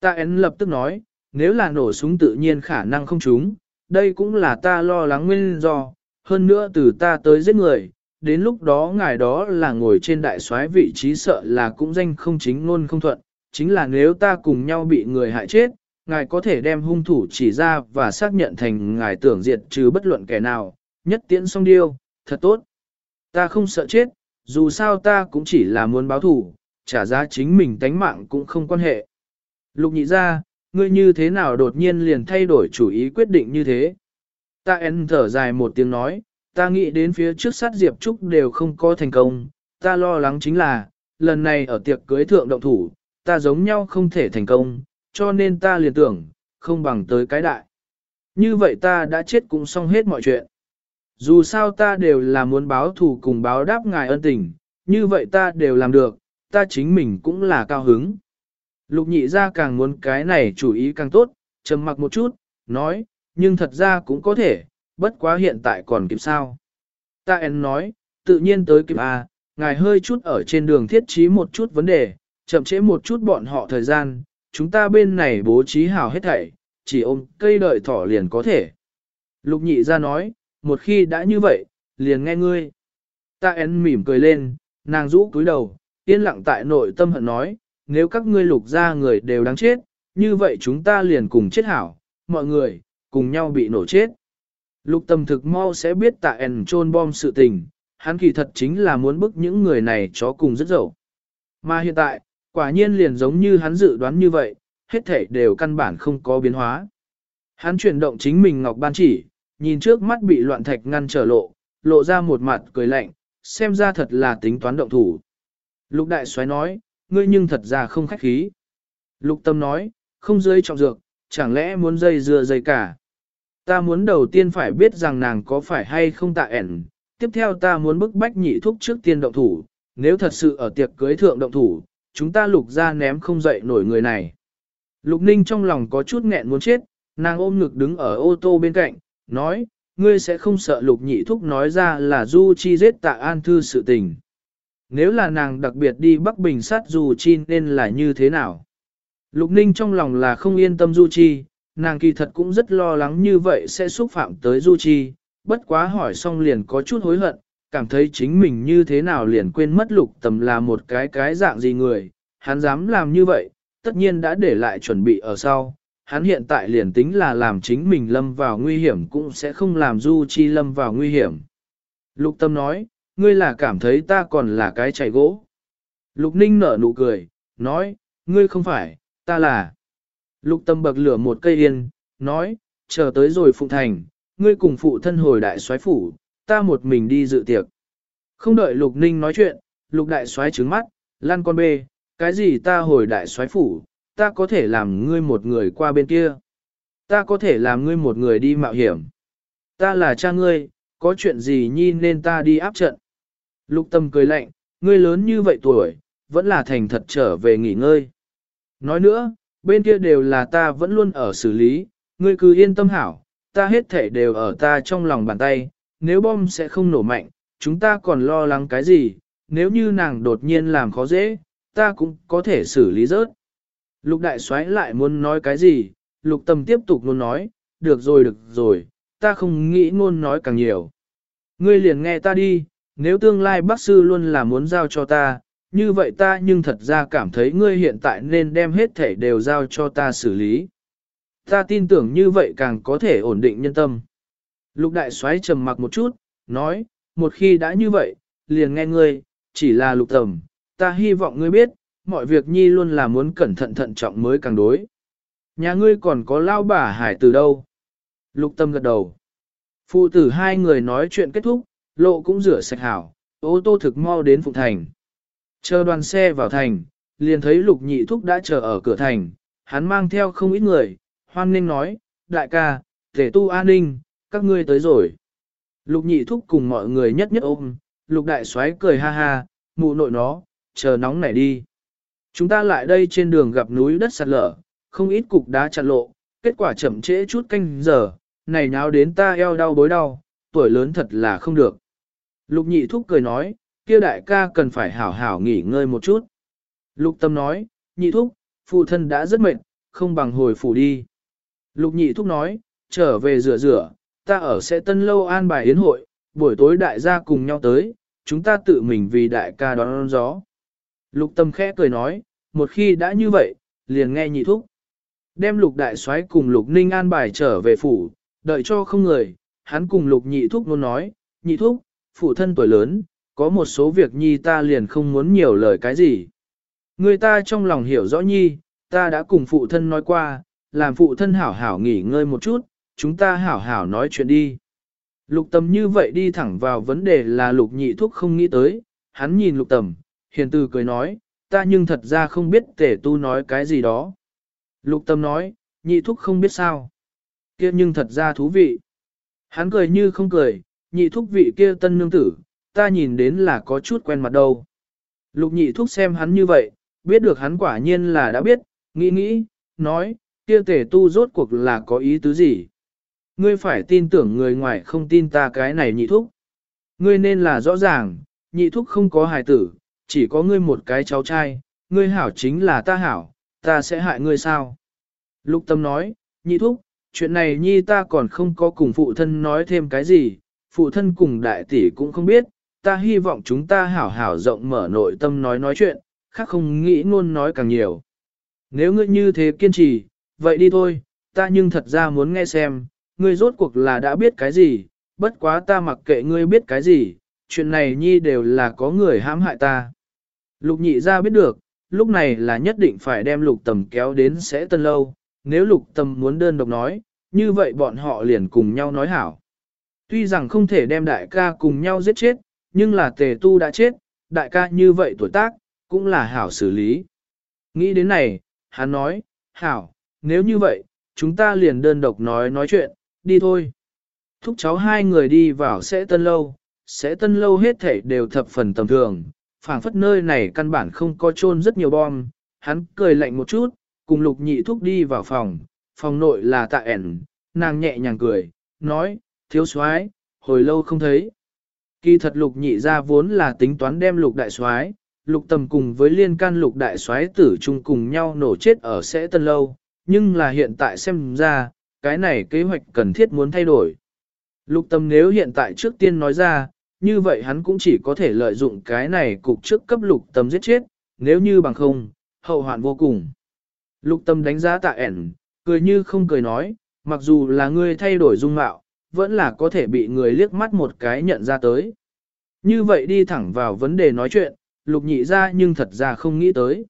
Ta én lập tức nói, nếu là nổ súng tự nhiên khả năng không trúng, đây cũng là ta lo lắng nguyên do, hơn nữa từ ta tới giết người, đến lúc đó ngài đó là ngồi trên đại soái vị trí sợ là cũng danh không chính luôn không thuận, chính là nếu ta cùng nhau bị người hại chết, ngài có thể đem hung thủ chỉ ra và xác nhận thành ngài tưởng diệt trừ bất luận kẻ nào, nhất tiễn xong điêu, thật tốt. Ta không sợ chết, dù sao ta cũng chỉ là muốn báo thủ, trả giá chính mình tánh mạng cũng không quan hệ. Lục nhị ra, ngươi như thế nào đột nhiên liền thay đổi chủ ý quyết định như thế? Ta en thở dài một tiếng nói, ta nghĩ đến phía trước sát Diệp Trúc đều không có thành công, ta lo lắng chính là, lần này ở tiệc cưới thượng động thủ, ta giống nhau không thể thành công, cho nên ta liền tưởng, không bằng tới cái đại. Như vậy ta đã chết cũng xong hết mọi chuyện. Dù sao ta đều là muốn báo thù cùng báo đáp ngài ân tình, như vậy ta đều làm được, ta chính mình cũng là cao hứng. Lục nhị ra càng muốn cái này chủ ý càng tốt, trầm mặc một chút, nói, nhưng thật ra cũng có thể, bất quá hiện tại còn kịp sao. Ta en nói, tự nhiên tới kịp à, ngài hơi chút ở trên đường thiết trí một chút vấn đề, chậm trễ một chút bọn họ thời gian, chúng ta bên này bố trí hào hết thảy, chỉ ôm cây đợi thỏ liền có thể. Lục nhị ra nói, một khi đã như vậy, liền nghe ngươi. Ta én mỉm cười lên, nàng rũ cúi đầu, yên lặng tại nội tâm hận nói, nếu các ngươi lục ra người đều đáng chết, như vậy chúng ta liền cùng chết hảo, mọi người, cùng nhau bị nổ chết. Lục tâm thực mau sẽ biết tạ ẻn trôn bom sự tình, hắn kỳ thật chính là muốn bức những người này chó cùng rất dậu. Mà hiện tại, quả nhiên liền giống như hắn dự đoán như vậy, hết thể đều căn bản không có biến hóa. Hắn chuyển động chính mình ngọc ban chỉ, nhìn trước mắt bị loạn thạch ngăn trở lộ, lộ ra một mặt cười lạnh, xem ra thật là tính toán động thủ. Lục đại xoáy nói, ngươi nhưng thật ra không khách khí. Lục tâm nói, không rơi trọng dược, chẳng lẽ muốn dây dưa dây cả. Ta muốn đầu tiên phải biết rằng nàng có phải hay không tạ ẻn, tiếp theo ta muốn bức bách nhị thúc trước tiên động thủ, nếu thật sự ở tiệc cưới thượng động thủ, chúng ta lục ra ném không dậy nổi người này. Lục ninh trong lòng có chút nghẹn muốn chết, nàng ôm ngực đứng ở ô tô bên cạnh, nói, ngươi sẽ không sợ lục nhị thúc nói ra là Du Chi giết tạ an thư sự tình. Nếu là nàng đặc biệt đi Bắc Bình sát Du Chi nên là như thế nào? Lục ninh trong lòng là không yên tâm Du Chi, nàng kỳ thật cũng rất lo lắng như vậy sẽ xúc phạm tới Du Chi, bất quá hỏi xong liền có chút hối hận, cảm thấy chính mình như thế nào liền quên mất lục tầm là một cái cái dạng gì người, hắn dám làm như vậy, tất nhiên đã để lại chuẩn bị ở sau, hắn hiện tại liền tính là làm chính mình lâm vào nguy hiểm cũng sẽ không làm Du Chi lâm vào nguy hiểm. Lục tâm nói, ngươi là cảm thấy ta còn là cái chảy gỗ. Lục ninh nở nụ cười, nói, ngươi không phải, ta là. Lục tâm bậc lửa một cây yên, nói, chờ tới rồi phụ thành, ngươi cùng phụ thân hồi đại soái phủ, ta một mình đi dự tiệc. Không đợi lục ninh nói chuyện, lục đại soái trứng mắt, lăn con bê, cái gì ta hồi đại soái phủ, ta có thể làm ngươi một người qua bên kia. Ta có thể làm ngươi một người đi mạo hiểm. Ta là cha ngươi, có chuyện gì nhi nên ta đi áp trận. Lục tâm cười lạnh, ngươi lớn như vậy tuổi, vẫn là thành thật trở về nghỉ ngơi. Nói nữa, bên kia đều là ta vẫn luôn ở xử lý, ngươi cứ yên tâm hảo, ta hết thể đều ở ta trong lòng bàn tay, nếu bom sẽ không nổ mạnh, chúng ta còn lo lắng cái gì, nếu như nàng đột nhiên làm khó dễ, ta cũng có thể xử lý rớt. Lục đại soái lại muốn nói cái gì, lục tâm tiếp tục luôn nói, được rồi được rồi, ta không nghĩ ngôn nói càng nhiều. Ngươi liền nghe ta đi, nếu tương lai bác sư luôn là muốn giao cho ta, như vậy ta nhưng thật ra cảm thấy ngươi hiện tại nên đem hết thể đều giao cho ta xử lý. Ta tin tưởng như vậy càng có thể ổn định nhân tâm. Lục đại soái trầm mặc một chút, nói, một khi đã như vậy, liền nghe ngươi, chỉ là lục tầm, ta hy vọng ngươi biết, mọi việc nhi luôn là muốn cẩn thận thận trọng mới càng đối. Nhà ngươi còn có lao bà hải từ đâu? Lục tâm gật đầu. Phụ tử hai người nói chuyện kết thúc, lộ cũng rửa sạch hảo, ô tô thực mau đến phụ thành. Chờ đoàn xe vào thành, liền thấy lục nhị thúc đã chờ ở cửa thành, hắn mang theo không ít người, hoan ninh nói, đại ca, thể tu an ninh, các ngươi tới rồi. Lục nhị thúc cùng mọi người nhất nhất ôm, lục đại soái cười ha ha, mụ nội nó, chờ nóng nảy đi. Chúng ta lại đây trên đường gặp núi đất sạt lở, không ít cục đá chặn lộ, kết quả chậm trễ chút canh giờ, này nháo đến ta eo đau bối đau, tuổi lớn thật là không được. Lục nhị thúc cười nói, kia đại ca cần phải hảo hảo nghỉ ngơi một chút. Lục tâm nói, nhị thúc, phụ thân đã rất mệt, không bằng hồi phủ đi. Lục nhị thúc nói, trở về rửa rửa, ta ở sẽ tân lâu an bài yến hội, buổi tối đại gia cùng nhau tới, chúng ta tự mình vì đại ca đón gió. Lục tâm khẽ cười nói, một khi đã như vậy, liền nghe nhị thúc. Đem lục đại soái cùng lục ninh an bài trở về phủ, đợi cho không người, hắn cùng lục nhị thúc luôn nói, nhị thúc, phụ thân tuổi lớn, có một số việc nhi ta liền không muốn nhiều lời cái gì. Người ta trong lòng hiểu rõ nhi, ta đã cùng phụ thân nói qua, làm phụ thân hảo hảo nghỉ ngơi một chút, chúng ta hảo hảo nói chuyện đi. Lục tầm như vậy đi thẳng vào vấn đề là lục nhị thúc không nghĩ tới, hắn nhìn lục tầm, hiền từ cười nói, ta nhưng thật ra không biết tể tu nói cái gì đó. Lục tâm nói, nhị thúc không biết sao. kia nhưng thật ra thú vị. Hắn cười như không cười, nhị thúc vị kia tân nương tử, ta nhìn đến là có chút quen mặt đâu. Lục nhị thúc xem hắn như vậy, biết được hắn quả nhiên là đã biết, nghĩ nghĩ, nói, kia tể tu rốt cuộc là có ý tứ gì. Ngươi phải tin tưởng người ngoài không tin ta cái này nhị thúc. Ngươi nên là rõ ràng, nhị thúc không có hài tử, chỉ có ngươi một cái cháu trai, ngươi hảo chính là ta hảo, ta sẽ hại ngươi sao? Lục tâm nói, nhị thúc, chuyện này nhi ta còn không có cùng phụ thân nói thêm cái gì, phụ thân cùng đại tỷ cũng không biết, ta hy vọng chúng ta hảo hảo rộng mở nội tâm nói nói chuyện, khác không nghĩ luôn nói càng nhiều. Nếu ngươi như thế kiên trì, vậy đi thôi, ta nhưng thật ra muốn nghe xem, ngươi rốt cuộc là đã biết cái gì, bất quá ta mặc kệ ngươi biết cái gì, chuyện này nhi đều là có người hãm hại ta. Lục nhị ra biết được, lúc này là nhất định phải đem lục tầm kéo đến sẽ tân lâu, nếu lục tầm muốn đơn độc nói, như vậy bọn họ liền cùng nhau nói hảo. Tuy rằng không thể đem đại ca cùng nhau giết chết, nhưng là tề tu đã chết, đại ca như vậy tuổi tác, cũng là hảo xử lý. Nghĩ đến này, hắn nói, hảo, nếu như vậy, chúng ta liền đơn độc nói nói chuyện, đi thôi. Thúc cháu hai người đi vào sẽ tân lâu, sẽ tân lâu hết thảy đều thập phần tầm thường, phảng phất nơi này căn bản không có chôn rất nhiều bom, hắn cười lạnh một chút, cùng lục nhị thúc đi vào phòng, phòng nội là tạ ẻn, nàng nhẹ nhàng cười, nói, thiếu soái hồi lâu không thấy. Kỳ thật lục nhị ra vốn là tính toán đem lục đại soái lục tầm cùng với liên can lục đại soái tử chung cùng nhau nổ chết ở sẽ tân lâu, nhưng là hiện tại xem ra, cái này kế hoạch cần thiết muốn thay đổi. Lục tầm nếu hiện tại trước tiên nói ra, như vậy hắn cũng chỉ có thể lợi dụng cái này cục trước cấp lục tâm giết chết, nếu như bằng không, hậu hoạn vô cùng. Lục tâm đánh giá tạ ẻn, cười như không cười nói, mặc dù là ngươi thay đổi dung mạo, vẫn là có thể bị người liếc mắt một cái nhận ra tới. Như vậy đi thẳng vào vấn đề nói chuyện, lục nhị ra nhưng thật ra không nghĩ tới.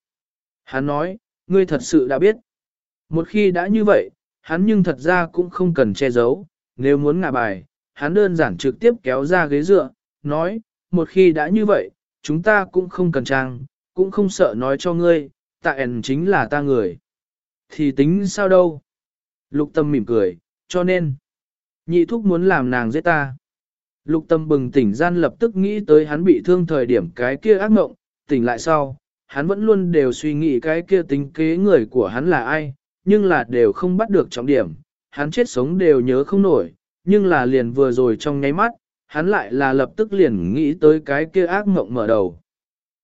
Hắn nói, ngươi thật sự đã biết. Một khi đã như vậy, hắn nhưng thật ra cũng không cần che giấu, nếu muốn ngả bài, hắn đơn giản trực tiếp kéo ra ghế dựa, nói, một khi đã như vậy, chúng ta cũng không cần trang, cũng không sợ nói cho ngươi, tạ ẻn chính là ta người. Thì tính sao đâu? Lục tâm mỉm cười, cho nên, nhị thúc muốn làm nàng giết ta. Lục tâm bừng tỉnh gian lập tức nghĩ tới hắn bị thương thời điểm cái kia ác mộng, tỉnh lại sau, hắn vẫn luôn đều suy nghĩ cái kia tính kế người của hắn là ai, nhưng là đều không bắt được trọng điểm, hắn chết sống đều nhớ không nổi, nhưng là liền vừa rồi trong nháy mắt, hắn lại là lập tức liền nghĩ tới cái kia ác mộng mở đầu.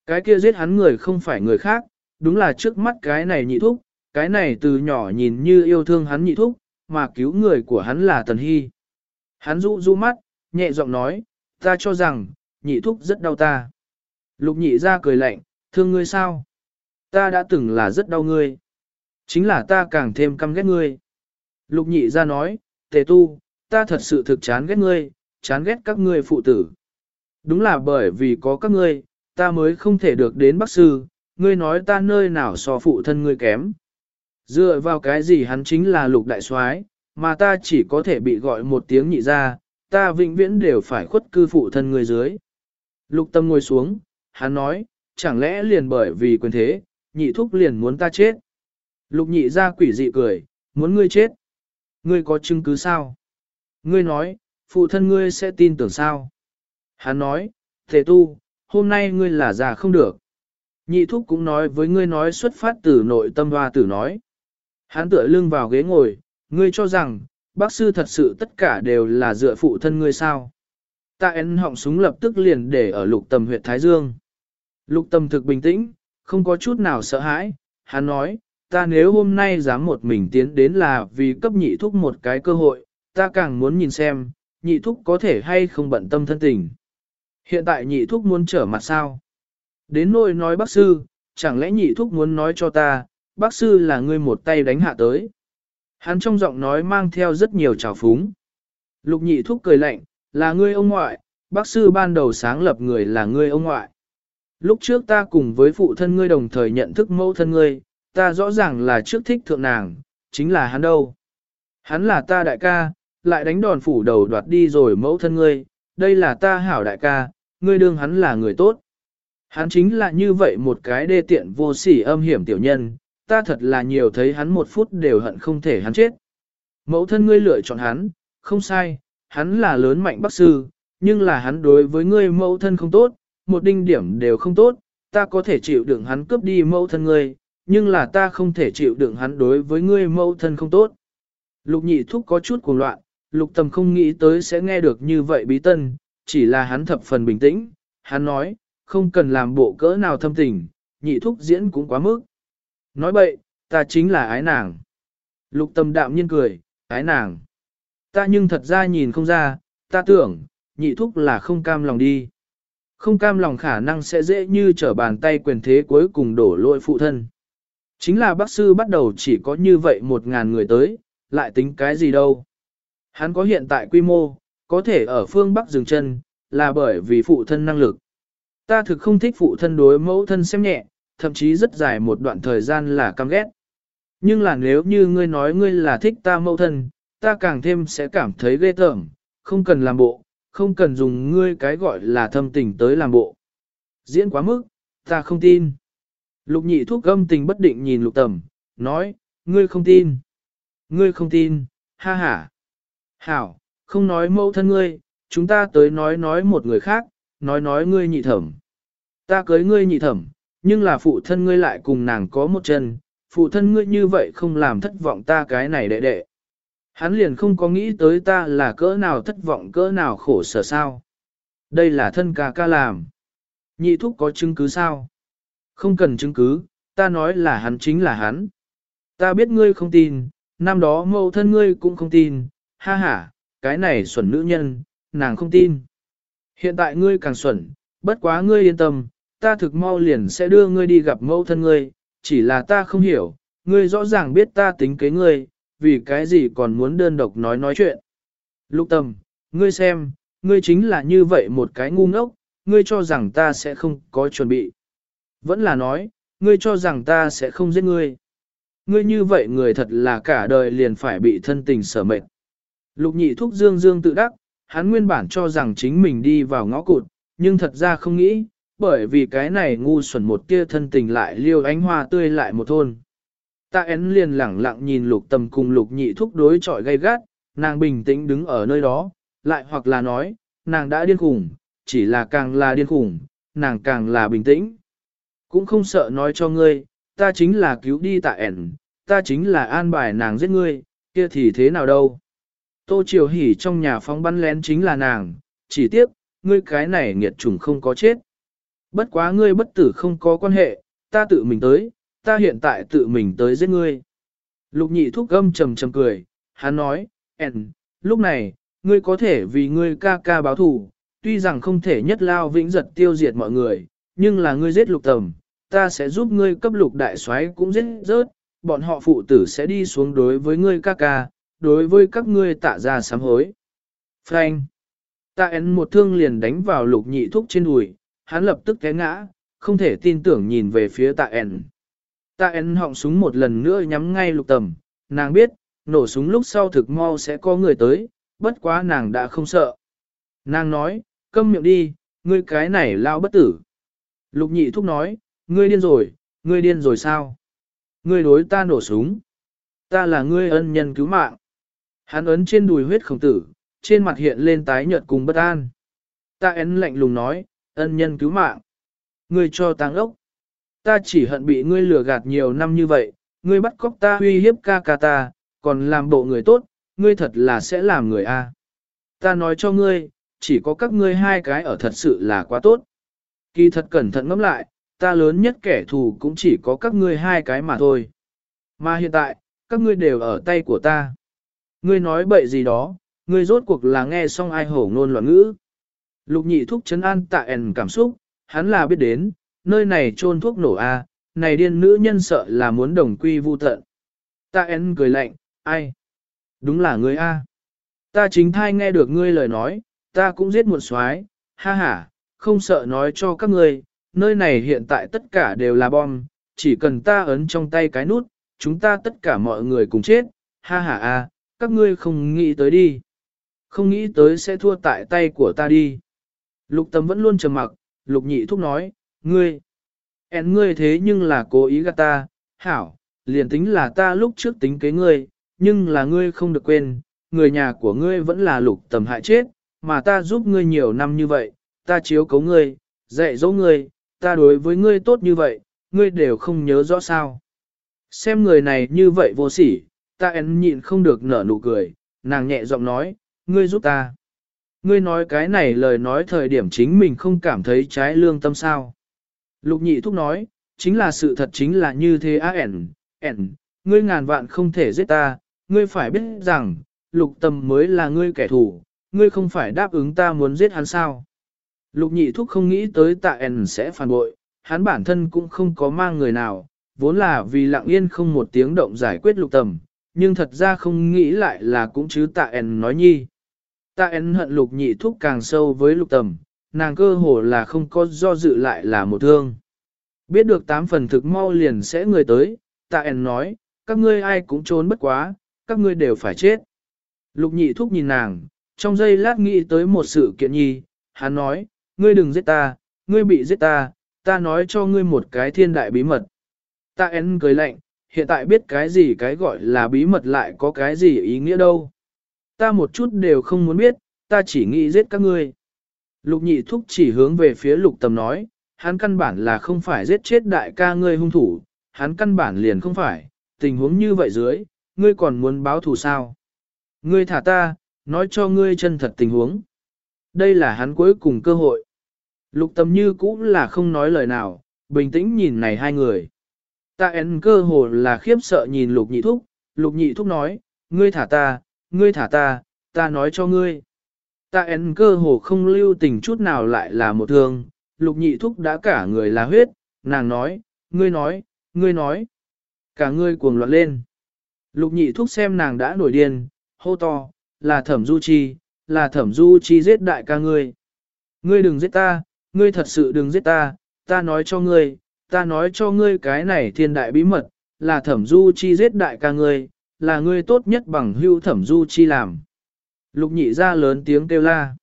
Cái kia giết hắn người không phải người khác, đúng là trước mắt cái này nhị thúc, cái này từ nhỏ nhìn như yêu thương hắn nhị thúc, mà cứu người của hắn là Tần Hy. Hắn rũ rũ mắt, nhẹ giọng nói, ta cho rằng, nhị thúc rất đau ta. Lục nhị ra cười lạnh, thương ngươi sao? Ta đã từng là rất đau ngươi. Chính là ta càng thêm căm ghét ngươi. Lục nhị ra nói, tề tu, ta thật sự thực chán ghét ngươi, chán ghét các ngươi phụ tử. Đúng là bởi vì có các ngươi, ta mới không thể được đến bác sư, ngươi nói ta nơi nào so phụ thân ngươi kém. Dựa vào cái gì hắn chính là lục đại soái, mà ta chỉ có thể bị gọi một tiếng nhị ra, ta vĩnh viễn đều phải khuất cư phụ thân ngươi dưới. Lục tâm ngồi xuống, hắn nói, chẳng lẽ liền bởi vì quyền thế, nhị thúc liền muốn ta chết. Lục nhị ra quỷ dị cười, muốn ngươi chết. Ngươi có chứng cứ sao? Ngươi nói, phụ thân ngươi sẽ tin tưởng sao? Hắn nói, thể tu, hôm nay ngươi là già không được. Nhị thúc cũng nói với ngươi nói xuất phát từ nội tâm hoa tử nói. Hắn tựa lưng vào ghế ngồi, ngươi cho rằng, bác sư thật sự tất cả đều là dựa phụ thân ngươi sao. Tạ ấn họng súng lập tức liền để ở lục tầm huyện Thái Dương. Lục tầm thực bình tĩnh, không có chút nào sợ hãi, hắn nói, ta nếu hôm nay dám một mình tiến đến là vì cấp nhị thúc một cái cơ hội, ta càng muốn nhìn xem, nhị thúc có thể hay không bận tâm thân tình. Hiện tại nhị thúc muốn trở mặt sao? Đến nỗi nói bác sư, chẳng lẽ nhị thúc muốn nói cho ta, bác sư là ngươi một tay đánh hạ tới. Hắn trong giọng nói mang theo rất nhiều trào phúng. Lục nhị thúc cười lạnh, là ngươi ông ngoại, bác sư ban đầu sáng lập người là ngươi ông ngoại. Lúc trước ta cùng với phụ thân ngươi đồng thời nhận thức mẫu thân ngươi, ta rõ ràng là trước thích thượng nàng, chính là hắn đâu. Hắn là ta đại ca, lại đánh đòn phủ đầu đoạt đi rồi mẫu thân ngươi, đây là ta hảo đại ca, ngươi đương hắn là người tốt. Hắn chính là như vậy một cái đê tiện vô sỉ âm hiểm tiểu nhân, ta thật là nhiều thấy hắn một phút đều hận không thể hắn chết. Mẫu thân ngươi lựa chọn hắn, không sai, hắn là lớn mạnh bác sư, nhưng là hắn đối với ngươi mẫu thân không tốt, một đinh điểm đều không tốt, ta có thể chịu đựng hắn cướp đi mẫu thân ngươi, nhưng là ta không thể chịu đựng hắn đối với ngươi mẫu thân không tốt. Lục nhị thúc có chút cuồng loạn, lục tầm không nghĩ tới sẽ nghe được như vậy bí tân, chỉ là hắn thập phần bình tĩnh, hắn nói, không cần làm bộ cỡ nào thâm tình, nhị thúc diễn cũng quá mức. Nói bậy, ta chính là ái nàng. Lục tâm đạm nhiên cười, ái nàng. Ta nhưng thật ra nhìn không ra, ta tưởng, nhị thúc là không cam lòng đi. Không cam lòng khả năng sẽ dễ như trở bàn tay quyền thế cuối cùng đổ lỗi phụ thân. Chính là bác sư bắt đầu chỉ có như vậy một ngàn người tới, lại tính cái gì đâu. Hắn có hiện tại quy mô, có thể ở phương Bắc dừng chân, là bởi vì phụ thân năng lực. Ta thực không thích phụ thân đối mẫu thân xem nhẹ, thậm chí rất dài một đoạn thời gian là căm ghét. Nhưng là nếu như ngươi nói ngươi là thích ta mẫu thân, ta càng thêm sẽ cảm thấy ghê tởm, không cần làm bộ, không cần dùng ngươi cái gọi là thâm tình tới làm bộ. Diễn quá mức, ta không tin. Lục nhị thuốc gâm tình bất định nhìn lục tầm, nói, ngươi không tin. Ngươi không tin, ha ha. Hảo, không nói mẫu thân ngươi, chúng ta tới nói nói một người khác, nói nói ngươi nhị thẩm. Ta cưới ngươi nhị thẩm, nhưng là phụ thân ngươi lại cùng nàng có một chân, phụ thân ngươi như vậy không làm thất vọng ta cái này đệ đệ. Hắn liền không có nghĩ tới ta là cỡ nào thất vọng cỡ nào khổ sở sao. Đây là thân ca ca làm. Nhị thúc có chứng cứ sao? Không cần chứng cứ, ta nói là hắn chính là hắn. Ta biết ngươi không tin, năm đó mẫu thân ngươi cũng không tin, ha ha, cái này xuẩn nữ nhân, nàng không tin. Hiện tại ngươi càng xuẩn, bất quá ngươi yên tâm, ta thực mau liền sẽ đưa ngươi đi gặp mẫu thân ngươi, chỉ là ta không hiểu, ngươi rõ ràng biết ta tính kế ngươi, vì cái gì còn muốn đơn độc nói nói chuyện. Lục tâm, ngươi xem, ngươi chính là như vậy một cái ngu ngốc, ngươi cho rằng ta sẽ không có chuẩn bị. Vẫn là nói, ngươi cho rằng ta sẽ không giết ngươi. Ngươi như vậy người thật là cả đời liền phải bị thân tình sở mệt. Lục nhị thúc dương dương tự đắc, hắn nguyên bản cho rằng chính mình đi vào ngõ cụt, nhưng thật ra không nghĩ, bởi vì cái này ngu xuẩn một tia thân tình lại liêu ánh hoa tươi lại một thôn. Tạ én liền lẳng lặng nhìn lục tầm cùng lục nhị thúc đối chọi gay gắt, nàng bình tĩnh đứng ở nơi đó, lại hoặc là nói, nàng đã điên khủng, chỉ là càng là điên khủng, nàng càng là bình tĩnh. Cũng không sợ nói cho ngươi, ta chính là cứu đi tạ ẻn, ta chính là an bài nàng giết ngươi, kia thì thế nào đâu. Tô Triều hỉ trong nhà phóng bắn lén chính là nàng, chỉ tiếc, ngươi cái này nghiệt trùng không có chết. Bất quá ngươi bất tử không có quan hệ, ta tự mình tới, ta hiện tại tự mình tới giết ngươi. Lục nhị thúc gâm trầm trầm cười, hắn nói, ẹn. lúc này, ngươi có thể vì ngươi ca ca báo thù, tuy rằng không thể nhất lao vĩnh giật tiêu diệt mọi người, nhưng là ngươi giết lục tầm, ta sẽ giúp ngươi cấp lục đại soái cũng giết rớt, bọn họ phụ tử sẽ đi xuống đối với ngươi ca ca, đối với các ngươi tạ ra sám hối. Frank. Tạ ấn một thương liền đánh vào lục nhị thúc trên đùi, hắn lập tức té ngã, không thể tin tưởng nhìn về phía tạ ấn. Tạ ấn họng súng một lần nữa nhắm ngay lục tầm, nàng biết, nổ súng lúc sau thực mau sẽ có người tới, bất quá nàng đã không sợ. Nàng nói, câm miệng đi, ngươi cái này lao bất tử. Lục nhị thúc nói, ngươi điên rồi, ngươi điên rồi sao? Ngươi đối ta nổ súng. Ta là ngươi ân nhân cứu mạng. Hắn ấn trên đùi huyết khổng tử, trên mặt hiện lên tái nhợt cùng bất an. Ta ấn lạnh lùng nói, ân nhân cứu mạng. Ngươi cho táng ốc. Ta chỉ hận bị ngươi lừa gạt nhiều năm như vậy, ngươi bắt cóc ta uy hiếp ca ca ta, còn làm bộ người tốt, ngươi thật là sẽ làm người a. Ta nói cho ngươi, chỉ có các ngươi hai cái ở thật sự là quá tốt. Kỳ thật cẩn thận ngẫm lại, ta lớn nhất kẻ thù cũng chỉ có các ngươi hai cái mà thôi. Mà hiện tại, các ngươi đều ở tay của ta. Ngươi nói bậy gì đó, ngươi rốt cuộc là nghe xong ai hổ ngôn loạn ngữ. Lục nhị thúc chấn an tạ ẻn cảm xúc, hắn là biết đến, nơi này trôn thuốc nổ a, này điên nữ nhân sợ là muốn đồng quy vu tận. Tạ ẻn cười lạnh, ai? Đúng là ngươi a. Ta chính thai nghe được ngươi lời nói, ta cũng giết một soái, ha ha, không sợ nói cho các ngươi, nơi này hiện tại tất cả đều là bom, chỉ cần ta ấn trong tay cái nút, chúng ta tất cả mọi người cùng chết, ha ha a, các ngươi không nghĩ tới đi. Không nghĩ tới sẽ thua tại tay của ta đi. Lục tâm vẫn luôn trầm mặc, lục nhị thúc nói, ngươi, én ngươi thế nhưng là cố ý gạt ta, hảo, liền tính là ta lúc trước tính kế ngươi, nhưng là ngươi không được quên, người nhà của ngươi vẫn là lục tầm hại chết, mà ta giúp ngươi nhiều năm như vậy, ta chiếu cấu ngươi, dạy dỗ ngươi, ta đối với ngươi tốt như vậy, ngươi đều không nhớ rõ sao. Xem người này như vậy vô sỉ, ta én nhịn không được nở nụ cười, nàng nhẹ giọng nói, ngươi giúp ta. Ngươi nói cái này lời nói thời điểm chính mình không cảm thấy trái lương tâm sao. Lục nhị thúc nói, chính là sự thật chính là như thế á ẻn, ẻn, ngươi ngàn vạn không thể giết ta, ngươi phải biết rằng, lục tâm mới là ngươi kẻ thù, ngươi không phải đáp ứng ta muốn giết hắn sao. Lục nhị thúc không nghĩ tới tạ ẻn sẽ phản bội, hắn bản thân cũng không có mang người nào, vốn là vì lặng yên không một tiếng động giải quyết lục tầm, nhưng thật ra không nghĩ lại là cũng chứ tạ ẻn nói nhi. Tạ ẻn hận lục nhị thúc càng sâu với lục tầm, nàng cơ hồ là không có do dự lại là một thương. Biết được tám phần thực mau liền sẽ người tới, tạ ẻn nói, các ngươi ai cũng trốn bất quá, các ngươi đều phải chết. Lục nhị thúc nhìn nàng, trong giây lát nghĩ tới một sự kiện nhi, hắn nói, ngươi đừng giết ta, ngươi bị giết ta, ta nói cho ngươi một cái thiên đại bí mật. Ta én cười lạnh, hiện tại biết cái gì cái gọi là bí mật lại có cái gì ý nghĩa đâu. Ta một chút đều không muốn biết, ta chỉ nghĩ giết các ngươi. Lục nhị thúc chỉ hướng về phía lục tầm nói, hắn căn bản là không phải giết chết đại ca ngươi hung thủ, hắn căn bản liền không phải, tình huống như vậy dưới, ngươi còn muốn báo thù sao? Ngươi thả ta, nói cho ngươi chân thật tình huống. Đây là hắn cuối cùng cơ hội. Lục tầm như cũng là không nói lời nào, bình tĩnh nhìn này hai người. Ta ấn cơ hồ là khiếp sợ nhìn lục nhị thúc, lục nhị thúc nói, ngươi thả ta, ngươi thả ta, ta nói cho ngươi. Ta ấn cơ hồ không lưu tình chút nào lại là một thương, lục nhị thúc đã cả người là huyết, nàng nói, ngươi nói, ngươi nói. Cả ngươi cuồng loạn lên. Lục nhị thúc xem nàng đã nổi điên, hô to, là thẩm du chi, là thẩm du chi giết đại ca ngươi. Ngươi đừng giết ta, ngươi thật sự đừng giết ta, ta nói cho ngươi, ta nói cho ngươi cái này thiên đại bí mật, là thẩm du chi giết đại ca ngươi, là ngươi tốt nhất bằng hưu thẩm du chi làm. Lục nhị ra lớn tiếng kêu la.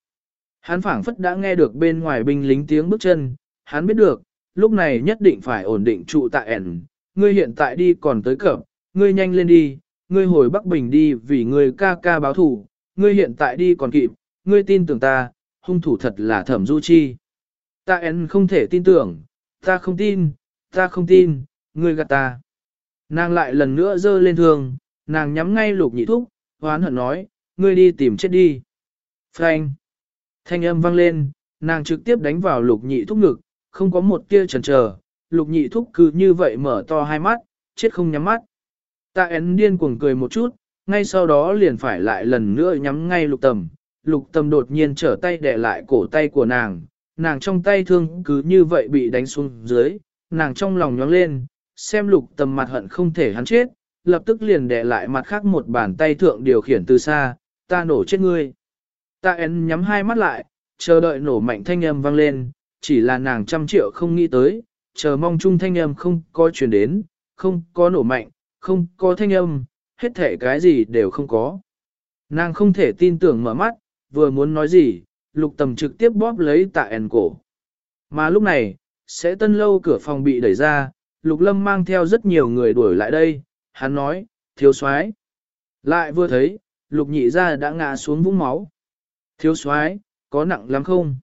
Hắn phảng phất đã nghe được bên ngoài binh lính tiếng bước chân, hắn biết được, lúc này nhất định phải ổn định trụ tại ẻn, ngươi hiện tại đi còn tới cập, ngươi nhanh lên đi, ngươi hồi Bắc Bình đi vì ngươi ca ca báo thủ, ngươi hiện tại đi còn kịp, ngươi tin tưởng ta, hung thủ thật là thẩm du chi. Ta ẻn không thể tin tưởng, ta không tin, ta không tin, ngươi gạt ta. Nàng lại lần nữa giơ lên thương, nàng nhắm ngay lục nhị thúc, hoán hận nói, ngươi đi tìm chết đi. Frank. Thanh âm vang lên, nàng trực tiếp đánh vào lục nhị thúc ngực, không có một tia chần chờ, lục nhị thúc cứ như vậy mở to hai mắt, chết không nhắm mắt. Tạ én điên cuồng cười một chút, ngay sau đó liền phải lại lần nữa nhắm ngay lục tầm. Lục tầm đột nhiên trở tay để lại cổ tay của nàng, nàng trong tay thương cứ như vậy bị đánh xuống dưới, nàng trong lòng nhóng lên, xem lục tầm mặt hận không thể hắn chết, lập tức liền đè lại mặt khác một bàn tay thượng điều khiển từ xa, ta nổ chết ngươi. ta én nhắm hai mắt lại, chờ đợi nổ mạnh thanh âm vang lên, chỉ là nàng trăm triệu không nghĩ tới, chờ mong chung thanh âm không có chuyển đến, không có nổ mạnh, không có thanh âm, hết thể cái gì đều không có. Nàng không thể tin tưởng mở mắt, vừa muốn nói gì, lục tầm trực tiếp bóp lấy tạ ẻn cổ. Mà lúc này, sẽ tân lâu cửa phòng bị đẩy ra, lục lâm mang theo rất nhiều người đuổi lại đây, hắn nói, thiếu soái Lại vừa thấy, lục nhị ra đã ngã xuống vũng máu. Thiếu soái có nặng lắm không?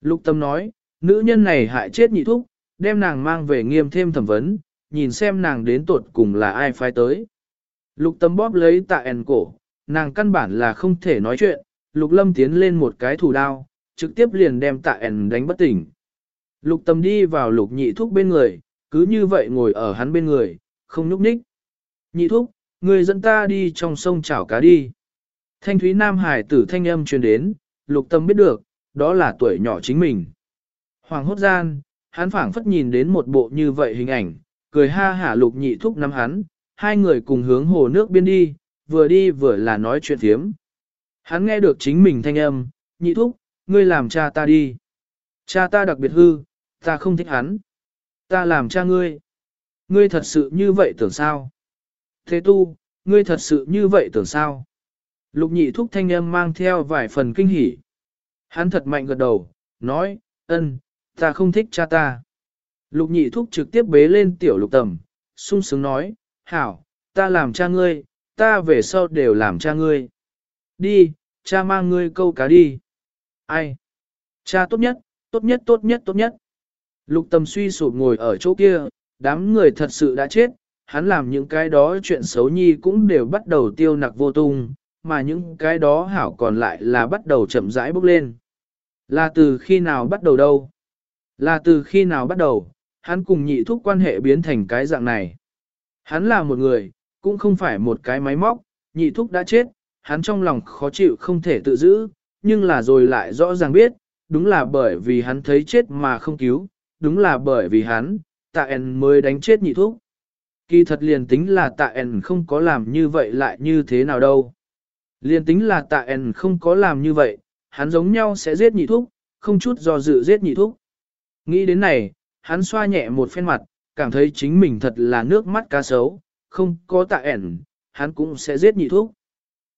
Lục tâm nói, nữ nhân này hại chết nhị thúc, đem nàng mang về nghiêm thêm thẩm vấn, nhìn xem nàng đến tuột cùng là ai phái tới. Lục tâm bóp lấy tạ ẻn cổ, nàng căn bản là không thể nói chuyện, lục lâm tiến lên một cái thủ đao, trực tiếp liền đem tạ ẻn đánh bất tỉnh. Lục tâm đi vào lục nhị thúc bên người, cứ như vậy ngồi ở hắn bên người, không nhúc nhích. Nhị thúc, người dẫn ta đi trong sông chảo cá đi. Thanh thúy nam hải tử thanh âm truyền đến, lục tâm biết được, đó là tuổi nhỏ chính mình. Hoàng hốt gian, hắn phảng phất nhìn đến một bộ như vậy hình ảnh, cười ha hả lục nhị thúc nắm hắn, hai người cùng hướng hồ nước biên đi, vừa đi vừa là nói chuyện thiếm. Hắn nghe được chính mình thanh âm, nhị thúc, ngươi làm cha ta đi. Cha ta đặc biệt hư, ta không thích hắn. Ta làm cha ngươi. Ngươi thật sự như vậy tưởng sao? Thế tu, ngươi thật sự như vậy tưởng sao? Lục nhị thúc thanh âm mang theo vài phần kinh hỉ. Hắn thật mạnh gật đầu, nói, ân, ta không thích cha ta. Lục nhị thúc trực tiếp bế lên tiểu lục tầm, sung sướng nói, hảo, ta làm cha ngươi, ta về sau đều làm cha ngươi. Đi, cha mang ngươi câu cá đi. Ai? Cha tốt nhất, tốt nhất tốt nhất tốt nhất. Lục tâm suy sụp ngồi ở chỗ kia, đám người thật sự đã chết, hắn làm những cái đó chuyện xấu nhi cũng đều bắt đầu tiêu nặc vô tung, mà những cái đó hảo còn lại là bắt đầu chậm rãi bốc lên. Là từ khi nào bắt đầu đâu? Là từ khi nào bắt đầu, hắn cùng nhị thúc quan hệ biến thành cái dạng này. Hắn là một người, cũng không phải một cái máy móc, nhị thúc đã chết, hắn trong lòng khó chịu không thể tự giữ, nhưng là rồi lại rõ ràng biết, đúng là bởi vì hắn thấy chết mà không cứu, đúng là bởi vì hắn, tạ ẻn mới đánh chết nhị thúc. Kỳ thật liền tính là tạ ẻn không có làm như vậy lại như thế nào đâu. Liền tính là tạ ẻn không có làm như vậy, hắn giống nhau sẽ giết nhị thúc, không chút do dự giết nhị thúc. Nghĩ đến này, hắn xoa nhẹ một phen mặt, cảm thấy chính mình thật là nước mắt cá sấu, không có tạ ẻn, hắn cũng sẽ giết nhị thúc.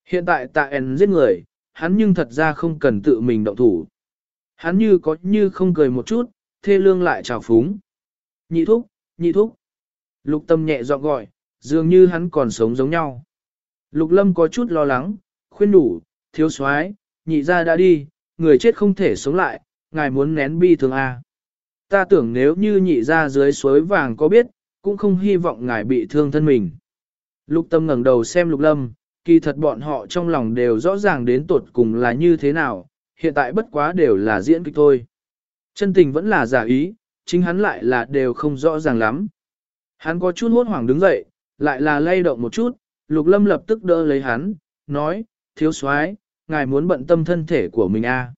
Hiện tại tạ ẻn giết người, hắn nhưng thật ra không cần tự mình động thủ. Hắn như có như không cười một chút, thê lương lại trào phúng. Nhị thúc, nhị thúc. Lục tâm nhẹ giọng gọi, dường như hắn còn sống giống nhau. Lục lâm có chút lo lắng, khuyên đủ, thiếu soái, nhị ra đã đi, người chết không thể sống lại, ngài muốn nén bi thương à. Ta tưởng nếu như nhị ra dưới suối vàng có biết, cũng không hy vọng ngài bị thương thân mình. Lục tâm ngẩng đầu xem lục lâm, kỳ thật bọn họ trong lòng đều rõ ràng đến tột cùng là như thế nào, hiện tại bất quá đều là diễn kịch thôi. Chân tình vẫn là giả ý, chính hắn lại là đều không rõ ràng lắm. Hắn có chút hốt hoảng đứng dậy, lại là lay động một chút, lục lâm lập tức đỡ lấy hắn, nói, thiếu soái, ngài muốn bận tâm thân thể của mình à.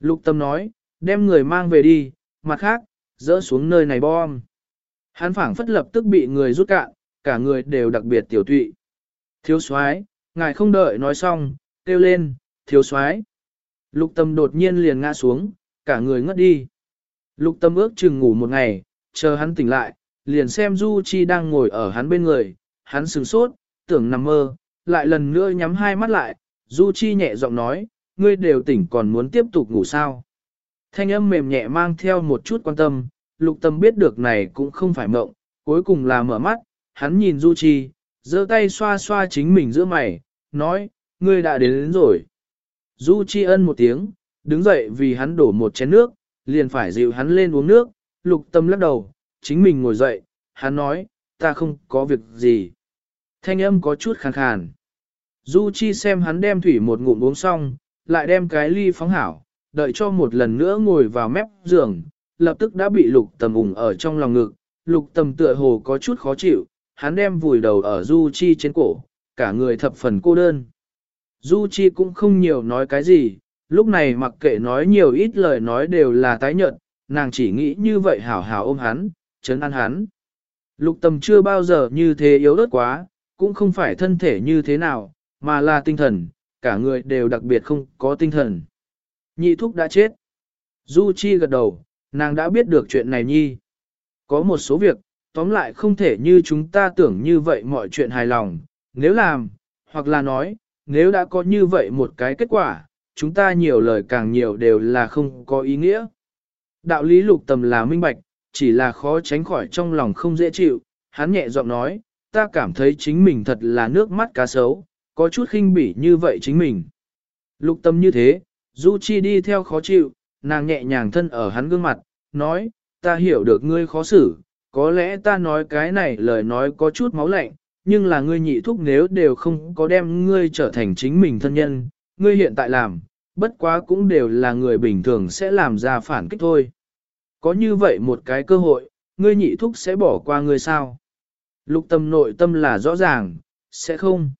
Lục tâm nói, đem người mang về đi, mặt khác, dỡ xuống nơi này bom. Hắn phảng phất lập tức bị người rút cạn, cả người đều đặc biệt tiểu tụy. Thiếu soái, ngài không đợi nói xong, kêu lên, thiếu soái. Lục tâm đột nhiên liền ngã xuống, cả người ngất đi. Lục tâm ước chừng ngủ một ngày, chờ hắn tỉnh lại, liền xem Du Chi đang ngồi ở hắn bên người, hắn sửng sốt, tưởng nằm mơ, lại lần nữa nhắm hai mắt lại, Du Chi nhẹ giọng nói, ngươi đều tỉnh còn muốn tiếp tục ngủ sao. Thanh âm mềm nhẹ mang theo một chút quan tâm, lục tâm biết được này cũng không phải mộng, cuối cùng là mở mắt, hắn nhìn Du Chi, giơ tay xoa xoa chính mình giữa mày, nói, ngươi đã đến, đến rồi. Du Chi ân một tiếng, đứng dậy vì hắn đổ một chén nước, liền phải dịu hắn lên uống nước, lục tâm lắc đầu, chính mình ngồi dậy, hắn nói, ta không có việc gì. Thanh âm có chút khàn khàn. Du Chi xem hắn đem thủy một ngụm uống xong, lại đem cái ly phóng hảo, đợi cho một lần nữa ngồi vào mép giường, lập tức đã bị lục tầm ủng ở trong lòng ngực, lục tầm tựa hồ có chút khó chịu, hắn đem vùi đầu ở Du Chi trên cổ, cả người thập phần cô đơn. Du Chi cũng không nhiều nói cái gì, lúc này mặc kệ nói nhiều ít lời nói đều là tái nhợt, nàng chỉ nghĩ như vậy hảo hảo ôm hắn, chấn an hắn. Lục tầm chưa bao giờ như thế yếu ớt quá, cũng không phải thân thể như thế nào, mà là tinh thần, cả người đều đặc biệt không có tinh thần. Nhị thúc đã chết. Du Chi gật đầu, nàng đã biết được chuyện này nhi. Có một số việc, tóm lại không thể như chúng ta tưởng như vậy mọi chuyện hài lòng, nếu làm, hoặc là nói, nếu đã có như vậy một cái kết quả, chúng ta nhiều lời càng nhiều đều là không có ý nghĩa. Đạo lý lục tầm là minh bạch, chỉ là khó tránh khỏi trong lòng không dễ chịu, hắn nhẹ giọng nói, ta cảm thấy chính mình thật là nước mắt cá sấu, có chút khinh bỉ như vậy chính mình. Lục tâm như thế, Du Chi đi theo khó chịu, nàng nhẹ nhàng thân ở hắn gương mặt, nói, ta hiểu được ngươi khó xử, có lẽ ta nói cái này lời nói có chút máu lạnh, nhưng là ngươi nhị thúc nếu đều không có đem ngươi trở thành chính mình thân nhân, ngươi hiện tại làm, bất quá cũng đều là người bình thường sẽ làm ra phản kích thôi. Có như vậy một cái cơ hội, ngươi nhị thúc sẽ bỏ qua ngươi sao? Lục tâm nội tâm là rõ ràng, sẽ không.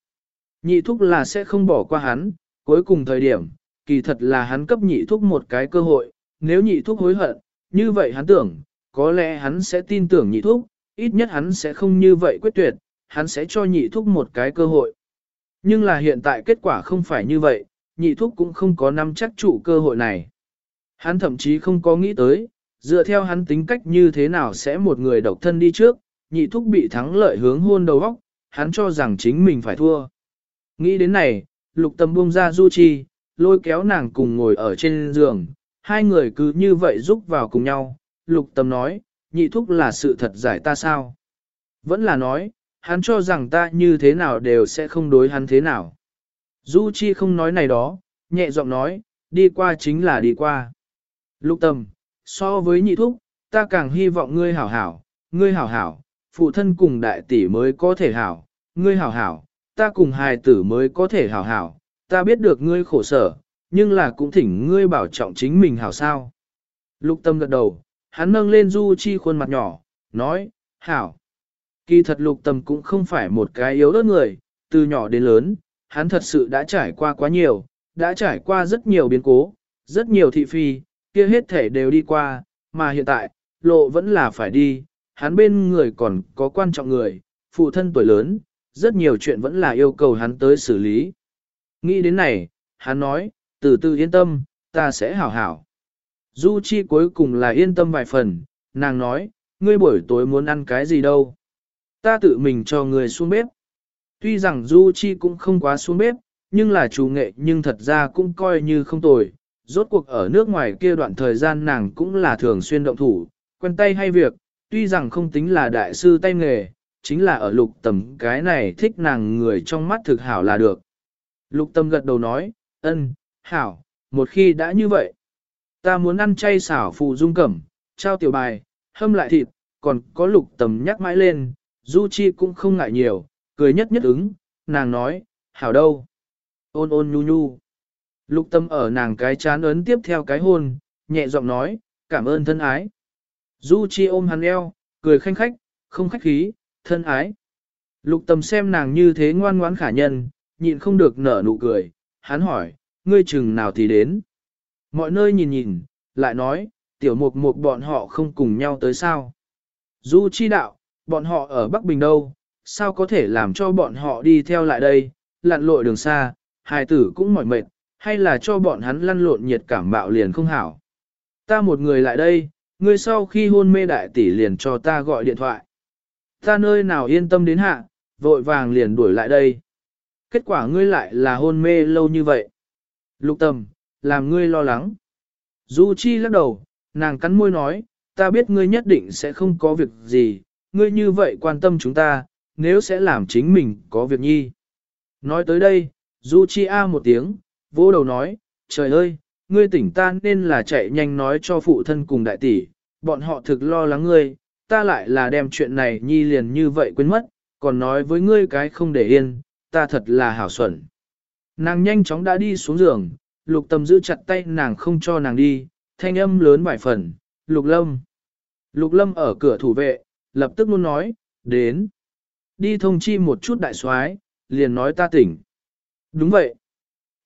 Nhị thúc là sẽ không bỏ qua hắn, cuối cùng thời điểm, kỳ thật là hắn cấp nhị thúc một cái cơ hội, nếu nhị thúc hối hận, như vậy hắn tưởng, có lẽ hắn sẽ tin tưởng nhị thúc, ít nhất hắn sẽ không như vậy quyết tuyệt, hắn sẽ cho nhị thúc một cái cơ hội. Nhưng là hiện tại kết quả không phải như vậy, nhị thúc cũng không có nắm chắc trụ cơ hội này. Hắn thậm chí không có nghĩ tới, dựa theo hắn tính cách như thế nào sẽ một người độc thân đi trước, nhị thúc bị thắng lợi hướng hôn đầu óc, hắn cho rằng chính mình phải thua. Nghĩ đến này, lục tâm buông ra du chi, lôi kéo nàng cùng ngồi ở trên giường, hai người cứ như vậy giúp vào cùng nhau, lục tâm nói, nhị thúc là sự thật giải ta sao? Vẫn là nói, hắn cho rằng ta như thế nào đều sẽ không đối hắn thế nào. Du Chi không nói này đó, nhẹ giọng nói, đi qua chính là đi qua. Lục tâm, so với nhị thúc, ta càng hy vọng ngươi hảo hảo, ngươi hảo hảo, phụ thân cùng đại tỷ mới có thể hảo, ngươi hảo hảo, ta cùng hài tử mới có thể hảo hảo, ta biết được ngươi khổ sở, nhưng là cũng thỉnh ngươi bảo trọng chính mình hảo sao. Lục tâm gật đầu, hắn nâng lên Du Chi khuôn mặt nhỏ, nói, hảo. Kỳ thật lục Tầm cũng không phải một cái yếu ớt người, từ nhỏ đến lớn, hắn thật sự đã trải qua quá nhiều, đã trải qua rất nhiều biến cố, rất nhiều thị phi, kia hết thể đều đi qua, mà hiện tại, lộ vẫn là phải đi, hắn bên người còn có quan trọng người, phụ thân tuổi lớn, rất nhiều chuyện vẫn là yêu cầu hắn tới xử lý. Nghĩ đến này, hắn nói, từ từ yên tâm, ta sẽ hảo hảo. Du Chi cuối cùng là yên tâm vài phần, nàng nói, ngươi buổi tối muốn ăn cái gì đâu. Ta tự mình cho người xuống bếp. Tuy rằng Du Chi cũng không quá xuống bếp, nhưng là chủ nghệ nhưng thật ra cũng coi như không tồi. Rốt cuộc ở nước ngoài kia đoạn thời gian nàng cũng là thường xuyên động thủ, quen tay hay việc, tuy rằng không tính là đại sư tay nghề, chính là ở lục tầm cái này thích nàng người trong mắt thực hảo là được. Lục Tầm gật đầu nói, ân, hảo, một khi đã như vậy, ta muốn ăn chay xảo phụ dung cẩm, trao tiểu bài, hâm lại thịt, còn có lục tầm nhắc mãi lên, Du Chi cũng không ngại nhiều, cười nhất nhất ứng, nàng nói, hảo đâu. Ôn ôn nhu nhu. Lục tâm ở nàng cái chán ấn tiếp theo cái hôn, nhẹ giọng nói, cảm ơn thân ái. Du Chi ôm hắn eo, cười khanh khách, không khách khí, thân ái. Lục tâm xem nàng như thế ngoan ngoãn khả nhân, nhịn không được nở nụ cười, hắn hỏi, ngươi chừng nào thì đến. Mọi nơi nhìn nhìn, lại nói, tiểu mục mục bọn họ không cùng nhau tới sao. Du chi đạo, bọn họ ở Bắc Bình đâu, sao có thể làm cho bọn họ đi theo lại đây, lặn lội đường xa, hài tử cũng mỏi mệt, hay là cho bọn hắn lăn lộn nhiệt cảm bạo liền không hảo. Ta một người lại đây, ngươi sau khi hôn mê đại tỷ liền cho ta gọi điện thoại. Ta nơi nào yên tâm đến hạ, vội vàng liền đuổi lại đây. Kết quả ngươi lại là hôn mê lâu như vậy. Lục tâm, làm ngươi lo lắng. Du Chi lắc đầu, nàng cắn môi nói, ta biết ngươi nhất định sẽ không có việc gì, ngươi như vậy quan tâm chúng ta, nếu sẽ làm chính mình có việc nhi. Nói tới đây, Du Chi A một tiếng, vỗ đầu nói, trời ơi, ngươi tỉnh ta nên là chạy nhanh nói cho phụ thân cùng đại tỷ, bọn họ thực lo lắng ngươi, ta lại là đem chuyện này nhi liền như vậy quên mất, còn nói với ngươi cái không để yên, ta thật là hảo xuẩn. Nàng nhanh chóng đã đi xuống giường, lục tâm giữ chặt tay nàng không cho nàng đi, thanh âm lớn vài phần, lục lâm. Lục lâm ở cửa thủ vệ, lập tức luôn nói, đến. Đi thông chi một chút đại soái, liền nói ta tỉnh. Đúng vậy.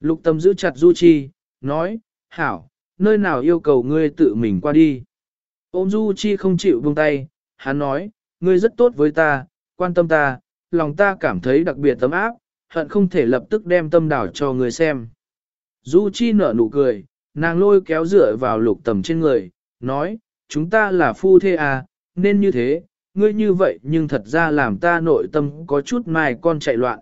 Lục tâm giữ chặt Du Chi, nói, hảo, nơi nào yêu cầu ngươi tự mình qua đi. Ôm Du Chi không chịu buông tay, hắn nói, ngươi rất tốt với ta, quan tâm ta, lòng ta cảm thấy đặc biệt tấm áp, hận không thể lập tức đem tâm đảo cho ngươi xem. Du Chi nở nụ cười, nàng lôi kéo dựa vào lục tầm trên người, nói, chúng ta là phu thê à, nên như thế, ngươi như vậy nhưng thật ra làm ta nội tâm có chút mai con chạy loạn.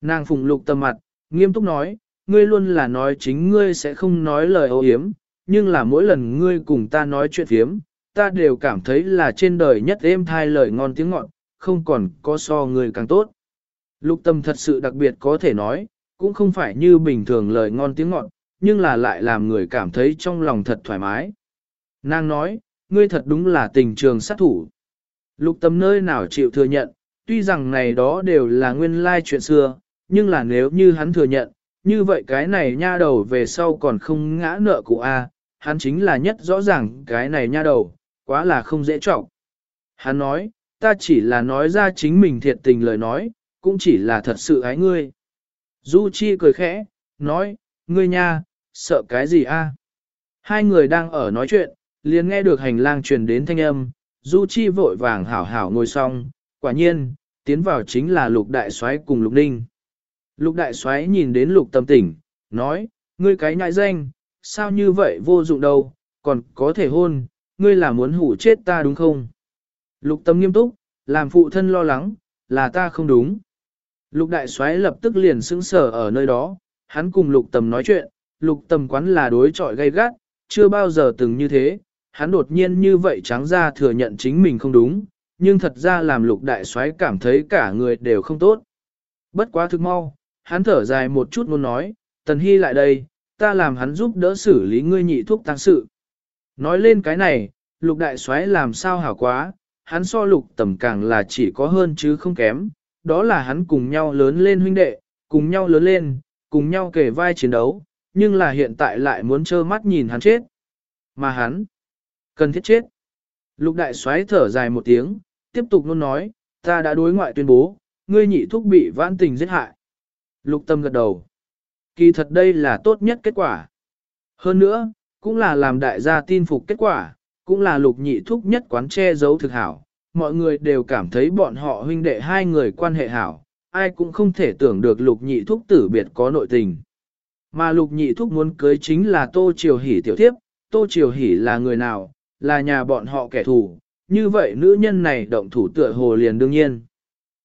Nàng phùng lục tầm mặt, nghiêm túc nói, ngươi luôn là nói chính ngươi sẽ không nói lời ô hiếm, nhưng là mỗi lần ngươi cùng ta nói chuyện phiếm, ta đều cảm thấy là trên đời nhất êm thai lời ngon tiếng ngọt, không còn có so ngươi càng tốt. Lục tâm thật sự đặc biệt có thể nói, cũng không phải như bình thường lời ngon tiếng ngọt, nhưng là lại làm người cảm thấy trong lòng thật thoải mái. Nàng nói, ngươi thật đúng là tình trường sát thủ. Lục tâm nơi nào chịu thừa nhận, tuy rằng này đó đều là nguyên lai chuyện xưa, nhưng là nếu như hắn thừa nhận, như vậy cái này nha đầu về sau còn không ngã nợ cụ A, hắn chính là nhất rõ ràng cái này nha đầu, quá là không dễ trọng. Hắn nói, ta chỉ là nói ra chính mình thiệt tình lời nói, cũng chỉ là thật sự ái ngươi. Du Chi cười khẽ, nói, ngươi nha, sợ cái gì a? Hai người đang ở nói chuyện, liền nghe được hành lang truyền đến thanh âm, Du Chi vội vàng hảo hảo ngồi xong, quả nhiên, tiến vào chính là lục đại soái cùng lục ninh. Lục đại soái nhìn đến lục tâm tỉnh, nói, ngươi cái nhại danh, sao như vậy vô dụng đâu, còn có thể hôn, ngươi là muốn hủ chết ta đúng không? Lục tâm nghiêm túc, làm phụ thân lo lắng, là ta không đúng. Lục đại soái lập tức liền sững sờ ở nơi đó, hắn cùng lục tầm nói chuyện, lục tầm quán là đối trọi gay gắt, chưa bao giờ từng như thế, hắn đột nhiên như vậy trắng ra thừa nhận chính mình không đúng, nhưng thật ra làm lục đại soái cảm thấy cả người đều không tốt. Bất quá thực mau, hắn thở dài một chút muốn nói, tần hy lại đây, ta làm hắn giúp đỡ xử lý ngươi nhị thuốc tăng sự. Nói lên cái này, lục đại soái làm sao hảo quá, hắn so lục tầm càng là chỉ có hơn chứ không kém, đó là hắn cùng nhau lớn lên huynh đệ, cùng nhau lớn lên, cùng nhau kể vai chiến đấu, nhưng là hiện tại lại muốn trơ mắt nhìn hắn chết. Mà hắn, cần thiết chết. Lục đại soái thở dài một tiếng, tiếp tục luôn nói, ta đã đối ngoại tuyên bố, ngươi nhị thúc bị vãn tình giết hại. Lục tâm gật đầu. Kỳ thật đây là tốt nhất kết quả. Hơn nữa, cũng là làm đại gia tin phục kết quả, cũng là lục nhị thúc nhất quán che giấu thực hảo. Mọi người đều cảm thấy bọn họ huynh đệ hai người quan hệ hảo, ai cũng không thể tưởng được lục nhị thúc tử biệt có nội tình. Mà lục nhị thúc muốn cưới chính là Tô Triều Hỷ tiểu thiếp, Tô Triều Hỷ là người nào, là nhà bọn họ kẻ thù, như vậy nữ nhân này động thủ tựa hồ liền đương nhiên.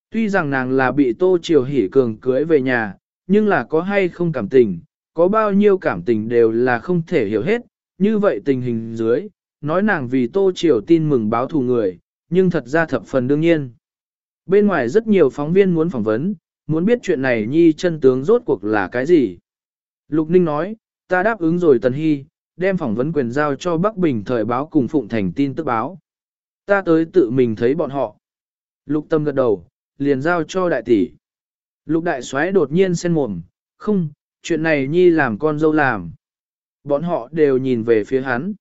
Tuy rằng nàng là bị Tô Triều Hỷ cường cưới về nhà, nhưng là có hay không cảm tình, có bao nhiêu cảm tình đều là không thể hiểu hết, như vậy tình hình dưới, nói nàng vì Tô Triều tin mừng báo thù người, nhưng thật ra thập phần đương nhiên. Bên ngoài rất nhiều phóng viên muốn phỏng vấn, muốn biết chuyện này nhi chân tướng rốt cuộc là cái gì. Lục Ninh nói, ta đáp ứng rồi Tần Hy, đem phỏng vấn quyền giao cho Bắc Bình thời báo cùng Phụng Thành tin tức báo. Ta tới tự mình thấy bọn họ. Lục Tâm gật đầu, liền giao cho đại tỷ. Lục đại soái đột nhiên sen mồm, không, chuyện này nhi làm con dâu làm. Bọn họ đều nhìn về phía hắn.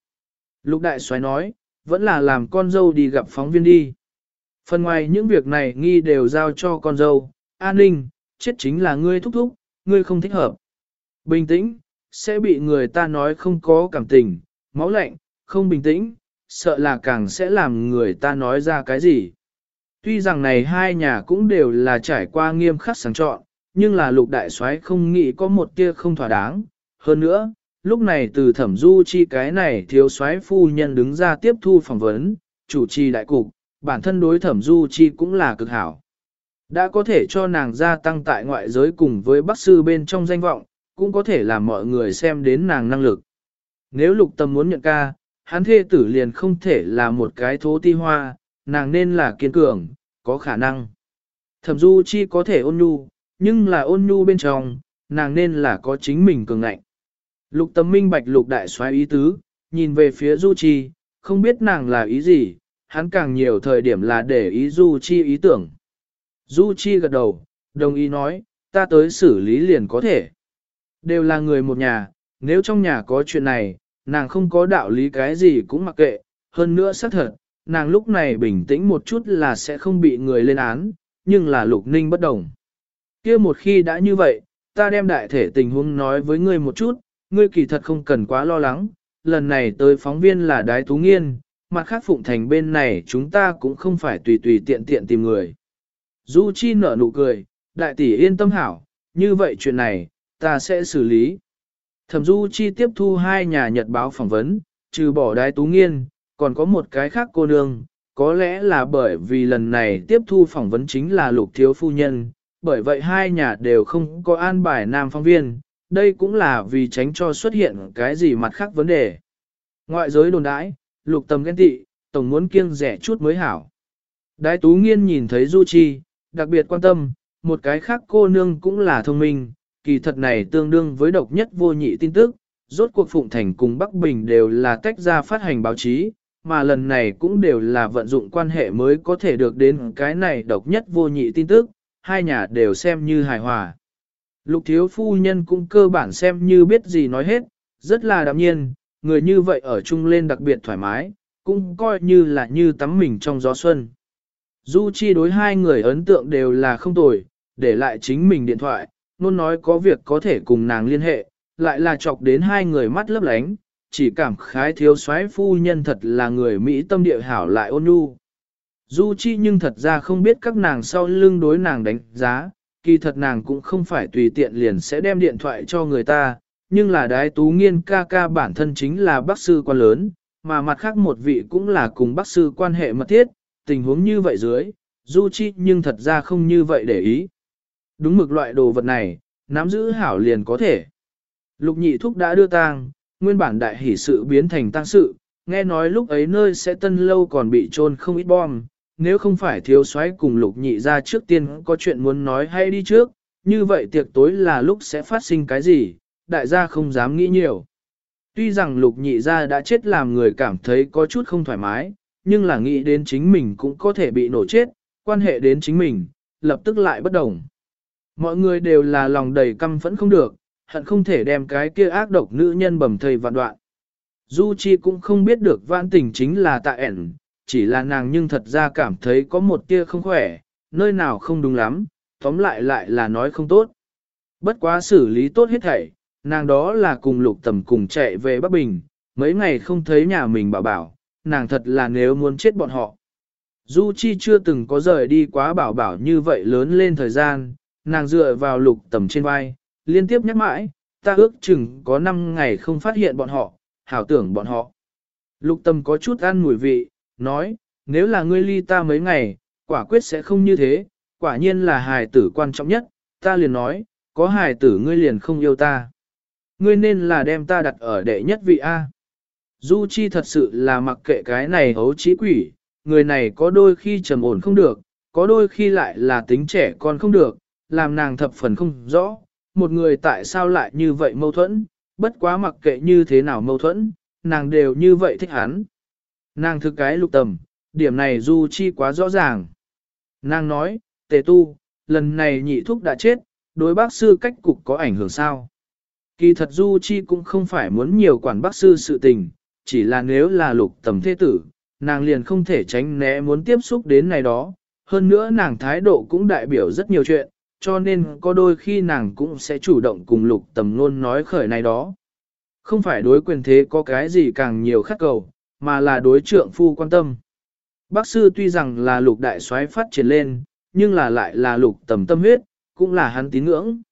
Lục đại soái nói, vẫn là làm con dâu đi gặp phóng viên đi. Phần ngoài những việc này nghi đều giao cho con dâu, an ninh, chết chính là ngươi thúc thúc, ngươi không thích hợp. Bình tĩnh, sẽ bị người ta nói không có cảm tình, máu lạnh, không bình tĩnh, sợ là càng sẽ làm người ta nói ra cái gì. Tuy rằng này hai nhà cũng đều là trải qua nghiêm khắc sáng chọn, nhưng là lục đại soái không nghĩ có một tia không thỏa đáng. Hơn nữa, lúc này từ thẩm du chi cái này thiếu soái phu nhân đứng ra tiếp thu phỏng vấn, chủ trì đại cục, bản thân đối thẩm du chi cũng là cực hảo. Đã có thể cho nàng gia tăng tại ngoại giới cùng với bác sư bên trong danh vọng, cũng có thể làm mọi người xem đến nàng năng lực. Nếu lục tâm muốn nhận ca, hắn thê tử liền không thể là một cái thố ti hoa, nàng nên là kiên cường, có khả năng. Thẩm du chi có thể ôn nhu, nhưng là ôn nhu bên trong, nàng nên là có chính mình cường ngạnh. Lục tâm minh bạch lục đại xoáy ý tứ, nhìn về phía du chi, không biết nàng là ý gì, hắn càng nhiều thời điểm là để ý du chi ý tưởng. Du chi gật đầu, đồng ý nói, ta tới xử lý liền có thể. Đều là người một nhà, nếu trong nhà có chuyện này, nàng không có đạo lý cái gì cũng mặc kệ, hơn nữa xác thật, nàng lúc này bình tĩnh một chút là sẽ không bị người lên án, nhưng là lục ninh bất đồng. kia một khi đã như vậy, ta đem đại thể tình huống nói với ngươi một chút, ngươi kỳ thật không cần quá lo lắng, lần này tới phóng viên là đái tú nghiên, mặt khác phụng thành bên này chúng ta cũng không phải tùy tùy tiện tiện tìm người. Du Chi nở nụ cười, đại tỷ yên tâm hảo, như vậy chuyện này, ta sẽ xử lý. Thẩm Du Chi tiếp thu hai nhà nhật báo phỏng vấn, trừ bỏ đái tú nghiên, còn có một cái khác cô nương, có lẽ là bởi vì lần này tiếp thu phỏng vấn chính là lục thiếu phu nhân, bởi vậy hai nhà đều không có an bài nam phóng viên, đây cũng là vì tránh cho xuất hiện cái gì mặt khác vấn đề. Ngoại giới đồn đãi, lục tầm ghen tị, tổng muốn kiêng rẻ chút mới hảo. Đái tú nghiên nhìn thấy Du Chi, đặc biệt quan tâm, một cái khác cô nương cũng là thông minh, kỳ thật này tương đương với độc nhất vô nhị tin tức, rốt cuộc Phụng Thành cùng Bắc Bình đều là tách ra phát hành báo chí, mà lần này cũng đều là vận dụng quan hệ mới có thể được đến cái này độc nhất vô nhị tin tức, hai nhà đều xem như hài hòa. Lục thiếu phu nhân cũng cơ bản xem như biết gì nói hết, rất là đạm nhiên, người như vậy ở chung lên đặc biệt thoải mái, cũng coi như là như tắm mình trong gió xuân. Du Chi đối hai người ấn tượng đều là không tồi, để lại chính mình điện thoại, luôn nói có việc có thể cùng nàng liên hệ, lại là chọc đến hai người mắt lấp lánh, chỉ cảm khái thiếu soái phu nhân thật là người Mỹ tâm địa hảo lại ôn nhu. Du Chi nhưng thật ra không biết các nàng sau lưng đối nàng đánh giá, kỳ thật nàng cũng không phải tùy tiện liền sẽ đem điện thoại cho người ta, nhưng là đái tú nghiên ca ca bản thân chính là bác sư quan lớn, mà mặt khác một vị cũng là cùng bác sư quan hệ mật thiết, tình huống như vậy dưới, Du Chi nhưng thật ra không như vậy để ý. Đúng mực loại đồ vật này, nắm giữ hảo liền có thể. Lục nhị thúc đã đưa tang, nguyên bản đại hỷ sự biến thành tang sự, nghe nói lúc ấy nơi sẽ tân lâu còn bị trôn không ít bom, nếu không phải thiếu soái cùng lục nhị ra trước tiên có chuyện muốn nói hay đi trước, như vậy tiệc tối là lúc sẽ phát sinh cái gì, đại gia không dám nghĩ nhiều. Tuy rằng lục nhị gia đã chết làm người cảm thấy có chút không thoải mái, nhưng là nghĩ đến chính mình cũng có thể bị nổ chết, quan hệ đến chính mình, lập tức lại bất đồng. Mọi người đều là lòng đầy căm phẫn không được, hận không thể đem cái kia ác độc nữ nhân bầm thầy vạn đoạn. Du Chi cũng không biết được vãn tình chính là tạ ẻn, chỉ là nàng nhưng thật ra cảm thấy có một tia không khỏe, nơi nào không đúng lắm, tóm lại lại là nói không tốt. Bất quá xử lý tốt hết thảy, nàng đó là cùng lục tầm cùng chạy về Bắc Bình, mấy ngày không thấy nhà mình bảo bảo, nàng thật là nếu muốn chết bọn họ. Du Chi chưa từng có rời đi quá bảo bảo như vậy lớn lên thời gian, nàng dựa vào lục tầm trên vai, liên tiếp nhắc mãi, ta ước chừng có 5 ngày không phát hiện bọn họ, hảo tưởng bọn họ. Lục tầm có chút ăn mùi vị, nói, nếu là ngươi ly ta mấy ngày, quả quyết sẽ không như thế, quả nhiên là hài tử quan trọng nhất, ta liền nói, có hài tử ngươi liền không yêu ta. Ngươi nên là đem ta đặt ở đệ nhất vị A. Du Chi thật sự là mặc kệ cái này hấu trí quỷ, người này có đôi khi trầm ổn không được, có đôi khi lại là tính trẻ con không được, làm nàng thập phần không rõ, một người tại sao lại như vậy mâu thuẫn, bất quá mặc kệ như thế nào mâu thuẫn, nàng đều như vậy thích hắn. Nàng thực cái lục tầm, điểm này Du Chi quá rõ ràng. Nàng nói, tề tu, lần này nhị thúc đã chết, đối bác sư cách cục có ảnh hưởng sao? Kỳ thật Du Chi cũng không phải muốn nhiều quản bác sư sự tình, chỉ là nếu là lục tầm thế tử, nàng liền không thể tránh né muốn tiếp xúc đến này đó. Hơn nữa nàng thái độ cũng đại biểu rất nhiều chuyện, cho nên có đôi khi nàng cũng sẽ chủ động cùng lục tầm luôn nói khởi này đó. Không phải đối quyền thế có cái gì càng nhiều khắc cầu, mà là đối trượng phu quan tâm. Bác sư tuy rằng là lục đại soái phát triển lên, nhưng là lại là lục tầm tâm huyết, cũng là hắn tín ngưỡng.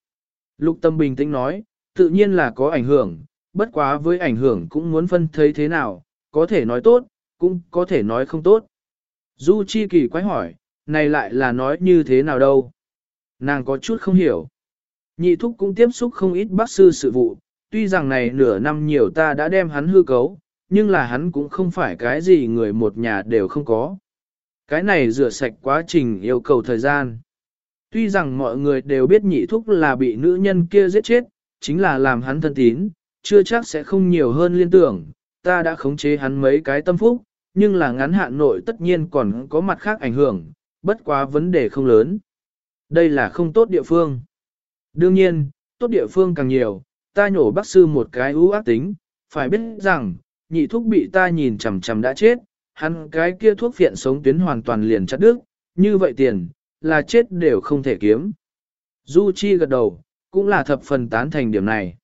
Lục tâm bình tĩnh nói, tự nhiên là có ảnh hưởng, bất quá với ảnh hưởng cũng muốn phân thấy thế nào, có thể nói tốt, cũng có thể nói không tốt. Du Chi kỳ quái hỏi, này lại là nói như thế nào đâu? Nàng có chút không hiểu. Nhị thúc cũng tiếp xúc không ít bác sư sự vụ, tuy rằng này nửa năm nhiều ta đã đem hắn hư cấu, nhưng là hắn cũng không phải cái gì người một nhà đều không có. Cái này rửa sạch quá trình yêu cầu thời gian. Tuy rằng mọi người đều biết nhị thúc là bị nữ nhân kia giết chết, chính là làm hắn thân tín, chưa chắc sẽ không nhiều hơn liên tưởng, ta đã khống chế hắn mấy cái tâm phúc, nhưng là ngắn hạn nội tất nhiên còn có mặt khác ảnh hưởng, bất quá vấn đề không lớn. Đây là không tốt địa phương. Đương nhiên, tốt địa phương càng nhiều, ta nhổ bác sư một cái ưu ác tính, phải biết rằng, nhị thuốc bị ta nhìn chằm chằm đã chết, hắn cái kia thuốc phiện sống tuyến hoàn toàn liền chặt đứt, như vậy tiền, là chết đều không thể kiếm. Du Chi gật đầu, cũng là thập phần tán thành điểm này.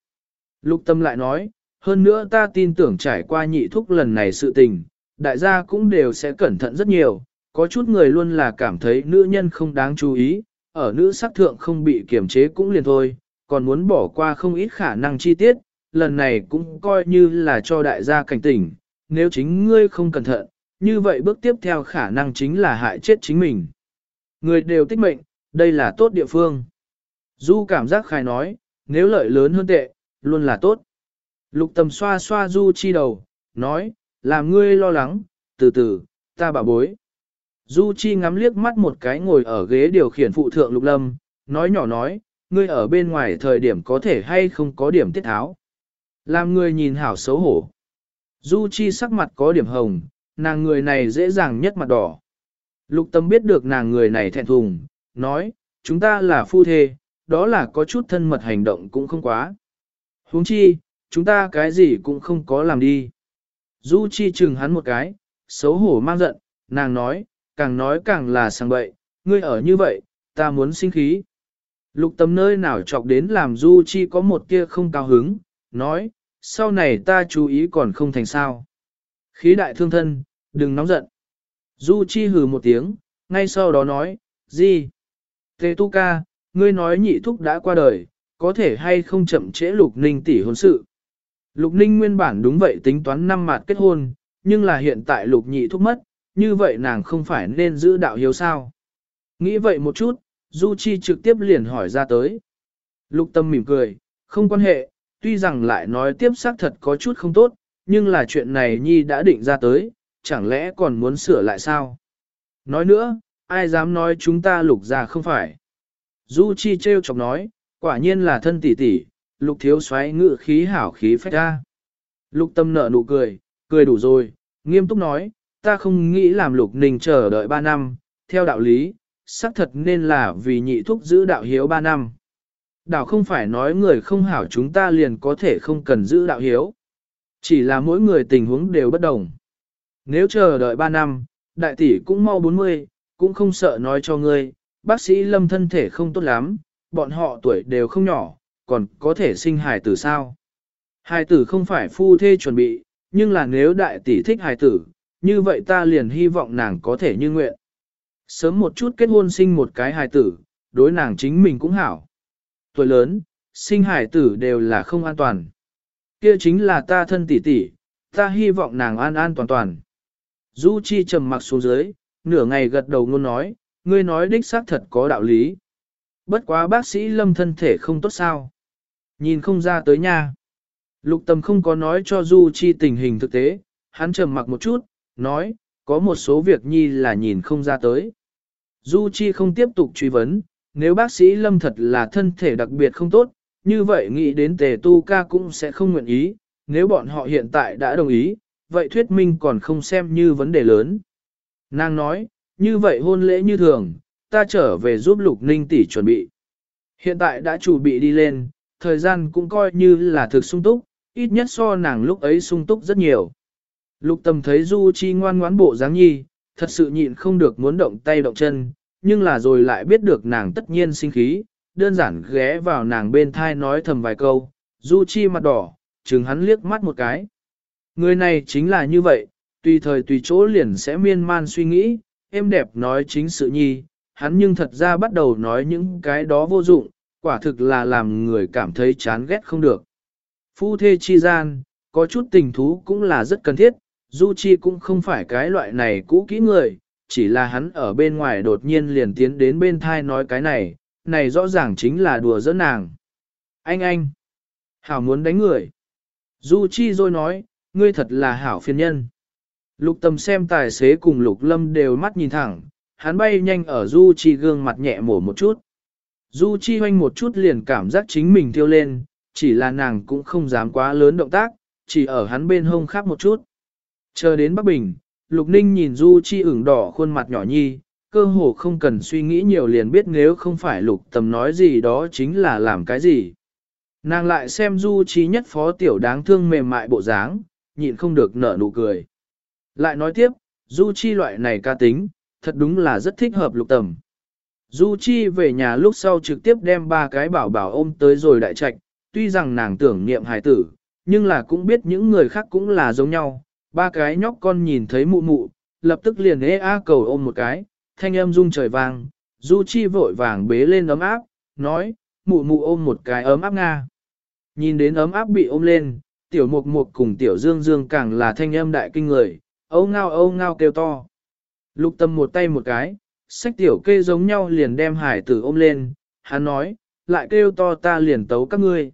Lục tâm lại nói, hơn nữa ta tin tưởng trải qua nhị thúc lần này sự tình, đại gia cũng đều sẽ cẩn thận rất nhiều, có chút người luôn là cảm thấy nữ nhân không đáng chú ý, ở nữ sắc thượng không bị kiểm chế cũng liền thôi, còn muốn bỏ qua không ít khả năng chi tiết, lần này cũng coi như là cho đại gia cảnh tỉnh, nếu chính ngươi không cẩn thận, như vậy bước tiếp theo khả năng chính là hại chết chính mình. Người đều tích mệnh, đây là tốt địa phương. Du cảm giác khai nói, nếu lợi lớn hơn tệ, luôn là tốt. Lục tầm xoa xoa Du chi đầu, nói, làm ngươi lo lắng, từ từ, ta bảo bối. Du chi ngắm liếc mắt một cái ngồi ở ghế điều khiển phụ thượng lục lâm, nói nhỏ nói, ngươi ở bên ngoài thời điểm có thể hay không có điểm tiết tháo. Làm người nhìn hảo xấu hổ. Du Chi sắc mặt có điểm hồng, nàng người này dễ dàng nhất mặt đỏ. Lục tâm biết được nàng người này thẹn thùng, nói, chúng ta là phu thê, đó là có chút thân mật hành động cũng không quá. huống chi, chúng ta cái gì cũng không có làm đi. Du Chi chừng hắn một cái, xấu hổ mang giận, nàng nói, càng nói càng là sang bậy, ngươi ở như vậy, ta muốn sinh khí. Lục tâm nơi nào chọc đến làm Du Chi có một kia không cao hứng, nói, sau này ta chú ý còn không thành sao. Khí đại thương thân, đừng nóng giận. Du Chi hừ một tiếng, ngay sau đó nói, gì? Tê Tu Ca, ngươi nói nhị thúc đã qua đời, có thể hay không chậm trễ Lục Ninh tỷ hôn sự. Lục Ninh nguyên bản đúng vậy tính toán năm mặt kết hôn, nhưng là hiện tại Lục nhị thúc mất, như vậy nàng không phải nên giữ đạo hiếu sao. Nghĩ vậy một chút, Du Chi trực tiếp liền hỏi ra tới. Lục tâm mỉm cười, không quan hệ, tuy rằng lại nói tiếp xác thật có chút không tốt, nhưng là chuyện này Nhi đã định ra tới, chẳng lẽ còn muốn sửa lại sao? Nói nữa, ai dám nói chúng ta lục ra không phải? Du Chi treo chọc nói, quả nhiên là thân tỷ tỷ, lục thiếu xoáy ngự khí hảo khí phách ra. Lục tâm nở nụ cười, cười đủ rồi, nghiêm túc nói, ta không nghĩ làm lục ninh chờ đợi 3 năm, theo đạo lý, xác thật nên là vì nhị thúc giữ đạo hiếu 3 năm. Đạo không phải nói người không hảo chúng ta liền có thể không cần giữ đạo hiếu. Chỉ là mỗi người tình huống đều bất đồng. Nếu chờ đợi 3 năm, đại tỷ cũng mau 40, cũng không sợ nói cho ngươi, bác sĩ lâm thân thể không tốt lắm, bọn họ tuổi đều không nhỏ, còn có thể sinh hài tử sao. Hài tử không phải phu thê chuẩn bị, nhưng là nếu đại tỷ thích hài tử, như vậy ta liền hy vọng nàng có thể như nguyện. Sớm một chút kết hôn sinh một cái hài tử, đối nàng chính mình cũng hảo. Tuổi lớn, sinh hài tử đều là không an toàn. Kia chính là ta thân tỷ tỷ, ta hy vọng nàng an an toàn toàn. Du Chi trầm mặc xuống dưới, nửa ngày gật đầu ngôn nói, ngươi nói đích xác thật có đạo lý. Bất quá bác sĩ lâm thân thể không tốt sao. Nhìn không ra tới nha. Lục tầm không có nói cho Du Chi tình hình thực tế, hắn trầm mặc một chút, nói, có một số việc nhi là nhìn không ra tới. Du Chi không tiếp tục truy vấn, nếu bác sĩ lâm thật là thân thể đặc biệt không tốt, như vậy nghĩ đến tề tu ca cũng sẽ không nguyện ý, nếu bọn họ hiện tại đã đồng ý, vậy thuyết minh còn không xem như vấn đề lớn. Nàng nói, như vậy hôn lễ như thường, ta trở về giúp lục ninh tỷ chuẩn bị. Hiện tại đã chuẩn bị đi lên, thời gian cũng coi như là thực sung túc, ít nhất so nàng lúc ấy sung túc rất nhiều. Lục tầm thấy Du Chi ngoan ngoãn bộ dáng nhi, thật sự nhịn không được muốn động tay động chân, nhưng là rồi lại biết được nàng tất nhiên sinh khí, đơn giản ghé vào nàng bên thai nói thầm vài câu, Du Chi mặt đỏ, chừng hắn liếc mắt một cái. Người này chính là như vậy, tùy thời tùy chỗ liền sẽ miên man suy nghĩ, em đẹp nói chính sự nhi, hắn nhưng thật ra bắt đầu nói những cái đó vô dụng, quả thực là làm người cảm thấy chán ghét không được. Phu thê chi gian, có chút tình thú cũng là rất cần thiết, Du Chi cũng không phải cái loại này cũ kỹ người, chỉ là hắn ở bên ngoài đột nhiên liền tiến đến bên thai nói cái này, này rõ ràng chính là đùa giỡn nàng. Anh anh, hảo muốn đánh người. Du Chi rồi nói, ngươi thật là hảo phiền nhân. Lục tầm xem tài xế cùng lục lâm đều mắt nhìn thẳng, hắn bay nhanh ở Du Chi gương mặt nhẹ mổ một chút. Du Chi hoanh một chút liền cảm giác chính mình thiêu lên, chỉ là nàng cũng không dám quá lớn động tác, chỉ ở hắn bên hông khác một chút. Chờ đến Bắc Bình, Lục Ninh nhìn Du Chi ửng đỏ khuôn mặt nhỏ nhi, cơ hồ không cần suy nghĩ nhiều liền biết nếu không phải Lục Tầm nói gì đó chính là làm cái gì. Nàng lại xem Du Chi nhất phó tiểu đáng thương mềm mại bộ dáng, nhịn không được nở nụ cười. Lại nói tiếp, Du Chi loại này ca tính, thật đúng là rất thích hợp Lục Tầm. Du Chi về nhà lúc sau trực tiếp đem ba cái bảo bảo ôm tới rồi đại trạch, tuy rằng nàng tưởng niệm hài tử, nhưng là cũng biết những người khác cũng là giống nhau, ba cái nhóc con nhìn thấy mụ mụ, lập tức liền ê a cầu ôm một cái, thanh âm rung trời vang, Du Chi vội vàng bế lên ấm áp, nói, mụ mụ ôm một cái ấm áp nga. Nhìn đến ấm áp bị ôm lên, tiểu mục mục cùng tiểu dương dương càng là thanh âm đại kinh người, âu ngao âu ngao kêu to. Lục tâm một tay một cái, sách tiểu kê giống nhau liền đem hải tử ôm lên, hắn nói, lại kêu to ta liền tấu các ngươi.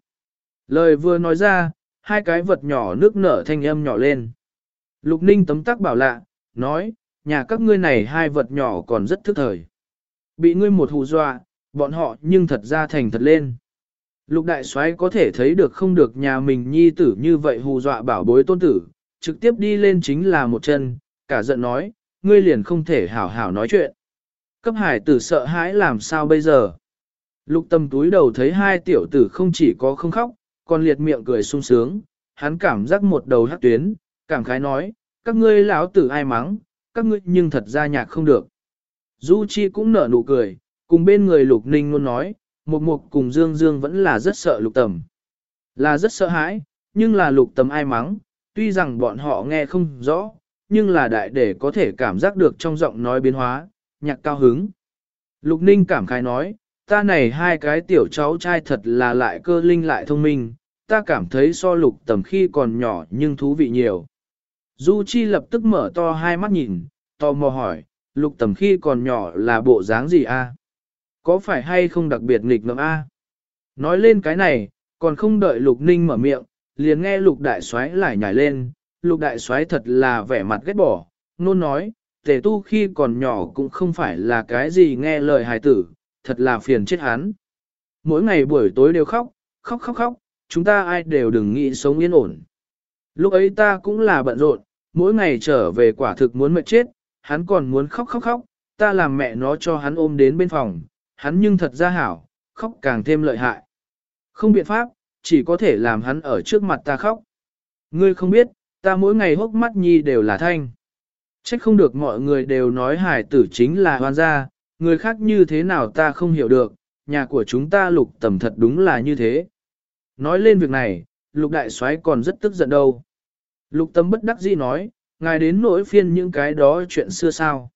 Lời vừa nói ra, hai cái vật nhỏ nước nở thanh âm nhỏ lên. Lục ninh tấm tắc bảo lạ, nói, nhà các ngươi này hai vật nhỏ còn rất thức thời. Bị ngươi một hù dọa, bọn họ nhưng thật ra thành thật lên. Lục đại soái có thể thấy được không được nhà mình nhi tử như vậy hù dọa bảo bối tôn tử, trực tiếp đi lên chính là một chân, cả giận nói, ngươi liền không thể hảo hảo nói chuyện. Cấp hải tử sợ hãi làm sao bây giờ? Lục tâm túi đầu thấy hai tiểu tử không chỉ có không khóc, còn liệt miệng cười sung sướng, hắn cảm giác một đầu hát tuyến, cảm khái nói, các ngươi lão tử ai mắng, các ngươi nhưng thật ra nhạc không được. Du Chi cũng nở nụ cười, cùng bên người Lục Ninh luôn nói, Mục Mục cùng Dương Dương vẫn là rất sợ Lục Tầm. Là rất sợ hãi, nhưng là Lục Tầm ai mắng, tuy rằng bọn họ nghe không rõ, nhưng là đại để có thể cảm giác được trong giọng nói biến hóa, nhạc cao hứng. Lục Ninh cảm khái nói, ta này hai cái tiểu cháu trai thật là lại cơ linh lại thông minh, ta cảm thấy so lục tầm khi còn nhỏ nhưng thú vị nhiều. Du Chi lập tức mở to hai mắt nhìn, tò mò hỏi, lục tầm khi còn nhỏ là bộ dáng gì a? Có phải hay không đặc biệt nghịch ngợm a? Nói lên cái này, còn không đợi lục ninh mở miệng, liền nghe lục đại soái lại nhảy lên, lục đại soái thật là vẻ mặt ghét bỏ, nôn nói, tề tu khi còn nhỏ cũng không phải là cái gì nghe lời hài tử, thật là phiền chết hắn. Mỗi ngày buổi tối đều khóc, khóc khóc khóc, chúng ta ai đều đừng nghĩ sống yên ổn. Lúc ấy ta cũng là bận rộn, mỗi ngày trở về quả thực muốn mệt chết, hắn còn muốn khóc khóc khóc, ta làm mẹ nó cho hắn ôm đến bên phòng, hắn nhưng thật ra hảo, khóc càng thêm lợi hại. Không biện pháp, chỉ có thể làm hắn ở trước mặt ta khóc. Ngươi không biết, ta mỗi ngày hốc mắt nhi đều là thanh. Trách không được mọi người đều nói hải tử chính là hoan gia, người khác như thế nào ta không hiểu được, nhà của chúng ta lục tầm thật đúng là như thế. Nói lên việc này, lục đại soái còn rất tức giận đâu. Lục tâm bất đắc dĩ nói, ngài đến nỗi phiên những cái đó chuyện xưa sao.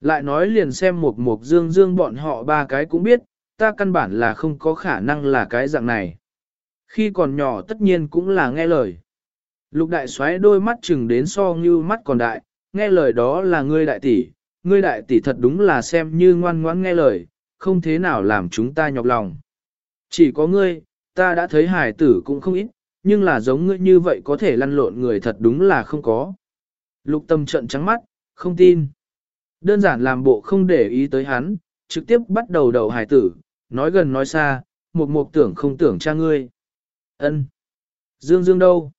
Lại nói liền xem một mục dương dương bọn họ ba cái cũng biết, ta căn bản là không có khả năng là cái dạng này. Khi còn nhỏ tất nhiên cũng là nghe lời. Lục đại xoáy đôi mắt chừng đến so như mắt còn đại, nghe lời đó là ngươi đại tỷ, ngươi đại tỷ thật đúng là xem như ngoan ngoãn nghe lời, không thế nào làm chúng ta nhọc lòng. Chỉ có ngươi, ta đã thấy hải tử cũng không ít, nhưng là giống ngươi như vậy có thể lăn lộn người thật đúng là không có. Lục tâm trận trắng mắt, không tin. Đơn giản làm bộ không để ý tới hắn, trực tiếp bắt đầu đầu hải tử, nói gần nói xa, một mục tưởng không tưởng cha ngươi. ân Dương Dương đâu?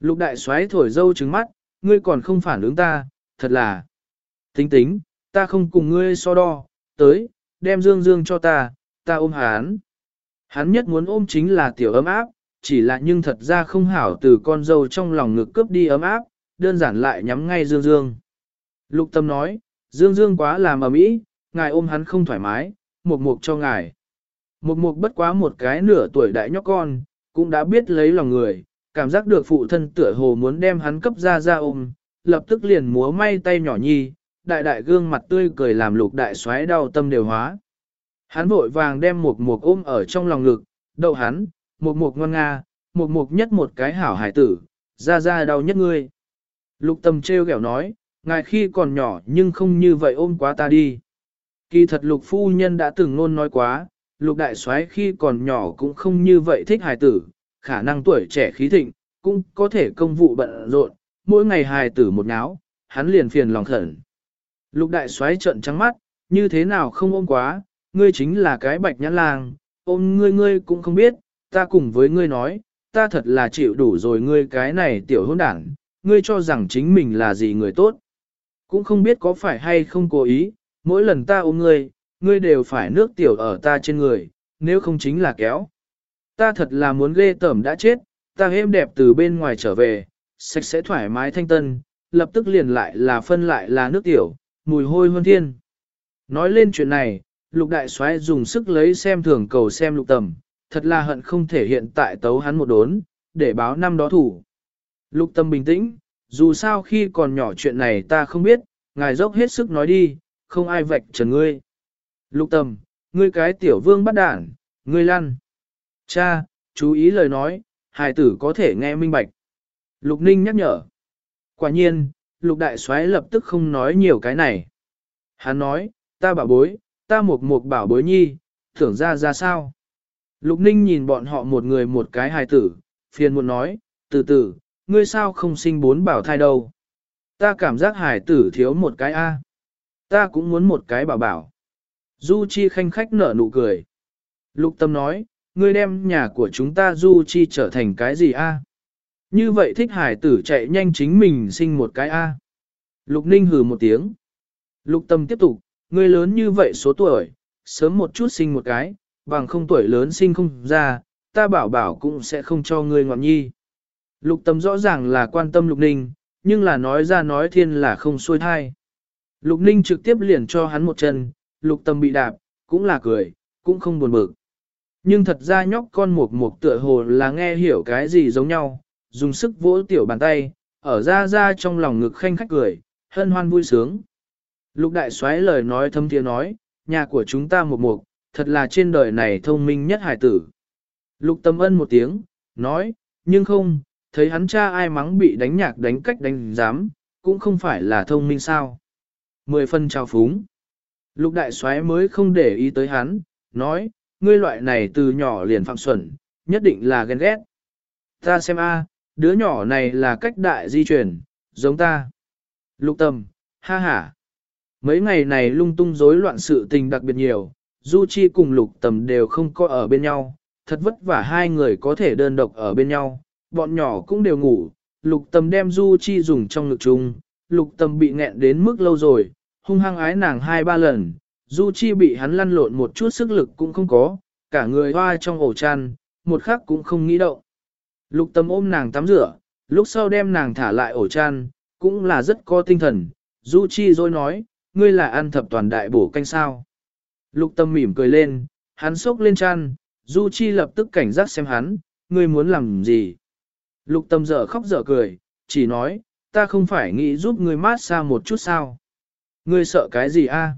Lục đại xoáy thổi dâu trứng mắt, ngươi còn không phản ứng ta, thật là. Tính tính, ta không cùng ngươi so đo, tới, đem Dương Dương cho ta, ta ôm hắn. Hắn nhất muốn ôm chính là tiểu ấm áp, chỉ là nhưng thật ra không hảo từ con dâu trong lòng ngực cướp đi ấm áp, đơn giản lại nhắm ngay Dương Dương. Lục tâm nói, Dương Dương quá làm ở mỹ, ngài ôm hắn không thoải mái, mục mục cho ngài. Mục mục bất quá một cái nửa tuổi đại nhóc con, cũng đã biết lấy lòng người, cảm giác được phụ thân tựa hồ muốn đem hắn cấp ra ra ôm, lập tức liền múa may tay nhỏ nhi, đại đại gương mặt tươi cười làm lục đại xoáy đau tâm đều hóa. Hắn vội vàng đem một mục ôm ở trong lòng ngực, đậu hắn, một mục ngon nga, một mục nhất một cái hảo hải tử, ra ra đau nhất ngươi. Lục tâm treo gẻo nói, ngài khi còn nhỏ nhưng không như vậy ôm quá ta đi. Kỳ thật lục phu nhân đã từng ngôn nói quá, lục đại soái khi còn nhỏ cũng không như vậy thích hài tử, khả năng tuổi trẻ khí thịnh, cũng có thể công vụ bận rộn, mỗi ngày hài tử một náo, hắn liền phiền lòng khẩn. Lục đại soái trợn trắng mắt, như thế nào không ôm quá, ngươi chính là cái bạch nhãn lang, ôm ngươi ngươi cũng không biết, ta cùng với ngươi nói, ta thật là chịu đủ rồi ngươi cái này tiểu hôn đảng, ngươi cho rằng chính mình là gì người tốt. Cũng không biết có phải hay không cố ý, mỗi lần ta ôm ngươi, ngươi đều phải nước tiểu ở ta trên người, nếu không chính là kéo. Ta thật là muốn ghê tởm đã chết, ta êm đẹp từ bên ngoài trở về, sạch sẽ thoải mái thanh tân, lập tức liền lại là phân lại là nước tiểu, mùi hôi hơn thiên. Nói lên chuyện này, lục đại soái dùng sức lấy xem thường cầu xem lục tầm, thật là hận không thể hiện tại tấu hắn một đốn, để báo năm đó thủ. Lục tâm bình tĩnh, dù sao khi còn nhỏ chuyện này ta không biết, ngài dốc hết sức nói đi, không ai vạch trần ngươi. Lục tâm, ngươi cái tiểu vương bắt đản, ngươi lăn. Cha, chú ý lời nói, hài tử có thể nghe minh bạch. Lục ninh nhắc nhở. Quả nhiên, lục đại soái lập tức không nói nhiều cái này. Hắn nói, ta bảo bối, ta một một bảo bối nhi, thưởng ra ra sao. Lục ninh nhìn bọn họ một người một cái hài tử, phiền muộn nói, từ từ, ngươi sao không sinh bốn bảo thai đâu. Ta cảm giác hài tử thiếu một cái A. Ta cũng muốn một cái bảo bảo. Du Chi khanh khách nở nụ cười. Lục tâm nói, ngươi đem nhà của chúng ta Du Chi trở thành cái gì A? Như vậy thích hải tử chạy nhanh chính mình sinh một cái A. Lục ninh hừ một tiếng. Lục tâm tiếp tục, ngươi lớn như vậy số tuổi, sớm một chút sinh một cái, bằng không tuổi lớn sinh không ra, ta bảo bảo cũng sẽ không cho ngươi ngọn nhi. Lục tâm rõ ràng là quan tâm lục ninh, nhưng là nói ra nói thiên là không xuôi thai. Lục ninh trực tiếp liền cho hắn một chân, lục tâm bị đạp, cũng là cười, cũng không buồn bực. Nhưng thật ra nhóc con mục mục tựa hồ là nghe hiểu cái gì giống nhau, dùng sức vỗ tiểu bàn tay, ở ra ra trong lòng ngực khanh khách cười, hân hoan vui sướng. Lục đại xoáy lời nói thâm tiếng nói, nhà của chúng ta mục mục, thật là trên đời này thông minh nhất hải tử. Lục tâm ân một tiếng, nói, nhưng không, thấy hắn cha ai mắng bị đánh nhạc đánh cách đánh giám, cũng không phải là thông minh sao. Mười phân trao phúng. Lục đại soái mới không để ý tới hắn, nói, ngươi loại này từ nhỏ liền phạm xuẩn, nhất định là ghen ghét. Ta xem a, đứa nhỏ này là cách đại di chuyển, giống ta. Lục tâm, ha ha. Mấy ngày này lung tung rối loạn sự tình đặc biệt nhiều, Du Chi cùng lục tầm đều không có ở bên nhau, thật vất vả hai người có thể đơn độc ở bên nhau, bọn nhỏ cũng đều ngủ, lục Tầm đem Du Chi dùng trong ngực chung, lục Tầm bị nghẹn đến mức lâu rồi, hung hăng ái nàng hai ba lần, Du Chi bị hắn lăn lộn một chút sức lực cũng không có, cả người hoa trong ổ chăn, một khắc cũng không nghĩ động. Lục Tầm ôm nàng tắm rửa, lúc sau đem nàng thả lại ổ chăn, cũng là rất có tinh thần. Du Chi rồi nói, ngươi là ăn thập toàn đại bổ canh sao. Lục tâm mỉm cười lên, hắn sốc lên chăn, Du Chi lập tức cảnh giác xem hắn, ngươi muốn làm gì. Lục tâm dở khóc dở cười, chỉ nói, ta không phải nghĩ giúp ngươi mát xa một chút sao. Ngươi sợ cái gì a?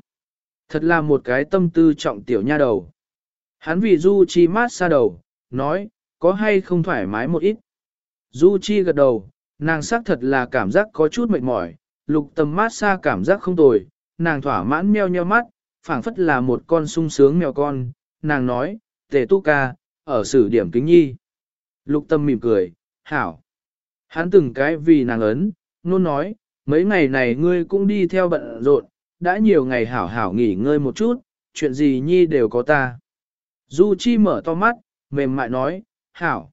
Thật là một cái tâm tư trọng tiểu nha đầu. Hắn vì Du Chi mát xa đầu, nói, có hay không thoải mái một ít. Du Chi gật đầu, nàng xác thật là cảm giác có chút mệt mỏi, lục tâm mát xa cảm giác không tồi, nàng thỏa mãn meo nheo mắt, phảng phất là một con sung sướng mèo con, nàng nói, tề tu ca, ở sử điểm kính nhi. Lục tâm mỉm cười, hảo. Hắn từng cái vì nàng ấn, nôn nói, mấy ngày này ngươi cũng đi theo bận rộn, đã nhiều ngày hảo hảo nghỉ ngơi một chút, chuyện gì nhi đều có ta. Du Chi mở to mắt, mềm mại nói, hảo.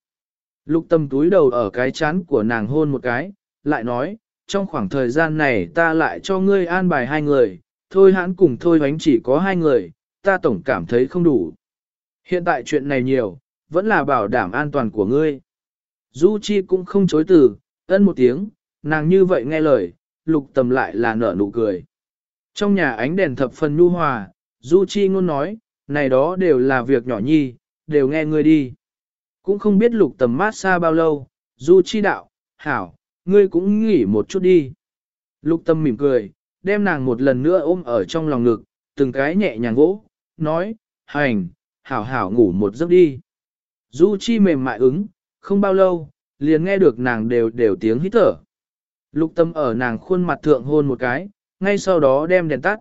Lục tâm túi đầu ở cái chán của nàng hôn một cái, lại nói, trong khoảng thời gian này ta lại cho ngươi an bài hai người, thôi hãn cùng thôi bánh chỉ có hai người, ta tổng cảm thấy không đủ. Hiện tại chuyện này nhiều, vẫn là bảo đảm an toàn của ngươi. Du Chi cũng không chối từ, ân một tiếng, nàng như vậy nghe lời, lục tầm lại là nở nụ cười. Trong nhà ánh đèn thập phần nhu hòa, Du Chi ngôn nói, này đó đều là việc nhỏ nhi, đều nghe ngươi đi. Cũng không biết lục tầm mát xa bao lâu, Du Chi đạo, hảo, ngươi cũng nghỉ một chút đi. Lục tâm mỉm cười, đem nàng một lần nữa ôm ở trong lòng ngực, từng cái nhẹ nhàng gỗ, nói, hành, hảo hảo ngủ một giấc đi. Du Chi mềm mại ứng, không bao lâu, liền nghe được nàng đều đều tiếng hít thở. Lục tâm ở nàng khuôn mặt thượng hôn một cái, ngay sau đó đem đèn tắt.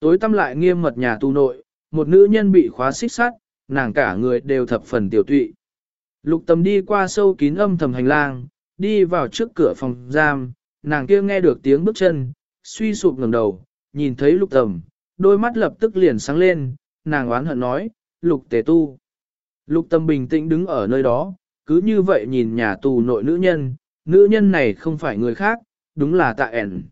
Tối tâm lại nghiêm mật nhà tu nội, một nữ nhân bị khóa xích sắt, nàng cả người đều thập phần tiểu tụy. Lục tâm đi qua sâu kín âm thầm hành lang, đi vào trước cửa phòng giam, nàng kia nghe được tiếng bước chân, suy sụp ngẩng đầu, nhìn thấy lục tầm, đôi mắt lập tức liền sáng lên, nàng oán hận nói, lục tề tu. Lục tâm bình tĩnh đứng ở nơi đó, cứ như vậy nhìn nhà tù nội nữ nhân, nữ nhân này không phải người khác, đúng là tạ ẻn.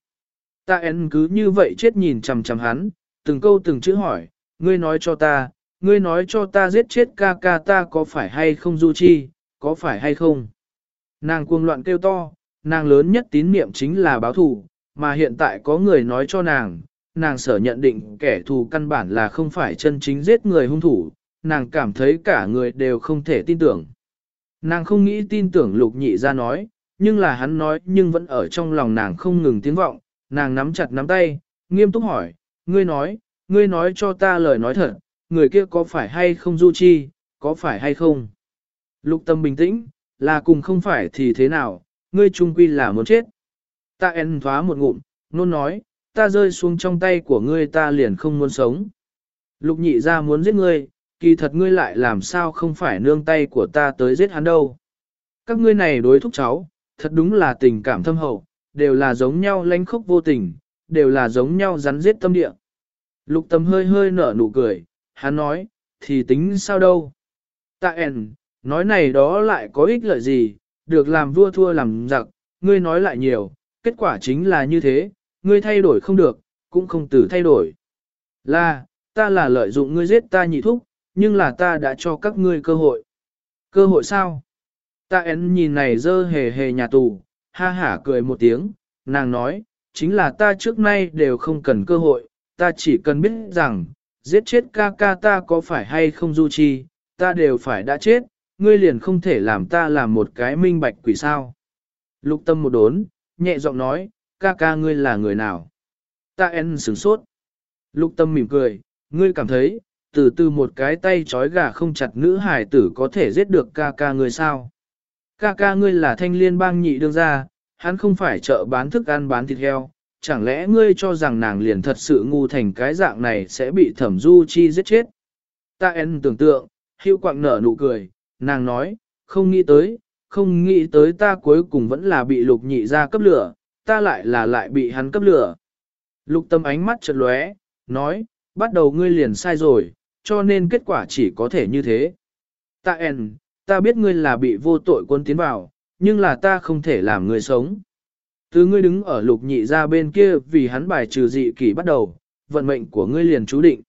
Tạ ẻn cứ như vậy chết nhìn chằm chằm hắn, từng câu từng chữ hỏi, ngươi nói cho ta, ngươi nói cho ta giết chết ca ca ta có phải hay không du chi, có phải hay không? Nàng cuồng loạn kêu to, nàng lớn nhất tín niệm chính là báo thù, mà hiện tại có người nói cho nàng, nàng sở nhận định kẻ thù căn bản là không phải chân chính giết người hung thủ, nàng cảm thấy cả người đều không thể tin tưởng. Nàng không nghĩ tin tưởng lục nhị ra nói, nhưng là hắn nói nhưng vẫn ở trong lòng nàng không ngừng tiếng vọng, nàng nắm chặt nắm tay, nghiêm túc hỏi, ngươi nói, ngươi nói cho ta lời nói thật, người kia có phải hay không du chi, có phải hay không? Lục tâm bình tĩnh, là cùng không phải thì thế nào, ngươi trung quy là muốn chết. Ta en thoá một ngụm, nôn nói, ta rơi xuống trong tay của ngươi ta liền không muốn sống. Lục nhị ra muốn giết ngươi, kỳ thật ngươi lại làm sao không phải nương tay của ta tới giết hắn đâu. Các ngươi này đối thúc cháu, thật đúng là tình cảm thâm hậu, đều là giống nhau lanh khốc vô tình, đều là giống nhau rắn giết tâm địa. Lục tâm hơi hơi nở nụ cười, hắn nói, thì tính sao đâu. Tạ ẻn, nói này đó lại có ích lợi gì, được làm vua thua làm giặc, ngươi nói lại nhiều, kết quả chính là như thế, ngươi thay đổi không được, cũng không tử thay đổi. Là, ta là lợi dụng ngươi giết ta nhị thúc, nhưng là ta đã cho các ngươi cơ hội. Cơ hội sao? Ta én nhìn này dơ hề hề nhà tù, ha hả cười một tiếng, nàng nói, chính là ta trước nay đều không cần cơ hội, ta chỉ cần biết rằng, giết chết ca ca ta có phải hay không du chi, ta đều phải đã chết, ngươi liền không thể làm ta làm một cái minh bạch quỷ sao. Lục tâm một đốn, nhẹ giọng nói, ca ca ngươi là người nào? Ta en sửng sốt. Lục tâm mỉm cười, ngươi cảm thấy, từ từ một cái tay trói gà không chặt nữ hải tử có thể giết được ca ca ngươi sao? Ca ca ngươi là thanh liên bang nhị đương gia, hắn không phải chợ bán thức ăn bán thịt heo, chẳng lẽ ngươi cho rằng nàng liền thật sự ngu thành cái dạng này sẽ bị thẩm du chi giết chết? Ta en tưởng tượng, hữu quạng nở nụ cười, nàng nói, không nghĩ tới, không nghĩ tới ta cuối cùng vẫn là bị lục nhị ra cấp lửa, ta lại là lại bị hắn cấp lửa. Lục tâm ánh mắt chợt lóe, nói, bắt đầu ngươi liền sai rồi, cho nên kết quả chỉ có thể như thế. Ta en, ta biết ngươi là bị vô tội quân tiến vào, nhưng là ta không thể làm ngươi sống. Từ ngươi đứng ở lục nhị ra bên kia vì hắn bài trừ dị kỷ bắt đầu, vận mệnh của ngươi liền chú định.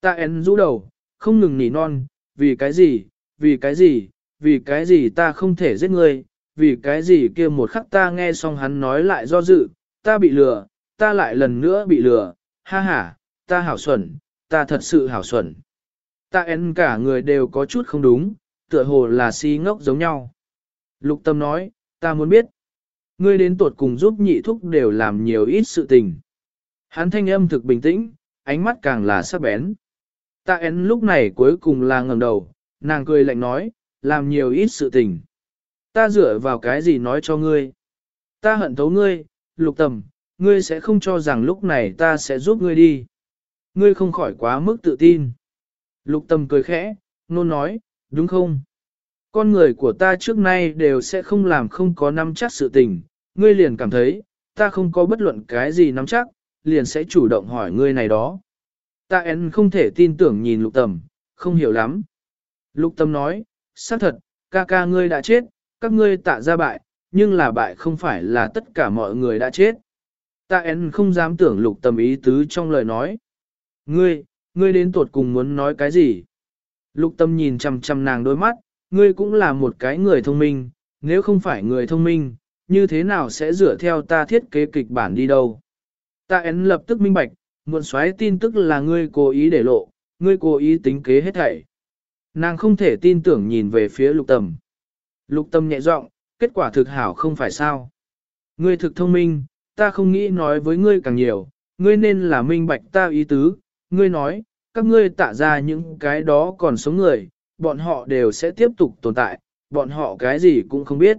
Ta en rũ đầu, không ngừng nỉ non, vì cái gì, vì cái gì, vì cái gì ta không thể giết ngươi, vì cái gì kia một khắc ta nghe xong hắn nói lại do dự, ta bị lừa, ta lại lần nữa bị lừa, ha ha, ta hảo xuẩn, ta thật sự hảo xuẩn. Ta en cả người đều có chút không đúng, tựa hồ là si ngốc giống nhau. Lục tâm nói, ta muốn biết, ngươi đến tuột cùng giúp nhị thúc đều làm nhiều ít sự tình. Hắn thanh âm thực bình tĩnh, ánh mắt càng là sắc bén. Ta en lúc này cuối cùng là ngẩng đầu, nàng cười lạnh nói, làm nhiều ít sự tình. Ta dựa vào cái gì nói cho ngươi? Ta hận thấu ngươi, lục tầm, ngươi sẽ không cho rằng lúc này ta sẽ giúp ngươi đi. Ngươi không khỏi quá mức tự tin. Lục tầm cười khẽ, nôn nói, đúng không? Con người của ta trước nay đều sẽ không làm không có nắm chắc sự tình, ngươi liền cảm thấy, ta không có bất luận cái gì nắm chắc, liền sẽ chủ động hỏi ngươi này đó. Ta en không thể tin tưởng nhìn lục tầm, không hiểu lắm. Lục tầm nói, xác thật, ca ca ngươi đã chết, các ngươi tạ ra bại, nhưng là bại không phải là tất cả mọi người đã chết. Tạ En không dám tưởng lục tầm ý tứ trong lời nói. Ngươi, ngươi đến tuột cùng muốn nói cái gì? Lục tâm nhìn chằm chằm nàng đôi mắt, ngươi cũng là một cái người thông minh, nếu không phải người thông minh, như thế nào sẽ dựa theo ta thiết kế kịch bản đi đâu? Tạ En lập tức minh bạch, muộn xoáy tin tức là ngươi cố ý để lộ, ngươi cố ý tính kế hết thảy. Nàng không thể tin tưởng nhìn về phía lục tâm. Lục tâm nhẹ giọng, kết quả thực hảo không phải sao. Ngươi thực thông minh, ta không nghĩ nói với ngươi càng nhiều, ngươi nên là minh bạch ta ý tứ, ngươi nói, các ngươi tạ ra những cái đó còn sống người, bọn họ đều sẽ tiếp tục tồn tại, bọn họ cái gì cũng không biết.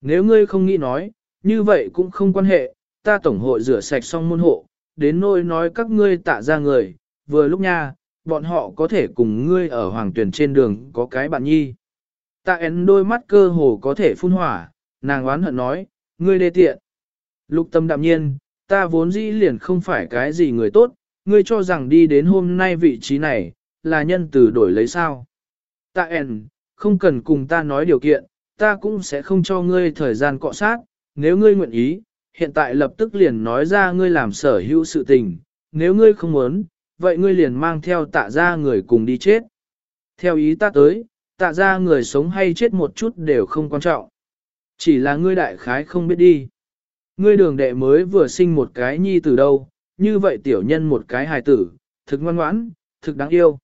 Nếu ngươi không nghĩ nói, như vậy cũng không quan hệ, ta tổng hội rửa sạch xong môn hộ, đến nỗi nói các ngươi tạ ra người, vừa lúc nha, bọn họ có thể cùng ngươi ở hoàng tuyển trên đường có cái bạn nhi. Tạ én đôi mắt cơ hồ có thể phun hỏa, nàng oán hận nói, ngươi đê tiện. Lục tâm đạm nhiên, ta vốn dĩ liền không phải cái gì người tốt, ngươi cho rằng đi đến hôm nay vị trí này, là nhân từ đổi lấy sao. Tạ én, không cần cùng ta nói điều kiện, ta cũng sẽ không cho ngươi thời gian cọ sát, nếu ngươi nguyện ý, hiện tại lập tức liền nói ra ngươi làm sở hữu sự tình, nếu ngươi không muốn, vậy ngươi liền mang theo tạ ra người cùng đi chết. Theo ý ta tới, tạ ra người sống hay chết một chút đều không quan trọng. Chỉ là ngươi đại khái không biết đi. Ngươi đường đệ mới vừa sinh một cái nhi từ đâu, như vậy tiểu nhân một cái hài tử, thực ngoan ngoãn, thực đáng yêu.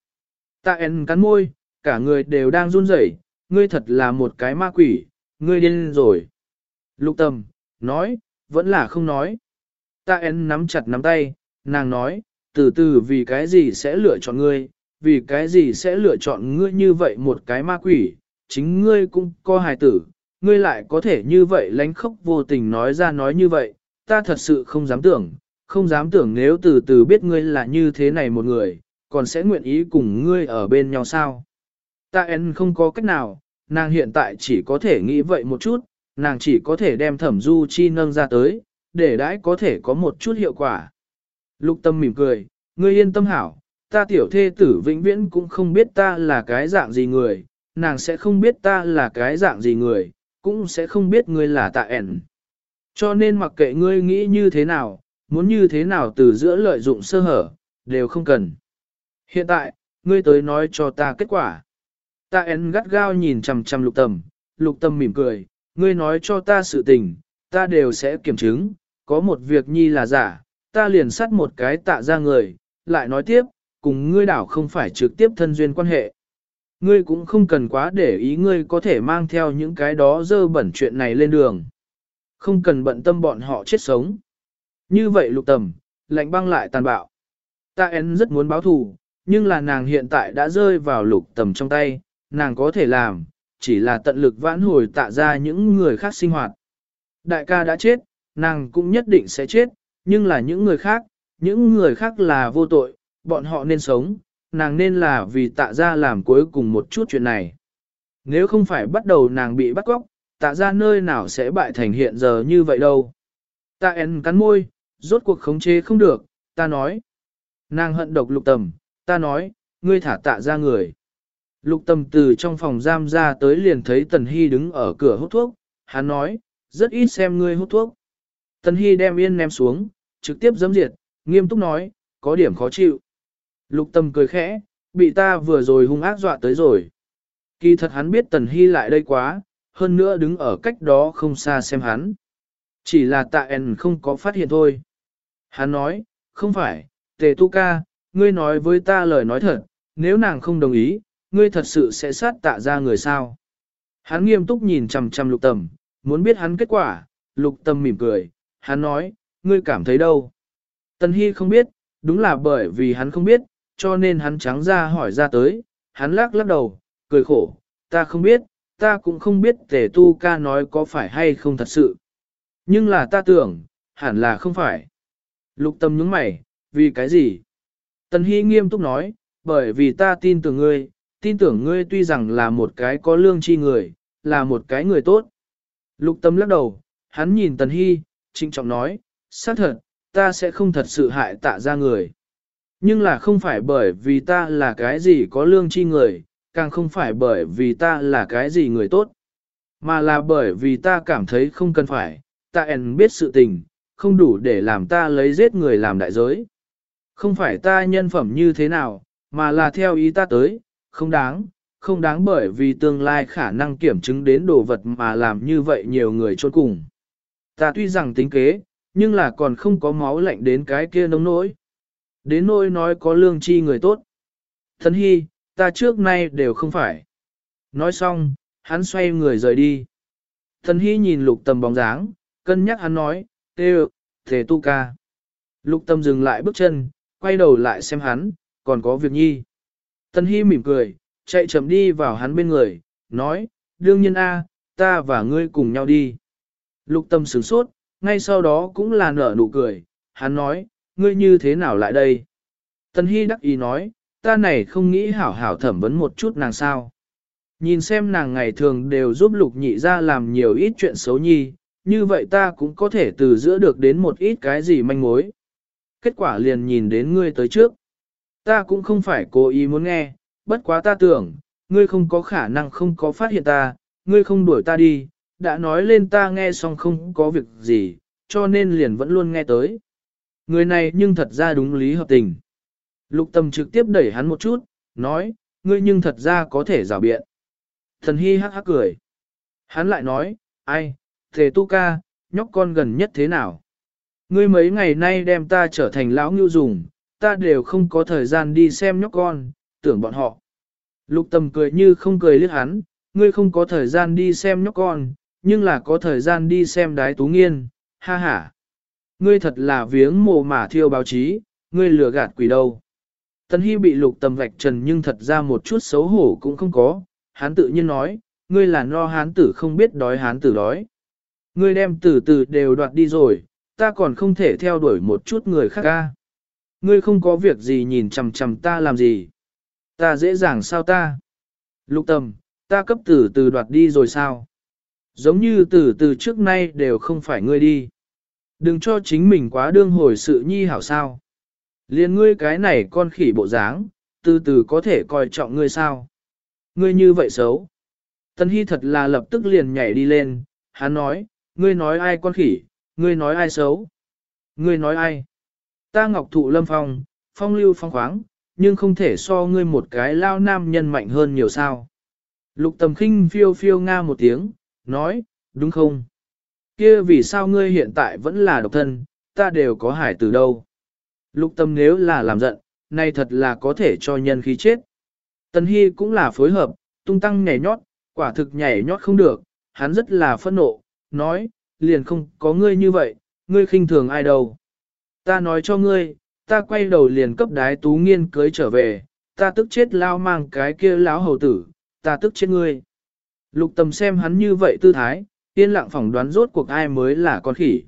Tạ en cắn môi, cả người đều đang run rẩy, ngươi thật là một cái ma quỷ, ngươi điên rồi. Lục Tầm nói, vẫn là không nói. Tạ en nắm chặt nắm tay, nàng nói, từ từ vì cái gì sẽ lựa chọn ngươi, vì cái gì sẽ lựa chọn ngươi như vậy một cái ma quỷ, chính ngươi cũng có hài tử, ngươi lại có thể như vậy lánh khóc vô tình nói ra nói như vậy, ta thật sự không dám tưởng, không dám tưởng nếu từ từ biết ngươi là như thế này một người, còn sẽ nguyện ý cùng ngươi ở bên nhau sao. Ta en không có cách nào, nàng hiện tại chỉ có thể nghĩ vậy một chút, nàng chỉ có thể đem thẩm du chi nâng ra tới, để đãi có thể có một chút hiệu quả. Lục tâm mỉm cười, ngươi yên tâm hảo, ta tiểu thê tử vĩnh viễn cũng không biết ta là cái dạng gì người, nàng sẽ không biết ta là cái dạng gì người, cũng sẽ không biết ngươi là tạ ẻn. Cho nên mặc kệ ngươi nghĩ như thế nào, muốn như thế nào từ giữa lợi dụng sơ hở, đều không cần. Hiện tại, ngươi tới nói cho ta kết quả. Tạ ẻn gắt gao nhìn chằm chằm lục tầm, lục tâm mỉm cười, ngươi nói cho ta sự tình, ta đều sẽ kiểm chứng, có một việc nhi là giả, ta liền sát một cái tạ ra người, lại nói tiếp, cùng ngươi đảo không phải trực tiếp thân duyên quan hệ. Ngươi cũng không cần quá để ý ngươi có thể mang theo những cái đó dơ bẩn chuyện này lên đường. Không cần bận tâm bọn họ chết sống. Như vậy lục tầm, lạnh băng lại tàn bạo. Ta én rất muốn báo thù, nhưng là nàng hiện tại đã rơi vào lục tầm trong tay, nàng có thể làm, chỉ là tận lực vãn hồi tạ ra những người khác sinh hoạt. Đại ca đã chết, nàng cũng nhất định sẽ chết, nhưng là những người khác, những người khác là vô tội, bọn họ nên sống, nàng nên là vì tạ ra làm cuối cùng một chút chuyện này. Nếu không phải bắt đầu nàng bị bắt cóc, tạ ra nơi nào sẽ bại thành hiện giờ như vậy đâu. Tạ en cắn môi, rốt cuộc khống chế không được, ta nói. Nàng hận độc lục tầm, ta nói, ngươi thả tạ ra người. Lục tâm từ trong phòng giam ra tới liền thấy Tần Hy đứng ở cửa hút thuốc, hắn nói, rất ít xem ngươi hút thuốc. Tần Hy đem yên ném xuống, trực tiếp dấm diệt, nghiêm túc nói, có điểm khó chịu. Lục tâm cười khẽ, bị ta vừa rồi hung ác dọa tới rồi. Kỳ thật hắn biết Tần Hy lại đây quá, hơn nữa đứng ở cách đó không xa xem hắn. Chỉ là tạ ẩn không có phát hiện thôi. Hắn nói, không phải, tề tu ca, ngươi nói với ta lời nói thật, nếu nàng không đồng ý, ngươi thật sự sẽ sát tạ ra người sao. Hắn nghiêm túc nhìn chằm chằm lục tầm, muốn biết hắn kết quả, lục tầm mỉm cười, hắn nói, ngươi cảm thấy đâu. Tần Hy không biết, đúng là bởi vì hắn không biết, cho nên hắn trắng ra hỏi ra tới, hắn lắc lắc đầu, cười khổ, ta không biết, ta cũng không biết tề tu ca nói có phải hay không thật sự. Nhưng là ta tưởng, hẳn là không phải. Lục tâm nhướng mày, vì cái gì? Tần Hy nghiêm túc nói, bởi vì ta tin tưởng ngươi, tin tưởng ngươi tuy rằng là một cái có lương tri người, là một cái người tốt. Lục tâm lắc đầu, hắn nhìn Tần Hy, trinh trọng nói, xác thật, ta sẽ không thật sự hại tạ ra người. Nhưng là không phải bởi vì ta là cái gì có lương tri người, càng không phải bởi vì ta là cái gì người tốt, mà là bởi vì ta cảm thấy không cần phải, ta ẻn biết sự tình, không đủ để làm ta lấy giết người làm đại giới. Không phải ta nhân phẩm như thế nào, mà là theo ý ta tới, không đáng, không đáng bởi vì tương lai khả năng kiểm chứng đến đồ vật mà làm như vậy nhiều người trốn cùng. Ta tuy rằng tính kế, nhưng là còn không có máu lạnh đến cái kia nông nỗi. Đến nỗi nói có lương chi người tốt. Thân hy, ta trước nay đều không phải. Nói xong, hắn xoay người rời đi. Thần Hy nhìn lục tầm bóng dáng, cân nhắc hắn nói, tê thế tu ca. Lục tâm dừng lại bước chân, quay đầu lại xem hắn, còn có việc nhi. Thần Hy mỉm cười, chạy chậm đi vào hắn bên người, nói, đương nhiên a, ta và ngươi cùng nhau đi. Lục tâm sửng sốt, ngay sau đó cũng là nở nụ cười, hắn nói, ngươi như thế nào lại đây? Tần Hy đắc ý nói, ta này không nghĩ hảo hảo thẩm vấn một chút nàng sao. Nhìn xem nàng ngày thường đều giúp lục nhị ra làm nhiều ít chuyện xấu nhi, như vậy ta cũng có thể từ giữa được đến một ít cái gì manh mối. Kết quả liền nhìn đến ngươi tới trước. Ta cũng không phải cố ý muốn nghe, bất quá ta tưởng, ngươi không có khả năng không có phát hiện ta, ngươi không đuổi ta đi, đã nói lên ta nghe xong không có việc gì, cho nên liền vẫn luôn nghe tới. Người này nhưng thật ra đúng lý hợp tình. Lục tâm trực tiếp đẩy hắn một chút, nói, ngươi nhưng thật ra có thể rào biện. Thần hy hắc hắc cười. Hắn lại nói, ai, thề tu ca, nhóc con gần nhất thế nào? Ngươi mấy ngày nay đem ta trở thành lão ngưu dùng, ta đều không có thời gian đi xem nhóc con, tưởng bọn họ. Lục tâm cười như không cười liếc hắn, ngươi không có thời gian đi xem nhóc con, nhưng là có thời gian đi xem đái tú nghiên, ha ha. Ngươi thật là viếng mồ mả thiêu báo chí, ngươi lừa gạt quỷ đâu. Tần Hy bị lục tầm vạch trần nhưng thật ra một chút xấu hổ cũng không có, hán tự nhiên nói, ngươi là no hán tử không biết đói hán tử đói. Ngươi đem từ từ đều đoạt đi rồi, ta còn không thể theo đuổi một chút người khác ca. Ngươi không có việc gì nhìn chằm chằm ta làm gì. Ta dễ dàng sao ta? Lục tầm, ta cấp từ từ đoạt đi rồi sao? Giống như từ từ trước nay đều không phải ngươi đi. Đừng cho chính mình quá đương hồi sự nhi hảo sao. Liên ngươi cái này con khỉ bộ dáng, từ từ có thể coi trọng ngươi sao. Ngươi như vậy xấu. Tân Hy thật là lập tức liền nhảy đi lên, hắn nói, ngươi nói ai con khỉ, ngươi nói ai xấu. Ngươi nói ai? Ta ngọc thụ lâm phong, phong lưu phong khoáng, nhưng không thể so ngươi một cái lao nam nhân mạnh hơn nhiều sao. Lục tầm khinh phiêu phiêu nga một tiếng, nói, đúng không? Kia vì sao ngươi hiện tại vẫn là độc thân, ta đều có hải từ đâu. Lục tâm nếu là làm giận, nay thật là có thể cho nhân khí chết. Tần Hy cũng là phối hợp, tung tăng nhảy nhót, quả thực nhảy nhót không được, hắn rất là phẫn nộ, nói, liền không có ngươi như vậy, ngươi khinh thường ai đâu. Ta nói cho ngươi, ta quay đầu liền cấp đái tú nghiên cưới trở về, ta tức chết lao mang cái kia lão hầu tử, ta tức chết ngươi. Lục tâm xem hắn như vậy tư thái, yên lặng phỏng đoán rốt cuộc ai mới là con khỉ.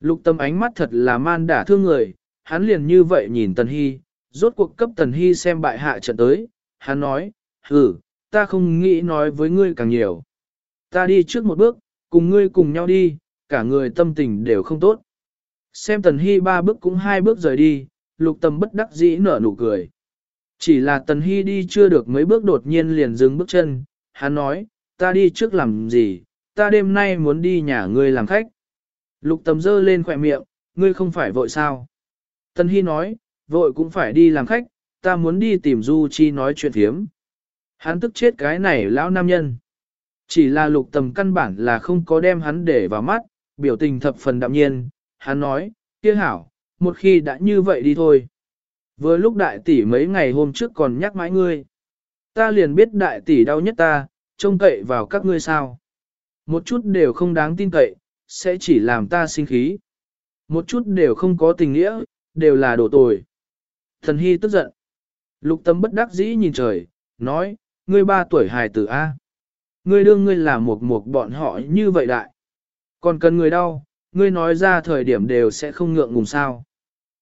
Lục tâm ánh mắt thật là man đả thương người, hắn liền như vậy nhìn Tần Hy, rốt cuộc cấp Tần Hy xem bại hạ trận tới, hắn nói, hử, ta không nghĩ nói với ngươi càng nhiều. Ta đi trước một bước, cùng ngươi cùng nhau đi, cả người tâm tình đều không tốt. Xem Tần Hy ba bước cũng hai bước rời đi, lục tâm bất đắc dĩ nở nụ cười. Chỉ là Tần Hy đi chưa được mấy bước đột nhiên liền dừng bước chân, hắn nói, ta đi trước làm gì, ta đêm nay muốn đi nhà ngươi làm khách. Lục tầm dơ lên khỏe miệng, ngươi không phải vội sao. Tân Hy nói, vội cũng phải đi làm khách, ta muốn đi tìm Du Chi nói chuyện thiếm. Hắn tức chết cái này lão nam nhân. Chỉ là lục tầm căn bản là không có đem hắn để vào mắt, biểu tình thập phần đạm nhiên, hắn nói, kia hảo, một khi đã như vậy đi thôi. Vừa lúc đại tỷ mấy ngày hôm trước còn nhắc mãi ngươi. Ta liền biết đại tỷ đau nhất ta, trông cậy vào các ngươi sao. Một chút đều không đáng tin cậy, sẽ chỉ làm ta sinh khí. Một chút đều không có tình nghĩa, đều là đổ tồi. Thần Hy tức giận. Lục tâm bất đắc dĩ nhìn trời, nói, ngươi ba tuổi hài tử A. Ngươi đương ngươi là một một bọn họ như vậy đại. Còn cần người đau, ngươi nói ra thời điểm đều sẽ không ngượng ngùng sao.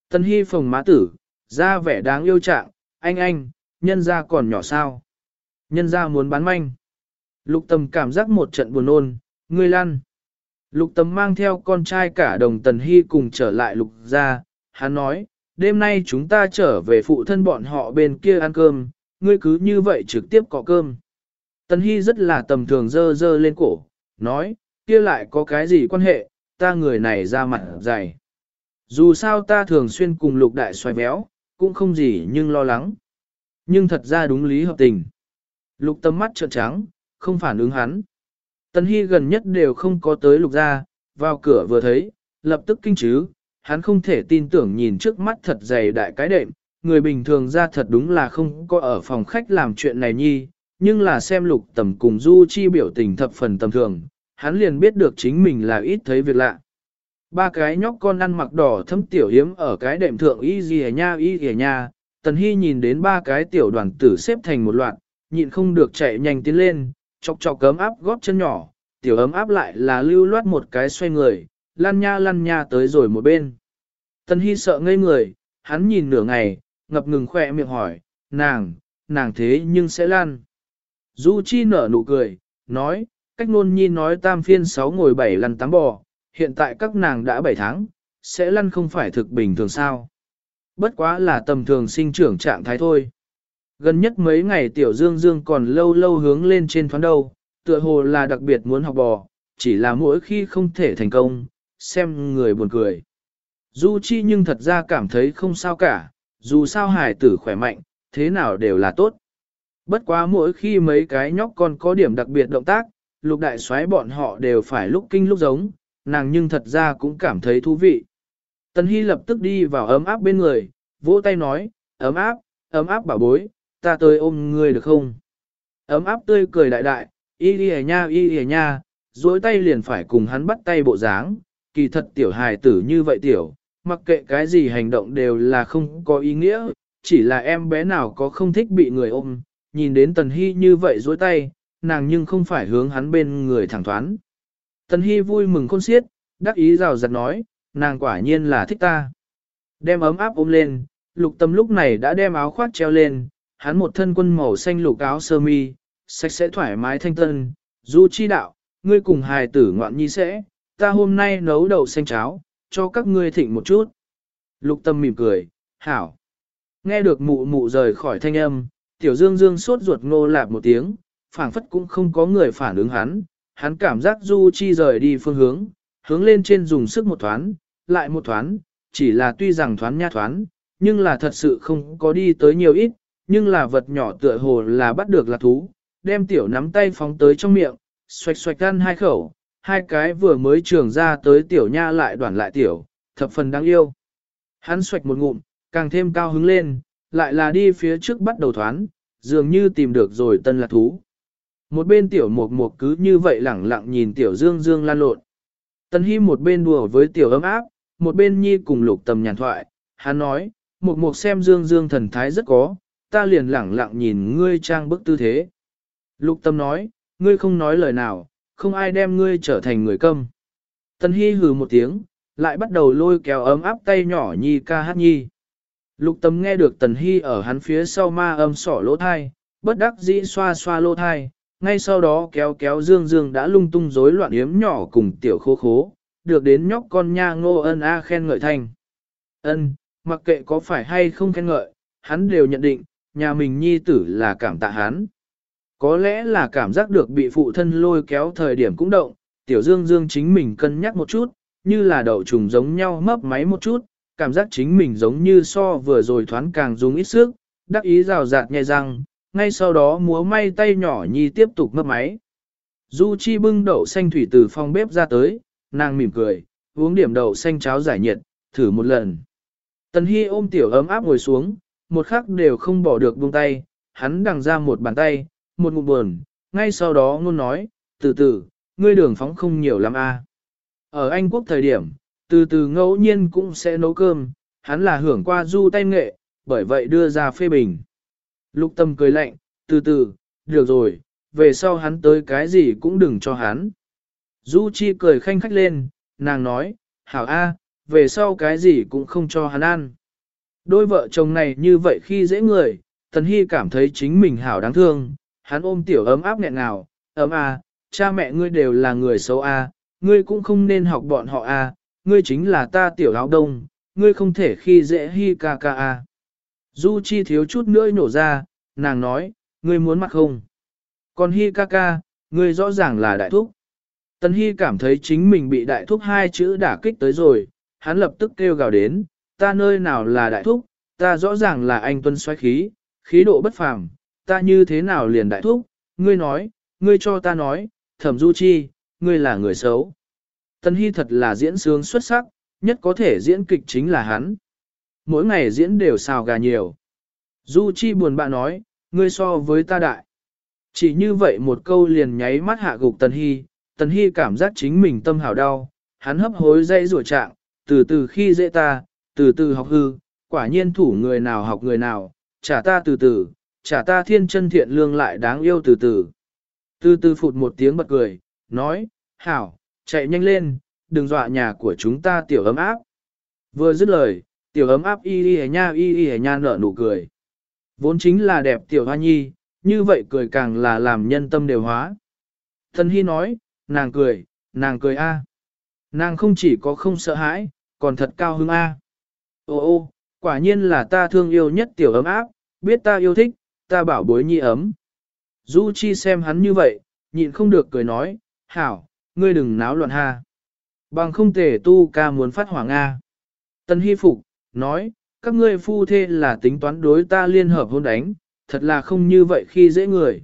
Tần Hy phồng má tử, ra vẻ đáng yêu trạng, anh anh, nhân ra còn nhỏ sao. Nhân ra muốn bán manh. Lục tâm cảm giác một trận buồn ôn, ngươi lăn. Lục tâm mang theo con trai cả đồng Tần Hy cùng trở lại lục ra, hắn nói, đêm nay chúng ta trở về phụ thân bọn họ bên kia ăn cơm, ngươi cứ như vậy trực tiếp có cơm. Tần Hy rất là tầm thường dơ dơ lên cổ, nói, kia lại có cái gì quan hệ, ta người này ra mặt dày. Dù sao ta thường xuyên cùng lục đại xoay béo, cũng không gì nhưng lo lắng. Nhưng thật ra đúng lý hợp tình. Lục tâm mắt trợn trắng, không phản ứng hắn. Tần Hy gần nhất đều không có tới lục ra, vào cửa vừa thấy, lập tức kinh chứ, hắn không thể tin tưởng nhìn trước mắt thật dày đại cái đệm, người bình thường ra thật đúng là không có ở phòng khách làm chuyện này nhi, nhưng là xem lục tầm cùng Du Chi biểu tình thập phần tầm thường, hắn liền biết được chính mình là ít thấy việc lạ. Ba cái nhóc con ăn mặc đỏ thâm tiểu hiếm ở cái đệm thượng y gì nha y gì nha, tần hy nhìn đến ba cái tiểu đoàn tử xếp thành một loạt, nhịn không được chạy nhanh tiến lên, chọc chọc cấm áp góp chân nhỏ, tiểu ấm áp lại là lưu loát một cái xoay người, lăn nha lăn nha tới rồi một bên. Tần hy sợ ngây người, hắn nhìn nửa ngày, ngập ngừng khỏe miệng hỏi, nàng, nàng thế nhưng sẽ lan. Du Chi nở nụ cười, nói, cách nôn nhi nói tam phiên sáu ngồi bảy lăn tám bò, hiện tại các nàng đã bảy tháng, sẽ lăn không phải thực bình thường sao. Bất quá là tầm thường sinh trưởng trạng thái thôi. Gần nhất mấy ngày tiểu dương dương còn lâu lâu hướng lên trên thoáng đầu, tựa hồ là đặc biệt muốn học bò, chỉ là mỗi khi không thể thành công, xem người buồn cười. Du Chi nhưng thật ra cảm thấy không sao cả, dù sao hải tử khỏe mạnh, thế nào đều là tốt. Bất quá mỗi khi mấy cái nhóc con có điểm đặc biệt động tác, lục đại xoáy bọn họ đều phải lúc kinh lúc giống, nàng nhưng thật ra cũng cảm thấy thú vị. Tần Hy lập tức đi vào ấm áp bên người, vỗ tay nói, ấm áp, ấm áp bảo bối, ta tới ôm ngươi được không? Ấm áp tươi cười đại đại, y y nha y y nha, duỗi tay liền phải cùng hắn bắt tay bộ dáng, kỳ thật tiểu hài tử như vậy tiểu, mặc kệ cái gì hành động đều là không có ý nghĩa, chỉ là em bé nào có không thích bị người ôm, nhìn đến Tần Hy như vậy duỗi tay, nàng nhưng không phải hướng hắn bên người thẳng thoán. Tần Hy vui mừng khôn xiết, đắc ý rào rạt nói, nàng quả nhiên là thích ta. Đem ấm áp ôm lên, lục tâm lúc này đã đem áo khoác treo lên, hắn một thân quân màu xanh lục áo sơ mi, sạch sẽ thoải mái thanh tân, du chi đạo, ngươi cùng hài tử ngoạn nhi sẽ, ta hôm nay nấu đậu xanh cháo, cho các ngươi thịnh một chút. Lục tâm mỉm cười, hảo. Nghe được mụ mụ rời khỏi thanh âm, tiểu dương dương sốt ruột ngô lạp một tiếng, phảng phất cũng không có người phản ứng hắn, hắn cảm giác du chi rời đi phương hướng, hướng lên trên dùng sức một thoáng, lại một thoáng, chỉ là tuy rằng thoáng nha thoáng, nhưng là thật sự không có đi tới nhiều ít, nhưng là vật nhỏ tựa hồ là bắt được là thú, đem tiểu nắm tay phóng tới trong miệng, xoạch xoạch ăn hai khẩu, hai cái vừa mới trường ra tới tiểu nha lại đoản lại tiểu, thập phần đáng yêu. Hắn xoạch một ngụm, càng thêm cao hứng lên, lại là đi phía trước bắt đầu thoán, dường như tìm được rồi tân lạc thú. Một bên tiểu mục mục cứ như vậy lẳng lặng nhìn tiểu dương dương lan lộn. Tân hy một bên đùa với tiểu ấm áp, một bên nhi cùng lục tầm nhàn thoại, hắn nói, mục mục xem dương dương thần thái rất có, ta liền lẳng lặng nhìn ngươi trang bức tư thế. Lục tâm nói, ngươi không nói lời nào, không ai đem ngươi trở thành người câm. Tân hy hừ một tiếng, lại bắt đầu lôi kéo ấm áp tay nhỏ nhi ca hát nhi. Lục tâm nghe được tần hy ở hắn phía sau ma âm sỏ lỗ thai, bất đắc dĩ xoa xoa lỗ thai, ngay sau đó kéo kéo dương dương đã lung tung rối loạn yếm nhỏ cùng tiểu khô khố, được đến nhóc con nha ngô ân a khen ngợi thành, Ân, mặc kệ có phải hay không khen ngợi, hắn đều nhận định, nhà mình nhi tử là cảm tạ hắn. Có lẽ là cảm giác được bị phụ thân lôi kéo thời điểm cũng động, tiểu dương dương chính mình cân nhắc một chút, như là đậu trùng giống nhau mấp máy một chút, cảm giác chính mình giống như so vừa rồi thoáng càng dùng ít sức, đắc ý rào rạt nhẹ răng, ngay sau đó múa may tay nhỏ nhi tiếp tục mấp máy. Du Chi bưng đậu xanh thủy từ phòng bếp ra tới, nàng mỉm cười, uống điểm đậu xanh cháo giải nhiệt, thử một lần. Tần Hi ôm tiểu ấm áp ngồi xuống, một khắc đều không bỏ được buông tay, hắn đằng ra một bàn tay, một ngụm buồn, ngay sau đó ngôn nói, từ từ, ngươi đường phóng không nhiều lắm a. Ở Anh Quốc thời điểm, từ từ ngẫu nhiên cũng sẽ nấu cơm, hắn là hưởng qua du tay nghệ, bởi vậy đưa ra phê bình. Lục tâm cười lạnh, từ từ, được rồi, về sau hắn tới cái gì cũng đừng cho hắn. Du Chi cười khanh khách lên, nàng nói, hảo a, về sau cái gì cũng không cho hắn ăn. Đôi vợ chồng này như vậy khi dễ người, Tần Hy cảm thấy chính mình hảo đáng thương, hắn ôm tiểu ấm áp nghẹn ngào, ấm à, cha mẹ ngươi đều là người xấu a, ngươi cũng không nên học bọn họ a, ngươi chính là ta tiểu áo đông, ngươi không thể khi dễ Hi ca ca a. Du Chi thiếu chút nữa nổ ra, nàng nói, ngươi muốn mặc không? Còn Hi ca ca, ngươi rõ ràng là đại thúc. Tần Hi cảm thấy chính mình bị đại thúc hai chữ đả kích tới rồi, hắn lập tức kêu gào đến, ta nơi nào là đại thúc, ta rõ ràng là anh tuân xoáy khí, khí độ bất phàm, ta như thế nào liền đại thúc, ngươi nói, ngươi cho ta nói, thẩm du chi, ngươi là người xấu. Tần Hy thật là diễn sướng xuất sắc, nhất có thể diễn kịch chính là hắn. Mỗi ngày diễn đều xào gà nhiều. Du Chi buồn bã nói, ngươi so với ta đại. Chỉ như vậy một câu liền nháy mắt hạ gục Tần Hy, Tần Hy cảm giác chính mình tâm hào đau, hắn hấp hối dây rủa trạng, từ từ khi dễ ta, từ từ học hư, quả nhiên thủ người nào học người nào, trả ta từ từ, trả ta thiên chân thiện lương lại đáng yêu từ từ. Từ từ phụt một tiếng bật cười, nói, hảo, chạy nhanh lên, đừng dọa nhà của chúng ta tiểu ấm áp. Vừa dứt lời, tiểu ấm áp y y nha y y nha nở nụ cười. Vốn chính là đẹp tiểu hoa nhi, như vậy cười càng là làm nhân tâm đều hóa. Thần Hy nói, nàng cười, nàng cười a. Nàng không chỉ có không sợ hãi, còn thật cao hứng a. Ô ô, quả nhiên là ta thương yêu nhất tiểu ấm áp, biết ta yêu thích, ta bảo bối nhi ấm. Du Chi xem hắn như vậy, nhịn không được cười nói, hảo, ngươi đừng náo loạn ha. Bằng không thể tu ca muốn phát hỏa Nga. Tân Hy Phục, nói, các ngươi phu thê là tính toán đối ta liên hợp hôn đánh, thật là không như vậy khi dễ người.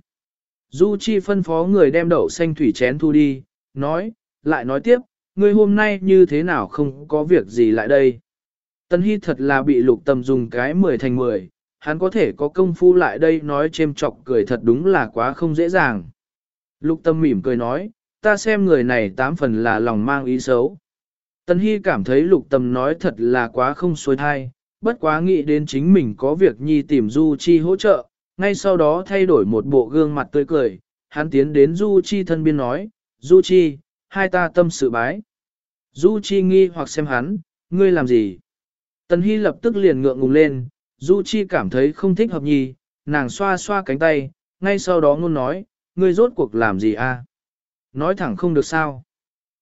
Du Chi phân phó người đem đậu xanh thủy chén thu đi, nói, lại nói tiếp, ngươi hôm nay như thế nào không có việc gì lại đây. Tân Hy thật là bị lục tầm dùng cái 10 thành 10, hắn có thể có công phu lại đây nói chêm chọc cười thật đúng là quá không dễ dàng. Lục tâm mỉm cười nói, ta xem người này tám phần là lòng mang ý xấu. Tân Hy cảm thấy lục tâm nói thật là quá không xuôi thai, bất quá nghĩ đến chính mình có việc nhi tìm Du Chi hỗ trợ, ngay sau đó thay đổi một bộ gương mặt tươi cười, hắn tiến đến Du Chi thân biên nói, Du Chi, hai ta tâm sự bái. Du Chi nghi hoặc xem hắn, ngươi làm gì? Tần Hy lập tức liền ngượng ngùng lên, Du Chi cảm thấy không thích hợp nhì, nàng xoa xoa cánh tay, ngay sau đó ngôn nói, ngươi rốt cuộc làm gì a? Nói thẳng không được sao.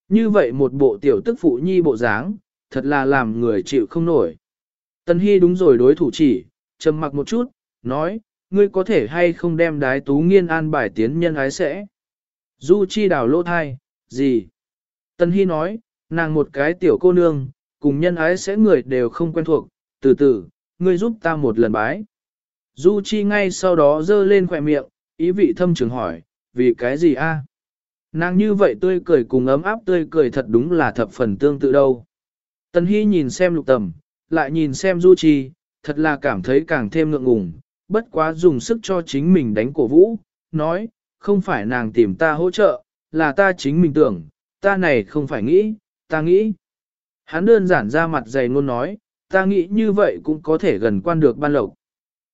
Như vậy một bộ tiểu tức phụ nhi bộ dáng, thật là làm người chịu không nổi. Tần Hy đúng rồi đối thủ chỉ, trầm mặc một chút, nói, ngươi có thể hay không đem đái tú nghiên an bài tiến nhân ái sẽ. Du Chi đào lỗ thai, gì? Tần Hy nói, nàng một cái tiểu cô nương, cùng nhân ái sẽ người đều không quen thuộc, từ từ, ngươi giúp ta một lần bái. Du Chi ngay sau đó dơ lên khỏe miệng, ý vị thâm trường hỏi, vì cái gì a? Nàng như vậy tươi cười cùng ấm áp tươi cười thật đúng là thập phần tương tự đâu. Tần Hy nhìn xem lục tầm, lại nhìn xem Du Chi, thật là cảm thấy càng thêm ngượng ngùng, bất quá dùng sức cho chính mình đánh cổ vũ, nói, không phải nàng tìm ta hỗ trợ, là ta chính mình tưởng, ta này không phải nghĩ, ta nghĩ. Hắn đơn giản ra mặt dày ngôn nói, ta nghĩ như vậy cũng có thể gần quan được ban lộc.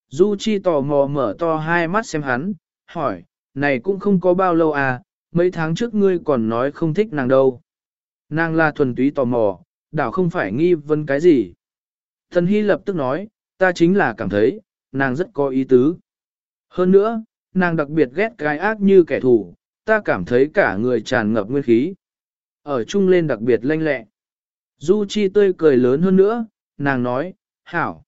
Du Chi tò mò mở to hai mắt xem hắn, hỏi, này cũng không có bao lâu à, mấy tháng trước ngươi còn nói không thích nàng đâu. Nàng là thuần túy tò mò, đảo không phải nghi vấn cái gì. Thần Hy lập tức nói, ta chính là cảm thấy, nàng rất có ý tứ. Hơn nữa, nàng đặc biệt ghét cái ác như kẻ thù, ta cảm thấy cả người tràn ngập nguyên khí. Ở chung lên đặc biệt lanh lẹ. Du Chi tươi cười lớn hơn nữa, nàng nói, hảo.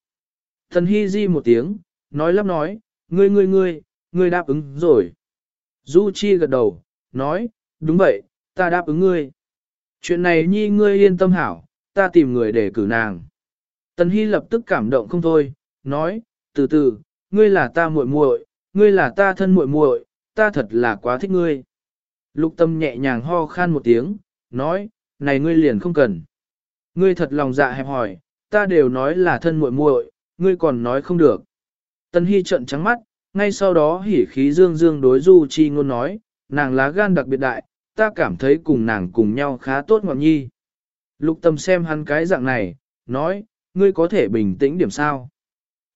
Thần Hi di một tiếng, nói lắp nói, ngươi ngươi ngươi, ngươi đáp ứng rồi. Du Chi gật đầu, nói, đúng vậy, ta đáp ứng ngươi. Chuyện này nhi ngươi yên tâm hảo, ta tìm người để cử nàng. Tần Hi lập tức cảm động không thôi, nói, từ từ, ngươi là ta muội muội, ngươi là ta thân muội muội, ta thật là quá thích ngươi. Lục tâm nhẹ nhàng ho khan một tiếng, nói, này ngươi liền không cần. Ngươi thật lòng dạ hẹp hỏi, ta đều nói là thân muội muội, ngươi còn nói không được. Tân Hy trợn trắng mắt, ngay sau đó hỉ khí dương dương đối Du Chi ngôn nói, nàng lá gan đặc biệt đại, ta cảm thấy cùng nàng cùng nhau khá tốt ngọn nhi. Lục tâm xem hắn cái dạng này, nói, ngươi có thể bình tĩnh điểm sao?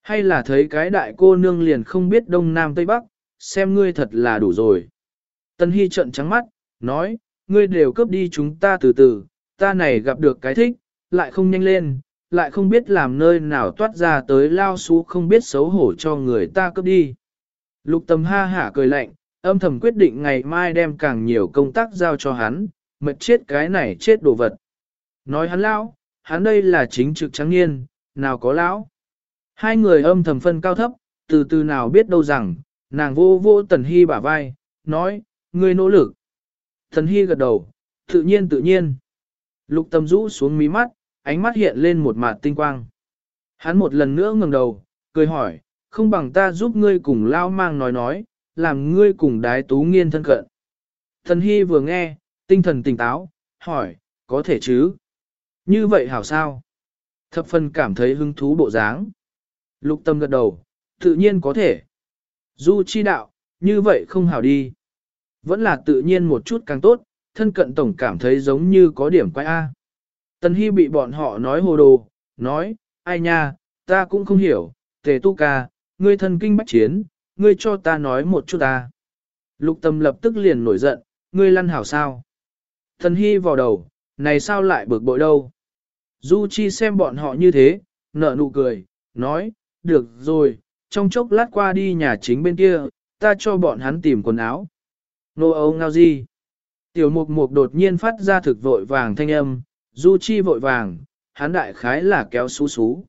Hay là thấy cái đại cô nương liền không biết đông nam tây bắc, xem ngươi thật là đủ rồi. Tân Hy trận trắng mắt, nói, ngươi đều cướp đi chúng ta từ từ, ta này gặp được cái thích, lại không nhanh lên, lại không biết làm nơi nào toát ra tới lao xú không biết xấu hổ cho người ta cướp đi. Lục tâm ha hả cười lạnh, âm thầm quyết định ngày mai đem càng nhiều công tác giao cho hắn, mệt chết cái này chết đồ vật. Nói hắn lão, hắn đây là chính trực trắng niên, nào có lão. Hai người âm thầm phân cao thấp, từ từ nào biết đâu rằng, nàng vô vô tần hy bả vai, nói, ngươi nỗ lực. Tần hy gật đầu, tự nhiên tự nhiên. Lục tâm rũ xuống mí mắt, ánh mắt hiện lên một mặt tinh quang. Hắn một lần nữa ngẩng đầu, cười hỏi, không bằng ta giúp ngươi cùng lao mang nói nói, làm ngươi cùng đái tú nghiên thân cận. Thần Hy vừa nghe, tinh thần tỉnh táo, hỏi, có thể chứ? Như vậy hảo sao? Thập phần cảm thấy hứng thú bộ dáng. Lục tâm gật đầu, tự nhiên có thể. Du chi đạo, như vậy không hảo đi. Vẫn là tự nhiên một chút càng tốt, thân cận tổng cảm thấy giống như có điểm quay A. Tần Hy bị bọn họ nói hồ đồ, nói, ai nha, ta cũng không hiểu, tề tu ca, ngươi thân kinh bách chiến, ngươi cho ta nói một chút ta. Lục tâm lập tức liền nổi giận, ngươi lăn hảo sao. Tần Hy vào đầu, này sao lại bực bội đâu. Du Chi xem bọn họ như thế, nở nụ cười, nói, được rồi, trong chốc lát qua đi nhà chính bên kia, ta cho bọn hắn tìm quần áo. Nô ấu ngao gì? Tiểu mục mục đột nhiên phát ra thực vội vàng thanh âm, Du Chi vội vàng, hắn đại khái là kéo xú xú.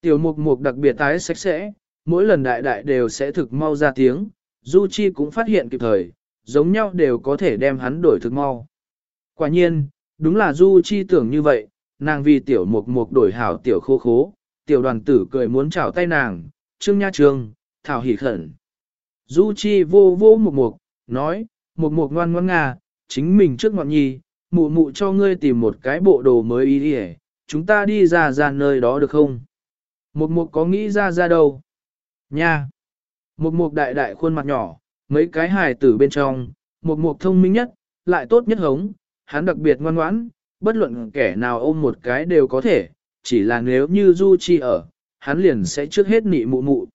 Tiểu mục mục đặc biệt tái sạch sẽ, mỗi lần đại đại đều sẽ thực mau ra tiếng, Du Chi cũng phát hiện kịp thời, giống nhau đều có thể đem hắn đổi thực mau. Quả nhiên, đúng là Du Chi tưởng như vậy, nàng vì tiểu mục mục đổi hảo tiểu khô khố, tiểu đoàn tử cười muốn chào tay nàng, trương nha trương, thảo hỉ khẩn. Du Chi vô vô mục mục, nói, mục mục ngoan ngoãn nga, chính mình trước ngọn nhi, mụ mụ cho ngươi tìm một cái bộ đồ mới ý đi chúng ta đi ra ra nơi đó được không? Một mục có nghĩ ra ra đâu? Nha! Một mục đại đại khuôn mặt nhỏ, mấy cái hài tử bên trong, một mục thông minh nhất, lại tốt nhất hống, hắn đặc biệt ngoan ngoãn, bất luận kẻ nào ôm một cái đều có thể, chỉ là nếu như Du Chi ở, hắn liền sẽ trước hết nị mụ mụ.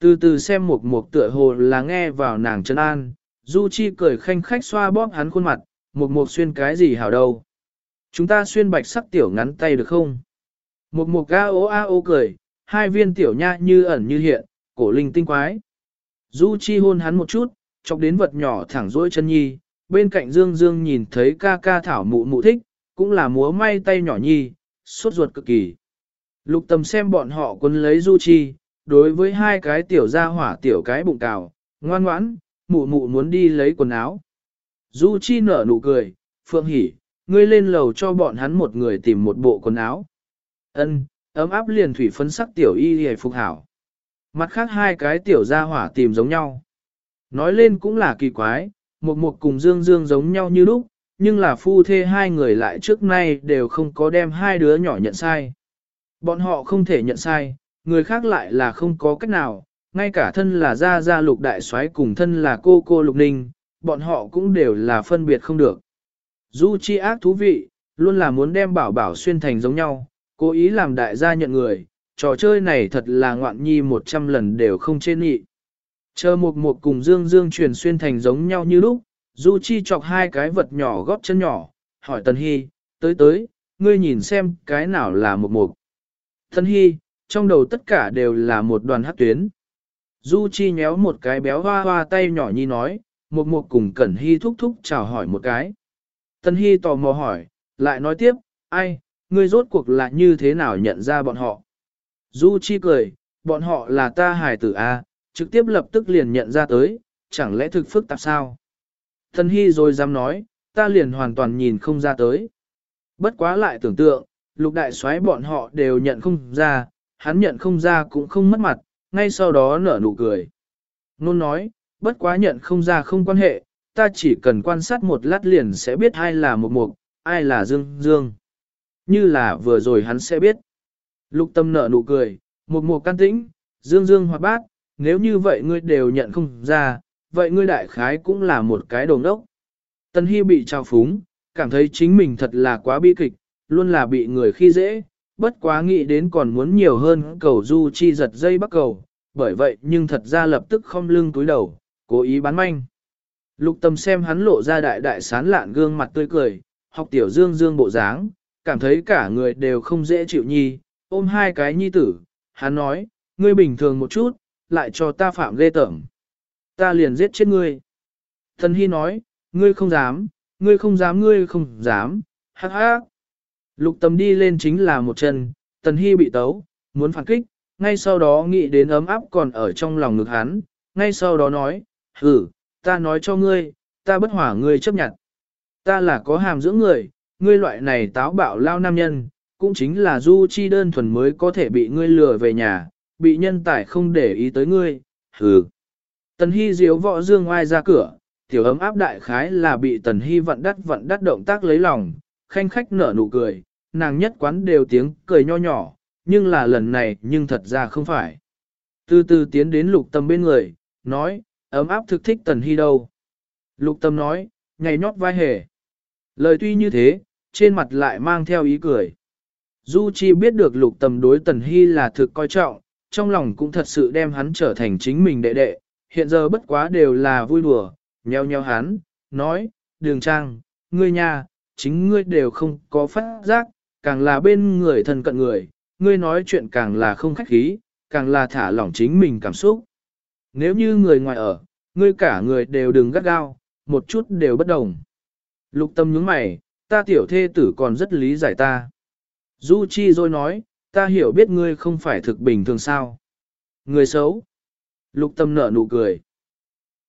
Từ từ xem một mục tựa hồ là nghe vào nàng chân an, Du Chi cười khanh khách xoa bóp hắn khuôn mặt, một mục xuyên cái gì hảo đâu. Chúng ta xuyên bạch sắc tiểu ngắn tay được không? Một mục ga ô a ô cười, hai viên tiểu nha như ẩn như hiện, cổ linh tinh quái. Du Chi hôn hắn một chút, chọc đến vật nhỏ thẳng dỗi chân nhi, bên cạnh Dương Dương nhìn thấy ca ca thảo mụ mụ thích, cũng là múa may tay nhỏ nhi, suốt ruột cực kỳ. Lục tầm xem bọn họ quân lấy Du Chi, đối với hai cái tiểu gia hỏa tiểu cái bụng cào, ngoan ngoãn, mụ mụ muốn đi lấy quần áo. Du Chi nở nụ cười, Phượng Hỷ, ngươi lên lầu cho bọn hắn một người tìm một bộ quần áo. Ân, ấm áp liền thủy phấn sắc tiểu y hề phục hảo. Mặt khác hai cái tiểu gia hỏa tìm giống nhau. Nói lên cũng là kỳ quái, một một cùng dương dương giống nhau như lúc, nhưng là phu thê hai người lại trước nay đều không có đem hai đứa nhỏ nhận sai. Bọn họ không thể nhận sai, người khác lại là không có cách nào, ngay cả thân là gia gia lục đại soái cùng thân là cô cô lục ninh, bọn họ cũng đều là phân biệt không được. Du chi ác thú vị, luôn là muốn đem bảo bảo xuyên thành giống nhau, cố ý làm đại gia nhận người, trò chơi này thật là ngoạn nhi một trăm lần đều không trên nghị. Chờ một một cùng Dương Dương truyền xuyên thành giống nhau như lúc, Du Chi chọc hai cái vật nhỏ góp chân nhỏ, hỏi Tần Hy, tới tới, ngươi nhìn xem cái nào là một mục. Tần Hy, trong đầu tất cả đều là một đoàn hắc tuyến. Du Chi nhéo một cái béo hoa hoa tay nhỏ nhi nói, một một cùng Cẩn Hy thúc thúc chào hỏi một cái. Tân Hy tò mò hỏi, lại nói tiếp, ai, ngươi rốt cuộc là như thế nào nhận ra bọn họ. Du Chi cười, bọn họ là ta hài tử A, trực tiếp lập tức liền nhận ra tới, chẳng lẽ thực phức tạp sao? Thần Hy rồi dám nói, ta liền hoàn toàn nhìn không ra tới. Bất quá lại tưởng tượng, lục đại soái bọn họ đều nhận không ra, hắn nhận không ra cũng không mất mặt, ngay sau đó nở nụ cười. Nôn nói, bất quá nhận không ra không quan hệ, ta chỉ cần quan sát một lát liền sẽ biết ai là một mục, ai là dương dương. Như là vừa rồi hắn sẽ biết. Lục tâm nở nụ cười, một mục can tĩnh, dương dương hoạt bát, nếu như vậy ngươi đều nhận không ra, vậy ngươi đại khái cũng là một cái đồng đốc. Tân Hy bị trao phúng, cảm thấy chính mình thật là quá bi kịch, luôn là bị người khi dễ, bất quá nghĩ đến còn muốn nhiều hơn cầu du chi giật dây bắt cầu, bởi vậy nhưng thật ra lập tức không lưng túi đầu, cố ý bán manh. Lục tâm xem hắn lộ ra đại đại sán lạn gương mặt tươi cười, học tiểu dương dương bộ dáng, cảm thấy cả người đều không dễ chịu nhi, ôm hai cái nhi tử, hắn nói, ngươi bình thường một chút, lại cho ta phạm ghê tởm. Ta liền giết chết ngươi. Thần Hy nói, ngươi không dám, ngươi không dám, ngươi không dám, hắc hắc. Lục tâm đi lên chính là một chân, Tần Hy bị tấu, muốn phản kích, ngay sau đó nghĩ đến ấm áp còn ở trong lòng ngực hắn, ngay sau đó nói, Ừ, ta nói cho ngươi, ta bất hỏa ngươi chấp nhận. Ta là có hàm dưỡng người, ngươi loại này táo bạo lao nam nhân, cũng chính là du chi đơn thuần mới có thể bị ngươi lừa về nhà, bị nhân tài không để ý tới ngươi, hừ. Tần Hy diếu võ dương ngoài ra cửa, tiểu ấm áp đại khái là bị Tần Hy vận đắt vận đắt động tác lấy lòng, khanh khách nở nụ cười, nàng nhất quán đều tiếng cười nho nhỏ, nhưng là lần này nhưng thật ra không phải. Từ từ tiến đến lục tâm bên người, nói, ấm áp thực thích Tần Hy đâu. Lục tâm nói, nhảy nhót vai hề. Lời tuy như thế, trên mặt lại mang theo ý cười. Du Chi biết được lục tâm đối Tần Hy là thực coi trọng, trong lòng cũng thật sự đem hắn trở thành chính mình đệ đệ, hiện giờ bất quá đều là vui đùa, nheo nheo hắn, nói, đường trang, ngươi nha, chính ngươi đều không có phát giác, càng là bên người thân cận người, ngươi nói chuyện càng là không khách khí, càng là thả lỏng chính mình cảm xúc. Nếu như người ngoài ở, ngươi cả người đều đừng gắt gao, một chút đều bất đồng. Lục tâm nhướng mày, ta tiểu thê tử còn rất lý giải ta. Du Chi rồi nói, ta hiểu biết ngươi không phải thực bình thường sao. Người xấu. Lục tâm nở nụ cười.